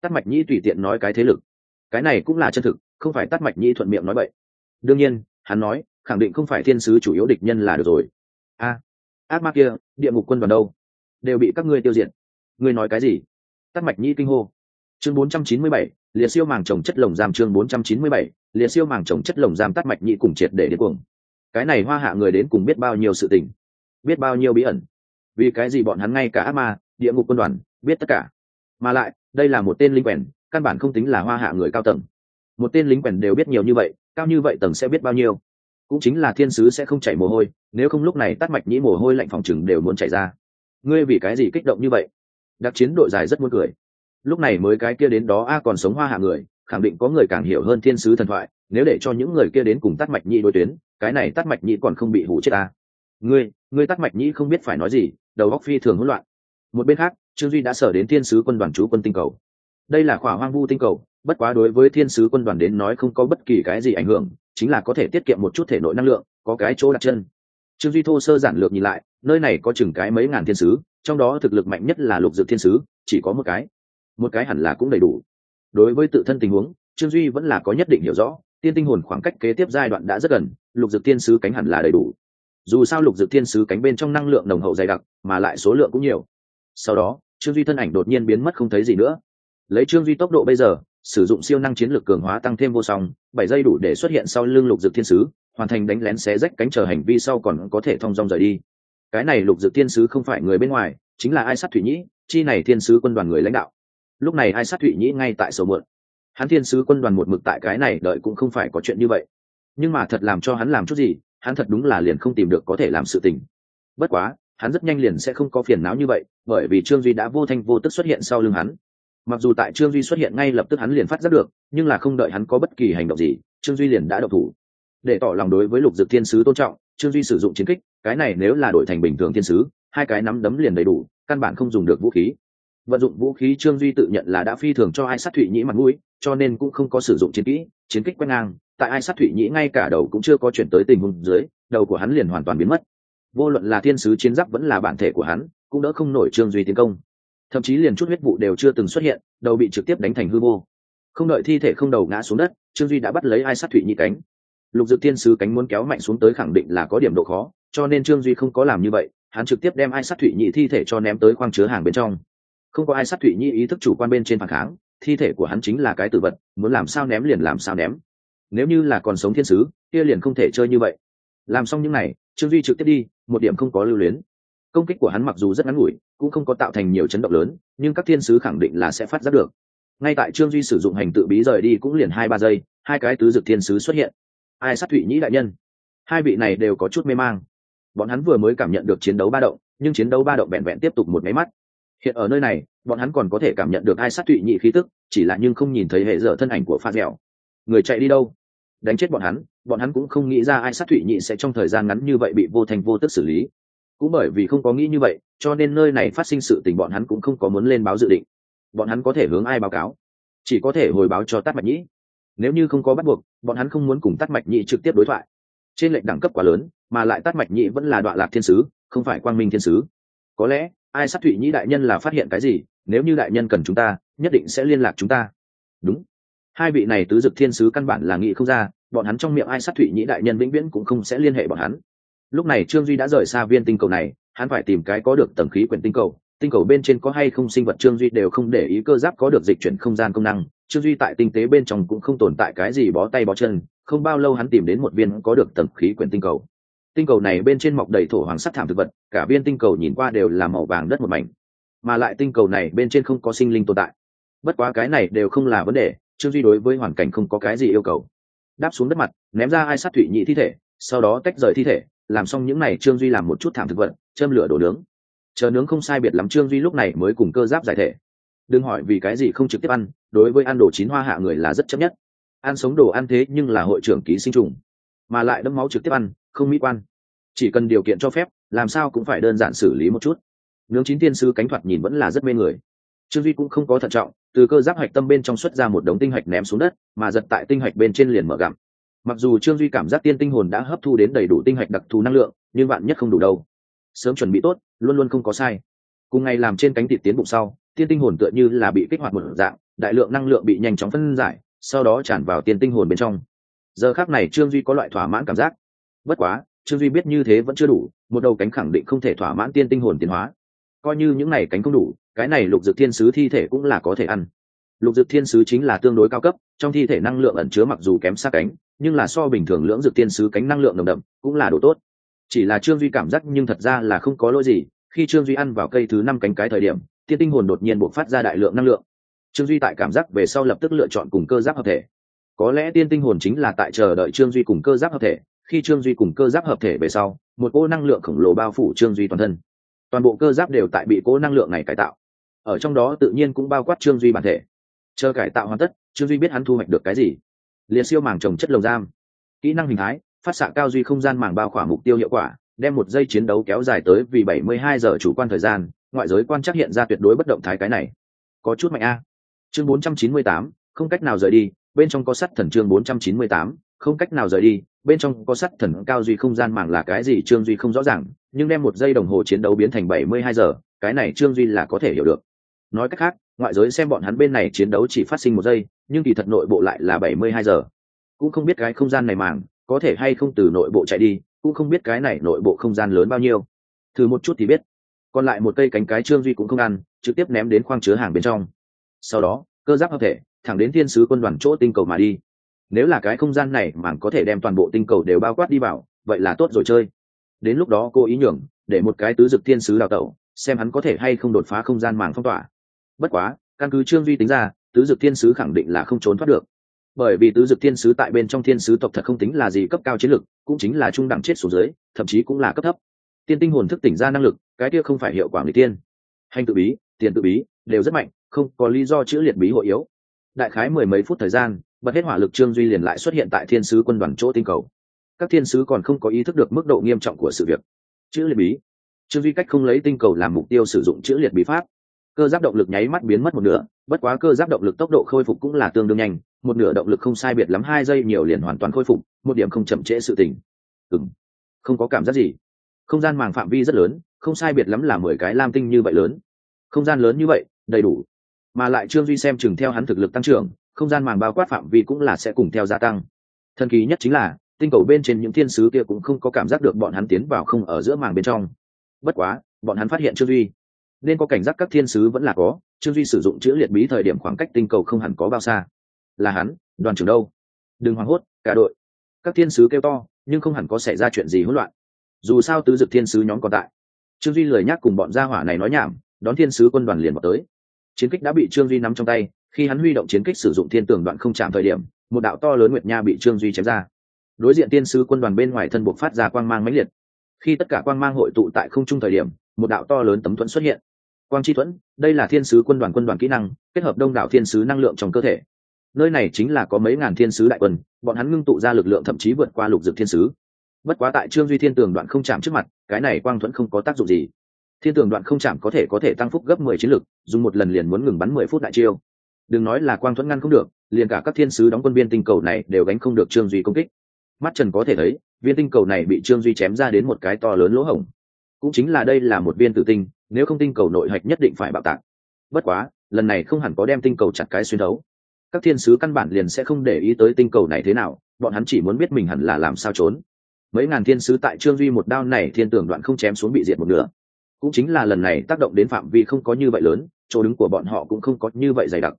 Tắt mạch nhĩ tùy tiện nói cái thế lực. Cái này cũng là chân thực, không phải tắt mạch nhĩ thuận miệng nói vậy. Đương nhiên, hắn nói, khẳng định không phải thiên sứ chủ yếu địch nhân là được rồi. A, ác ma kia, địa ngục quân đoàn đâu? Đều bị các ngươi tiêu diệt. Ngươi nói cái gì? Tắt mạch nhĩ kinh hô. Chương 497, liệt siêu màng trồng chất lồng giam chương 497, liệt siêu màng trồng chất lồng giam tắt mạch nhĩ cùng triệt để đến cuồng. Cái này hoa hạ người đến cùng biết bao nhiêu sự tình biết bao nhiêu bí ẩn. Vì cái gì bọn hắn ngay cả ác ma địa ngục quân đoàn biết tất cả. Mà lại đây là một tên lính quèn căn bản không tính là hoa hạ người cao tầng. Một tên lính quèn đều biết nhiều như vậy cao như vậy tầng sẽ biết bao nhiêu. Cũng chính là thiên sứ sẽ không chảy mồ hôi nếu không lúc này tắt mạch nhĩ mồ hôi lạnh phòng chừng đều muốn chảy ra ngươi vì cái gì kích động như vậy? Đặc chiến đội dài rất muốn cười. Lúc này mới cái kia đến đó a còn sống hoa hạ người, khẳng định có người càng hiểu hơn thiên sứ thần thoại, nếu để cho những người kia đến cùng tắt mạch nhị đối tuyến, cái này tắt mạch nhị còn không bị hủ chết ta ngươi ngươi tắt mạch nhị không biết phải nói gì, đầu góc phi thường hỗn loạn. Một bên khác, trương duy đã sở đến thiên sứ quân đoàn chú quân tinh cầu. Đây là khỏa hoang vu tinh cầu, bất quá đối với thiên sứ quân đoàn đến nói không có bất kỳ cái gì ảnh hưởng, chính là có thể tiết kiệm một chút thể nội năng lượng, có cái chỗ đặt chân trương duy thô sơ giản lược nhìn lại, nơi này có chừng cái mấy ngàn thiên sứ, trong đó thực lực mạnh nhất là lục dược thiên sứ, chỉ có một cái. Một cái hẳn là cũng đầy đủ. Đối với tự thân tình huống, trương duy vẫn là có nhất định hiểu rõ, tiên tinh hồn khoảng cách kế tiếp giai đoạn đã rất gần, lục dược thiên sứ cánh hẳn là đầy đủ. Dù sao lục dược thiên sứ cánh bên trong năng lượng nồng hậu dày đặc, mà lại số lượng cũng nhiều. Sau đó, trương duy thân ảnh đột nhiên biến mất không thấy gì nữa. Lấy trương duy tốc độ bây giờ, sử dụng siêu năng chiến lược cường hóa tăng thêm vô song, bảy giây đủ để xuất hiện sau lưng lục dược thiên sứ hoàn thành đánh lén xé rách cánh chờ hành vi sau còn có thể thong dong rời đi. Cái này lục dự thiên sứ không phải người bên ngoài, chính là ai sát thủy nhĩ, chi này thiên sứ quân đoàn người lãnh đạo. Lúc này ai sát thủy nhĩ ngay tại sầu mượn. Hắn thiên sứ quân đoàn một mực tại cái này, đợi cũng không phải có chuyện như vậy. Nhưng mà thật làm cho hắn làm chút gì, hắn thật đúng là liền không tìm được có thể làm sự tình. Bất quá, hắn rất nhanh liền sẽ không có phiền não như vậy, bởi vì trương duy đã vô thanh vô tức xuất hiện sau lưng hắn. Mặc dù tại trương duy xuất hiện ngay lập tức hắn liền phát giác được, nhưng là không đợi hắn có bất kỳ hành động gì, trương duy liền đã độc thủ để tỏ lòng đối với lục dực thiên sứ tôn trọng, trương duy sử dụng chiến kích, cái này nếu là đổi thành bình thường thiên sứ, hai cái nắm đấm liền đầy đủ, căn bản không dùng được vũ khí. Vận dụng vũ khí trương duy tự nhận là đã phi thường cho ai sát thụy nhĩ mặt mũi, cho nên cũng không có sử dụng chiến kỹ, chiến kích quét ngang. Tại ai sát thụy nhĩ ngay cả đầu cũng chưa có chuyển tới tình huống dưới, đầu của hắn liền hoàn toàn biến mất. Vô luận là thiên sứ chiến giáp vẫn là bản thể của hắn, cũng đỡ không nổi trương duy tiến công. Thậm chí liền chút huyết vụ đều chưa từng xuất hiện, đầu bị trực tiếp đánh thành hư vô. Không đợi thi thể không đầu ngã xuống đất, trương duy đã bắt lấy ai sát thụy nhĩ cánh lục dực thiên sứ cánh muốn kéo mạnh xuống tới khẳng định là có điểm độ khó, cho nên trương duy không có làm như vậy, hắn trực tiếp đem ai sát thụy nhị thi thể cho ném tới khoang chứa hàng bên trong. Không có ai sát thụy nhị ý thức chủ quan bên trên phản kháng, thi thể của hắn chính là cái tử vật, muốn làm sao ném liền làm sao ném. Nếu như là còn sống thiên sứ, kia liền không thể chơi như vậy. Làm xong những n à y trương duy trực tiếp đi, một điểm không có lưu luyến. Công kích của hắn mặc dù rất ngắn ngủi, cũng không có tạo thành nhiều chấn động lớn, nhưng các thiên sứ khẳng định là sẽ phát giác được. Ngay tại trương duy sử dụng hành tự bí rời đi cũng liền hai ba giây, hai cái tứ dực thiên sứ xuất hiện ai sát thụy nhĩ đại nhân? Hai vị này đều có chút mê mang. Bọn hắn vừa mới cảm nhận được chiến đấu ba động, nhưng chiến đấu ba động vẹn vẹn tiếp tục một máy mắt. Hiện ở nơi này, bọn hắn còn có thể cảm nhận được ai sát thụy nhị khí tức, chỉ là nhưng không nhìn thấy hệ dở thân ảnh của pha dẻo. Người chạy đi đâu? Đánh chết bọn hắn bọn hắn cũng không nghĩ ra ai sát thụy nhị sẽ trong thời gian ngắn như vậy bị vô thành vô tức xử lý. Cũng bởi vì không có nghĩ như vậy, cho nên nơi này phát sinh sự tình bọn hắn cũng không có muốn lên báo dự định. Bọn hắn có thể hướng ai báo cáo? Chỉ có thể hồi báo cho tát mạch nhĩ nếu như không có bắt buộc, bọn hắn không muốn cùng tắt mạch nhị trực tiếp đối thoại. Trên lệnh đẳng cấp quá lớn, mà lại tắt mạch nhị vẫn là đoạn lạc thiên sứ, không phải quang minh thiên sứ. Có lẽ, ai sát thụy nhĩ đại nhân là phát hiện cái gì, nếu như đại nhân cần chúng ta, nhất định sẽ liên lạc chúng ta. Đúng. Hai vị này tứ dực thiên sứ căn bản là nghĩ không ra, bọn hắn trong miệng ai sát thụy nhĩ đại nhân vĩnh viễn cũng không sẽ liên hệ bọn hắn. Lúc này trương duy đã rời xa viên tinh cầu này, hắn phải tìm cái có được tầng khí quyển tinh cầu. Tinh cầu bên trên có hay không sinh vật trương duy đều không để ý, cơ giáp có được dịch chuyển không gian công năng trương duy tại tinh tế bên trong cũng không tồn tại cái gì bó tay bó chân, không bao lâu hắn tìm đến một viên có được tầng khí quyển tinh cầu. Tinh cầu này bên trên mọc đầy thổ hoàng sắt thảm thực vật, cả viên tinh cầu nhìn qua đều là màu vàng đất một mảnh. Mà lại tinh cầu này bên trên không có sinh linh tồn tại. Bất quá cái này đều không là vấn đề, trương duy đối với hoàn cảnh không có cái gì yêu cầu. Đáp xuống đất mặt, ném ra ai sát thủy nhị thi thể, sau đó tách rời thi thể, làm xong những n à y trương duy làm một chút thảm thực vật, châm lửa đổ nướng. Chờ nướng không sai biệt lắm trương duy lúc này mới cùng cơ giáp giải thể đừng hỏi vì cái gì không trực tiếp ăn, đối với ăn đồ chín hoa hạ người là rất chấp nhất. Ăn sống đồ ăn thế nhưng là hội trưởng ký sinh trùng, mà lại đấm máu trực tiếp ăn, không mỹ quan. Chỉ cần điều kiện cho phép, làm sao cũng phải đơn giản xử lý một chút. Nướng chín tiên sư cánh thoạt nhìn vẫn là rất mê người. Trương duy cũng không có thận trọng, từ cơ giáp hạch tâm bên trong xuất ra một đống tinh hạch ném xuống đất, mà giật tại tinh hạch bên trên liền mở gặm. Mặc dù trương duy cảm giác tiên tinh hồn đã hấp thu đến đầy đủ tinh hạch đặc thù năng lượng, nhưng bạn nhất không đủ đâu. Sớm chuẩn bị tốt, luôn luôn không có sai. Cùng ngày làm trên cánh thịt tiến bụng sau tiên tinh hồn tựa như là bị kích hoạt một dạng, đại lượng năng lượng bị nhanh chóng phân giải, sau đó tràn vào tiên tinh hồn bên trong. Giờ khác này trương duy có loại thỏa mãn cảm giác. Bất quá, trương duy biết như thế vẫn chưa đủ, một đầu cánh khẳng định không thể thỏa mãn tiên tinh hồn tiến hóa. Coi như những này cánh không đủ, cái này lục dược thiên sứ thi thể cũng là có thể ăn. Lục dược thiên sứ chính là tương đối cao cấp, trong thi thể năng lượng ẩn chứa mặc dù kém xa cánh, nhưng là so bình thường lưỡng dược thiên sứ cánh năng lượng nồng đậm cũng là độ tốt. Chỉ là trương duy cảm giác nhưng thật ra là không có lỗi gì, khi trương duy ăn vào cây thứ năm cánh cái thời điểm tiên tinh hồn đột nhiên buộc phát ra đại lượng năng lượng. Trương duy tại cảm giác về sau lập tức lựa chọn cùng cơ giáp hợp thể. Có lẽ tiên tinh hồn chính là tại chờ đợi trương duy cùng cơ giáp hợp thể. Khi trương duy cùng cơ giáp hợp thể về sau, một cỗ năng lượng khổng lồ bao phủ trương duy toàn thân. Toàn bộ cơ giáp đều tại bị cỗ năng lượng này cải tạo. Ở trong đó tự nhiên cũng bao quát trương duy bản thể. Chờ cải tạo hoàn tất, trương duy biết hắn thu hoạch được cái gì. Liền siêu màng trồng chất lồng giam. Kỹ năng hình thái, phát xạ cao duy không gian màng bao khỏa mục tiêu hiệu quả, đem một giây chiến đấu kéo dài tới vì 72 giờ chủ quan thời gian ngoại giới quan trắc hiện ra tuyệt đối bất động thái cái này. Có chút mạnh a. Chương 498, không cách nào rời đi bên trong có sắt thần chương 498, không cách nào rời đi bên trong có sắt thần cao duy không gian màng là cái gì trương duy không rõ ràng nhưng đem một giây đồng hồ chiến đấu biến thành 72 giờ cái này trương duy là có thể hiểu được. Nói cách khác ngoại giới xem bọn hắn bên này chiến đấu chỉ phát sinh một giây nhưng kỳ thật nội bộ lại là 72 giờ. Cũng không biết cái không gian này màng có thể hay không từ nội bộ chạy đi cũng không biết cái này nội bộ không gian lớn bao nhiêu. Thử một chút thì biết còn lại một cây cánh cái trương duy cũng không ăn, trực tiếp ném đến khoang chứa hàng bên trong. Sau đó, cơ giáp hợp thể, thẳng đến thiên sứ quân đoàn chỗ tinh cầu mà đi. Nếu là cái không gian này màng có thể đem toàn bộ tinh cầu đều bao quát đi vào, vậy là tốt rồi chơi. Đến lúc đó cô ý nhường, để một cái tứ dực thiên sứ đào tẩu, xem hắn có thể hay không đột phá không gian màng phong tỏa. Bất quá, căn cứ trương duy tính ra, tứ dực thiên sứ khẳng định là không trốn thoát được. Bởi vì tứ dực thiên sứ tại bên trong thiên sứ tộc thật không tính là gì cấp cao chiến lực, cũng chính là trung đẳng chết số dưới, thậm chí cũng là cấp thấp. Tiên tinh hồn thức tỉnh ra năng lực cái kia không phải hiệu quả người tiên. Hành tự bí, tiền tự bí, đều rất mạnh, không có lý do chữ liệt bí hội yếu. Đại khái mười mấy phút thời gian, bật hết hỏa lực trương duy liền lại xuất hiện tại thiên sứ quân đoàn chỗ tinh cầu. Các thiên sứ còn không có ý thức được mức độ nghiêm trọng của sự việc. Chữ liệt bí. Trương duy cách không lấy tinh cầu làm mục tiêu sử dụng chữ liệt bí pháp. Cơ giáp động lực nháy mắt biến mất một nửa, bất quá cơ giáp động lực tốc độ khôi phục cũng là tương đương nhanh, một nửa động lực không sai biệt lắm, hai giây nhiều liền hoàn toàn khôi phục, một điểm không chậm trễ sự tình. Ừ không có cảm giác gì. Không gian màng phạm vi rất lớn không sai biệt lắm là mười cái lam tinh như vậy lớn. Không gian lớn như vậy, đầy đủ. Mà lại trương duy xem chừng theo hắn thực lực tăng trưởng, không gian màng bao quát phạm vi cũng là sẽ cùng theo gia tăng. Thần kỳ nhất chính là, tinh cầu bên trên những thiên sứ kia cũng không có cảm giác được bọn hắn tiến vào không ở giữa màng bên trong. Bất quá, bọn hắn phát hiện trương duy. Nên có cảnh giác các thiên sứ vẫn là có, trương duy sử dụng chữ liệt bí thời điểm khoảng cách tinh cầu không hẳn có bao xa. Là hắn, đoàn trưởng đâu? Đừng hoảng hốt, cả đội. Các thiên sứ kêu to, nhưng không hẳn có xảy ra chuyện gì hỗn loạn. Dù sao tứ dực thiên sứ nhóm còn tại trương duy lười nhắc cùng bọn gia hỏa này nói nhảm, đón thiên sứ quân đoàn liền vào tới. Chiến kích đã bị trương duy nắm trong tay, khi hắn huy động chiến kích sử dụng thiên tường đoạn không chạm thời điểm, một đạo to lớn nguyệt nha bị trương duy chém ra. Đối diện tiên sứ quân đoàn bên ngoài thân buộc phát ra quang mang mãnh liệt. Khi tất cả quang mang hội tụ tại không trung thời điểm, một đạo to lớn tấm thuẫn xuất hiện. Quang chi thuẫn, đây là thiên sứ quân đoàn quân đoàn kỹ năng, kết hợp đông đảo thiên sứ năng lượng trong cơ thể. Nơi này chính là có mấy ngàn thiên sứ đại quân, bọn hắn ngưng tụ ra lực lượng thậm chí vượt qua lục dược thiên sứ bất quá tại trương duy thiên tường đoạn không chạm trước mặt, cái này quang thuẫn không có tác dụng gì. Thiên tường đoạn không chạm có thể có thể tăng phúc gấp mười chiến lực, dùng một lần liền muốn ngừng bắn mười phút đại chiêu. Đừng nói là quang thuẫn ngăn không được, liền cả các thiên sứ đóng quân viên tinh cầu này đều gánh không được trương duy công kích. Mắt trần có thể thấy, viên tinh cầu này bị trương duy chém ra đến một cái to lớn lỗ hổng. Cũng chính là đây là một viên tử tinh, nếu không tinh cầu nội hạch nhất định phải bạo tạc. Bất quá, lần này không hẳn có đem tinh cầu chặt cái xuyên đấu các thiên sứ căn bản liền sẽ không để ý tới tinh cầu này thế nào, bọn hắn chỉ muốn biết mình hẳn là làm sao trốn mấy ngàn thiên sứ tại trương duy một đao này thiên tưởng đoạn không chém xuống bị diệt một nửa. Cũng chính là lần này tác động đến phạm vi không có như vậy lớn, chỗ đứng của bọn họ cũng không có như vậy dày đặc.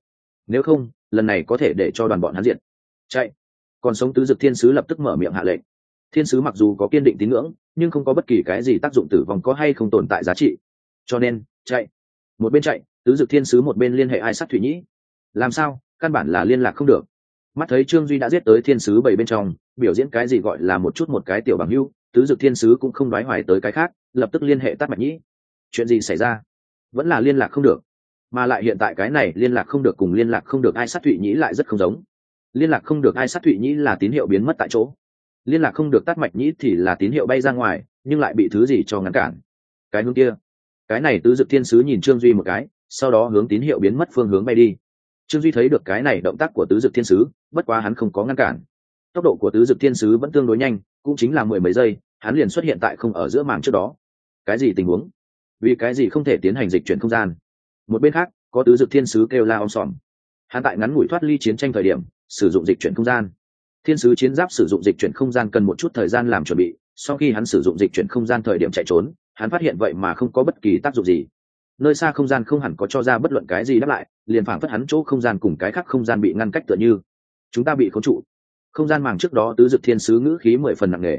Nếu không, lần này có thể để cho đoàn bọn hắn diện chạy. Còn sống tứ dực thiên sứ lập tức mở miệng hạ lệnh. Thiên sứ mặc dù có kiên định tín ngưỡng, nhưng không có bất kỳ cái gì tác dụng tử vong có hay không tồn tại giá trị. Cho nên, chạy. Một bên chạy, tứ dực thiên sứ một bên liên hệ ai sát thủy nhĩ. Làm sao? Căn bản là liên lạc không được mắt thấy trương duy đã giết tới thiên sứ bảy bên trong, biểu diễn cái gì gọi là một chút một cái tiểu bằng hưu, tứ dực thiên sứ cũng không đoái hoài tới cái khác, lập tức liên hệ tắt mạch nhĩ. Chuyện gì xảy ra? Vẫn là liên lạc không được. Mà lại hiện tại cái này liên lạc không được cùng liên lạc không được ai sát thụy nhĩ lại rất không giống. Liên lạc không được ai sát thụy nhĩ là tín hiệu biến mất tại chỗ. Liên lạc không được tắt mạch nhĩ thì là tín hiệu bay ra ngoài, nhưng lại bị thứ gì cho ngăn cản? Cái hướng kia. Cái này tứ dực thiên sứ nhìn trương duy một cái, sau đó hướng tín hiệu biến mất phương hướng bay đi trương duy thấy được cái này động tác của tứ dực thiên sứ, bất quá hắn không có ngăn cản. Tốc độ của tứ dực thiên sứ vẫn tương đối nhanh, cũng chính là mười mấy giây, hắn liền xuất hiện tại không ở giữa màng trước đó. Cái gì tình huống? Vì cái gì không thể tiến hành dịch chuyển không gian? Một bên khác, có tứ dực thiên sứ kêu la om sòm. Hắn tại ngắn ngủi thoát ly chiến tranh thời điểm, sử dụng dịch chuyển không gian. Thiên sứ chiến giáp sử dụng dịch chuyển không gian cần một chút thời gian làm chuẩn bị, sau khi hắn sử dụng dịch chuyển không gian thời điểm chạy trốn, hắn phát hiện vậy mà không có bất kỳ tác dụng gì. Nơi xa không gian không hẳn có cho ra bất luận cái gì đáp lại liền phảng phất hắn chỗ không gian cùng cái khác không gian bị ngăn cách tựa như. Chúng ta bị khống trụ. Không gian màng trước đó tứ dực thiên sứ ngữ khí mười phần nặng nề.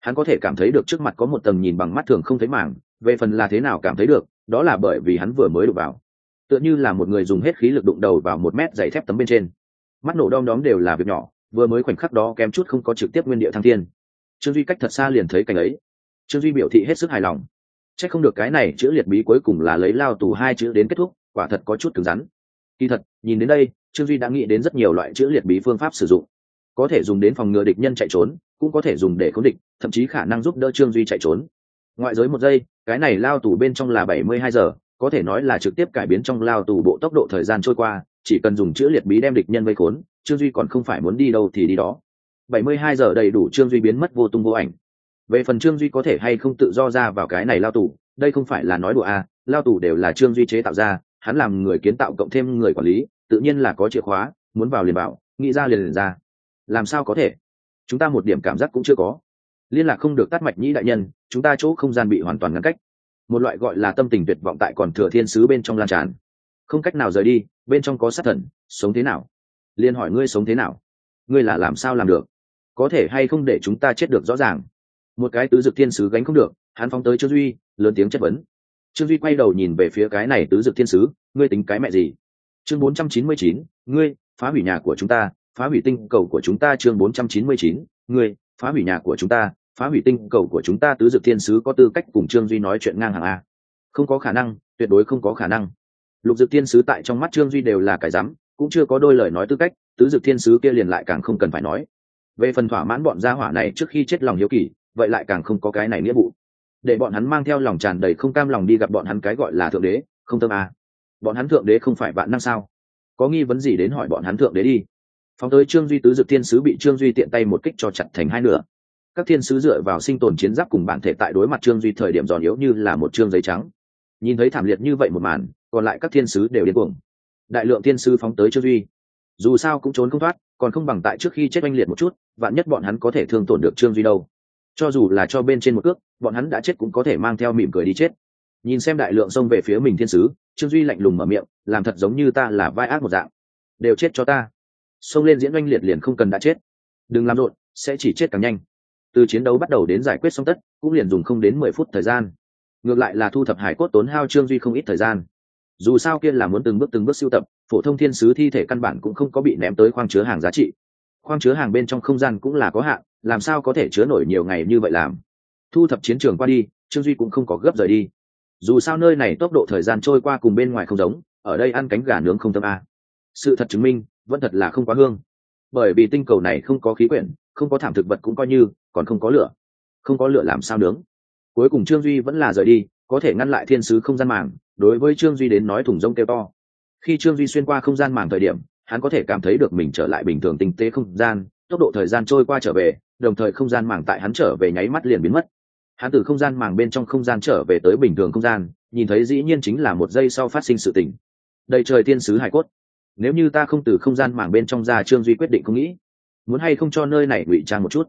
Hắn có thể cảm thấy được trước mặt có một tầng nhìn bằng mắt thường không thấy màng, về phần là thế nào cảm thấy được, đó là bởi vì hắn vừa mới đụng vào. Tựa như là một người dùng hết khí lực đụng đầu vào một mét dày thép tấm bên trên. Mắt nổ đom đóm đều là việc nhỏ, vừa mới khoảnh khắc đó kém chút không có trực tiếp nguyên địa thăng thiên. Trương duy cách thật xa liền thấy cảnh ấy. Trương duy biểu thị hết sức hài lòng. C h ắ c không được cái này chữ liệt bí cuối cùng là lấy lao tù hai chữ đến kết thúc, quả thật có chút cứng rắn kỳ thật, nhìn đến đây, trương duy đã nghĩ đến rất nhiều loại chữ liệt bí phương pháp sử dụng. Có thể dùng đến phòng ngừa địch nhân chạy trốn, cũng có thể dùng để khống địch, thậm chí khả năng giúp đỡ trương duy chạy trốn. Ngoại giới một giây, cái này lao tù bên trong là bảy mươi hai giờ, có thể nói là trực tiếp cải biến trong lao tù bộ tốc độ thời gian trôi qua, chỉ cần dùng chữ liệt bí đem địch nhân vây khốn, trương duy còn không phải muốn đi đâu thì đi đó. bảy mươi hai giờ đầy đủ trương duy biến mất vô tung vô ảnh. Về phần trương duy có thể hay không tự do ra vào cái này lao tù, đây không phải là nói đùa à lao tù đều là trương duy chế tạo ra hắn làm người kiến tạo cộng thêm người quản lý, tự nhiên là có chìa khóa, muốn vào liền bảo nghĩ ra liền liền ra. Làm sao có thể? Chúng ta một điểm cảm giác cũng chưa có. Liên lạc không được tắt mạch nhĩ đại nhân, chúng ta chỗ không gian bị hoàn toàn ngăn cách. Một loại gọi là tâm tình tuyệt vọng tại còn thừa thiên sứ bên trong lan tràn. Không cách nào rời đi, bên trong có sát thần, sống thế nào? Liên hỏi ngươi sống thế nào? Ngươi là làm sao làm được? Có thể hay không để chúng ta chết được rõ ràng? Một cái tứ dực thiên sứ gánh không được, hắn phóng tới trương duy, lớn tiếng chất vấn trương duy quay đầu nhìn về phía cái này tứ dực thiên sứ, ngươi tính cái mẹ gì? Chương bốn trăm chín mươi chín, ngươi, phá hủy nhà của chúng ta, phá hủy tinh cầu của chúng ta, chương bốn trăm chín mươi chín, ngươi, phá hủy nhà của chúng ta, phá hủy tinh cầu của chúng ta, tứ dực thiên sứ có tư cách cùng trương duy nói chuyện ngang hàng a. Không có khả năng, tuyệt đối không có khả năng. Lục dực thiên sứ tại trong mắt trương duy đều là cái rắm, cũng chưa có đôi lời nói tư cách, tứ dực thiên sứ kia liền lại càng không cần phải nói. Về phần thỏa mãn bọn gia hỏa này trước khi chết lòng hiếu kỳ, vậy lại càng không có cái này nghĩa vụ để bọn hắn mang theo lòng tràn đầy không cam lòng đi gặp bọn hắn cái gọi là thượng đế, không tâm à. bọn hắn thượng đế không phải bạn năng sao? Có nghi vấn gì đến hỏi bọn hắn thượng đế đi. Phóng tới trương duy tứ dực thiên sứ bị trương duy tiện tay một kích cho chặt thành hai nửa. Các thiên sứ dựa vào sinh tồn chiến giáp cùng bản thể tại đối mặt trương duy thời điểm giòn yếu như là một trương giấy trắng. Nhìn thấy thảm liệt như vậy một màn, còn lại các thiên sứ đều điên cuồng. Đại lượng thiên sứ phóng tới trương duy. Dù sao cũng trốn không thoát, còn không bằng tại trước khi chết oanh liệt một chút, vạn nhất bọn hắn có thể thương tổn được trương duy đâu cho dù là cho bên trên một cước, bọn hắn đã chết cũng có thể mang theo mỉm cười đi chết. Nhìn xem đại lượng xông về phía mình thiên sứ, trương duy lạnh lùng mở miệng, làm thật giống như ta là vai ác một dạng. Đều chết cho ta. Xông lên diễn oanh liệt liền không cần đã chết. Đừng làm rộn, sẽ chỉ chết càng nhanh. Từ chiến đấu bắt đầu đến giải quyết xong tất, cũng liền dùng không đến mười phút thời gian. Ngược lại là thu thập hải cốt tốn hao trương duy không ít thời gian. Dù sao kia là muốn từng bước từng bước siêu tập, phổ thông thiên sứ thi thể căn bản cũng không có bị ném tới khoang chứa hàng giá trị. Khoang chứa hàng bên trong không gian cũng là có hạn làm sao có thể chứa nổi nhiều ngày như vậy làm? Thu thập chiến trường qua đi, trương duy cũng không có gấp rời đi. Dù sao nơi này tốc độ thời gian trôi qua cùng bên ngoài không giống, ở đây ăn cánh gà nướng không tâm a. Sự thật chứng minh, vẫn thật là không quá hương. Bởi vì tinh cầu này không có khí quyển, không có thảm thực vật cũng coi như, còn không có lửa. Không có lửa làm sao nướng? Cuối cùng trương duy vẫn là rời đi, có thể ngăn lại thiên sứ không gian màng, đối với trương duy đến nói thùng rông kêu to. Khi trương duy xuyên qua không gian màng thời điểm, hắn có thể cảm thấy được mình trở lại bình thường tinh tế không gian, tốc độ thời gian trôi qua trở về đồng thời không gian màng tại hắn trở về nháy mắt liền biến mất. Hắn từ không gian màng bên trong không gian trở về tới bình thường không gian, nhìn thấy dĩ nhiên chính là một giây sau phát sinh sự tình. Đầy trời thiên sứ hải cốt. Nếu như ta không từ không gian màng bên trong ra, trương duy quyết định không nghĩ. Muốn hay không cho nơi này ngụy trang một chút.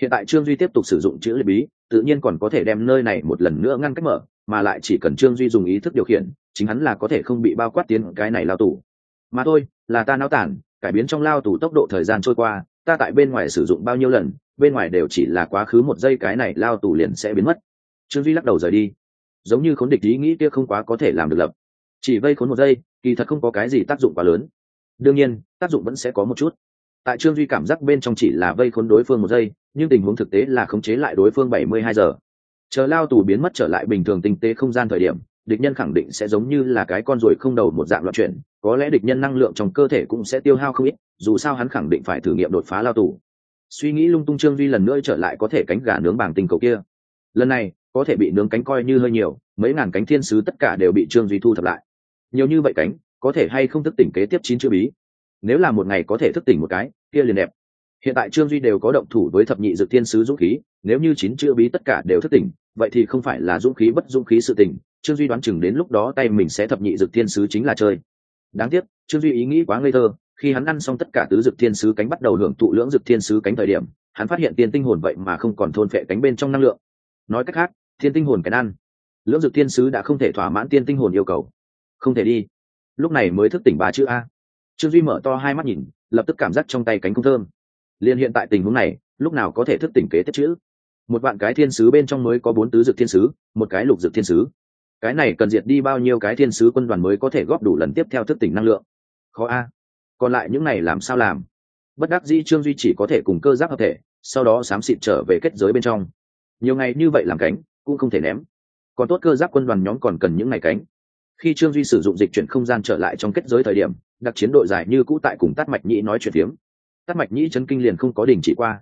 Hiện tại trương duy tiếp tục sử dụng chữ liệt bí, tự nhiên còn có thể đem nơi này một lần nữa ngăn cách mở, mà lại chỉ cần trương duy dùng ý thức điều khiển, chính hắn là có thể không bị bao quát tiến cái này lao tù. Mà thôi, là ta nao tản, cải biến trong lao tù tốc độ thời gian trôi qua, ta tại bên ngoài sử dụng bao nhiêu lần bên ngoài đều chỉ là quá khứ một giây cái này lao tù liền sẽ biến mất. Trương duy lắc đầu rời đi. Giống như khốn địch ý nghĩ kia không quá có thể làm được lập. Chỉ vây khốn một giây, kỳ thật không có cái gì tác dụng quá lớn. Đương nhiên, tác dụng vẫn sẽ có một chút. Tại trương duy cảm giác bên trong chỉ là vây khốn đối phương một giây, nhưng tình huống thực tế là khống chế lại đối phương bảy mươi hai giờ. Chờ lao tù biến mất trở lại bình thường tinh tế không gian thời điểm, địch nhân khẳng định sẽ giống như là cái con ruồi không đầu một dạng loạn chuyển, có lẽ địch nhân năng lượng trong cơ thể cũng sẽ tiêu hao không ít, dù sao hắn khẳng định phải thử nghiệm đột phá lao tù suy nghĩ lung tung trương duy lần nữa trở lại có thể cánh gà nướng bảng tình cầu kia. Lần này, có thể bị nướng cánh coi như hơi nhiều, mấy ngàn cánh thiên sứ tất cả đều bị trương duy thu thập lại. Nhiều như vậy cánh, có thể hay không thức tỉnh kế tiếp chín chữ bí? Nếu là một ngày có thể thức tỉnh một cái, kia liền đẹp. Hiện tại trương duy đều có động thủ với thập nhị dược thiên sứ dũng khí, nếu như chín chữ bí tất cả đều thức tỉnh, vậy thì không phải là dũng khí bất dũng khí sự tình, trương duy đoán chừng đến lúc đó tay mình sẽ thập nhị dược thiên sứ chính là chơi. Đáng tiếc, trương duy ý nghĩ quá ngây thơ khi hắn ăn xong tất cả tứ dược thiên sứ cánh bắt đầu hưởng thụ lưỡng dược thiên sứ cánh thời điểm, hắn phát hiện tiên tinh hồn vậy mà không còn thôn phệ cánh bên trong năng lượng. Nói cách khác, thiên tinh hồn cái ăn. Lưỡng dược thiên sứ đã không thể thỏa mãn tiên tinh hồn yêu cầu. Không thể đi. Lúc này mới thức tỉnh ba chữ a. Trương duy mở to hai mắt nhìn, lập tức cảm giác trong tay cánh không thơm. Liền hiện tại tình huống này, lúc nào có thể thức tỉnh kế tiếp chữ một vạn cái thiên sứ bên trong mới có bốn tứ dược thiên sứ, một cái lục dược thiên sứ. Cái này cần diệt đi bao nhiêu cái thiên sứ quân đoàn mới có thể góp đủ lần tiếp theo thức tỉnh năng lượng? Khó a còn lại những này làm sao làm? Bất đắc dĩ trương duy chỉ có thể cùng cơ giáp hợp thể, sau đó xám xịt trở về kết giới bên trong. Nhiều ngày như vậy làm cánh, cũng không thể ném. Còn tốt cơ giáp quân đoàn nhóm còn cần những ngày cánh. Khi trương duy sử dụng dịch chuyển không gian trở lại trong kết giới thời điểm, đặc chiến đội dài như cũ tại cùng tắt mạch nhĩ nói chuyện phiếm. Tắt mạch nhĩ chấn kinh liền không có đình chỉ qua.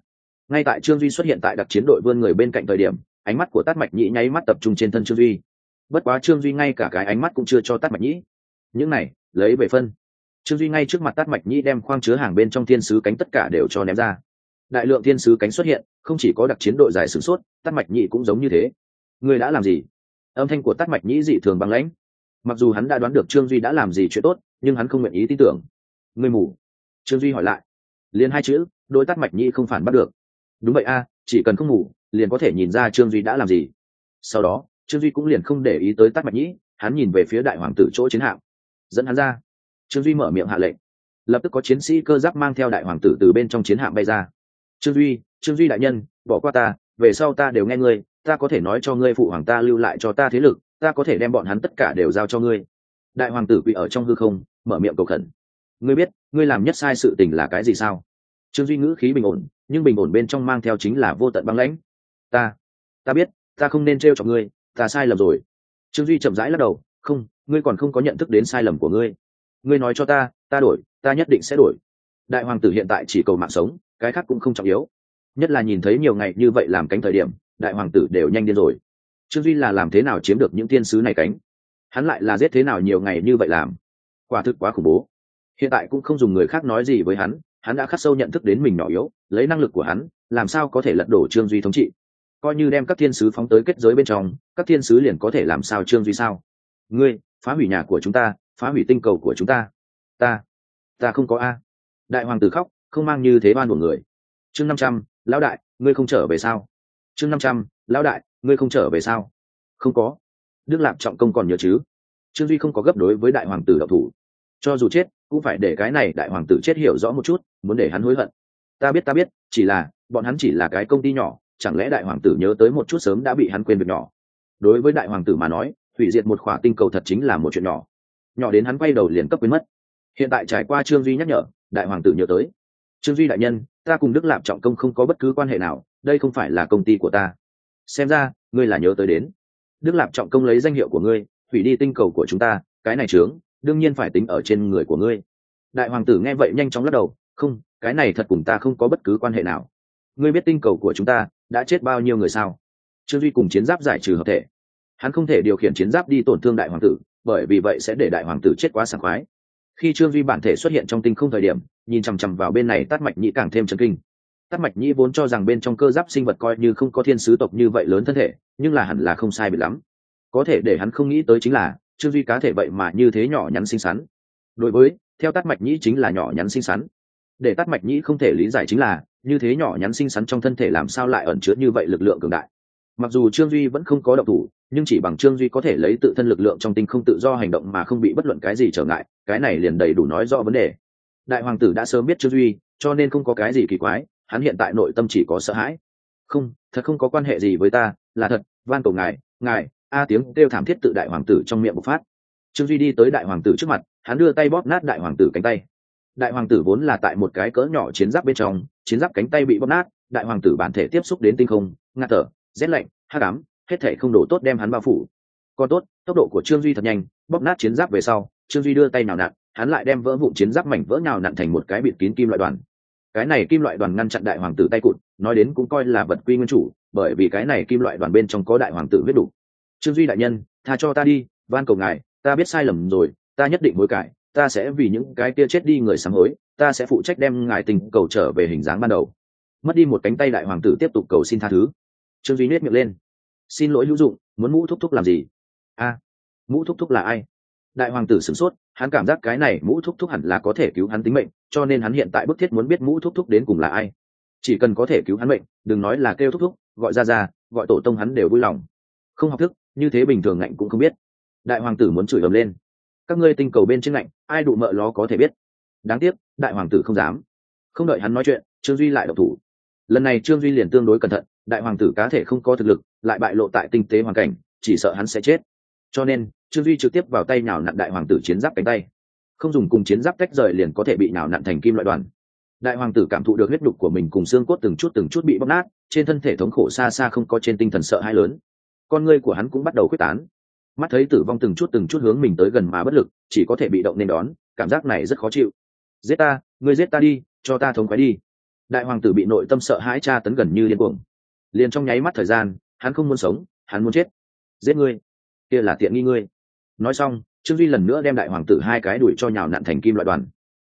Ngay tại trương duy xuất hiện tại đặc chiến đội vươn người bên cạnh thời điểm, ánh mắt của tắt mạch nhĩ nháy mắt tập trung trên thân trương duy. Bất quá trương duy ngay cả cái ánh mắt cũng chưa cho tắt mạch nhĩ. Những này, lấy về phân trương duy ngay trước mặt Tát mạch nhĩ đem khoang chứa hàng bên trong thiên sứ cánh tất cả đều cho ném ra đại lượng thiên sứ cánh xuất hiện không chỉ có đặc chiến đội giải sửng sốt Tát mạch nhĩ cũng giống như thế người đã làm gì âm thanh của Tát mạch nhĩ dị thường băng lãnh mặc dù hắn đã đoán được trương duy đã làm gì chuyện tốt nhưng hắn không nguyện ý tin tưởng người mù trương duy hỏi lại liền hai chữ đôi Tát mạch nhĩ không phản bắt được đúng vậy a chỉ cần không ngủ liền có thể nhìn ra trương duy đã làm gì sau đó trương duy cũng liền không để ý tới Tát mạch nhĩ hắn nhìn về phía đại hoàng tử chỗ chiến hạm dẫn hắn ra trương duy mở miệng hạ lệnh. Lập tức có chiến sĩ cơ giáp mang theo đại hoàng tử từ bên trong chiến hạm bay ra. Trương duy trương duy đại nhân, bỏ qua ta, về sau ta đều nghe ngươi, ta có thể nói cho ngươi phụ hoàng ta lưu lại cho ta thế lực, ta có thể đem bọn hắn tất cả đều giao cho ngươi. Đại hoàng tử quỳ ở trong hư không, mở miệng cầu khẩn. Ngươi biết, ngươi làm nhất sai sự tình là cái gì sao? Trương duy ngữ khí bình ổn, nhưng bình ổn bên trong mang theo chính là vô tận băng lãnh. Ta ta biết, ta không nên t r e o chọc ngươi, ta sai lầm rồi. Trương duy chậm rãi lắc đầu, không, ngươi còn không có nhận thức đến sai lầm của ngươi ngươi nói cho ta ta đổi, ta nhất định sẽ đổi. Đại hoàng tử hiện tại chỉ cầu mạng sống, cái khác cũng không trọng yếu. Nhất là nhìn thấy nhiều ngày như vậy làm cánh thời điểm, đại hoàng tử đều nhanh điên rồi. Trương duy là làm thế nào chiếm được những thiên sứ này cánh? Hắn lại là giết thế nào nhiều ngày như vậy làm? Quả thực quá khủng bố. Hiện tại cũng không dùng người khác nói gì với hắn hắn đã khắc sâu nhận thức đến mình nhỏ yếu, lấy năng lực của hắn, làm sao có thể lật đổ trương duy thống trị? Coi như đem các thiên sứ phóng tới kết giới bên trong, các thiên sứ liền có thể làm sao trương duy sao? Ngươi, phá hủy nhà của chúng ta phá hủy tinh cầu của chúng ta. Ta ta không có a. Đại hoàng tử khóc, không mang như thế ban của người. Chương năm trăm, lão đại, ngươi không trở về sao? Chương năm trăm, lão đại, ngươi không trở về sao? Không có. Đức lạp trọng công còn nhớ chứ? Trương duy không có gấp đối với đại hoàng tử đậu thủ. Cho dù chết, cũng phải để cái này đại hoàng tử chết hiểu rõ một chút, muốn để hắn hối hận. Ta biết ta biết, chỉ là, bọn hắn chỉ là cái công ty nhỏ, chẳng lẽ đại hoàng tử nhớ tới một chút sớm đã bị hắn quên việc nhỏ? Đối với đại hoàng tử mà nói, hủy diệt một khỏa tinh cầu thật chính là một chuyện nhỏ nhỏ đến hắn quay đầu liền cấp biến mất. Hiện tại trải qua trương duy nhắc nhở, đại hoàng tử nhớ tới. Trương duy đại nhân, ta cùng đức lạp trọng công không có bất cứ quan hệ nào, đây không phải là công ty của ta. Xem ra, ngươi là nhớ tới đến. Đức lạp trọng công lấy danh hiệu của ngươi, hủy đi tinh cầu của chúng ta, cái này trướng đương nhiên phải tính ở trên người của ngươi. Đại hoàng tử nghe vậy nhanh chóng lắc đầu, không, cái này thật cùng ta không có bất cứ quan hệ nào. Ngươi biết tinh cầu của chúng ta đã chết bao nhiêu người sao? Trương duy cùng chiến giáp giải trừ hợp thể. Hắn không thể điều khiển chiến giáp đi tổn thương đại hoàng tử bởi vì vậy sẽ để đại hoàng tử chết quá sảng khoái. Khi trương duy bản thể xuất hiện trong tinh không thời điểm, nhìn chằm chằm vào bên này tát mạch nhĩ càng thêm chấn kinh. Tát mạch nhĩ vốn cho rằng bên trong cơ giáp sinh vật coi như không có thiên sứ tộc như vậy lớn thân thể, nhưng là hẳn là không sai bị lắm. Có thể để hắn không nghĩ tới chính là, trương duy cá thể vậy mà như thế nhỏ nhắn xinh xắn. Đối với, theo tát mạch nhĩ chính là nhỏ nhắn xinh xắn. Để tát mạch nhĩ không thể lý giải chính là, như thế nhỏ nhắn xinh xắn trong thân thể làm sao lại ẩn chứa như vậy lực lượng cường đại mặc dù trương duy vẫn không có động thủ, nhưng chỉ bằng trương duy có thể lấy tự thân lực lượng trong tinh không tự do hành động mà không bị bất luận cái gì trở ngại, cái này liền đầy đủ nói rõ vấn đề. Đại hoàng tử đã sớm biết trương duy, cho nên không có cái gì kỳ quái, hắn hiện tại nội tâm chỉ có sợ hãi. Không, thật không có quan hệ gì với ta, là thật, van cầu ngài ngài, a tiếng kêu thảm thiết tự đại hoàng tử trong miệng bộc phát. Trương duy đi tới đại hoàng tử trước mặt, hắn đưa tay bóp nát đại hoàng tử cánh tay. Đại hoàng tử vốn là tại một cái cỡ nhỏ chiến giáp bên trong, chiến giáp cánh tay bị bóp nát, đại hoàng tử bản thể tiếp xúc đến tinh không, ngạt thở rét lạnh hát ám, hết thể không đổ tốt đem hắn bao phủ. Còn tốt, tốc độ của trương duy thật nhanh, bóp nát chiến giáp về sau, trương duy đưa tay nào nặn, hắn lại đem vỡ vụn chiến giáp mảnh vỡ nào nặn thành một cái bịt kín kim loại đoàn. Cái này kim loại đoàn ngăn chặn đại hoàng tử tay cụt, nói đến cũng coi là vật quy nguyên chủ, bởi vì cái này kim loại đoàn bên trong có đại hoàng tử huyết đủ. Trương duy đại nhân, tha cho ta đi, van cầu ngài, ta biết sai lầm rồi, ta nhất định hối cải, ta sẽ vì những cái kia chết đi người sáng hối, ta sẽ phụ trách đem ngài tình cầu trở về hình dáng ban đầu. Mất đi một cánh tay đại hoàng tử tiếp tục cầu xin tha thứ trương duy nết miệng lên. Xin lỗi hữu dụng, muốn mũ thúc thúc làm gì? A, mũ thúc thúc là ai? Đại hoàng tử sửng sốt, hắn cảm giác cái này mũ thúc thúc hẳn là có thể cứu hắn tính mệnh, cho nên hắn hiện tại bức thiết muốn biết mũ thúc thúc đến cùng là ai. Chỉ cần có thể cứu hắn mệnh, đừng nói là kêu thúc thúc, gọi ra ra gọi tổ tông hắn đều vui lòng. Không học thức, như thế bình thường ngạnh cũng không biết. Đại hoàng tử muốn chửi ầm lên. Các ngươi tinh cầu bên trên ngạnh, ai đụ mợ ló có thể biết. Đáng tiếc, đại hoàng tử không dám. Không đợi hắn nói chuyện, trương duy lại độc thủ. Lần này trương duy liền tương đối cẩn thận đại hoàng tử cá thể không có thực lực, lại bại lộ tại tinh tế hoàn cảnh, chỉ sợ hắn sẽ chết. Cho nên, trương duy trực tiếp vào tay nào nặn đại hoàng tử chiến giáp cánh tay. Không dùng cùng chiến giáp tách rời liền có thể bị nào nặn thành kim loại đoàn. Đại hoàng tử cảm thụ được huyết đục của mình cùng xương cốt từng chút từng chút bị bóc nát, trên thân thể thống khổ xa xa không có trên tinh thần sợ hãi lớn. Con ngươi của hắn cũng bắt đầu quyết tán. Mắt thấy tử vong từng chút từng chút hướng mình tới gần mà bất lực, chỉ có thể bị động nên đón, cảm giác này rất khó chịu. Giết ta, ngươi giết ta đi, cho ta thống khoái đi. Đại hoàng tử bị nội tâm sợ hãi tra tấn gần như điên cuồng liền trong nháy mắt thời gian, hắn không muốn sống, hắn muốn chết. Giết ngươi. Kia là tiện nghi ngươi. Nói xong, trương duy lần nữa đem đại hoàng tử hai cái đuổi cho nhào nặn thành kim loại đoàn.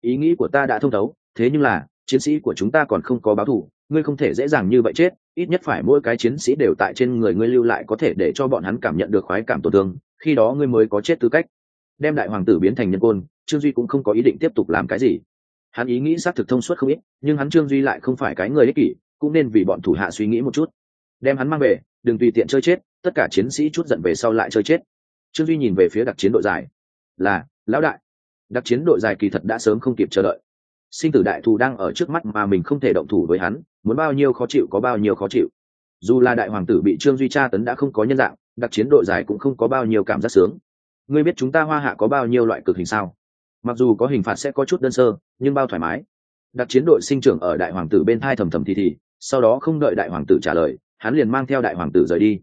Ý nghĩ của ta đã thông thấu, thế nhưng là, chiến sĩ của chúng ta còn không có báo thù, ngươi không thể dễ dàng như vậy chết, ít nhất phải mỗi cái chiến sĩ đều tại trên người ngươi lưu lại có thể để cho bọn hắn cảm nhận được khoái cảm tổn thương, khi đó ngươi mới có chết tư cách. Đem đại hoàng tử biến thành nhân côn, trương duy cũng không có ý định tiếp tục làm cái gì. Hắn ý nghĩ xác thực thông suốt không ít, nhưng hắn trương duy lại không phải cái người ích kỷ cũng nên vì bọn thủ hạ suy nghĩ một chút. Đem hắn mang về, đừng tùy tiện chơi chết, tất cả chiến sĩ chút giận về sau lại chơi chết. Trương duy nhìn về phía đặc chiến đội dài là, lão đại. Đặc chiến đội dài kỳ thật đã sớm không kịp chờ đợi. Sinh tử đại thù đang ở trước mắt mà mình không thể động thủ với hắn, muốn bao nhiêu khó chịu có bao nhiêu khó chịu. Dù là đại hoàng tử bị trương duy tra tấn đã không có nhân dạng, đặc chiến đội dài cũng không có bao nhiêu cảm giác sướng. Ngươi biết chúng ta hoa hạ có bao nhiêu loại cực hình sao? Mặc dù có hình phạt sẽ có chút đơn sơ, nhưng bao thoải mái. Đặc chiến đội sinh trưởng ở đại hoàng tử bên thai thầm thầm thì thì sau đó không đợi đại hoàng tử trả lời, hắn liền mang theo đại hoàng tử rời đi.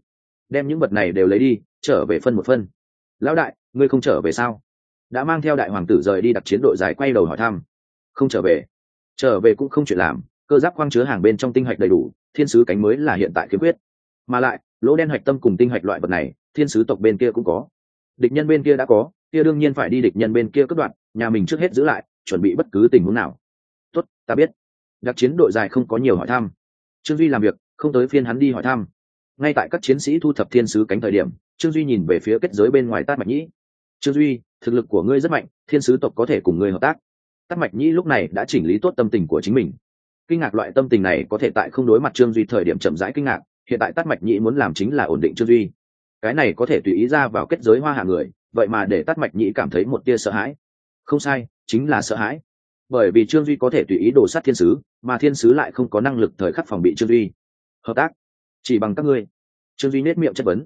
Đem những vật này đều lấy đi, trở về phân một phân. Lão đại, ngươi không trở về sao? Đã mang theo đại hoàng tử rời đi đặc chiến đội dài quay đầu hỏi thăm. Không trở về. Trở về cũng không chuyện làm, cơ giáp khoang chứa hàng bên trong tinh hạch đầy đủ, thiên sứ cánh mới là hiện tại khiếm khuyết. Mà lại, lỗ đen hạch tâm cùng tinh hạch loại vật này, thiên sứ tộc bên kia cũng có. Địch nhân bên kia đã có, kia đương nhiên phải đi địch nhân bên kia cất đoạn nhà mình trước hết giữ lại, chuẩn bị bất cứ tình huống nào. Tốt, ta biết. Đặc chiến đội dài không có nhiều hỏi thăm trương duy làm việc, không tới phiên hắn đi hỏi thăm. Ngay tại các chiến sĩ thu thập thiên sứ cánh thời điểm, trương duy nhìn về phía kết giới bên ngoài tát mạch nhĩ. Trương duy, thực lực của ngươi rất mạnh, thiên sứ tộc có thể cùng ngươi hợp tác. Tát mạch nhĩ lúc này đã chỉnh lý tốt tâm tình của chính mình. Kinh ngạc loại tâm tình này có thể tại không đối mặt trương duy thời điểm chậm rãi kinh ngạc, hiện tại tát mạch nhĩ muốn làm chính là ổn định trương duy. Cái này có thể tùy ý ra vào kết giới hoa hạ người, vậy mà để tát mạch nhĩ cảm thấy một tia sợ hãi. Không sai, chính là sợ hãi bởi vì trương duy có thể tùy ý đổ sát thiên sứ, mà thiên sứ lại không có năng lực thời khắc phòng bị trương duy. Hợp tác, chỉ bằng các ngươi. Trương duy nết miệng chất vấn.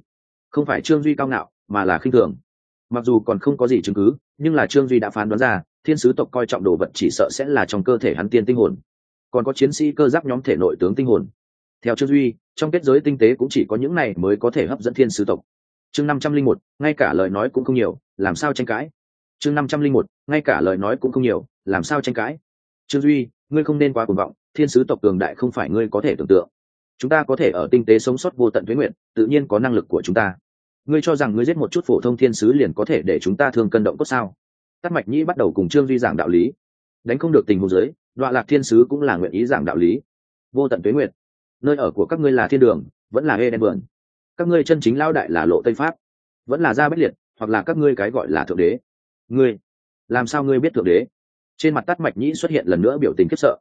Không phải trương duy cao ngạo, mà là khinh thường. Mặc dù còn không có gì chứng cứ, nhưng là trương duy đã phán đoán ra, thiên sứ tộc coi trọng đồ vật chỉ sợ sẽ là trong cơ thể hắn tiên tinh hồn. Còn có chiến sĩ cơ giáp nhóm thể nội tướng tinh hồn. Theo trương duy, trong kết giới tinh tế cũng chỉ có những này mới có thể hấp dẫn thiên sứ tộc. Chương năm trăm linh một, ngay cả lời nói cũng không nhiều, làm sao tranh cãi? Chương năm trăm linh một, ngay cả lời nói cũng không nhiều, làm sao tranh cãi? Trương duy, ngươi không nên quá cuồng vọng, thiên sứ tộc cường đại không phải ngươi có thể tưởng tượng. Chúng ta có thể ở tinh tế sống sót vô tận tuế nguyện, tự nhiên có năng lực của chúng ta. Ngươi cho rằng ngươi giết một chút phổ thông thiên sứ liền có thể để chúng ta thương cân động cốt sao? Tắt mạch nhĩ bắt đầu cùng trương duy giảng đạo lý. Đánh không được tình huống giới đoạn lạc thiên sứ cũng là nguyện ý giảng đạo lý. Vô tận tuế nguyện. Nơi ở của các ngươi là thiên đường, vẫn là hê đen vườn các ngươi chân chính lao đại là lộ tây pháp. Vẫn là gia bách liệt, hoặc là các ngươi cái gọi là thượng đế ngươi, làm sao ngươi biết thượng đế? Trên mặt tắt mạch nhĩ xuất hiện lần nữa biểu tình khiếp sợ.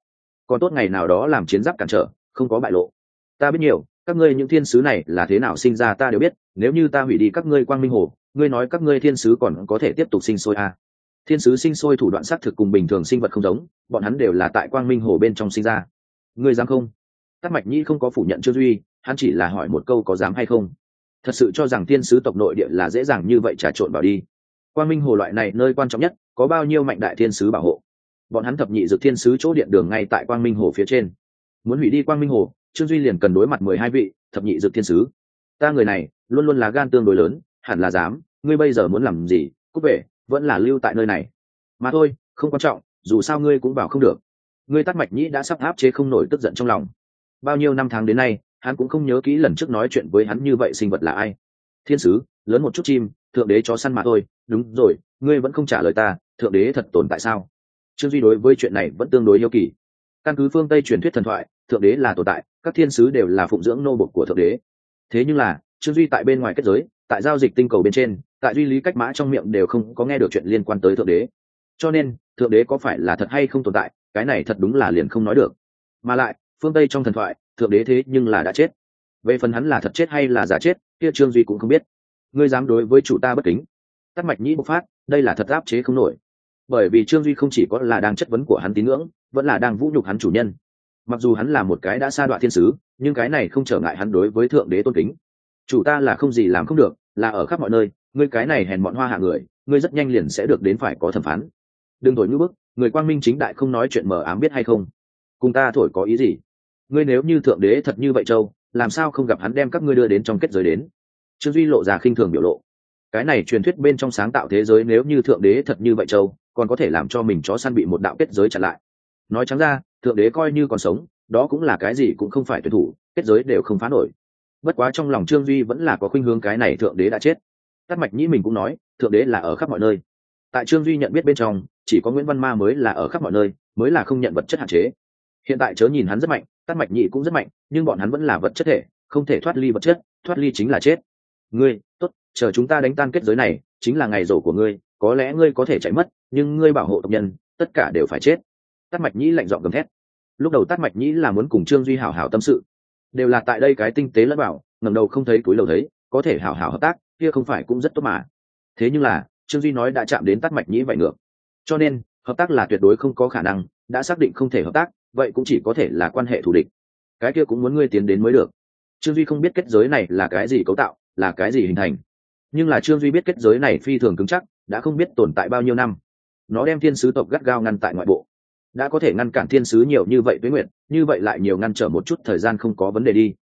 Còn tốt ngày nào đó làm chiến giáp cản trở, không có bại lộ. Ta biết nhiều, các ngươi những thiên sứ này là thế nào sinh ra ta đều biết, nếu như ta hủy đi các ngươi quang minh hồ, ngươi nói các ngươi thiên sứ còn có thể tiếp tục sinh sôi à. thiên sứ sinh sôi thủ đoạn xác thực cùng bình thường sinh vật không giống, bọn hắn đều là tại quang minh hồ bên trong sinh ra. Ngươi dám không? Tắc mạch nhĩ không có phủ nhận trương duy, hắn chỉ là hỏi một câu có dám hay không. Thật sự cho rằng thiên sứ tộc nội địa là dễ dàng như vậy trà trộn vào đi quang minh hồ loại này nơi quan trọng nhất, có bao nhiêu mạnh đại thiên sứ bảo hộ? Bọn hắn thập nhị dược thiên sứ chỗ điện đường ngay tại quang minh hồ phía trên. Muốn hủy đi quang minh hồ, trương duy liền cần đối mặt mười hai vị thập nhị dược thiên sứ. Ta người này, luôn luôn là gan tương đối lớn, hẳn là dám, ngươi bây giờ muốn làm gì cúc về, vẫn là lưu tại nơi này. Mà thôi, không quan trọng, dù sao ngươi cũng bảo không được. Ngươi tắt mạch nhĩ đã sắp áp chế không nổi tức giận trong lòng. Bao nhiêu năm tháng đến nay, hắn cũng không nhớ kỹ lần trước nói chuyện với hắn như vậy sinh vật là ai. Thiên sứ, lớn một chút chim thượng đế chó săn mà thôi, đúng rồi, ngươi vẫn không trả lời ta, thượng đế thật tồn tại sao? Trương duy đối với chuyện này vẫn tương đối yêu kỳ. Căn cứ phương tây truyền thuyết thần thoại, thượng đế là tồn tại, các thiên sứ đều là phụng dưỡng nô bộc của thượng đế. Thế nhưng là, trương duy tại bên ngoài kết giới, tại giao dịch tinh cầu bên trên, tại duy lý cách mã trong miệng đều không có nghe được chuyện liên quan tới thượng đế. Cho nên, thượng đế có phải là thật hay không tồn tại, cái này thật đúng là liền không nói được. Mà lại, phương tây trong thần thoại, thượng đế thế nhưng là đã chết. Về phần hắn là thật chết hay là giả chết, kia trương duy cũng không biết ngươi dám đối với chủ ta bất kính. Tắt mạch nhĩ bộc phát, đây là thật áp chế không nổi. Bởi vì trương duy không chỉ có là đang chất vấn của hắn tín ngưỡng, vẫn là đang vũ nhục hắn chủ nhân. Mặc dù hắn là một cái đã sa đoạn thiên sứ, nhưng cái này không trở ngại hắn đối với thượng đế tôn kính. Chủ ta là không gì làm không được, là ở khắp mọi nơi, ngươi cái này hèn bọn hoa hạ người, ngươi rất nhanh liền sẽ được đến phải có thẩm phán. Đừng thổi ngữ bức, người quang minh chính đại không nói chuyện mờ ám biết hay không? Cùng ta thổi có ý gì? Ngươi nếu như thượng đế thật như vậy, châu, làm sao không gặp hắn đem các ngươi đưa đến trong kết giới đến? Trương duy lộ ra khinh thường biểu lộ. Cái này truyền thuyết bên trong sáng tạo thế giới nếu như thượng đế thật như vậy châu, còn có thể làm cho mình chó săn bị một đạo kết giới chặn lại. Nói trắng ra, thượng đế coi như còn sống, đó cũng là cái gì cũng không phải tuyển thủ, kết giới đều không phá nổi. Bất quá trong lòng trương duy vẫn là có khuynh hướng cái này thượng đế đã chết. Tắt mạch nhĩ mình cũng nói, thượng đế là ở khắp mọi nơi. Tại trương duy nhận biết bên trong, chỉ có nguyễn văn ma mới là ở khắp mọi nơi, mới là không nhận vật chất hạn chế. Hiện tại chớ nhìn hắn rất mạnh tắt mạch Nhĩ cũng rất mạnh, nhưng bọn hắn vẫn là vật chất thể, không thể thoát ly vật chất, thoát ly chính là chết ngươi, tốt, chờ chúng ta đánh tan kết giới này, chính là ngày rổ của ngươi, có lẽ ngươi có thể chạy mất, nhưng ngươi bảo hộ tộc nhân, tất cả đều phải chết. Tắt mạch nhĩ lạnh giọng gầm thét. Lúc đầu tắt mạch nhĩ là muốn cùng trương duy hảo hảo tâm sự, đều là tại đây cái tinh tế lẫn bảo ngầm đầu không thấy túi đầu thấy, có thể hảo hảo hợp tác, kia không phải cũng rất tốt mà. Thế nhưng là, trương duy nói đã chạm đến tắt mạch nhĩ vậy ngược. Cho nên, hợp tác là tuyệt đối không có khả năng, đã xác định không thể hợp tác, vậy cũng chỉ có thể là quan hệ thù địch. Cái kia cũng muốn ngươi tiến đến mới được. Trương duy không biết kết giới này là cái gì cấu tạo là cái gì hình thành. Nhưng là trương duy biết kết giới này phi thường cứng chắc, đã không biết tồn tại bao nhiêu năm. Nó đem thiên sứ tộc gắt gao ngăn tại ngoại bộ. Đã có thể ngăn cản thiên sứ nhiều như vậy với nguyện, như vậy lại nhiều ngăn trở một chút thời gian không có vấn đề đi.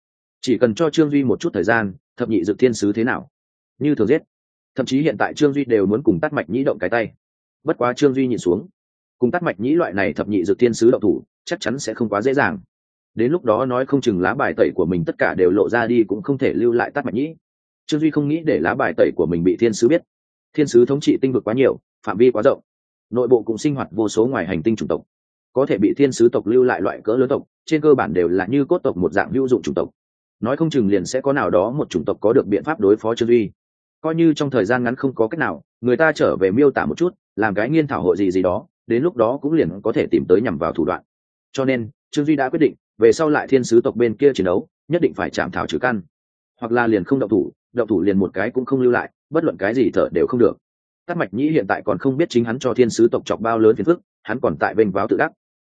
Chỉ cần cho trương duy một chút thời gian, thập nhị dực thiên sứ thế nào? Như thường giết. Thậm chí hiện tại trương duy đều muốn cùng tắt mạch nhĩ động cái tay. Bất quá trương duy nhìn xuống, cùng tắt mạch nhĩ loại này thập nhị dực thiên sứ động thủ, chắc chắn sẽ không quá dễ dàng. Đến lúc đó nói không chừng lá bài tẩy của mình tất cả đều lộ ra đi cũng không thể lưu lại tắt mạch nhĩ trương duy không nghĩ để lá bài tẩy của mình bị thiên sứ biết. Thiên sứ thống trị tinh vực quá nhiều, phạm vi quá rộng. Nội bộ cũng sinh hoạt vô số ngoài hành tinh chủng tộc. Có thể bị thiên sứ tộc lưu lại loại cỡ lớn tộc, trên cơ bản đều là như cốt tộc một dạng hữu dụng chủng tộc. Nói không chừng liền sẽ có nào đó một chủng tộc có được biện pháp đối phó trương duy. Coi như trong thời gian ngắn không có cách nào, người ta trở về miêu tả một chút, làm cái nghiên thảo hội gì gì đó, đến lúc đó cũng liền có thể tìm tới nhằm vào thủ đoạn. Cho nên, trương duy đã quyết định, về sau lại thiên sứ tộc bên kia chiến đấu, nhất định phải chạm thảo trừ căn. Hoặc là liền không động thủ động thủ liền một cái cũng không lưu lại, bất luận cái gì thở đều không được. Tắt mạch nhĩ hiện tại còn không biết chính hắn cho thiên sứ tộc chọc bao lớn phiền phức, hắn còn tại vênh váo tự đắc.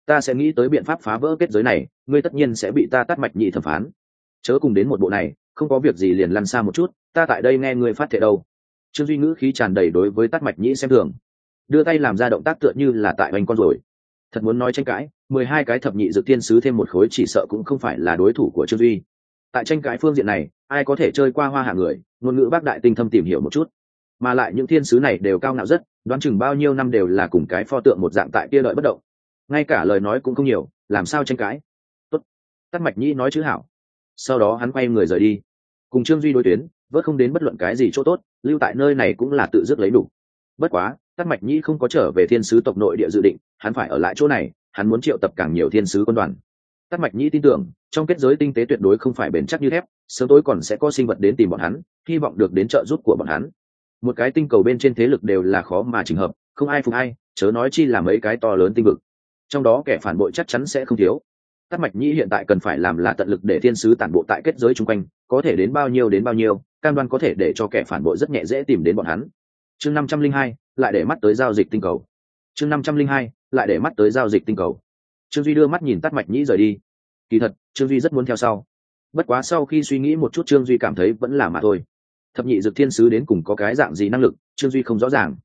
Ta sẽ nghĩ tới biện pháp phá vỡ kết giới này, ngươi tất nhiên sẽ bị ta tắt mạch Nhĩ thẩm phán. Chớ cùng đến một bộ này, không có việc gì liền lăn xa một chút, ta tại đây nghe ngươi phát thể đâu. Trương duy ngữ khí tràn đầy đối với tắt mạch nhĩ xem thường. Đưa tay làm ra động tác tựa như là tại bành con rồi. Thật muốn nói tranh cãi, mười hai cái thập nhị dự tiên sứ thêm một khối chỉ sợ cũng không phải là đối thủ của trương duy tại tranh cãi phương diện này, ai có thể chơi qua hoa hạ người, ngôn ngữ bác đại tinh thâm tìm hiểu một chút. Mà lại những thiên sứ này đều cao ngạo rất, đoán chừng bao nhiêu năm đều là cùng cái pho tượng một dạng tại kia lợi bất động. Ngay cả lời nói cũng không nhiều, làm sao tranh cãi? Tốt. Tắt mạch nhĩ nói chữ hảo. Sau đó hắn quay người rời đi. Cùng trương duy đối tuyến, vớt không đến bất luận cái gì chỗ tốt, lưu tại nơi này cũng là tự dứt lấy đủ. Bất quá tắt mạch nhĩ không có trở về thiên sứ tộc nội địa dự định, hắn phải ở lại chỗ này, hắn muốn triệu tập càng nhiều thiên sứ quân đoàn. Tắt mạch nhĩ tin tưởng trong kết giới tinh tế tuyệt đối không phải bền chắc như thép, sớm tối còn sẽ có sinh vật đến tìm bọn hắn, hy vọng được đến trợ giúp của bọn hắn. Một cái tinh cầu bên trên thế lực đều là khó mà trình hợp, không ai phục ai, chớ nói chi là mấy cái to lớn tinh vực. Trong đó kẻ phản bội chắc chắn sẽ không thiếu. Tắc mạch nhĩ hiện tại cần phải làm là tận lực để thiên sứ tản bộ tại kết giới chung quanh, có thể đến bao nhiêu đến bao nhiêu, cam đoan có thể để cho kẻ phản bội rất nhẹ dễ tìm đến bọn hắn. Chương năm trăm linh hai, lại để mắt tới giao dịch tinh cầu. Chương năm trăm linh hai, lại để mắt tới giao dịch tinh cầu. Trương duy đưa mắt nhìn tắt mạch nhĩ rời đi kỳ thật, trương duy rất muốn theo sau. Bất quá sau khi suy nghĩ một chút, trương duy cảm thấy vẫn là mà thôi. Thập nhị dược thiên sứ đến cùng có cái dạng gì năng lực, trương duy không rõ ràng.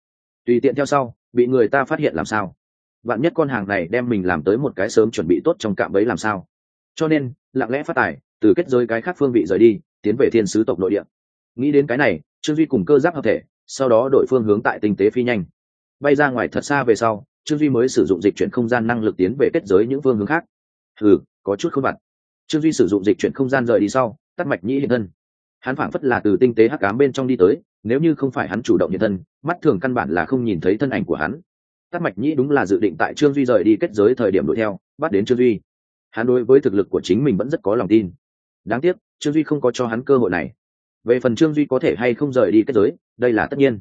Tùy tiện theo sau, bị người ta phát hiện làm sao? Bạn nhất con hàng này đem mình làm tới một cái sớm chuẩn bị tốt trong cạm bẫy làm sao? Cho nên, lặng lẽ phát tài, từ kết giới cái khác phương vị rời đi, tiến về thiên sứ tộc nội địa. Nghĩ đến cái này, trương duy cùng cơ giáp hợp thể, sau đó đổi phương hướng tại tinh tế phi nhanh. Bay ra ngoài thật xa về sau, trương duy mới sử dụng dịch chuyển không gian năng lực tiến về kết giới những phương hướng khác. Ừ có chút không vặt. Trương duy sử dụng dịch chuyển không gian rời đi sau, tắt mạch nhĩ hiện thân. Hắn phảng phất là từ tinh tế hắc cám bên trong đi tới, nếu như không phải hắn chủ động hiện thân, mắt thường căn bản là không nhìn thấy thân ảnh của hắn. Tắt mạch nhĩ đúng là dự định tại trương duy rời đi kết giới thời điểm đuổi theo, bắt đến trương duy. Hắn đối với thực lực của chính mình vẫn rất có lòng tin. Đáng tiếc, trương duy không có cho hắn cơ hội này. Về phần trương duy có thể hay không rời đi kết giới, đây là tất nhiên.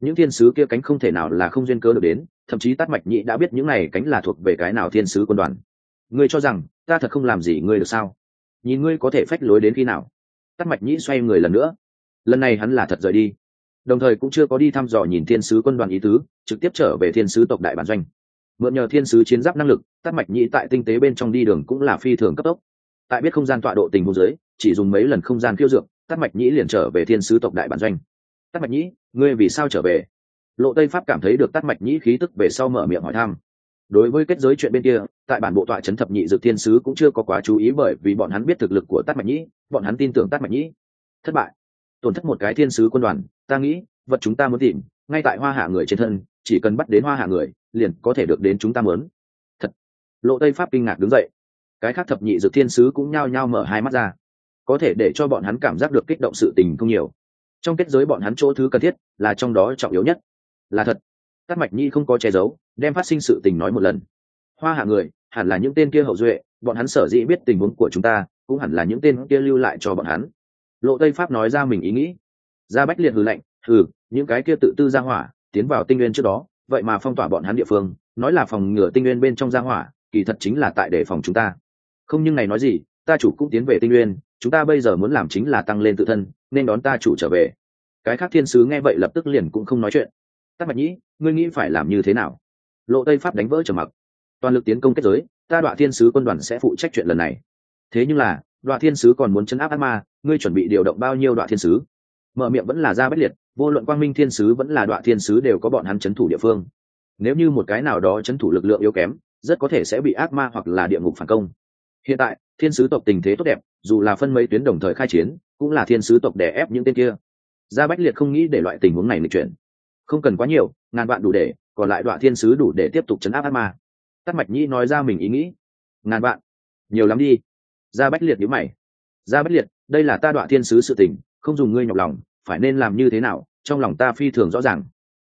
Những thiên sứ kia cánh không thể nào là không duyên cớ được đến, thậm chí tát mạch Nhĩ đã biết những này cánh là thuộc về cái nào thiên sứ quân đoàn ngươi cho rằng, ta thật không làm gì ngươi được sao? Nhìn ngươi có thể phách lối đến khi nào? Tát mạch nhĩ xoay người lần nữa. Lần này hắn là thật rời đi. Đồng thời cũng chưa có đi thăm dò nhìn thiên sứ quân đoàn ý tứ, trực tiếp trở về thiên sứ tộc đại bản doanh. Mượn nhờ thiên sứ chiến giáp năng lực tát mạch nhĩ tại tinh tế bên trong đi đường cũng là phi thường cấp tốc. Tại biết không gian tọa độ tình hồ dưới, chỉ dùng mấy lần không gian khiêu dược tát mạch nhĩ liền trở về thiên sứ tộc đại bản doanh. Tát mạch nhĩ, ngươi vì sao trở về? Lộ tây pháp cảm thấy được tát mạch nhĩ khí tức về sau mở miệng hỏi thăm đối với kết giới chuyện bên kia, tại bản bộ tọa chấn thập nhị dược thiên sứ cũng chưa có quá chú ý bởi vì bọn hắn biết thực lực của tát mạch nhĩ, bọn hắn tin tưởng tát mạch nhĩ. Thất bại. Tổn thất một cái thiên sứ quân đoàn, ta nghĩ, vật chúng ta muốn tìm, ngay tại hoa hạ người trên thân, chỉ cần bắt đến hoa hạ người, liền có thể được đến chúng ta muốn thật. Lộ tây pháp kinh ngạc đứng dậy. Cái khác thập nhị dược thiên sứ cũng nhao nhao mở hai mắt ra. Có thể để cho bọn hắn cảm giác được kích động sự tình không nhiều. Trong kết giới bọn hắn chỗ thứ cần thiết là trong đó trọng yếu nhất. Là thật tắt mạch nhi không có che giấu, đem phát sinh sự tình nói một lần. Hoa hạ người, hẳn là những tên kia hậu duệ, bọn hắn sở dĩ biết tình huống của chúng ta, cũng hẳn là những tên kia lưu lại cho bọn hắn. Lộ tây pháp nói ra mình ý nghĩ. Ra bách liệt hư lệnh hừ, những cái kia tự tư ra hỏa, tiến vào tinh nguyên trước đó, vậy mà phong tỏa bọn hắn địa phương, nói là phòng ngừa tinh nguyên bên trong ra hỏa, kỳ thật chính là tại đề phòng chúng ta. Không nhưng này nói gì, ta chủ cũng tiến về tinh nguyên, chúng ta bây giờ muốn làm chính là tăng lên tự thân, nên đón ta chủ trở về. Cái khác thiên sứ nghe vậy lập tức liền cũng không nói chuyện tắc mạch nhĩ, ngươi nghĩ phải làm như thế nào? Lộ tây pháp đánh vỡ trầm mặc. Toàn lực tiến công kết giới, ta đoạn thiên sứ quân đoàn sẽ phụ trách chuyện lần này. Thế nhưng là đoạn thiên sứ còn muốn chấn áp ác ma, ngươi chuẩn bị điều động bao nhiêu đoạn thiên sứ? Mở miệng vẫn là ra bất liệt, vô luận quang minh thiên sứ vẫn là đoạn thiên sứ đều có bọn hắn chấn thủ địa phương. Nếu như một cái nào đó chấn thủ lực lượng yếu kém, rất có thể sẽ bị ác ma hoặc là địa ngục phản công. Hiện tại, thiên sứ tộc tình thế tốt đẹp, dù là phân mấy tuyến đồng thời khai chiến, cũng là thiên sứ tộc đè ép những tên kia. Gia bách liệt không nghĩ để loại tình huống này lịch chuyển không cần quá nhiều, ngàn vạn đủ để, còn lại đoạn thiên sứ đủ để tiếp tục chấn áp ác ma. Tắt mạch nhĩ nói ra mình ý nghĩ. Ngàn vạn, nhiều lắm đi. Gia bách liệt nhữ mày. Gia bách liệt, đây là ta đoạn thiên sứ sự tình, không dùng ngươi nhọc lòng, phải nên làm như thế nào, trong lòng ta phi thường rõ ràng.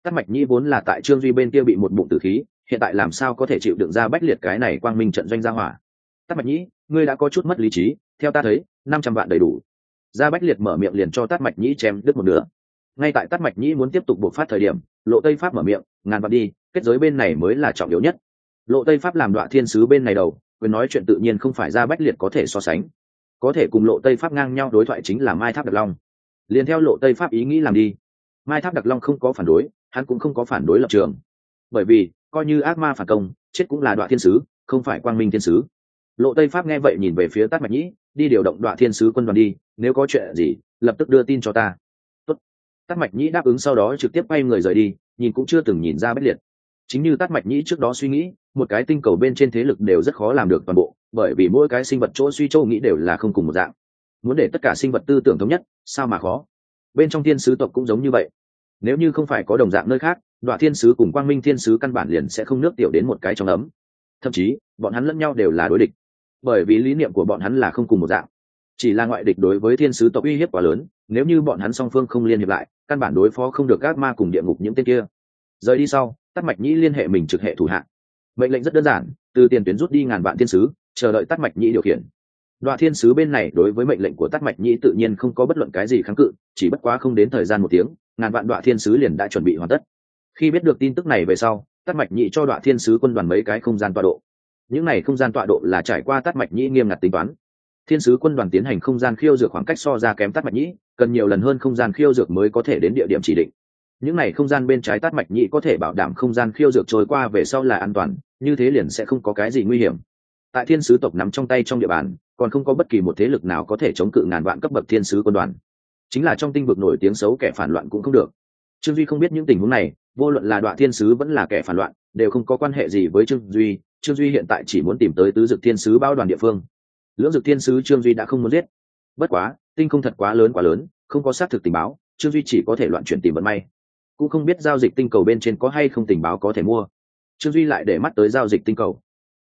Tắt mạch nhĩ vốn là tại trương duy bên kia bị một bụng tử khí, hiện tại làm sao có thể chịu đựng ra bách liệt cái này quang minh trận doanh gia hỏa? Tắt mạch nhĩ, ngươi đã có chút mất lý trí, theo ta thấy, năm trăm vạn đầy đủ. Gia bách liệt mở miệng liền cho tắt mạch nhĩ chém đứt một nửa ngay tại tắt mạch nhĩ muốn tiếp tục buộc phát thời điểm, lộ tây pháp mở miệng, ngàn vạn đi, kết giới bên này mới là trọng yếu nhất. Lộ tây pháp làm đoạn thiên sứ bên này đầu, quyền nói chuyện tự nhiên không phải ra bách liệt có thể so sánh. Có thể cùng lộ tây pháp ngang nhau đối thoại chính là mai tháp đặc long. Liền theo lộ tây pháp ý nghĩ làm đi. Mai tháp đặc long không có phản đối, hắn cũng không có phản đối lập trường. Bởi vì, coi như ác ma phản công, chết cũng là đoạn thiên sứ, không phải quang minh thiên sứ. Lộ tây pháp nghe vậy nhìn về phía tát mạch nhĩ, đi điều động đoạn thiên sứ quân đoàn đi, nếu có chuyện gì, lập tức đưa tin cho ta. Tát mạch nhĩ đáp ứng sau đó trực tiếp bay người rời đi, nhìn cũng chưa từng nhìn ra bất liệt. Chính như tát mạch nhĩ trước đó suy nghĩ, một cái tinh cầu bên trên thế lực đều rất khó làm được toàn bộ, bởi vì mỗi cái sinh vật chỗ suy châu nghĩ đều là không cùng một dạng. Muốn để tất cả sinh vật tư tưởng thống nhất, sao mà khó? Bên trong thiên sứ tộc cũng giống như vậy. Nếu như không phải có đồng dạng nơi khác đoạn thiên sứ cùng quang minh thiên sứ căn bản liền sẽ không nước tiểu đến một cái trong ấm. Thậm chí, bọn hắn lẫn nhau đều là đối địch. Bởi vì lý niệm của bọn hắn là không cùng một dạng. Chỉ là ngoại địch đối với thiên sứ tộc uy hiếp quá lớn nếu như bọn hắn song phương không liên hiệp lại, căn bản đối phó không được các ma cùng địa ngục những tên kia. Rời đi sau, tắt mạch nhĩ liên hệ mình trực hệ thủ hạng. Mệnh lệnh rất đơn giản, từ tiền tuyến rút đi ngàn vạn thiên sứ, chờ đợi tắt mạch nhĩ điều khiển. Đoạn thiên sứ bên này đối với mệnh lệnh của tắt mạch nhĩ tự nhiên không có bất luận cái gì kháng cự, chỉ bất quá không đến thời gian một tiếng, ngàn vạn đoạn thiên sứ liền đã chuẩn bị hoàn tất. Khi biết được tin tức này về sau, tắt mạch nhĩ cho đoạn thiên sứ quân đoàn mấy cái không gian tọa độ. Những này không gian tọa độ là trải qua tắt mạch nhĩ nghiêm ngặt tính toán. Thiên sứ quân đoàn tiến hành không gian khiêu dược khoảng cách so ra kém tắt mạch nhĩ cần nhiều lần hơn không gian khiêu dược mới có thể đến địa điểm chỉ định. Những này không gian bên trái tát mạch nhĩ có thể bảo đảm không gian khiêu dược trôi qua về sau là an toàn, như thế liền sẽ không có cái gì nguy hiểm. Tại thiên sứ tộc nắm trong tay trong địa bàn, còn không có bất kỳ một thế lực nào có thể chống cự ngàn vạn cấp bậc thiên sứ quân đoàn. Chính là trong tinh vực nổi tiếng xấu kẻ phản loạn cũng không được. Trương duy không biết những tình huống này, vô luận là đoạn thiên sứ vẫn là kẻ phản loạn, đều không có quan hệ gì với trương duy. Trương duy hiện tại chỉ muốn tìm tới tứ dực thiên sứ bao đoàn địa phương. Lưỡng dực thiên sứ trương duy đã không muốn giết bất quá, tinh không thật quá lớn quá lớn, không có xác thực tình báo, trương duy chỉ có thể loạn chuyển tìm vận may. Cũng không biết giao dịch tinh cầu bên trên có hay không tình báo có thể mua. Trương duy lại để mắt tới giao dịch tinh cầu.